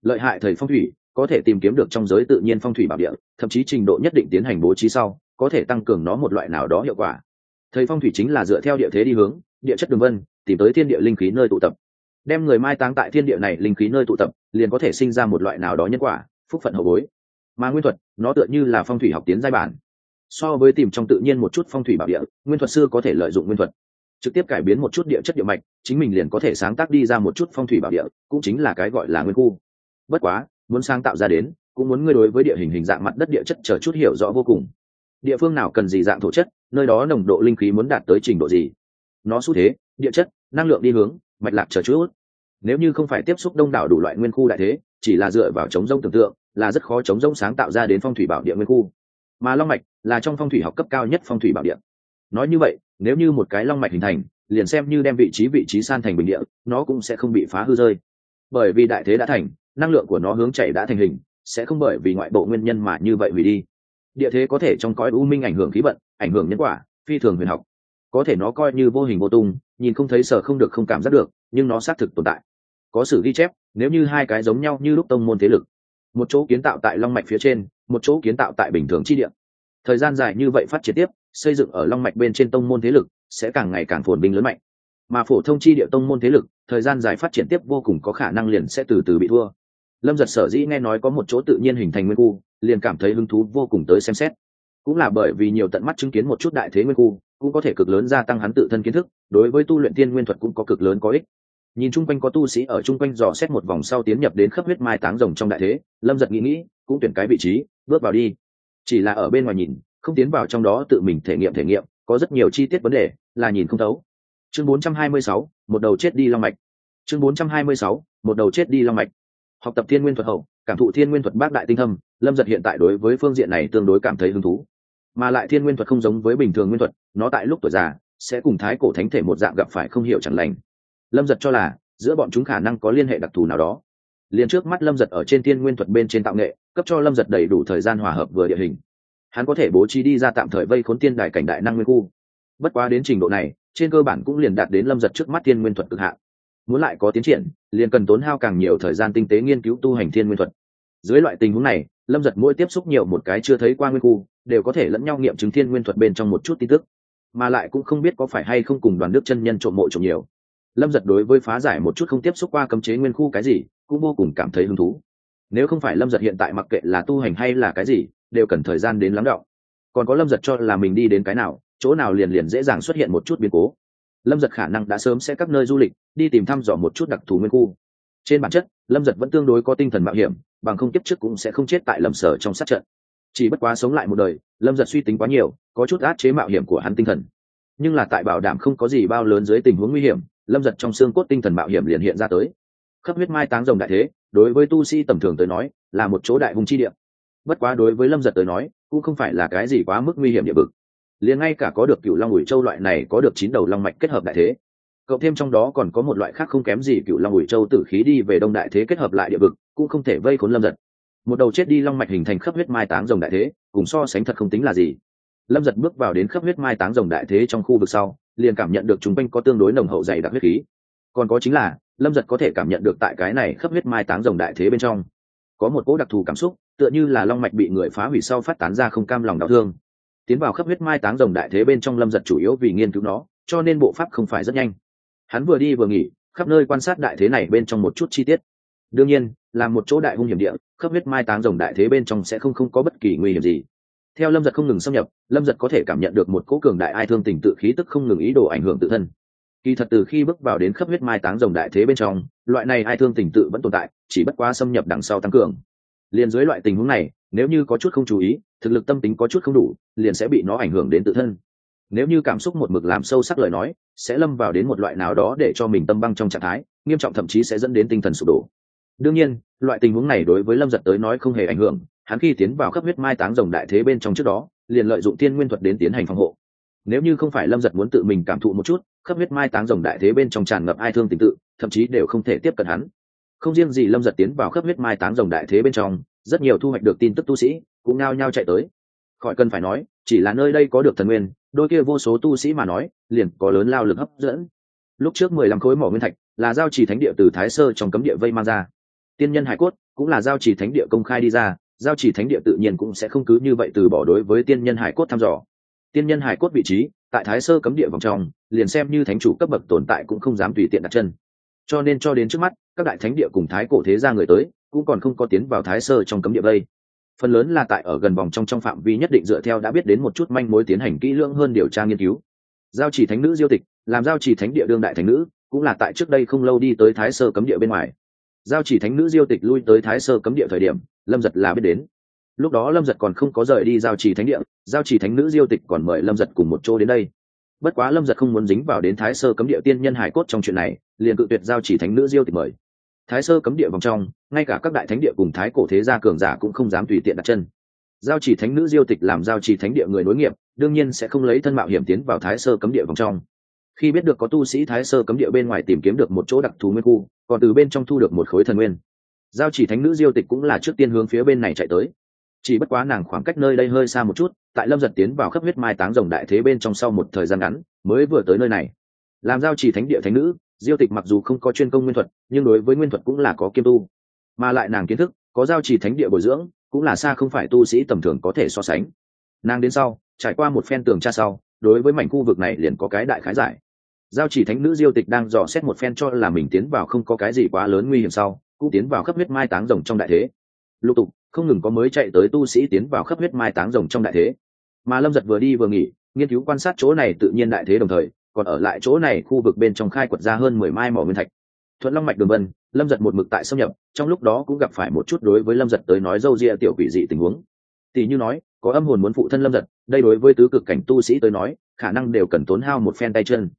Lợi hại thời phong thủy, có thể tìm kiếm được trong giới tự nhiên phong thủy bảo địa, thậm chí trình độ nhất định tiến hành bố trí sau có thể tăng cường nó một loại nào đó hiệu quả. Thời phong thủy chính là dựa theo địa thế đi hướng, địa chất đường vân, tìm tới thiên địa linh khí nơi tụ tập. Đem người mai táng tại thiên địa này linh khí nơi tụ tập, liền có thể sinh ra một loại nào đó nhân quả, phúc phận hậu bối. Mà nguyên thuật, nó tựa như là phong thủy học tiến giai bản. So với tìm trong tự nhiên một chút phong thủy bảo địa, nguyên thuật sư có thể lợi dụng nguyên thuật, trực tiếp cải biến một chút địa chất địa mạch, chính mình liền có thể sáng tác đi ra một chút phong thủy bảo địa, cũng chính là cái gọi là nguyên khu. Bất quá, muốn sáng tạo ra đến, cũng muốn ngươi đối với địa hình hình dạng mặt đất địa chất chờ chút hiểu rõ vô cùng địa phương nào cần gì dạng thổ chất, nơi đó nồng độ linh khí muốn đạt tới trình độ gì. Nó xu thế, địa chất, năng lượng đi hướng, mạch lạc chờ chút. Nếu như không phải tiếp xúc đông đảo đủ loại nguyên khu đại thế, chỉ là dựa vào chống rông tưởng tượng, là rất khó chống rông sáng tạo ra đến phong thủy bảo địa nguyên khu. Mà long mạch là trong phong thủy học cấp cao nhất phong thủy bảo địa. Nói như vậy, nếu như một cái long mạch hình thành, liền xem như đem vị trí vị trí san thành bình địa, nó cũng sẽ không bị phá hư rơi. Bởi vì đại thế đã thành, năng lượng của nó hướng chảy đã thành hình, sẽ không bởi vì ngoại bộ nguyên nhân mà như vậy hủy đi địa thế có thể trong cõi u minh ảnh hưởng khí vận, ảnh hưởng nhân quả, phi thường huyền học. Có thể nó coi như vô hình vô tung, nhìn không thấy sở không được không cảm giác được, nhưng nó xác thực tồn tại. Có sự ghi chép, nếu như hai cái giống nhau như lúc tông môn thế lực. Một chỗ kiến tạo tại long mạch phía trên, một chỗ kiến tạo tại bình thường chi địa. Thời gian dài như vậy phát triển tiếp, xây dựng ở long mạch bên trên tông môn thế lực sẽ càng ngày càng phồn binh lớn mạnh. Mà phổ thông chi địa tông môn thế lực, thời gian dài phát triển tiếp vô cùng có khả năng liền sẽ từ từ bị thua. Lâm giật sở dĩ nghe nói có một chỗ tự nhiên hình thành nguyên khu liền cảm thấy hứng thú vô cùng tới xem xét. Cũng là bởi vì nhiều tận mắt chứng kiến một chút đại thế nguyên khu cũng có thể cực lớn gia tăng hắn tự thân kiến thức đối với tu luyện tiên nguyên thuật cũng có cực lớn có ích. Nhìn chung quanh có tu sĩ ở chung quanh dò xét một vòng sau tiến nhập đến khắp huyết mai táng rồng trong đại thế lâm giật nghĩ nghĩ cũng tuyển cái vị trí bước vào đi. Chỉ là ở bên ngoài nhìn không tiến vào trong đó tự mình thể nghiệm thể nghiệm có rất nhiều chi tiết vấn đề là nhìn không thấu. Chương 426, một đầu chết đi long mạch. Chương 426, một đầu chết đi long mạch. Học tập thiên nguyên thuật hậu cảm thụ thiên nguyên thuật bác đại tinh thâm lâm giật hiện tại đối với phương diện này tương đối cảm thấy hứng thú. Mà lại thiên nguyên thuật không giống với bình thường nguyên thuật, nó tại lúc tuổi già, sẽ cùng thái cổ thánh thể một dạng gặp phải không hiểu chẳng lành. Lâm giật cho là, giữa bọn chúng khả năng có liên hệ đặc thù nào đó. Liền trước mắt lâm giật ở trên thiên nguyên thuật bên trên tạo nghệ, cấp cho lâm giật đầy đủ thời gian hòa hợp vừa địa hình. Hắn có thể bố trí đi ra tạm thời vây khốn tiên đài cảnh đại năng nguyên khu. Bất quá đến trình độ này, trên cơ bản cũng liền đạt đến lâm giật trước mắt thiên nguyên thuật cực hạn. Muốn lại có tiến triển, liền cần tốn hao càng nhiều thời gian tinh tế nghiên cứu tu hành thiên nguyên thuật. Dưới loại tình huống này lâm giật mỗi tiếp xúc nhiều một cái chưa thấy qua nguyên khu, đều có thể lẫn nhau nghiệm chứng thiên nguyên thuật bên trong một chút tin tức, mà lại cũng không biết có phải hay không cùng đoàn đức chân nhân trộm mộ trộm nhiều. Lâm giật đối với phá giải một chút không tiếp xúc qua cấm chế nguyên khu cái gì, cũng vô cùng cảm thấy hứng thú. Nếu không phải lâm giật hiện tại mặc kệ là tu hành hay là cái gì, đều cần thời gian đến lắng đọng. Còn có lâm giật cho là mình đi đến cái nào, chỗ nào liền liền dễ dàng xuất hiện một chút biến cố. Lâm giật khả năng đã sớm sẽ các nơi du lịch, đi tìm thăm dò một chút đặc thù nguyên khu. Trên bản chất lâm giật vẫn tương đối có tinh thần mạo hiểm, bằng không tiếp trước cũng sẽ không chết tại lầm sở trong sát trận. Chỉ bất quá sống lại một đời, lâm giật suy tính quá nhiều, có chút át chế mạo hiểm của hắn tinh thần. Nhưng là tại bảo đảm không có gì bao lớn dưới tình huống nguy hiểm, lâm giật trong xương cốt tinh thần mạo hiểm liền hiện ra tới. Khắp huyết mai táng rồng đại thế, đối với tu sĩ tầm thường tới nói, là một chỗ đại hùng chi địa. Bất quá đối với lâm giật tới nói, cũng không phải là cái gì quá mức nguy hiểm địa vực. Liền ngay cả có được cựu long ủi châu loại này có được chín đầu long mạch kết hợp đại thế cậu thêm trong đó còn có một loại khác không kém gì cựu long ủi châu tử khí đi về đông đại thế kết hợp lại địa vực, cũng không thể vây khốn lâm giật. Một đầu chết đi long mạch hình thành khắp huyết mai táng rồng đại thế, cùng so sánh thật không tính là gì. Lâm giật bước vào đến khắp huyết mai táng rồng đại thế trong khu vực sau, liền cảm nhận được chúng quanh có tương đối nồng hậu dày đặc huyết khí. Còn có chính là, lâm giật có thể cảm nhận được tại cái này khắp huyết mai táng rồng đại thế bên trong, có một cỗ đặc thù cảm xúc, tựa như là long mạch bị người phá hủy sau phát tán ra không cam lòng đau thương. Tiến vào khắp huyết mai táng rồng đại thế bên trong, lâm giật chủ yếu vì nghiên cứu nó, cho nên bộ pháp không phải rất nhanh hắn vừa đi vừa nghỉ, khắp nơi quan sát đại thế này bên trong một chút chi tiết. Đương nhiên, là một chỗ đại hung hiểm địa khắp huyết mai táng rồng đại thế bên trong sẽ không không có bất kỳ nguy hiểm gì. Theo lâm giật không ngừng xâm nhập, lâm giật có thể cảm nhận được một cỗ cường đại ai thương tình tự khí tức không ngừng ý đồ ảnh hưởng tự thân. Kỳ thật từ khi bước vào đến khắp huyết mai táng rồng đại thế bên trong, loại này ai thương tình tự vẫn tồn tại, chỉ bất quá xâm nhập đằng sau tăng cường. Liền dưới loại tình huống này, nếu như có chút không chú ý, thực lực tâm tính có chút không đủ, liền sẽ bị nó ảnh hưởng đến tự thân nếu như cảm xúc một mực làm sâu sắc lời nói, sẽ lâm vào đến một loại nào đó để cho mình tâm băng trong trạng thái, nghiêm trọng thậm chí sẽ dẫn đến tinh thần sụp đổ. Đương nhiên, loại tình huống này đối với lâm giật tới nói không hề ảnh hưởng, hắn khi tiến vào khắp huyết mai táng rồng đại thế bên trong trước đó, liền lợi dụng tiên nguyên thuật đến tiến hành phòng hộ. Nếu như không phải lâm giật muốn tự mình cảm thụ một chút, khắp huyết mai táng rồng đại thế bên trong tràn ngập ai thương tình tự, thậm chí đều không thể tiếp cận hắn. Không riêng gì lâm giật tiến vào khắp huyết mai táng rồng đại thế bên trong, rất nhiều thu hoạch được tin tức tu sĩ cũng nao nhao chạy tới khỏi cần phải nói, chỉ là nơi đây có được thần nguyên, đôi kia vô số tu sĩ mà nói, liền có lớn lao lực hấp dẫn. Lúc trước mười lăm khối mỏ nguyên thạch là giao trì thánh địa từ thái sơ trong cấm địa vây mang ra. Tiên nhân hải cốt cũng là giao trì thánh địa công khai đi ra, giao trì thánh địa tự nhiên cũng sẽ không cứ như vậy từ bỏ đối với tiên nhân hải cốt thăm dò. Tiên nhân hải cốt vị trí tại thái sơ cấm địa vòng trong, liền xem như thánh chủ cấp bậc tồn tại cũng không dám tùy tiện đặt chân. Cho nên cho đến trước mắt, các đại thánh địa cùng thái cổ thế gia người tới cũng còn không có tiến vào thái sơ trong cấm địa vây phần lớn là tại ở gần vòng trong trong phạm vi nhất định dựa theo đã biết đến một chút manh mối tiến hành kỹ lưỡng hơn điều tra nghiên cứu. Giao chỉ thánh nữ diêu tịch, làm giao chỉ thánh địa đương đại thánh nữ, cũng là tại trước đây không lâu đi tới thái sơ cấm địa bên ngoài. Giao chỉ thánh nữ diêu tịch lui tới thái sơ cấm địa thời điểm, lâm giật là biết đến. Lúc đó lâm giật còn không có rời đi giao chỉ thánh địa, giao chỉ thánh nữ diêu tịch còn mời lâm giật cùng một chỗ đến đây. Bất quá lâm giật không muốn dính vào đến thái sơ cấm địa tiên nhân hải cốt trong chuyện này, liền cự tuyệt giao chỉ thánh nữ diêu tịch mời thái sơ cấm địa vòng trong, ngay cả các đại thánh địa cùng thái cổ thế gia cường giả cũng không dám tùy tiện đặt chân. Giao chỉ thánh nữ diêu tịch làm giao chỉ thánh địa người nối nghiệp, đương nhiên sẽ không lấy thân mạo hiểm tiến vào thái sơ cấm địa vòng trong. Khi biết được có tu sĩ thái sơ cấm địa bên ngoài tìm kiếm được một chỗ đặc thù nguyên khu, còn từ bên trong thu được một khối thần nguyên. Giao chỉ thánh nữ diêu tịch cũng là trước tiên hướng phía bên này chạy tới. Chỉ bất quá nàng khoảng cách nơi đây hơi xa một chút, tại lâm giật tiến vào khắp huyết mai táng rồng đại thế bên trong sau một thời gian ngắn, mới vừa tới nơi này. Làm giao chỉ thánh địa thánh nữ diêu tịch mặc dù không có chuyên công nguyên thuật, nhưng đối với nguyên thuật cũng là có kiêm tu. Mà lại nàng kiến thức, có giao chỉ thánh địa bồi dưỡng, cũng là xa không phải tu sĩ tầm thường có thể so sánh. Nàng đến sau, trải qua một phen tường tra sau, đối với mảnh khu vực này liền có cái đại khái giải. Giao chỉ thánh nữ diêu tịch đang dò xét một phen cho là mình tiến vào không có cái gì quá lớn nguy hiểm sau, cũng tiến vào khắp huyết mai táng rồng trong đại thế. Lục tục, không ngừng có mới chạy tới tu sĩ tiến vào khắp huyết mai táng rồng trong đại thế. Mà lâm giật vừa đi vừa nghỉ, nghiên cứu quan sát chỗ này tự nhiên đại thế đồng thời còn ở lại chỗ này khu vực bên trong khai quật ra hơn mười mai mỏ nguyên thạch. Thuận long mạch đường vân, lâm giật một mực tại xâm nhập, trong lúc đó cũng gặp phải một chút đối với lâm giật tới nói dâu ria tiểu quỷ dị tình huống. Tỷ như nói, có âm hồn muốn phụ thân lâm giật, đây đối với tứ cực cảnh tu sĩ tới nói, khả năng đều cần tốn hao một phen tay chân.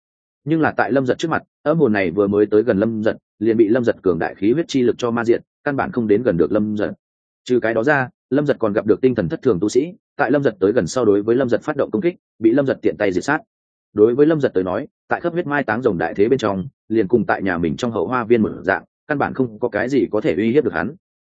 Nhưng là tại lâm giật trước mặt, âm hồn này vừa mới tới gần lâm giật, liền bị lâm giật cường đại khí huyết chi lực cho ma diện căn bản không đến gần được lâm giật. Trừ cái đó ra, lâm giật còn gặp được tinh thần thất thường tu sĩ, tại lâm giật tới gần sau đối với lâm giật phát động công kích, bị lâm giật tiện tay diệt sát đối với lâm giật tới nói, tại khắp huyết mai táng rồng đại thế bên trong, liền cùng tại nhà mình trong hậu hoa viên một dạng, căn bản không có cái gì có thể uy hiếp được hắn.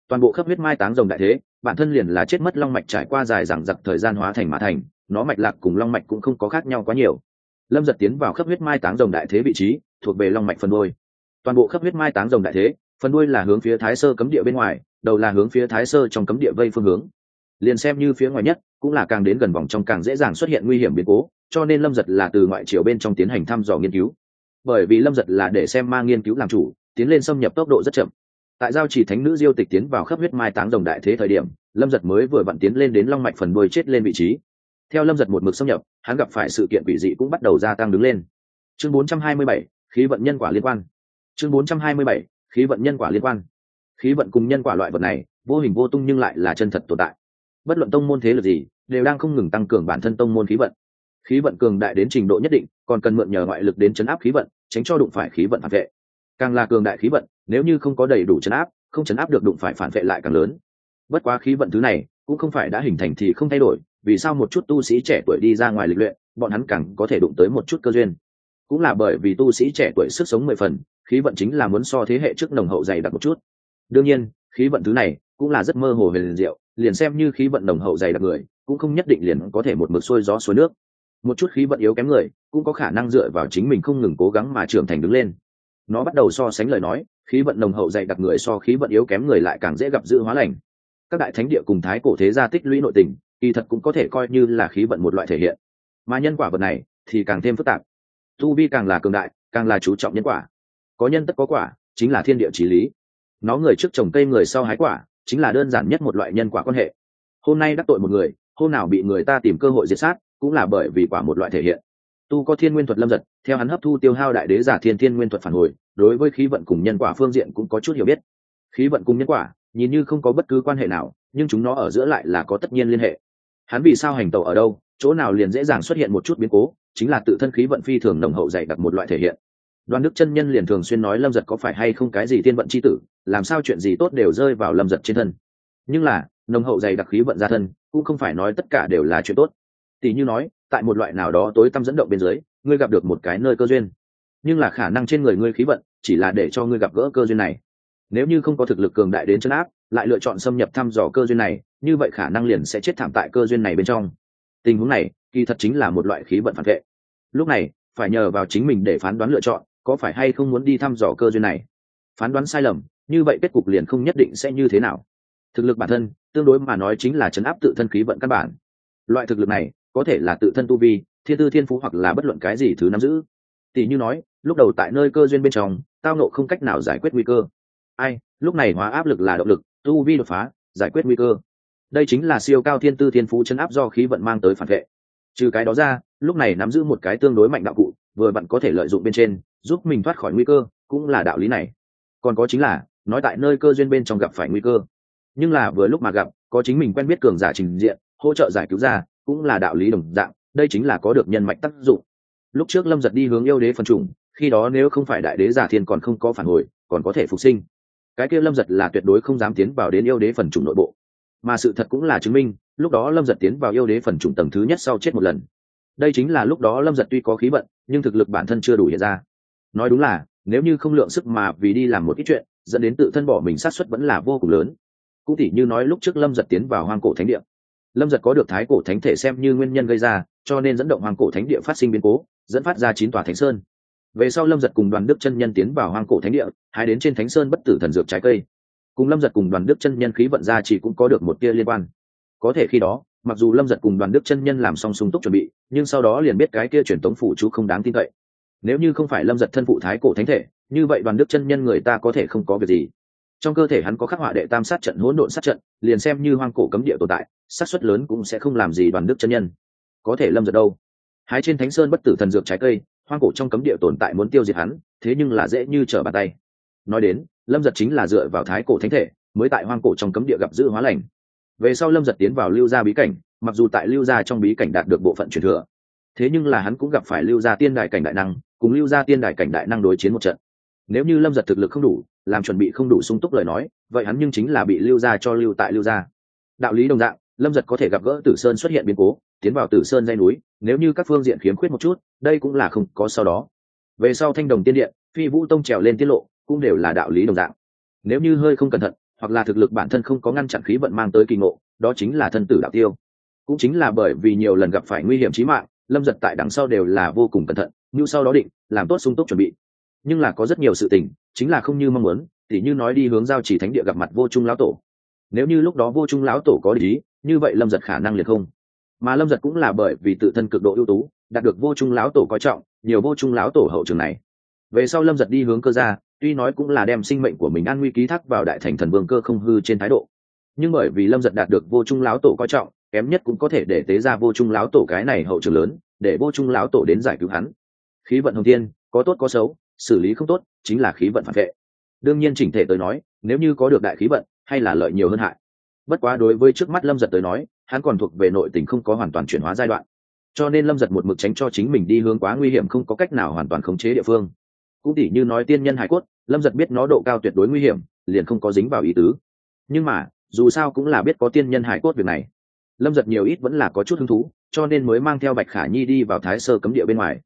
Toàn bộ khắp huyết mai táng rồng đại thế, bản thân liền là chết mất long mạch trải qua dài dằng dặc thời gian hóa thành mã thành, nó mạch lạc cùng long mạch cũng không có khác nhau quá nhiều. Lâm giật tiến vào khắp huyết mai táng rồng đại thế vị trí, thuộc về long mạch phần đôi. Toàn bộ khắp huyết mai táng rồng đại thế phần đuôi là hướng phía thái sơ cấm địa bên ngoài, đầu là hướng phía thái sơ trong cấm địa vây phương hướng liền xem như phía ngoài nhất cũng là càng đến gần vòng trong càng dễ dàng xuất hiện nguy hiểm biến cố cho nên lâm giật là từ ngoại triều bên trong tiến hành thăm dò nghiên cứu. Bởi vì lâm giật là để xem ma nghiên cứu làm chủ tiến lên xâm nhập tốc độ rất chậm. Tại giao chỉ thánh nữ diêu tịch tiến vào khắp huyết mai táng rồng đại thế thời điểm lâm giật mới vừa vặn tiến lên đến long mạch phần đuôi chết lên vị trí. Theo lâm giật một mực xâm nhập hắn gặp phải sự kiện quỷ dị cũng bắt đầu gia tăng đứng lên. Chương 427, khí vận nhân quả liên quan. Chương 427, khí vận nhân quả liên quan. Khí vận cùng nhân quả loại vật này vô hình vô tung nhưng lại là chân thật tồn tại bất luận tông môn thế lực gì, đều đang không ngừng tăng cường bản thân tông môn khí vận. Khí vận cường đại đến trình độ nhất định, còn cần mượn nhờ ngoại lực đến chấn áp khí vận, tránh cho đụng phải khí vận phản vệ. Càng là cường đại khí vận, nếu như không có đầy đủ chấn áp, không chấn áp được đụng phải phản vệ lại càng lớn. Bất quá khí vận thứ này, cũng không phải đã hình thành thì không thay đổi, vì sao một chút tu sĩ trẻ tuổi đi ra ngoài lịch luyện, bọn hắn càng có thể đụng tới một chút cơ duyên. Cũng là bởi vì tu sĩ trẻ tuổi sức sống mười phần, khí vận chính là muốn so thế hệ trước nồng hậu dày đặc một chút. Đương nhiên, khí vận thứ này cũng là rất mơ hồ về liền diệu liền xem như khí vận nồng hậu dày đặc người, cũng không nhất định liền có thể một mực xuôi gió xuôi nước. Một chút khí vận yếu kém người, cũng có khả năng dựa vào chính mình không ngừng cố gắng mà trưởng thành đứng lên. Nó bắt đầu so sánh lời nói, khí vận nồng hậu dày đặc người so khí vận yếu kém người lại càng dễ gặp dự hóa lành. Các đại thánh địa cùng thái cổ thế gia tích lũy nội tình, kỳ thật cũng có thể coi như là khí vận một loại thể hiện. Mà nhân quả vật này thì càng thêm phức tạp. Tu vi càng là cường đại, càng là chú trọng nhân quả. Có nhân tất có quả, chính là thiên địa trí lý. Nó người trước trồng cây người sau hái quả chính là đơn giản nhất một loại nhân quả quan hệ. Hôm nay đắc tội một người, hôm nào bị người ta tìm cơ hội diệt sát, cũng là bởi vì quả một loại thể hiện. Tu có thiên nguyên thuật lâm giật, theo hắn hấp thu tiêu hao đại đế giả thiên thiên nguyên thuật phản hồi, đối với khí vận cùng nhân quả phương diện cũng có chút hiểu biết. Khí vận cùng nhân quả, nhìn như không có bất cứ quan hệ nào, nhưng chúng nó ở giữa lại là có tất nhiên liên hệ. Hắn vì sao hành tàu ở đâu, chỗ nào liền dễ dàng xuất hiện một chút biến cố, chính là tự thân khí vận phi thường nồng hậu dày đặc một loại thể hiện. Đoàn đức chân nhân liền thường xuyên nói lâm giật có phải hay không cái gì thiên vận c h i tử làm sao chuyện gì tốt đều rơi vào lâm giật trên thân. Nhưng là, nồng hậu dày đặc khí vận ra thân, cũng không phải nói tất cả đều là chuyện tốt. Tỷ như nói, tại một loại nào đó tối tăm dẫn động bên dưới, ngươi gặp được một cái nơi cơ duyên. Nhưng là khả năng trên người ngươi khí vận, chỉ là để cho ngươi gặp gỡ cơ duyên này. Nếu như không có thực lực cường đại đến chân áp, lại lựa chọn xâm nhập thăm dò cơ duyên này, như vậy khả năng liền sẽ chết thảm tại cơ duyên này bên trong. Tình huống này, kỳ thật chính là một loại khí vận phản vệ. Lúc này, phải nhờ vào chính mình để phán đoán lựa chọn, có phải hay không muốn đi thăm dò cơ duyên này. Phán đoán sai lầm như vậy kết cục liền không nhất định sẽ như thế nào. Thực lực bản thân, tương đối mà nói chính là chấn áp tự thân khí vận căn bản. Loại thực lực này, có thể là tự thân tu vi, thiên tư thiên phú hoặc là bất luận cái gì thứ nắm giữ. Tỷ như nói, lúc đầu tại nơi cơ duyên bên trong, tao nộ không cách nào giải quyết nguy cơ. Ai, lúc này hóa áp lực là động lực, tu vi đột phá, giải quyết nguy cơ. Đây chính là siêu cao thiên tư thiên phú chấn áp do khí vận mang tới phản vệ. Trừ cái đó ra, lúc này nắm giữ một cái tương đối mạnh đạo cụ, vừa bạn có thể lợi dụng bên trên, giúp mình thoát khỏi nguy cơ, cũng là đạo lý này. Còn có chính là nói tại nơi cơ duyên bên trong gặp phải nguy cơ. Nhưng là vừa lúc mà gặp, có chính mình quen biết cường giả trình diện, hỗ trợ giải cứu ra, cũng là đạo lý đồng dạng, đây chính là có được nhân mạch tác dụng. Lúc trước lâm giật đi hướng yêu đế phần trùng khi đó nếu không phải đại đế giả thiên còn không có phản hồi, còn có thể phục sinh. Cái kia lâm giật là tuyệt đối không dám tiến vào đến yêu đế phần trùng nội bộ. Mà sự thật cũng là chứng minh, lúc đó lâm giật tiến vào yêu đế phần trùng tầng thứ nhất sau chết một lần. Đây chính là lúc đó lâm giật tuy có khí vận, nhưng thực lực bản thân chưa đủ hiện ra. Nói đúng là, nếu như không lượng sức mà vì đi làm một ít chuyện dẫn đến tự thân bỏ mình sát xuất vẫn là vô cùng lớn. Cũng tỉ như nói lúc trước lâm giật tiến vào hoang cổ thánh địa. Lâm giật có được thái cổ thánh thể xem như nguyên nhân gây ra, cho nên dẫn động hoang cổ thánh địa phát sinh biến cố, dẫn phát ra chín tòa thánh sơn. Về sau lâm giật cùng đoàn đức chân nhân tiến vào hoang cổ thánh địa, hai đến trên thánh sơn bất tử thần dược trái cây. Cùng lâm giật cùng đoàn đức chân nhân khí vận ra chỉ cũng có được một tia liên quan. Có thể khi đó, mặc dù lâm giật cùng đoàn đức chân nhân làm xong sung túc chuẩn bị, nhưng sau đó liền biết cái kia truyền tống phủ chú không đáng tin cậy. Nếu như không phải lâm giật thân phụ thái cổ thánh thể như vậy đoàn đức chân nhân người ta có thể không có việc gì. Trong cơ thể hắn có khắc họa đệ tam sát trận, hỗn độn sát trận, liền xem như hoang cổ cấm địa tồn tại sát xuất lớn cũng sẽ không làm gì đoàn đức chân nhân. Có thể lâm giật đâu? Hái trên thánh sơn bất tử thần dược trái cây, hoang cổ trong cấm địa tồn tại muốn tiêu diệt hắn, thế nhưng là dễ như trở bàn tay. Nói đến, lâm giật chính là dựa vào thái cổ thánh thể, mới tại hoang cổ trong cấm địa gặp giữ hóa lành. Về sau lâm giật tiến vào lưu gia bí cảnh, mặc dù tại lưu gia trong bí cảnh đạt được bộ phận truyền thừa, thế nhưng là hắn cũng gặp phải lưu gia tiên đại cảnh đại năng, cùng lưu gia tiên đại cảnh đại năng đối chiến một trận nếu như lâm giật thực lực không đủ, làm chuẩn bị không đủ sung túc lời nói, vậy hắn nhưng chính là bị lưu gia cho lưu tại lưu gia. Đạo lý đồng dạng, lâm giật có thể gặp gỡ tử sơn xuất hiện biến cố, tiến vào tử sơn dây núi, nếu như các phương diện khiếm khuyết một chút, đây cũng là không có sau đó. Về sau thanh đồng tiên điện, phi vũ tông trèo lên tiết lộ, cũng đều là đạo lý đồng dạng. Nếu như hơi không cẩn thận, hoặc là thực lực bản thân không có ngăn chặn khí vận mang tới kỳ ngộ, đó chính là thân tử đạo tiêu. Cũng chính là bởi vì nhiều lần gặp phải nguy hiểm trí mạng, lâm giật tại đằng sau đều là vô cùng cẩn thận, như sau đó định, làm tốt sung túc chuẩn bị nhưng là có rất nhiều sự tình, chính là không như mong muốn, tỉ như nói đi hướng giao chỉ thánh địa gặp mặt vô trung lão tổ. Nếu như lúc đó vô trung lão tổ có lý như vậy lâm giật khả năng liệt không. Mà lâm giật cũng là bởi vì tự thân cực độ ưu tú, đạt được vô trung lão tổ coi trọng, nhiều vô trung lão tổ hậu trường này. Về sau lâm giật đi hướng cơ gia, tuy nói cũng là đem sinh mệnh của mình an nguy ký thác vào đại thành thần vương cơ không hư trên thái độ. Nhưng bởi vì lâm giật đạt được vô trung lão tổ coi trọng, kém nhất cũng có thể để tế ra vô trung lão tổ cái này hậu trường lớn, để vô trung lão tổ đến giải cứu hắn. Khí vận hồng tiên có tốt có xấu xử lý không tốt chính là khí vận phản vệ. Đương nhiên chỉnh thể tới nói, nếu như có được đại khí vận, hay là lợi nhiều hơn hại. Bất quá đối với trước mắt lâm giật tới nói, hắn còn thuộc về nội tình không có hoàn toàn chuyển hóa giai đoạn. Cho nên lâm giật một mực tránh cho chính mình đi hướng quá nguy hiểm không có cách nào hoàn toàn khống chế địa phương. Cũng tỉ như nói tiên nhân hải cốt, lâm giật biết nó độ cao tuyệt đối nguy hiểm, liền không có dính vào ý tứ. Nhưng mà, dù sao cũng là biết có tiên nhân hải cốt việc này. Lâm giật nhiều ít vẫn là có chút hứng thú, cho nên mới mang theo bạch khả nhi đi vào thái sơ cấm địa bên ngoài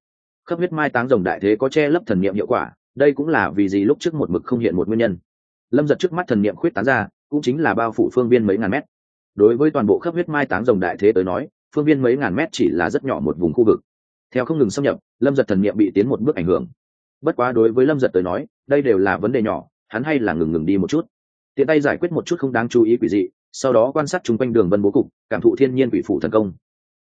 khắp huyết mai táng rồng đại thế có che lấp thần niệm hiệu quả, đây cũng là vì gì lúc trước một mực không hiện một nguyên nhân. Lâm giật trước mắt thần niệm khuyết tán ra, cũng chính là bao phủ phương viên mấy ngàn mét. Đối với toàn bộ khắp huyết mai táng rồng đại thế tới nói, phương viên mấy ngàn mét chỉ là rất nhỏ một vùng khu vực. Theo không ngừng xâm nhập, lâm giật thần niệm bị tiến một bước ảnh hưởng. Bất quá đối với lâm giật tới nói, đây đều là vấn đề nhỏ, hắn hay là ngừng ngừng đi một chút. Tiện tay giải quyết một chút không đáng chú ý quỷ dị, sau đó quan sát chung quanh đường vân bố cục, cảm thụ thiên nhiên quỷ phủ thần công.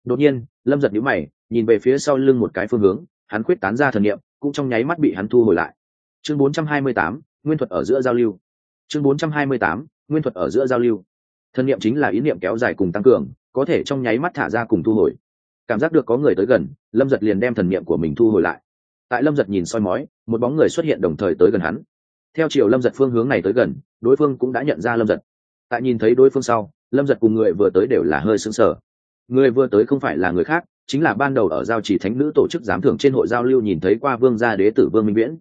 Đột nhiên, lâm giật nhũ mày, nhìn về phía sau lưng một cái phương hướng hắn quyết tán ra thần niệm cũng trong nháy mắt bị hắn thu hồi lại. Chương 428, nguyên thuật ở giữa giao lưu. Chương 428, nguyên thuật ở giữa giao lưu. Thần niệm chính là ý niệm kéo dài cùng tăng cường có thể trong nháy mắt thả ra cùng thu hồi. Cảm giác được có người tới gần lâm giật liền đem thần niệm của mình thu hồi lại. Tại lâm giật nhìn soi mói một bóng người xuất hiện đồng thời tới gần hắn. Theo chiều lâm giật phương hướng này tới gần đối phương cũng đã nhận ra lâm giật. Tại nhìn thấy đối phương sau lâm giật cùng người vừa tới đều là hơi sững sờ. Người vừa tới không phải là người khác chính là ban đầu ở giao chỉ thánh nữ tổ chức giám thưởng trên hội giao lưu nhìn thấy qua vương gia đế tử vương minh viễn.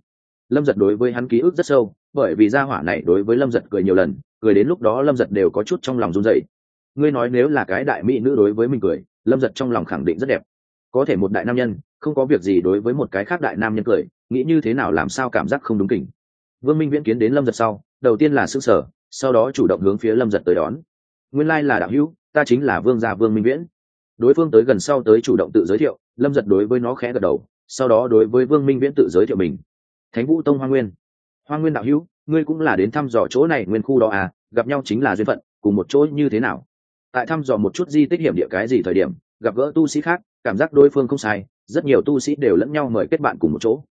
Lâm giật đối với hắn ký ức rất sâu, bởi vì gia hỏa này đối với lâm giật cười nhiều lần, cười đến lúc đó lâm giật đều có chút trong lòng run dậy ngươi nói nếu là cái đại mỹ nữ đối với mình cười, lâm giật trong lòng khẳng định rất đẹp. Có thể một đại nam nhân, không có việc gì đối với một cái khác đại nam nhân cười, nghĩ như thế nào làm sao cảm giác không đúng kỉnh. Vương minh viễn kiến đến lâm giật sau, đầu tiên là s ư n g sở sau đó chủ động hướng phía lâm giật tới đón. Nguyên lai là đạo hữu, ta chính là vương gia vương minh viễn đối phương tới gần sau tới chủ động tự giới thiệu, lâm giật đối với nó khẽ gật đầu, sau đó đối với vương minh viễn tự giới thiệu mình. Thánh vũ tông hoa nguyên. Hoa nguyên đạo hữu, ngươi cũng là đến thăm dò chỗ này nguyên khu đó à gặp nhau chính là duyên phận, cùng một chỗ như thế nào? Tại thăm dò một chút di tích hiểm địa cái gì thời điểm, gặp gỡ tu sĩ khác, cảm giác đối phương không sai, rất nhiều tu sĩ đều lẫn nhau mời kết bạn cùng một chỗ.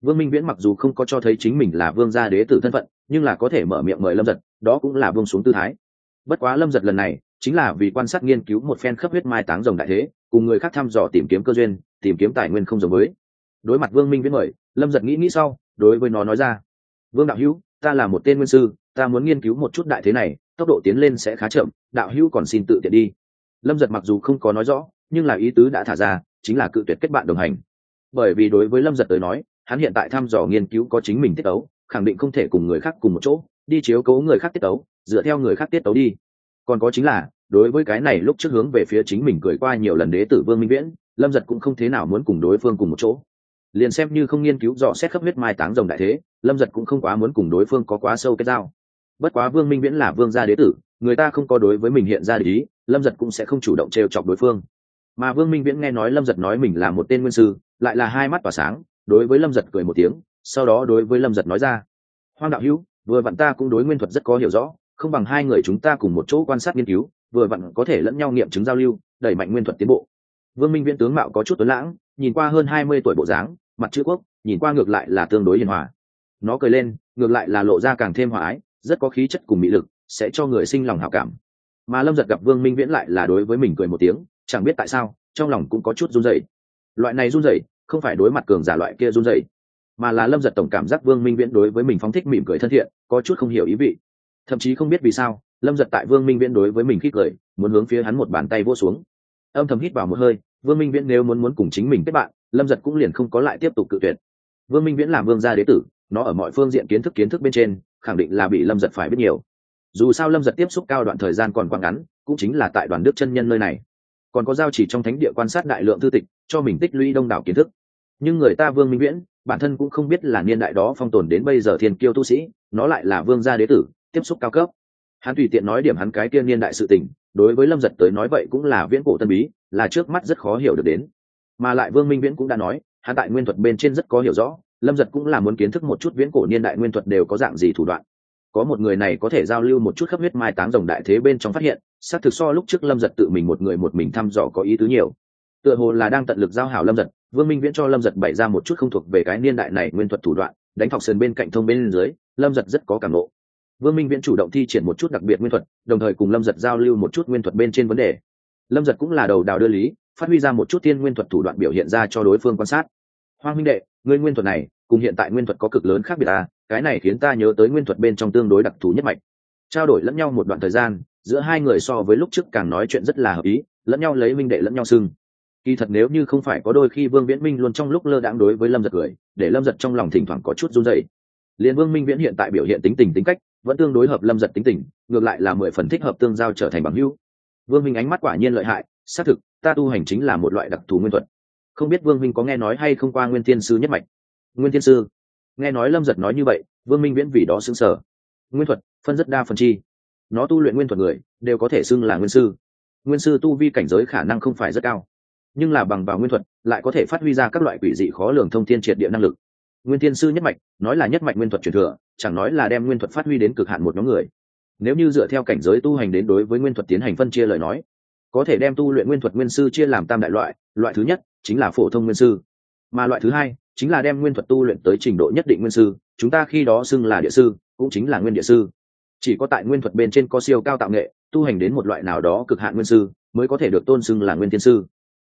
Vương minh viễn mặc dù không có cho thấy chính mình là vương gia đế tử thân phận, nhưng là có thể mở miệng mời lâm giật, đó cũng là vương xuống tư thái. Bất quá lâm giật lần này chính là vì quan sát nghiên cứu một phen khắp huyết mai táng rồng đại thế, cùng người khác thăm dò tìm kiếm cơ duyên, tìm kiếm tài nguyên không giống với. Đối mặt vương minh viễn mời, lâm giật nghĩ nghĩ sau, đối với nó nói ra, vương đạo hữu, ta là một tên nguyên sư, ta muốn nghiên cứu một chút đại thế này, tốc độ tiến lên sẽ khá chậm, đạo hữu còn xin tự tiện đi. Lâm giật mặc dù không có nói rõ, nhưng là ý tứ đã thả ra, chính là cự tuyệt kết bạn đồng hành. Bởi vì đối với lâm giật tới nói, hắn hiện tại thăm dò nghiên cứu có chính mình tiết tấu, khẳng định không thể cùng người khác cùng một chỗ, đi chiếu cố người khác tiết tấu, dựa theo người khác tiết tấu đi còn có chính là, đối với cái này lúc trước hướng về phía chính mình cười qua nhiều lần đế tử vương minh viễn, lâm giật cũng không thế nào muốn cùng đối phương cùng một chỗ. Liền xem như không nghiên cứu dò xét khắp huyết mai táng rồng đại thế, lâm giật cũng không quá muốn cùng đối phương có quá sâu kết giao. Bất quá vương minh viễn là vương gia đế tử, người ta không có đối với mình hiện ra để ý, lâm giật cũng sẽ không chủ động trêu chọc đối phương. Mà vương minh viễn nghe nói lâm giật nói mình là một tên nguyên sư, lại là hai mắt tỏa sáng, đối với lâm giật cười một tiếng, sau đó đối với lâm giật nói ra, hoang đạo hữu, vừa vặn ta cũng đối nguyên thuật rất có hiểu rõ không bằng hai người chúng ta cùng một chỗ quan sát nghiên cứu, vừa vặn có thể lẫn nhau nghiệm chứng giao lưu, đẩy mạnh nguyên thuật tiến bộ. Vương minh viễn tướng mạo có chút tuấn lãng, nhìn qua hơn hai mươi tuổi bộ dáng, mặt chữ quốc, nhìn qua ngược lại là tương đối hiền hòa. Nó cười lên, ngược lại là lộ ra càng thêm hòa ái, rất có khí chất cùng mỹ lực, sẽ cho người sinh lòng hảo cảm. Mà lâm giật gặp vương minh viễn lại là đối với mình cười một tiếng, chẳng biết tại sao, trong lòng cũng có chút run rẩy. Loại này run rẩy, không phải đối mặt cường giả loại kia run rẩy, mà là lâm giật tổng cảm giác vương minh viễn đối với mình phóng thích mỉm cười thân thiện, có chút không hiểu ý vị thậm chí không biết vì sao, lâm giật tại vương minh viễn đối với mình khi cười, muốn hướng phía hắn một bàn tay vô xuống. Âm thầm hít vào một hơi, vương minh viễn nếu muốn muốn cùng chính mình kết bạn, lâm giật cũng liền không có lại tiếp tục cự tuyệt. Vương minh viễn làm vương gia đế tử, nó ở mọi phương diện kiến thức kiến thức bên trên, khẳng định là bị lâm giật phải biết nhiều. Dù sao lâm giật tiếp xúc cao đoạn thời gian còn quá ngắn, cũng chính là tại đoàn đức chân nhân nơi này. Còn có giao chỉ trong thánh địa quan sát đại lượng thư tịch, cho mình tích lũy đông đảo kiến thức. Nhưng người ta vương minh viễn, bản thân cũng không biết là niên đại đó phong tồn đến bây giờ thiên kiêu tu sĩ, nó lại là vương gia đế tử tiếp xúc cao cấp. Hắn tùy tiện nói điểm hắn cái tiên niên đại sự tình, đối với lâm giật tới nói vậy cũng là viễn cổ tân bí, là trước mắt rất khó hiểu được đến. Mà lại vương minh viễn cũng đã nói, hắn tại nguyên thuật bên trên rất có hiểu rõ, lâm giật cũng là muốn kiến thức một chút viễn cổ niên đại nguyên thuật đều có dạng gì thủ đoạn. Có một người này có thể giao lưu một chút khắp huyết mai táng rồng đại thế bên trong phát hiện, xác thực so lúc trước lâm giật tự mình một người một mình thăm dò có ý tứ nhiều. Tựa hồ là đang tận lực giao hảo lâm giật, vương minh viễn cho lâm giật bày ra một chút không thuộc về cái niên đại này nguyên thuật thủ đoạn, đánh thọc sườn bên cạnh thông bên dưới, lâm giật rất có cảm lộ vương minh viễn chủ động thi triển một chút đặc biệt nguyên thuật, đồng thời cùng lâm giật giao lưu một chút nguyên thuật bên trên vấn đề. Lâm giật cũng là đầu đào đưa lý, phát huy ra một chút tiên nguyên thuật thủ đoạn biểu hiện ra cho đối phương quan sát. Hoang minh đệ, ngươi nguyên thuật này, cùng hiện tại nguyên thuật có cực lớn khác biệt à cái này khiến ta nhớ tới nguyên thuật bên trong tương đối đặc thù nhất mạch. Trao đổi lẫn nhau một đoạn thời gian, giữa hai người so với lúc trước càng nói chuyện rất là hợp ý, lẫn nhau lấy minh đệ lẫn nhau xưng. Kỳ thật nếu như không phải có đôi khi vương viễn minh luôn trong lúc lơ đãng đối với lâm giật cười, để lâm giật trong lòng thỉnh thoảng có chút run dậy liền vương minh viễn hiện tại biểu hiện tính tình tính cách vẫn tương đối hợp lâm giật tính tình, ngược lại là mười phần thích hợp tương giao trở thành bằng hữu. Vương minh ánh mắt quả nhiên lợi hại, xác thực, ta tu hành chính là một loại đặc thù nguyên thuật. Không biết vương minh có nghe nói hay không qua nguyên thiên sư nhất mạch? Nguyên thiên sư? Nghe nói lâm giật nói như vậy, vương minh viễn vì đó xứng sở nguyên thuật, phân rất đa phần chi. Nó tu luyện nguyên thuật người, đều có thể xưng là nguyên sư. Nguyên sư tu vi cảnh giới khả năng không phải rất cao, nhưng là bằng vào nguyên thuật, lại có thể phát huy ra các loại quỷ dị khó lường thông thiên triệt địa năng lực nguyên thiên sư nhất mạch, nói là nhất mạch nguyên thuật truyền thừa, chẳng nói là đem nguyên thuật phát huy đến cực hạn một nhóm người. Nếu như dựa theo cảnh giới tu hành đến đối với nguyên thuật tiến hành phân chia lời nói, có thể đem tu luyện nguyên thuật nguyên sư chia làm tam đại loại loại thứ nhất chính là phổ thông nguyên sư, mà loại thứ hai chính là đem nguyên thuật tu luyện tới trình độ nhất định nguyên sư, chúng ta khi đó xưng là địa sư, cũng chính là nguyên địa sư. Chỉ có tại nguyên thuật bên trên có siêu cao tạo nghệ, tu hành đến một loại nào đó cực hạn nguyên sư, mới có thể được tôn xưng là nguyên thiên sư.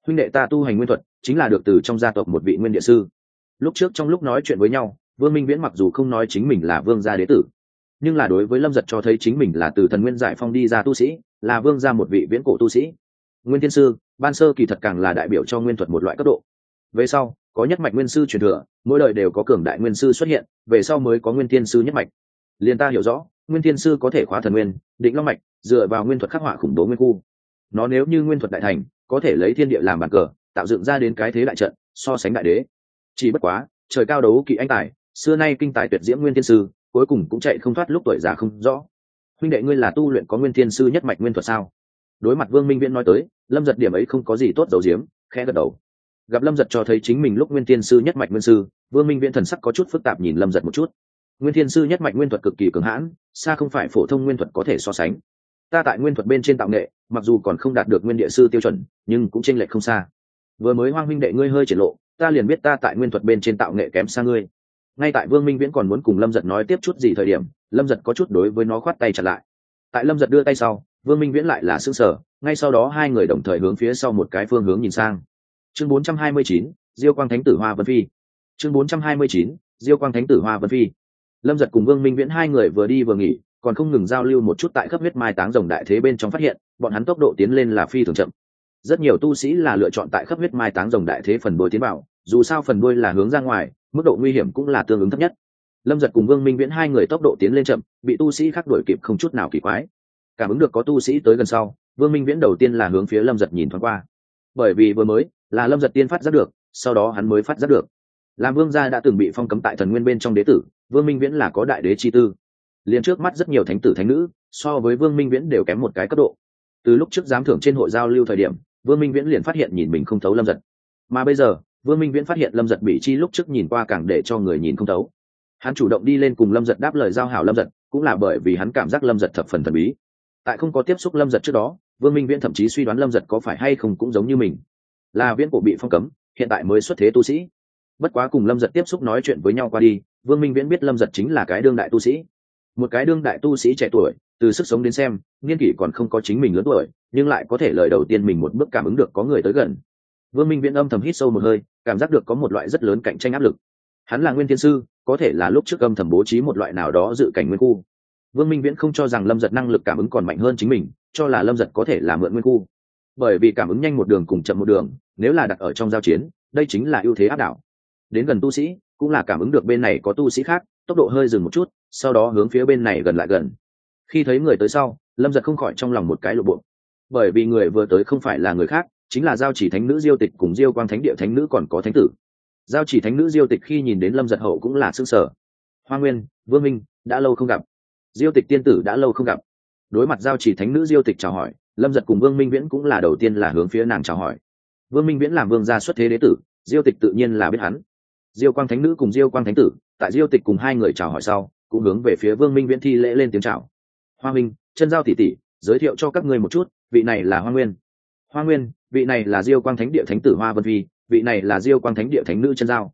Huynh đệ ta tu hành nguyên thuật, chính là được từ trong gia tộc một vị nguyên địa sư lúc trước trong lúc nói chuyện với nhau, vương minh viễn mặc dù không nói chính mình là vương gia đế tử, nhưng là đối với lâm giật cho thấy chính mình là từ thần nguyên giải phong đi ra tu sĩ, là vương gia một vị viễn cổ tu sĩ. Nguyên thiên sư, ban sơ kỳ thật càng là đại biểu cho nguyên thuật một loại cấp độ. Về sau, có nhất mạch nguyên sư truyền thừa, mỗi đời đều có cường đại nguyên sư xuất hiện, về sau mới có nguyên thiên sư nhất mạch. Liền ta hiểu rõ, nguyên thiên sư có thể khóa thần nguyên, định long mạch, dựa vào nguyên thuật khắc họa khủng bố nguyên khu. Nó nếu như nguyên thuật đại thành, có thể lấy thiên địa làm bàn cờ, tạo dựng ra đến cái thế đại trận, so sánh đại đế chỉ bất quá, trời cao đấu kỵ anh tài, xưa nay kinh tài tuyệt diễm nguyên thiên sư, cuối cùng cũng chạy không thoát lúc tuổi già không rõ. Huynh đệ ngươi là tu luyện có nguyên thiên sư nhất mạch nguyên thuật sao? Đối mặt vương minh viễn nói tới, lâm giật điểm ấy không có gì tốt dầu diếm khẽ gật đầu. Gặp lâm giật cho thấy chính mình lúc nguyên thiên sư nhất mạch nguyên sư, vương minh viễn thần sắc có chút phức tạp nhìn lâm giật một chút. Nguyên thiên sư nhất mạch nguyên thuật cực kỳ cường hãn, xa không phải phổ thông nguyên thuật có thể so sánh. Ta tại nguyên thuật bên trên tạo nghệ, mặc dù còn không đạt được nguyên địa sư tiêu chuẩn, nhưng cũng chênh lệch không xa vừa mới hoang minh đệ ngươi hơi triển lộ ta liền biết ta tại nguyên thuật bên trên tạo nghệ kém xa ngươi. Ngay tại vương minh viễn còn muốn cùng lâm giật nói tiếp chút gì thời điểm lâm giật có chút đối với nó khoát tay chặt lại. Tại lâm giật đưa tay sau vương minh viễn lại là s ư ơ n g sở ngay sau đó hai người đồng thời hướng phía sau một cái phương hướng nhìn sang. Chương 429, diêu quang thánh tử hoa vân phi. Chương 429, diêu quang thánh tử hoa vân phi. Lâm giật cùng vương minh viễn hai người vừa đi vừa nghỉ còn không ngừng giao lưu một chút tại khắp huyết mai táng rồng đại thế bên trong phát hiện bọn hắn tốc độ tiến lên là phi thường chậm rất nhiều tu sĩ là lựa chọn tại khắp huyết mai táng rồng đại thế phần đôi tiến vào, dù sao phần đôi là hướng ra ngoài, mức độ nguy hiểm cũng là tương ứng thấp nhất. Lâm giật cùng vương minh viễn hai người tốc độ tiến lên chậm, bị tu sĩ khác đuổi kịp không chút nào kỳ quái. Cảm ứng được có tu sĩ tới gần sau, vương minh viễn đầu tiên là hướng phía lâm giật nhìn thoáng qua. Bởi vì vừa mới, là lâm giật tiên phát giác được, sau đó hắn mới phát giác được. Làm vương gia đã từng bị phong cấm tại thần nguyên bên trong đế tử, vương minh viễn là có đại đế chi tư. Liền trước mắt rất nhiều thánh tử thánh nữ, so với vương minh viễn đều kém một cái cấp độ. Từ lúc trước giám thưởng trên hội giao lưu thời điểm vương minh viễn liền phát hiện nhìn mình không thấu lâm giật. Mà bây giờ, vương minh viễn phát hiện lâm giật bị chi lúc trước nhìn qua càng để cho người nhìn không thấu. Hắn chủ động đi lên cùng lâm giật đáp lời giao hảo lâm giật, cũng là bởi vì hắn cảm giác lâm giật thập phần thần bí. Tại không có tiếp xúc lâm giật trước đó, vương minh viễn thậm chí suy đoán lâm giật có phải hay không cũng giống như mình. Là viễn cổ bị phong cấm, hiện tại mới xuất thế tu sĩ. Bất quá cùng lâm giật tiếp xúc nói chuyện với nhau qua đi, vương minh viễn biết lâm giật chính là cái đương đại tu sĩ. Một cái đương đại tu sĩ trẻ tuổi, từ sức sống đến xem niên kỷ còn không có chính mình lớn tuổi, nhưng lại có thể lời đầu tiên mình một bước cảm ứng được có người tới gần. Vương minh viễn âm thầm hít sâu một hơi, cảm giác được có một loại rất lớn cạnh tranh áp lực. Hắn là nguyên thiên sư, có thể là lúc trước âm thầm bố trí một loại nào đó dự cảnh nguyên khu. Vương minh viễn không cho rằng lâm giật năng lực cảm ứng còn mạnh hơn chính mình, cho là lâm giật có thể là mượn nguyên khu. Bởi vì cảm ứng nhanh một đường cùng chậm một đường, nếu là đặt ở trong giao chiến, đây chính là ưu thế áp đảo. Đến gần tu sĩ, cũng là cảm ứng được bên này có tu sĩ khác, tốc độ hơi dừng một chút, sau đó hướng phía bên này gần lại gần khi thấy người tới sau, lâm giật không khỏi trong lòng một cái lộ bộ. Bởi vì người vừa tới không phải là người khác, chính là giao chỉ thánh nữ diêu tịch cùng diêu quang thánh địa thánh nữ còn có thánh tử. Giao chỉ thánh nữ diêu tịch khi nhìn đến lâm giật hậu cũng là s ư ơ n g sở hoa nguyên, vương minh, đã lâu không gặp. Diêu tịch tiên tử đã lâu không gặp. Đối mặt giao chỉ thánh nữ diêu tịch chào hỏi, lâm giật cùng vương minh viễn cũng là đầu tiên là hướng phía nàng chào hỏi. Vương minh viễn làm vương gia xuất thế đế tử, diêu tịch tự nhiên là biết hắn. Diêu quang thánh nữ cùng diêu quang thánh tử, tại diêu tịch cùng hai người chào hỏi sau, cũng hướng về phía vương minh viễn thi lễ lên tiếng chào hoa minh, chân giao tỷ tỷ, giới thiệu cho các ngươi một chút, vị này là hoa nguyên. Hoa nguyên, vị này là diêu quang thánh địa thánh tử hoa vân Vi. vị này là diêu quang thánh địa thánh nữ chân giao.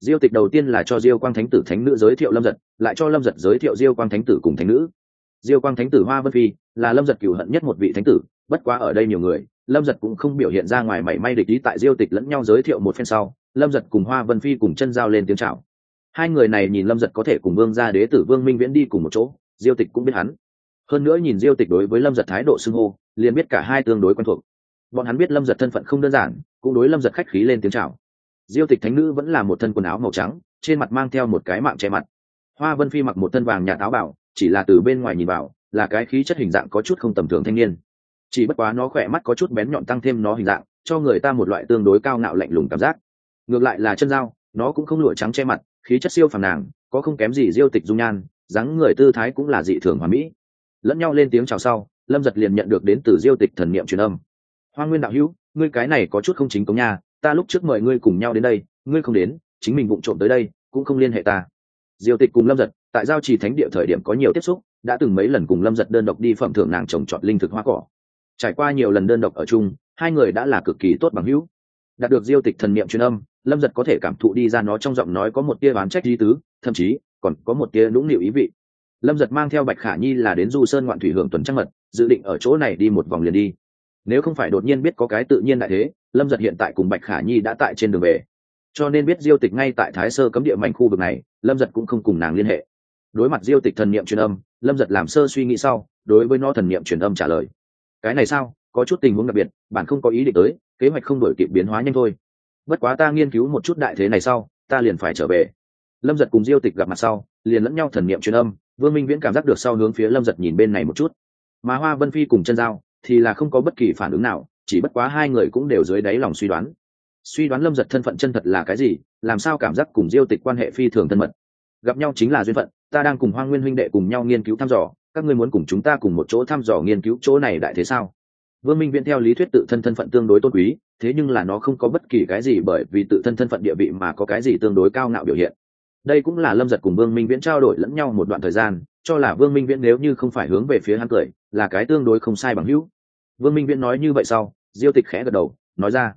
Diêu tịch đầu tiên là cho diêu quang thánh tử thánh nữ giới thiệu lâm giật, lại cho lâm giật giới thiệu diêu quang thánh tử cùng thánh nữ. Diêu quang thánh tử hoa vân phi là lâm giật cửu hận nhất một vị thánh tử, bất quá ở đây nhiều người, lâm giật cũng không biểu hiện ra ngoài mảy may địch ý tại diêu tịch lẫn nhau giới thiệu một phen sau, lâm giật cùng hoa vân phi cùng chân giao lên tiếng c h à o hai người này nhìn lâm giật có thể cùng vương gia đế tử vương minh viễn đi cùng một chỗ, diêu tịch cũng biết hắn hơn nữa nhìn diêu tịch đối với lâm giật thái độ xưng hô, liền biết cả hai tương đối quen thuộc. Bọn hắn biết lâm giật thân phận không đơn giản, cũng đối lâm giật khách khí lên tiếng c h à o diêu tịch thánh nữ vẫn là một thân quần áo màu trắng, trên mặt mang theo một cái mạng che mặt. Hoa vân phi mặc một thân vàng nhà táo bảo chỉ là từ bên ngoài nhìn vào, là cái khí chất hình dạng có chút không tầm thường thanh niên. Chỉ bất quá nó khỏe mắt có chút bén nhọn tăng thêm nó hình dạng, cho người ta một loại tương đối cao ngạo lạnh lùng cảm giác. Ngược lại là chân dao, nó cũng không lụa trắng che mặt, khí chất siêu phàm nàng, có không kém gì diêu tịch dung nhan, dáng người tư thái cũng là dị thường hòa mỹ lẫn nhau lên tiếng chào sau, lâm giật liền nhận được đến từ diêu tịch thần niệm truyền âm. Hoa nguyên đạo hữu, ngươi cái này có chút không chính cống nha, ta lúc trước mời ngươi cùng nhau đến đây, ngươi không đến, chính mình vụng trộm tới đây, cũng không liên hệ ta. Diêu tịch cùng lâm giật, tại giao trì thánh địa thời điểm có nhiều tiếp xúc, đã từng mấy lần cùng lâm giật đơn độc đi phẩm thưởng nàng trồng trọt linh thực hoa cỏ. Trải qua nhiều lần đơn độc ở chung, hai người đã là cực kỳ tốt bằng hữu. Đạt được diêu tịch thần niệm truyền âm, lâm giật có thể cảm thụ đi ra nó trong giọng nói có một tia bán trách di tứ, thậm chí còn có một tia lũng nịu ý vị lâm giật mang theo bạch khả nhi là đến du sơn ngoạn thủy hưởng tuần trăng mật, dự định ở chỗ này đi một vòng liền đi. Nếu không phải đột nhiên biết có cái tự nhiên đại thế, lâm giật hiện tại cùng bạch khả nhi đã tại trên đường về. Cho nên biết diêu tịch ngay tại thái sơ cấm địa mạnh khu vực này, lâm giật cũng không cùng nàng liên hệ. Đối mặt diêu tịch thần n i ệ m truyền âm, lâm giật làm sơ suy nghĩ sau, đối với nó thần n i ệ m truyền âm trả lời. Cái này sao? Có chút tình huống đặc biệt, bạn không có ý định tới, kế hoạch không đổi kịp biến hóa nhanh thôi. Bất quá ta nghiên cứu một chút đại thế này sau, ta liền phải trở về. Lâm giật cùng diêu tịch gặp mặt sau, liền lẫn nhau thần n i ệ m truyền âm vương minh viễn cảm giác được sau hướng phía lâm giật nhìn bên này một chút. Mà hoa vân phi cùng chân dao thì là không có bất kỳ phản ứng nào, chỉ bất quá hai người cũng đều dưới đáy lòng suy đoán. Suy đoán lâm giật thân phận chân thật là cái gì, làm sao cảm giác cùng diêu tịch quan hệ phi thường thân mật. Gặp nhau chính là duyên phận, ta đang cùng hoa nguyên huynh đệ cùng nhau nghiên cứu thăm dò, các ngươi muốn cùng chúng ta cùng một chỗ thăm dò nghiên cứu chỗ này đại thế sao? Vương minh viễn theo lý thuyết tự thân thân phận tương đối tôn quý, thế nhưng là nó không có bất kỳ cái gì bởi vì tự thân thân phận địa vị mà có cái gì tương đối cao ngạo biểu hiện đây cũng là lâm giật cùng vương minh viễn trao đổi lẫn nhau một đoạn thời gian, cho là vương minh viễn nếu như không phải hướng về phía hắn cười, là cái tương đối không sai bằng hữu. Vương minh viễn nói như vậy sau, diêu tịch khẽ gật đầu, nói ra,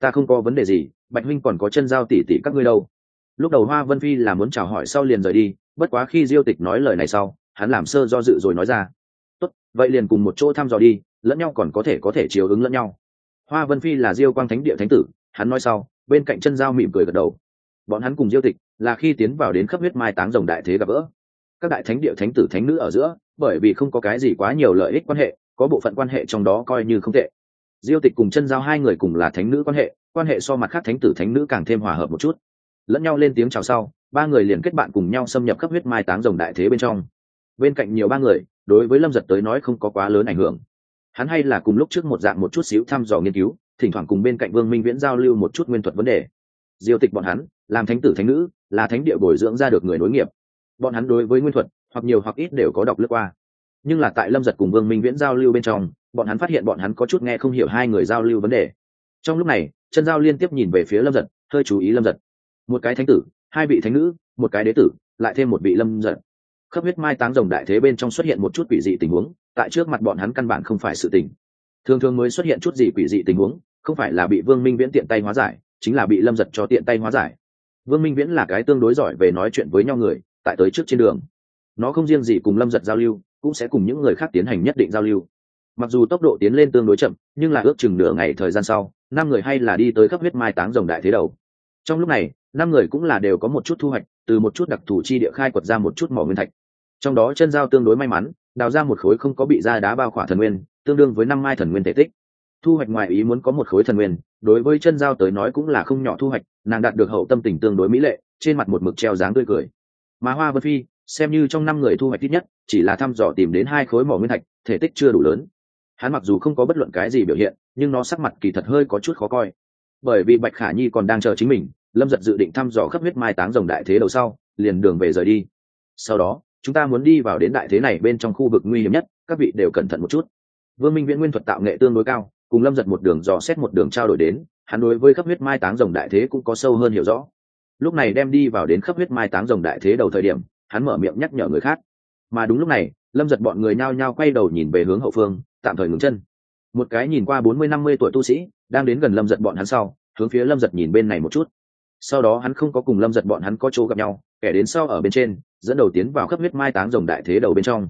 ta không có vấn đề gì, bạch huynh còn có chân giao tỉ tỉ các ngươi đâu. Lúc đầu hoa vân phi là muốn chào hỏi sau liền rời đi, bất quá khi diêu tịch nói lời này sau, hắn làm sơ do dự rồi nói ra, tốt, vậy liền cùng một chỗ thăm dò đi, lẫn nhau còn có thể có thể chiều ứng lẫn nhau. Hoa vân phi là diêu quang thánh địa thánh tử, hắn nói sau, bên cạnh chân giao mỉm cười gật đầu bọn hắn cùng diêu tịch là khi tiến vào đến khắp huyết mai táng rồng đại thế gặp gỡ. Các đại thánh địa thánh tử thánh nữ ở giữa, bởi vì không có cái gì quá nhiều lợi ích quan hệ, có bộ phận quan hệ trong đó coi như không tệ. Diêu tịch cùng chân giao hai người cùng là thánh nữ quan hệ quan hệ so mặt khác thánh tử thánh nữ càng thêm hòa hợp một chút. Lẫn nhau lên tiếng chào sau, ba người liền kết bạn cùng nhau xâm nhập khắp huyết mai táng rồng đại thế bên trong. Bên cạnh nhiều ba người, đối với lâm giật tới nói không có quá lớn ảnh hưởng. Hắn hay là cùng lúc trước một dạng một chút xíu thăm dò nghiên cứu, thỉnh thoảng cùng bên cạnh vương minh viễn giao lưu một chút nguyên thuật vấn đề diêu tịch bọn hắn, làm thánh tử thánh nữ, là thánh địa bồi dưỡng ra được người nối nghiệp. Bọn hắn đối với nguyên thuật, hoặc nhiều hoặc ít đều có đọc lướt qua. Nhưng là tại lâm giật cùng vương minh viễn giao lưu bên trong, bọn hắn phát hiện bọn hắn có chút nghe không hiểu hai người giao lưu vấn đề. Trong lúc này chân giao liên tiếp nhìn về phía lâm giật, hơi chú ý lâm giật. Một cái thánh tử, hai vị thánh nữ, một cái đế tử, lại thêm một vị lâm giật. Khắp huyết mai táng rồng đại thế bên trong xuất hiện một chút quỷ dị tình huống, tại trước mặt bọn hắn căn bản không phải sự tình. Thường thường mới xuất hiện chút gì quỷ dị tình huống, không phải là bị vương minh viễn tiện tay hóa giải chính là bị lâm giật cho tiện tay hóa giải. Vương minh viễn là cái tương đối giỏi về nói chuyện với nhau người, tại tới trước trên đường. Nó không riêng gì cùng lâm giật giao lưu, cũng sẽ cùng những người khác tiến hành nhất định giao lưu. Mặc dù tốc độ tiến lên tương đối chậm, nhưng là ước chừng nửa ngày thời gian sau, năm người hay là đi tới khắp huyết mai táng rồng đại thế đầu. Trong lúc này, năm người cũng là đều có một chút thu hoạch, từ một chút đặc thù chi địa khai quật ra một chút mỏ nguyên thạch. Trong đó chân giao tương đối may mắn, đào ra một khối không có bị da đá bao khỏa thần nguyên, tương đương với năm mai thần nguyên thể tích. Thu hoạch ngoài ý muốn có một khối thần nguyên đối với chân giao tới nói cũng là không nhỏ thu hoạch, nàng đạt được hậu tâm tình tương đối mỹ lệ, trên mặt một mực treo dáng tươi cười. Mà hoa vân phi, xem như trong năm người thu hoạch ít nhất, chỉ là thăm dò tìm đến hai khối mỏ nguyên thạch, thể tích chưa đủ lớn. Hắn mặc dù không có bất luận cái gì biểu hiện, nhưng nó sắc mặt kỳ thật hơi có chút khó coi. Bởi vì bạch khả nhi còn đang chờ chính mình, lâm giật dự định thăm dò khắp huyết mai táng rồng đại thế đầu sau, liền đường về rời đi. Sau đó, chúng ta muốn đi vào đến đại thế này bên trong khu vực nguy hiểm nhất, các vị đều cẩn thận một chút. Vương minh viễn nguyên thuật tạo nghệ tương đối cao cùng lâm giật một đường dò xét một đường trao đổi đến, hắn đối với khắp huyết mai táng rồng đại thế cũng có sâu hơn hiểu rõ. Lúc này đem đi vào đến khắp huyết mai táng rồng đại thế đầu thời điểm, hắn mở miệng nhắc nhở người khác. Mà đúng lúc này, lâm giật bọn người nhao nhao quay đầu nhìn về hướng hậu phương, tạm thời ngừng chân. Một cái nhìn qua bốn mươi năm mươi tuổi tu sĩ, đang đến gần lâm giật bọn hắn sau, hướng phía lâm giật nhìn bên này một chút. Sau đó hắn không có cùng lâm giật bọn hắn có chỗ gặp nhau, kẻ đến sau ở bên trên, dẫn đầu tiến vào khắp huyết mai táng rồng đại thế đầu bên trong.